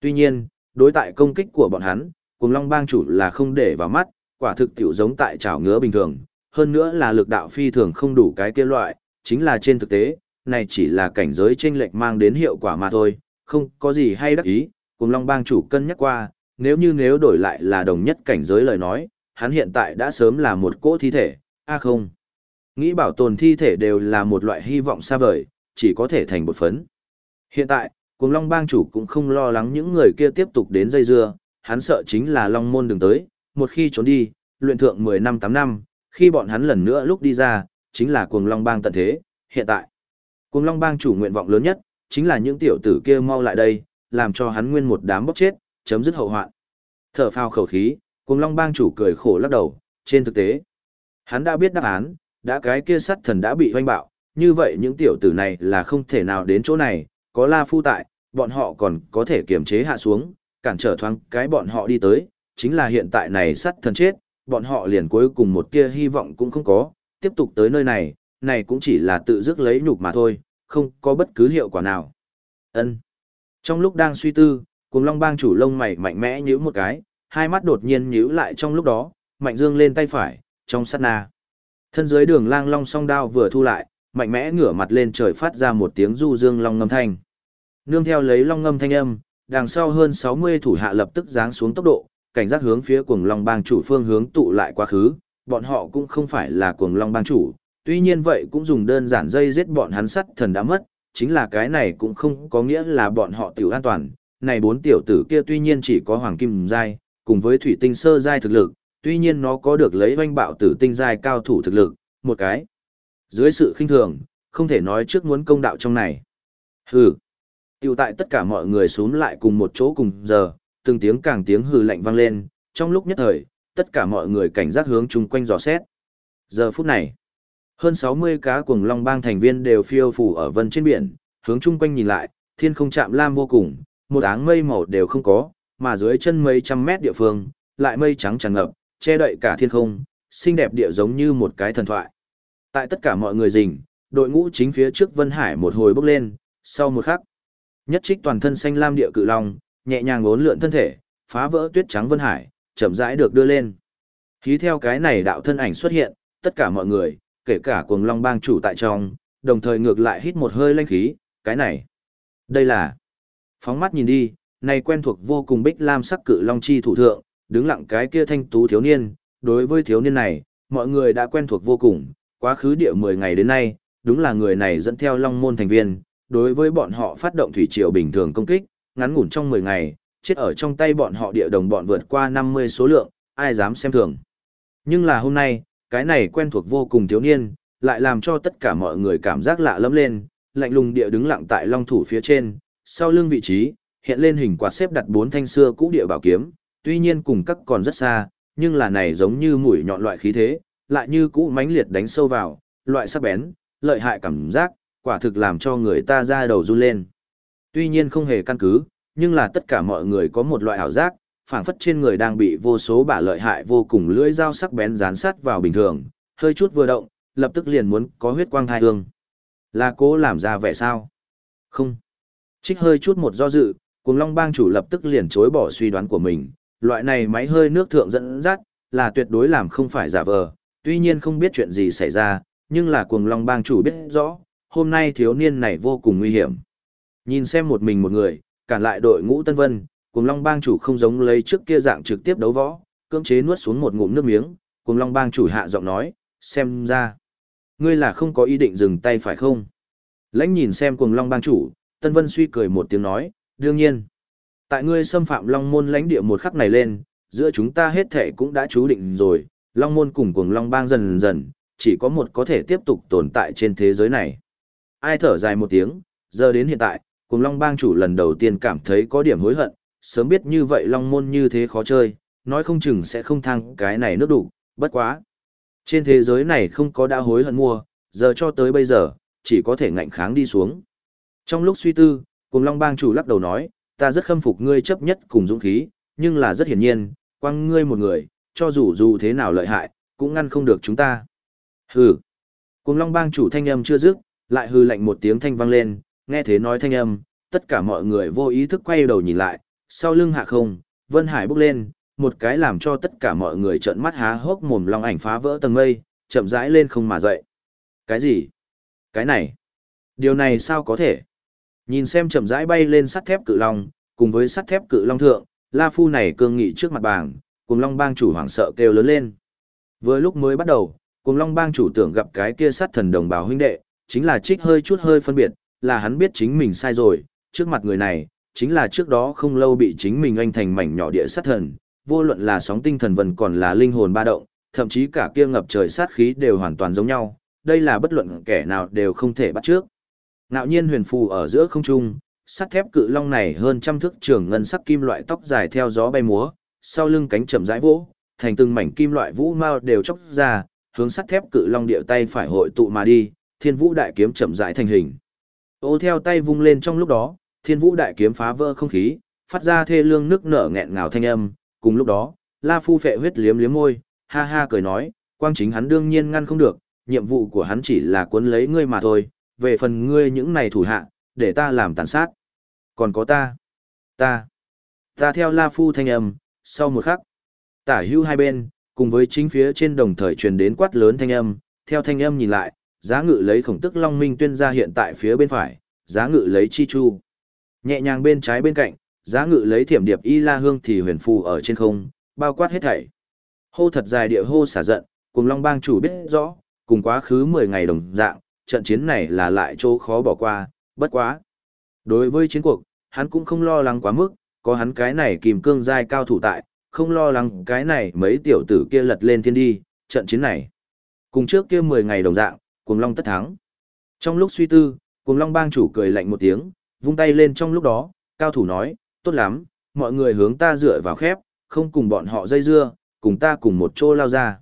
Tuy nhiên, đối tại công kích của bọn hắn, cùng long bang chủ là không để vào mắt, quả thực tiểu giống tại chảo ngứa bình thường, hơn nữa là lực đạo phi thường không đủ cái kia loại, chính là trên thực tế, này chỉ là cảnh giới chênh lệch mang đến hiệu quả mà thôi, không có gì hay đắc ý, cùng long bang chủ cân nhắc qua, nếu như nếu đổi lại là đồng nhất cảnh giới lời nói, hắn hiện tại đã sớm là một cỗ thi thể, a không. Nghĩ bảo tồn thi thể đều là một loại hy vọng xa vời, chỉ có thể thành một phấn. Hiện tại, cùng Long Bang chủ cũng không lo lắng những người kia tiếp tục đến dây dưa, hắn sợ chính là Long Môn đừng tới, một khi trốn đi, luyện thượng 10 năm 8 năm, khi bọn hắn lần nữa lúc đi ra, chính là cuồng Long Bang tận thế, hiện tại. Cuồng Long Bang chủ nguyện vọng lớn nhất, chính là những tiểu tử kia mau lại đây, làm cho hắn nguyên một đám bóc chết, chấm dứt hậu hoạn. Thở phào khẩu khí, cuồng Long Bang chủ cười khổ lắc đầu, trên thực tế, Hắn đã biết đáp án, đã cái kia sắt thần đã bị hoanh bạo, như vậy những tiểu tử này là không thể nào đến chỗ này, có La Phu tại, bọn họ còn có thể kiềm chế hạ xuống, cản trở thoáng cái bọn họ đi tới, chính là hiện tại này sắt thần chết, bọn họ liền cuối cùng một tia hy vọng cũng không có, tiếp tục tới nơi này, này cũng chỉ là tự dứt lấy nhục mà thôi, không có bất cứ hiệu quả nào. Ân. Trong lúc đang suy tư, cùng long bang chủ lông mày mạnh mẽ nhíu một cái, hai mắt đột nhiên nhíu lại trong lúc đó, mạnh dương lên tay phải, trong sát na. Thân dưới đường lang long song đao vừa thu lại, mạnh mẽ ngửa mặt lên trời phát ra một tiếng du dương long ngâm thanh. Nương theo lấy long ngâm thanh âm, đằng sau hơn 60 thủ hạ lập tức giáng xuống tốc độ, cảnh giác hướng phía cuồng long bang chủ phương hướng tụ lại quá khứ, bọn họ cũng không phải là cuồng long bang chủ, tuy nhiên vậy cũng dùng đơn giản dây giết bọn hắn sắt thần đã mất, chính là cái này cũng không có nghĩa là bọn họ tiểu an toàn, này bốn tiểu tử kia tuy nhiên chỉ có hoàng kim giai, cùng với thủy tinh sơ giai thực lực, tuy nhiên nó có được lấy oanh bạo tử tinh giai cao thủ thực lực, một cái. Dưới sự khinh thường, không thể nói trước muốn công đạo trong này. Hừ. Tiểu tại tất cả mọi người xuống lại cùng một chỗ cùng giờ, từng tiếng càng tiếng hừ lạnh vang lên, trong lúc nhất thời, tất cả mọi người cảnh giác hướng chung quanh dò xét. Giờ phút này, hơn 60 cá cuồng long bang thành viên đều phiêu phù ở vân trên biển, hướng chung quanh nhìn lại, thiên không chạm lam vô cùng, một áng mây màu đều không có, mà dưới chân mấy trăm mét địa phương, lại mây trắng tràn ngập, che đậy cả thiên không, xinh đẹp địa giống như một cái thần thoại. Tại tất cả mọi người rình, đội ngũ chính phía trước Vân Hải một hồi bốc lên, sau một khắc, nhất trích toàn thân xanh lam địa cự long, nhẹ nhàng uốn lượn thân thể, phá vỡ tuyết trắng Vân Hải, chậm rãi được đưa lên. Khí theo cái này đạo thân ảnh xuất hiện, tất cả mọi người, kể cả cuồng long bang chủ tại trong, đồng thời ngược lại hít một hơi lanh khí, cái này. Đây là, phóng mắt nhìn đi, này quen thuộc vô cùng bích lam sắc cự long chi thủ thượng, đứng lặng cái kia thanh tú thiếu niên, đối với thiếu niên này, mọi người đã quen thuộc vô cùng, quá khứ địa 10 ngày đến nay, đúng là người này dẫn theo long môn thành viên, đối với bọn họ phát động thủy triều bình thường công kích, ngắn ngủn trong 10 ngày, chết ở trong tay bọn họ địa đồng bọn vượt qua 50 số lượng, ai dám xem thường. Nhưng là hôm nay, cái này quen thuộc vô cùng thiếu niên, lại làm cho tất cả mọi người cảm giác lạ lẫm lên, lạnh lùng địa đứng lặng tại long thủ phía trên, sau lưng vị trí, hiện lên hình quạt xếp đặt bốn thanh xưa cũ địa bảo kiếm, tuy nhiên cùng các còn rất xa, nhưng là này giống như mũi nhọn loại khí thế, lại như cũ mãnh liệt đánh sâu vào, loại sắc bén, lợi hại cảm giác, quả thực làm cho người ta ra đầu run lên. Tuy nhiên không hề căn cứ, nhưng là tất cả mọi người có một loại ảo giác, phảng phất trên người đang bị vô số bả lợi hại vô cùng lưỡi dao sắc bén dán sát vào bình thường, hơi chút vừa động, lập tức liền muốn có huyết quang thai hương. Là cố làm ra vẻ sao? Không. Trích hơi chút một do dự, cùng long bang chủ lập tức liền chối bỏ suy đoán của mình, loại này máy hơi nước thượng dẫn dắt, là tuyệt đối làm không phải giả vờ, tuy nhiên không biết chuyện gì xảy ra, nhưng là cuồng long bang chủ biết rõ, hôm nay thiếu niên này vô cùng nguy hiểm. Nhìn xem một mình một người, cản lại đội ngũ Tân Vân, cuồng long bang chủ không giống lấy trước kia dạng trực tiếp đấu võ, cưỡng chế nuốt xuống một ngụm nước miếng, cuồng long bang chủ hạ giọng nói, xem ra, ngươi là không có ý định dừng tay phải không? Lãnh nhìn xem cuồng long bang chủ, Tân Vân suy cười một tiếng nói, đương nhiên. Tại ngươi xâm phạm long môn lãnh địa một khắc này lên, giữa chúng ta hết thể cũng đã chú định rồi, long môn cùng cuồng long bang dần dần, chỉ có một có thể tiếp tục tồn tại trên thế giới này. Ai thở dài một tiếng, giờ đến hiện tại, cuồng Long Bang chủ lần đầu tiên cảm thấy có điểm hối hận, sớm biết như vậy Long môn như thế khó chơi, nói không chừng sẽ không thăng cái này nước đủ, bất quá. Trên thế giới này không có đã hối hận mua, giờ cho tới bây giờ, chỉ có thể ngạnh kháng đi xuống. Trong lúc suy tư, cùng Long Bang chủ lắc đầu nói, ta rất khâm phục ngươi chấp nhất cùng dũng khí, nhưng là rất hiển nhiên, quăng ngươi một người, cho dù dù thế nào lợi hại, cũng ngăn không được chúng ta. Hừ. Cùng Long Bang chủ thanh âm chưa dứt, lại hư lạnh một tiếng thanh vang lên, nghe thế nói thanh âm, tất cả mọi người vô ý thức quay đầu nhìn lại, sau lưng hạ không, Vân Hải bốc lên, một cái làm cho tất cả mọi người trợn mắt há hốc mồm long ảnh phá vỡ tầng mây, chậm rãi lên không mà dậy. Cái gì? Cái này? Điều này sao có thể? Nhìn xem chậm rãi bay lên sắt thép cự long, cùng với sắt thép cự long thượng, La Phu này cương nghị trước mặt bảng, cùng long bang chủ hoảng sợ kêu lớn lên. Vừa lúc mới bắt đầu, cùng long bang chủ tưởng gặp cái kia sát thần đồng bào huynh đệ, chính là trích hơi chút hơi phân biệt, là hắn biết chính mình sai rồi, trước mặt người này, chính là trước đó không lâu bị chính mình anh thành mảnh nhỏ địa sát thần, vô luận là sóng tinh thần vần còn là linh hồn ba động, thậm chí cả kia ngập trời sát khí đều hoàn toàn giống nhau, đây là bất luận kẻ nào đều không thể bắt trước. Nạo nhiên huyền phù ở giữa không trung, sắt thép cự long này hơn trăm thước trường ngân sắc kim loại tóc dài theo gió bay múa, sau lưng cánh chậm rãi vỗ, thành từng mảnh kim loại vũ mao đều chóc ra, hướng sắt thép cự long điệu tay phải hội tụ mà đi, thiên vũ đại kiếm chậm rãi thành hình. Ô theo tay vung lên trong lúc đó, thiên vũ đại kiếm phá vỡ không khí, phát ra thê lương nước nở nghẹn ngào thanh âm, cùng lúc đó, La Phu phệ huyết liếm liếm môi, ha ha cười nói, quang chính hắn đương nhiên ngăn không được, nhiệm vụ của hắn chỉ là cuốn lấy ngươi mà thôi, về phần ngươi những này thủ hạ, để ta làm tàn sát. Còn có ta, ta, ta theo La Phu thanh âm, sau một khắc, tả hưu hai bên, cùng với chính phía trên đồng thời truyền đến quát lớn thanh âm, theo thanh âm nhìn lại, giá ngự lấy khổng tức long minh tuyên ra hiện tại phía bên phải, giá ngự lấy chi chu. Nhẹ nhàng bên trái bên cạnh, giá ngự lấy thiểm điệp y la hương thì huyền phù ở trên không, bao quát hết thảy. Hô thật dài địa hô xả giận, cùng long bang chủ biết rõ, cùng quá khứ 10 ngày đồng dạng, trận chiến này là lại chỗ khó bỏ qua, bất quá. Đối với chiến cuộc, hắn cũng không lo lắng quá mức, có hắn cái này kìm cương giai cao thủ tại, không lo lắng cái này mấy tiểu tử kia lật lên thiên đi, trận chiến này. Cùng trước kia 10 ngày đồng dạng, cuồng long tất thắng. Trong lúc suy tư, cuồng long bang chủ cười lạnh một tiếng, vung tay lên trong lúc đó, cao thủ nói, tốt lắm, mọi người hướng ta dựa vào khép, không cùng bọn họ dây dưa, cùng ta cùng một chỗ lao ra.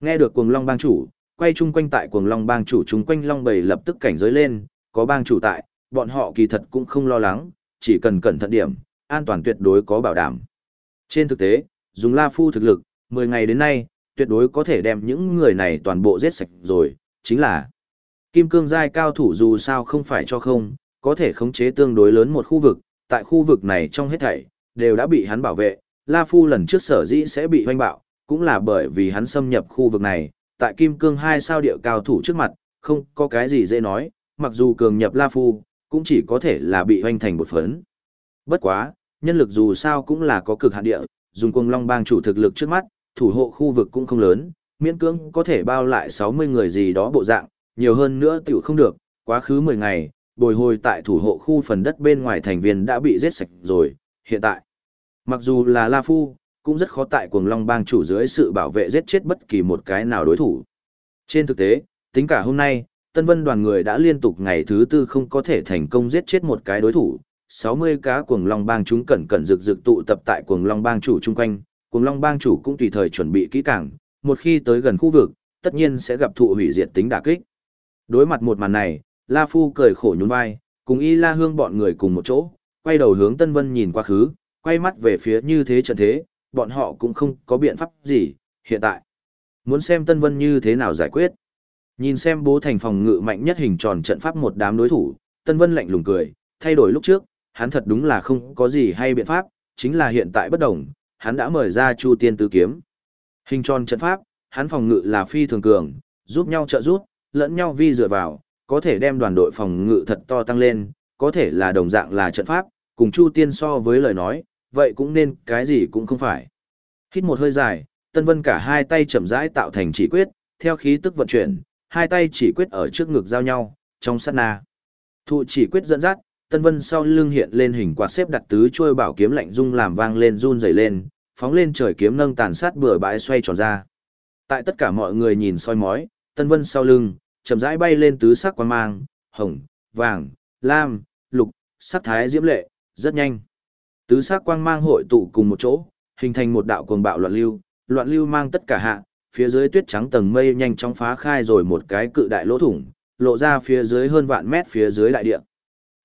Nghe được cuồng long bang chủ, quay chung quanh tại cuồng long bang chủ chung quanh long bầy lập tức cảnh giới lên, có bang chủ tại, bọn họ kỳ thật cũng không lo lắng, chỉ cần cẩn thận điểm, an toàn tuyệt đối có bảo đảm. Trên thực tế, dùng La Phu thực lực, 10 ngày đến nay, tuyệt đối có thể đem những người này toàn bộ giết sạch rồi, chính là Kim cương giai cao thủ dù sao không phải cho không, có thể khống chế tương đối lớn một khu vực, tại khu vực này trong hết thảy, đều đã bị hắn bảo vệ, La Phu lần trước sở dĩ sẽ bị hoanh bạo, cũng là bởi vì hắn xâm nhập khu vực này, tại Kim cương hai sao địa cao thủ trước mặt, không có cái gì dễ nói, mặc dù cường nhập La Phu, cũng chỉ có thể là bị hoanh thành một phấn. Bất quá, nhân lực dù sao cũng là có cực hạn địa, dùng cuồng long bang chủ thực lực trước mắt, thủ hộ khu vực cũng không lớn, miễn cưỡng có thể bao lại 60 người gì đó bộ dạng, nhiều hơn nữa tiểu không được, quá khứ 10 ngày, bồi hồi tại thủ hộ khu phần đất bên ngoài thành viên đã bị giết sạch rồi, hiện tại. Mặc dù là La Phu, cũng rất khó tại cuồng long bang chủ dưới sự bảo vệ giết chết bất kỳ một cái nào đối thủ. Trên thực tế, tính cả hôm nay, Tân Vân đoàn người đã liên tục ngày thứ tư không có thể thành công giết chết một cái đối thủ. 60 cá cuồng long bang chúng cẩn cẩn rực rực tụ tập tại cuồng long bang chủ chung quanh, cuồng long bang chủ cũng tùy thời chuẩn bị kỹ càng, một khi tới gần khu vực, tất nhiên sẽ gặp thụ hủy diệt tính đả kích. Đối mặt một màn này, La Phu cười khổ nhún vai, cùng Y La Hương bọn người cùng một chỗ, quay đầu hướng Tân Vân nhìn qua khứ, quay mắt về phía như thế trận thế, bọn họ cũng không có biện pháp gì, hiện tại. Muốn xem Tân Vân như thế nào giải quyết. Nhìn xem bố thành phòng ngự mạnh nhất hình tròn trận pháp một đám đối thủ, Tân Vân lạnh lùng cười, thay đổi lúc trước, hắn thật đúng là không có gì hay biện pháp, chính là hiện tại bất đồng, hắn đã mời ra Chu Tiên Tứ Kiếm. Hình tròn trận pháp, hắn phòng ngự là phi thường cường, giúp nhau trợ giúp, lẫn nhau vi dựa vào, có thể đem đoàn đội phòng ngự thật to tăng lên, có thể là đồng dạng là trận pháp, cùng Chu Tiên so với lời nói, vậy cũng nên cái gì cũng không phải. Hít một hơi dài, Tân Vân cả hai tay chậm rãi tạo thành chỉ quyết, theo khí tức vận chuyển, hai tay chỉ quyết ở trước ngực giao nhau, trong sát na. Thụ chỉ quyết dẫn dắt, Tân Vân sau lưng hiện lên hình quạt xếp đặt tứ chuôi bảo kiếm lạnh rung làm vang lên run rẩy lên, phóng lên trời kiếm nâng tàn sát bừa bãi xoay tròn ra. Tại tất cả mọi người nhìn soi mói, Tân Vân sau lưng, chậm rãi bay lên tứ sắc quang mang, hồng, vàng, lam, lục, sắc thái diễm lệ, rất nhanh. Tứ sắc quang mang hội tụ cùng một chỗ, hình thành một đạo cuồng bạo loạn lưu, loạn lưu mang tất cả hạ, phía dưới tuyết trắng tầng mây nhanh chóng phá khai rồi một cái cự đại lỗ thủng, lộ ra phía dưới hơn vạn mét phía dưới đại địa.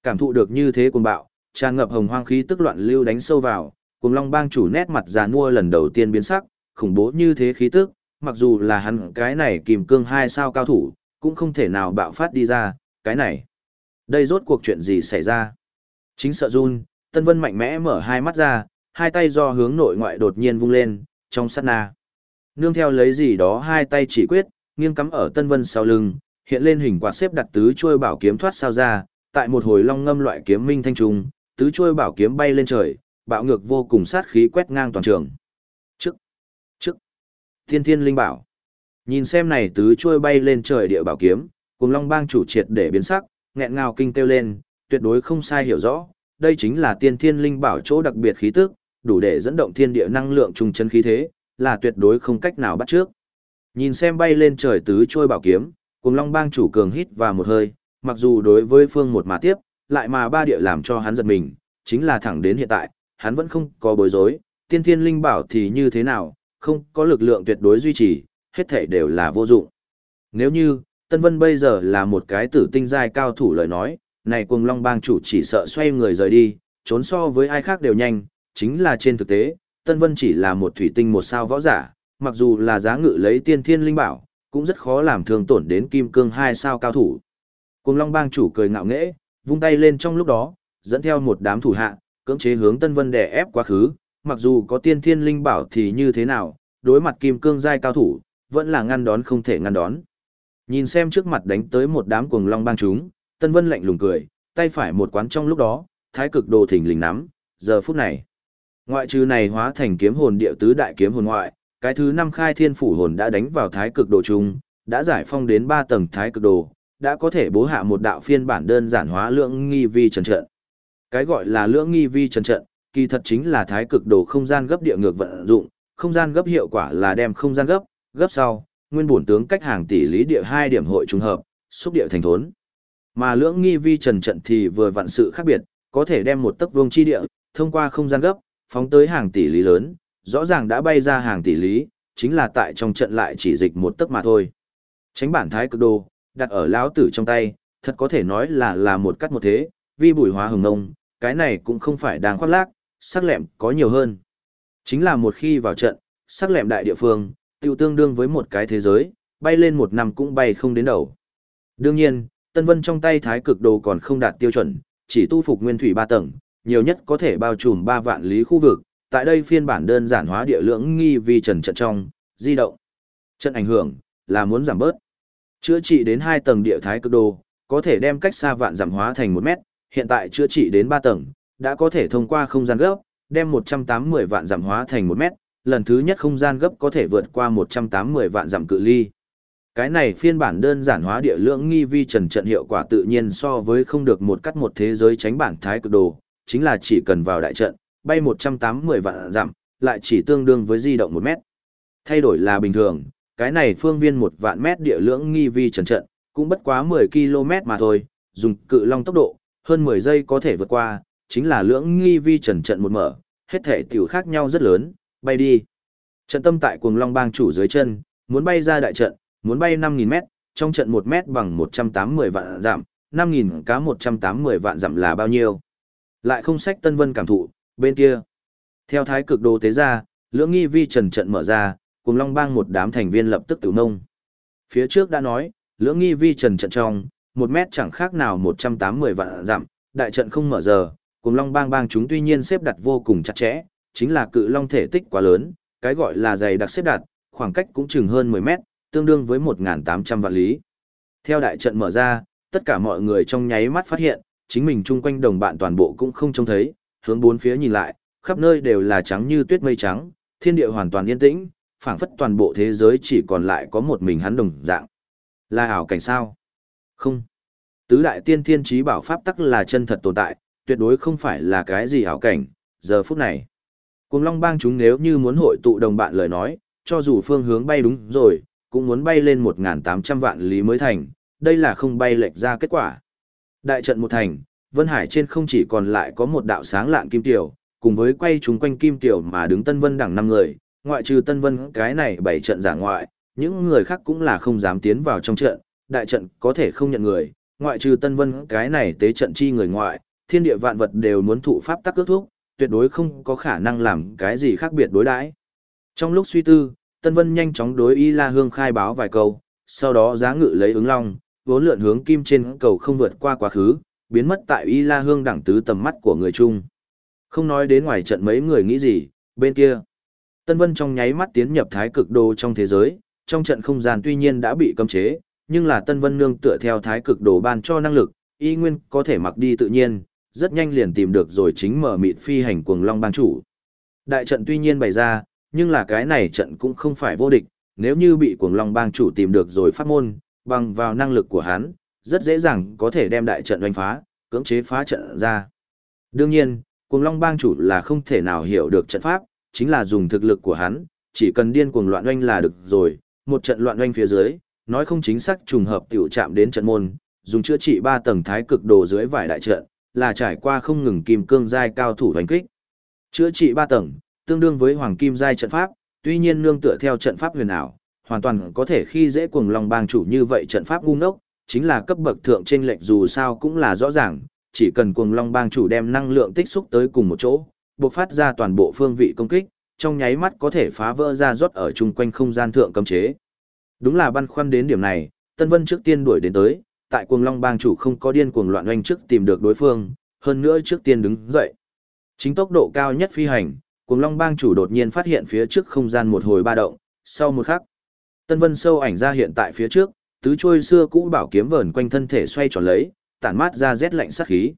Cảm thụ được như thế cuồng bạo, tràn ngập hồng hoang khí tức loạn lưu đánh sâu vào, cùng Long Bang chủ nét mặt già nua lần đầu tiên biến sắc, khủng bố như thế khí tức, mặc dù là hắn cái này kìm cương hai sao cao thủ, cũng không thể nào bạo phát đi ra, cái này. Đây rốt cuộc chuyện gì xảy ra? Chính sợ run, Tân Vân mạnh mẽ mở hai mắt ra, hai tay do hướng nội ngoại đột nhiên vung lên, trong sát na. Nương theo lấy gì đó hai tay chỉ quyết, nghiêng cắm ở Tân Vân sau lưng, hiện lên hình quạt xếp đặt tứ chuôi bảo kiếm thoát sao ra, tại một hồi long ngâm loại kiếm minh thanh trùng, tứ chuôi bảo kiếm bay lên trời, bạo ngược vô cùng sát khí quét ngang toàn trường. Trước, trước, thiên thiên linh bảo. Nhìn xem này tứ chuôi bay lên trời địa bảo kiếm, cùng long bang chủ triệt để biến sắc, nghẹn ngào kinh kêu lên, tuyệt đối không sai hiểu rõ, đây chính là tiên thiên linh bảo chỗ đặc biệt khí tức, đủ để dẫn động thiên địa năng lượng trùng chân khí thế, là tuyệt đối không cách nào bắt trước. Nhìn xem bay lên trời tứ chuôi bảo kiếm, cùng long bang chủ cường hít vào một hơi, mặc dù đối với phương một mà tiếp, lại mà ba địa làm cho hắn giật mình, chính là thẳng đến hiện tại, hắn vẫn không có bối rối, tiên thiên linh bảo thì như thế nào, không có lực lượng tuyệt đối duy trì, hết thể đều là vô dụng. Nếu như, Tân Vân bây giờ là một cái tử tinh giai cao thủ lời nói, này cuồng long bang chủ chỉ sợ xoay người rời đi, trốn so với ai khác đều nhanh, chính là trên thực tế, Tân Vân chỉ là một thủy tinh một sao võ giả, mặc dù là giá ngự lấy tiên thiên linh bảo, cũng rất khó làm thương tổn đến kim cương hai sao cao thủ. Cùng long bang chủ cười ngạo nghễ, vung tay lên trong lúc đó, dẫn theo một đám thủ hạ, cưỡng chế hướng Tân Vân đè ép quá khứ, mặc dù có tiên thiên linh bảo thì như thế nào, đối mặt kim cương giai cao thủ, vẫn là ngăn đón không thể ngăn đón. Nhìn xem trước mặt đánh tới một đám cuồng long bang chúng, Tân Vân lạnh lùng cười, tay phải một quán trong lúc đó, thái cực đồ thỉnh lình nắm, giờ phút này. Ngoại trừ này hóa thành kiếm hồn địa tứ đại kiếm hồn ngoại, cái thứ năm khai thiên phủ hồn đã đánh vào thái cực đồ chung, đã giải phong đến ba tầng thái cực đồ, đã có thể bố hạ một đạo phiên bản đơn giản hóa lượng nghi vi trần trận. Cái gọi là lượng nghi vi trần trận, kỳ thật chính là thái cực đồ không gian gấp địa ngược vận dụng, không gian gấp hiệu quả là đem không gian gấp, gấp sau, nguyên bổn tướng cách hàng tỷ lý địa hai điểm hội trùng hợp, xúc địa thành thốn. Mà lưỡng nghi vi trần trận thì vừa vặn sự khác biệt, có thể đem một tấc vuông chi địa, thông qua không gian gấp, phóng tới hàng tỷ lý lớn, rõ ràng đã bay ra hàng tỷ lý, chính là tại trong trận lại chỉ dịch một tấc mà thôi. Tránh bản thái cực đồ, đặt ở lão tử trong tay, thật có thể nói là là một cắt một thế, vi bùi hóa hồng nông, cái này cũng không phải đang khoác lác, sắc lẹm có nhiều hơn. Chính là một khi vào trận, sắc lẹm đại địa phương, tiêu tương đương với một cái thế giới, bay lên một năm cũng bay không đến đầu. Đương nhiên, Tân Vân trong tay thái cực đồ còn không đạt tiêu chuẩn, chỉ tu phục nguyên thủy ba tầng, nhiều nhất có thể bao trùm 3 vạn lý khu vực, tại đây phiên bản đơn giản hóa địa lượng nghi vi trần trận trong, di động. Trận ảnh hưởng, là muốn giảm bớt. Chữa trị đến 2 tầng địa thái cực đồ, có thể đem cách xa vạn giảm hóa thành 1 mét, hiện tại chữa trị đến 3 tầng, đã có thể thông qua không gian gấp, đem 180 vạn giảm hóa thành 1 mét, lần thứ nhất không gian gấp có thể vượt qua 180 vạn giảm cự ly. Cái này phiên bản đơn giản hóa địa lượng nghi vi trần trận hiệu quả tự nhiên so với không được một cắt một thế giới tránh bản thái cực đồ, chính là chỉ cần vào đại trận, bay 180 vạn giảm lại chỉ tương đương với di động 1 mét. Thay đổi là bình thường, cái này phương viên một vạn mét địa lưỡng nghi vi trần trận, cũng bất quá 10 km mà thôi, dùng cự long tốc độ, hơn 10 giây có thể vượt qua, chính là lưỡng nghi vi trần trận một mở, hết thể tiểu khác nhau rất lớn, bay đi. Trận tâm tại cuồng long bang chủ dưới chân, muốn bay ra đại trận, muốn bay 5.000 mét, trong trận 1 mét bằng 180 vạn giảm, 5.000 cá 180 vạn giảm là bao nhiêu. Lại không sách tân vân cảm thụ, bên kia. Theo thái cực đồ tế ra, lưỡng nghi vi trần trận mở ra, cùng long bang một đám thành viên lập tức tử nông. Phía trước đã nói, lưỡng nghi vi trần trận trong, một mét chẳng khác nào 180 vạn giảm, đại trận không mở giờ, cùng long bang bang chúng tuy nhiên xếp đặt vô cùng chặt chẽ, chính là cự long thể tích quá lớn, cái gọi là dày đặc xếp đặt, khoảng cách cũng chừng hơn 10 mét, tương đương với 1.800 vạn lý. Theo đại trận mở ra, tất cả mọi người trong nháy mắt phát hiện, chính mình chung quanh đồng bạn toàn bộ cũng không trông thấy, hướng bốn phía nhìn lại, khắp nơi đều là trắng như tuyết mây trắng, thiên địa hoàn toàn yên tĩnh, phảng phất toàn bộ thế giới chỉ còn lại có một mình hắn đồng dạng. Là ảo cảnh sao? Không. Tứ đại tiên thiên trí bảo pháp tắc là chân thật tồn tại, tuyệt đối không phải là cái gì ảo cảnh, giờ phút này. Cùng long bang chúng nếu như muốn hội tụ đồng bạn lời nói, cho dù phương hướng bay đúng rồi, cũng muốn bay lên 1.800 vạn lý mới thành, đây là không bay lệch ra kết quả. Đại trận một thành, Vân Hải trên không chỉ còn lại có một đạo sáng lạng kim tiểu, cùng với quay chúng quanh kim tiểu mà đứng Tân Vân đẳng năm người, ngoại trừ Tân Vân cái này bảy trận giả ngoại, những người khác cũng là không dám tiến vào trong trận, đại trận có thể không nhận người, ngoại trừ Tân Vân cái này tế trận chi người ngoại, thiên địa vạn vật đều muốn thụ pháp tắc ước thúc, tuyệt đối không có khả năng làm cái gì khác biệt đối đãi. Trong lúc suy tư, Tân Vân nhanh chóng đối Y La Hương khai báo vài câu, sau đó giá ngự lấy ứng long, vốn lượn hướng kim trên cầu không vượt qua quá khứ, biến mất tại Y La Hương đẳng tứ tầm mắt của người chung. Không nói đến ngoài trận mấy người nghĩ gì, bên kia. Tân Vân trong nháy mắt tiến nhập thái cực đồ trong thế giới, trong trận không gian tuy nhiên đã bị cấm chế, nhưng là Tân Vân nương tựa theo thái cực đồ ban cho năng lực, y nguyên có thể mặc đi tự nhiên, rất nhanh liền tìm được rồi chính mở mịt phi hành cuồng long bang chủ. Đại trận tuy nhiên bày ra, nhưng là cái này trận cũng không phải vô địch, nếu như bị cuồng long bang chủ tìm được rồi phát môn, bằng vào năng lực của hắn, rất dễ dàng có thể đem đại trận đánh phá, cưỡng chế phá trận ra. Đương nhiên, cuồng long bang chủ là không thể nào hiểu được trận pháp, chính là dùng thực lực của hắn, chỉ cần điên cuồng loạn oanh là được rồi, một trận loạn oanh phía dưới, nói không chính xác trùng hợp tiểu chạm đến trận môn, dùng chữa trị ba tầng thái cực đồ dưới vải đại trận, là trải qua không ngừng kim cương giai cao thủ đánh kích. Chữa trị ba tầng, tương đương với hoàng kim giai trận pháp, tuy nhiên nương tựa theo trận pháp huyền ảo, hoàn toàn có thể khi dễ cuồng lòng bang chủ như vậy trận pháp ngu ngốc, chính là cấp bậc thượng trên lệnh dù sao cũng là rõ ràng, chỉ cần cuồng long bang chủ đem năng lượng tích xúc tới cùng một chỗ, bộc phát ra toàn bộ phương vị công kích, trong nháy mắt có thể phá vỡ ra rót ở chung quanh không gian thượng cấm chế. Đúng là băn khoăn đến điểm này, Tân Vân trước tiên đuổi đến tới, tại cuồng long bang chủ không có điên cuồng loạn oanh trước tìm được đối phương, hơn nữa trước tiên đứng dậy. Chính tốc độ cao nhất phi hành, cuồng long bang chủ đột nhiên phát hiện phía trước không gian một hồi ba động, sau một khắc, Tân Vân sâu ảnh ra hiện tại phía trước, tứ trôi xưa cũ bảo kiếm vờn quanh thân thể xoay tròn lấy, tản mát ra rét lạnh sát khí.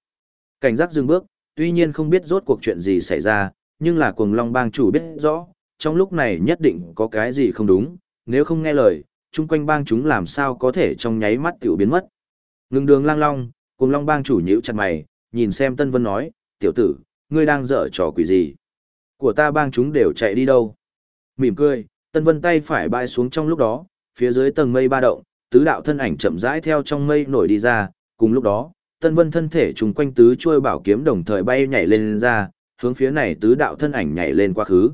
Cảnh giác dừng bước, tuy nhiên không biết rốt cuộc chuyện gì xảy ra, nhưng là cuồng long bang chủ biết rõ, trong lúc này nhất định có cái gì không đúng, nếu không nghe lời, chung quanh bang chúng làm sao có thể trong nháy mắt tiểu biến mất. Ngừng đường lang long, Cuồng long bang chủ nhíu chặt mày, nhìn xem Tân Vân nói, tiểu tử, ngươi đang dở trò quỷ gì? Của ta bang chúng đều chạy đi đâu? Mỉm cười, Tân Vân tay phải bay xuống trong lúc đó, phía dưới tầng mây ba động, tứ đạo thân ảnh chậm rãi theo trong mây nổi đi ra, cùng lúc đó, Tân Vân thân thể trùng quanh tứ chuôi bảo kiếm đồng thời bay nhảy lên, lên ra, hướng phía này tứ đạo thân ảnh nhảy lên quá khứ.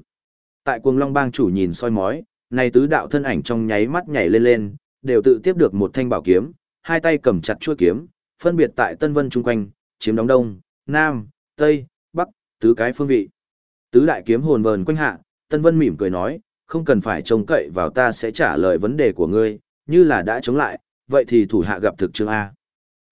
Tại cuồng long bang chủ nhìn soi mói, này tứ đạo thân ảnh trong nháy mắt nhảy lên lên, đều tự tiếp được một thanh bảo kiếm, hai tay cầm chặt chuôi kiếm, phân biệt tại Tân Vân chung quanh, chiếm đóng đông, nam, tây, bắc, tứ cái phương vị. Tứ đại kiếm hồn vờn quanh hạ, Tân Vân mỉm cười nói, không cần phải trông cậy vào ta sẽ trả lời vấn đề của ngươi, như là đã chống lại, vậy thì thủ hạ gặp thực chương A.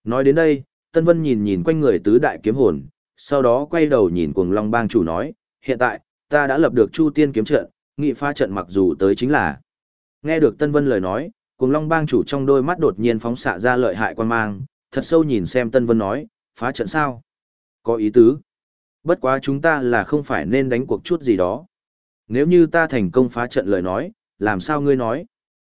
Nói đến đây, Tân Vân nhìn nhìn quanh người tứ đại kiếm hồn, sau đó quay đầu nhìn cuồng long bang chủ nói, hiện tại, ta đã lập được chu tiên kiếm trận, nghị pha trận mặc dù tới chính là. Nghe được Tân Vân lời nói, cuồng Long Bang chủ trong đôi mắt đột nhiên phóng xạ ra lợi hại quan mang, thật sâu nhìn xem Tân Vân nói, phá trận sao? Có ý tứ. Bất quá chúng ta là không phải nên đánh cuộc chút gì đó. Nếu như ta thành công phá trận lời nói, làm sao ngươi nói?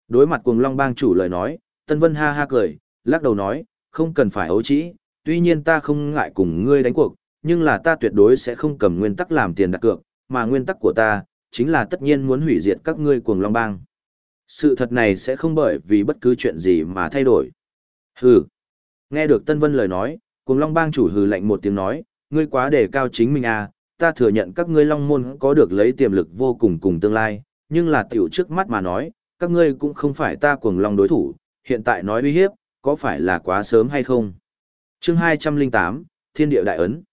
Đối mặt cuồng Long Bang chủ lời nói, Tân Vân ha ha cười, lắc đầu nói, không cần phải ấu trĩ, tuy nhiên ta không ngại cùng ngươi đánh cuộc, nhưng là ta tuyệt đối sẽ không cầm nguyên tắc làm tiền đặt cược, mà nguyên tắc của ta, chính là tất nhiên muốn hủy diệt các ngươi cuồng long bang. Sự thật này sẽ không bởi vì bất cứ chuyện gì mà thay đổi. Hừ. Nghe được Tân Vân lời nói, cuồng long bang chủ hừ lạnh một tiếng nói, ngươi quá đề cao chính mình à, ta thừa nhận các ngươi long môn có được lấy tiềm lực vô cùng cùng tương lai, nhưng là tiểu trước mắt mà nói, các ngươi cũng không phải ta cuồng long đối thủ, hiện tại nói uy hiếp, có phải là quá sớm hay không? Chương 208, Thiên địa đại ấn.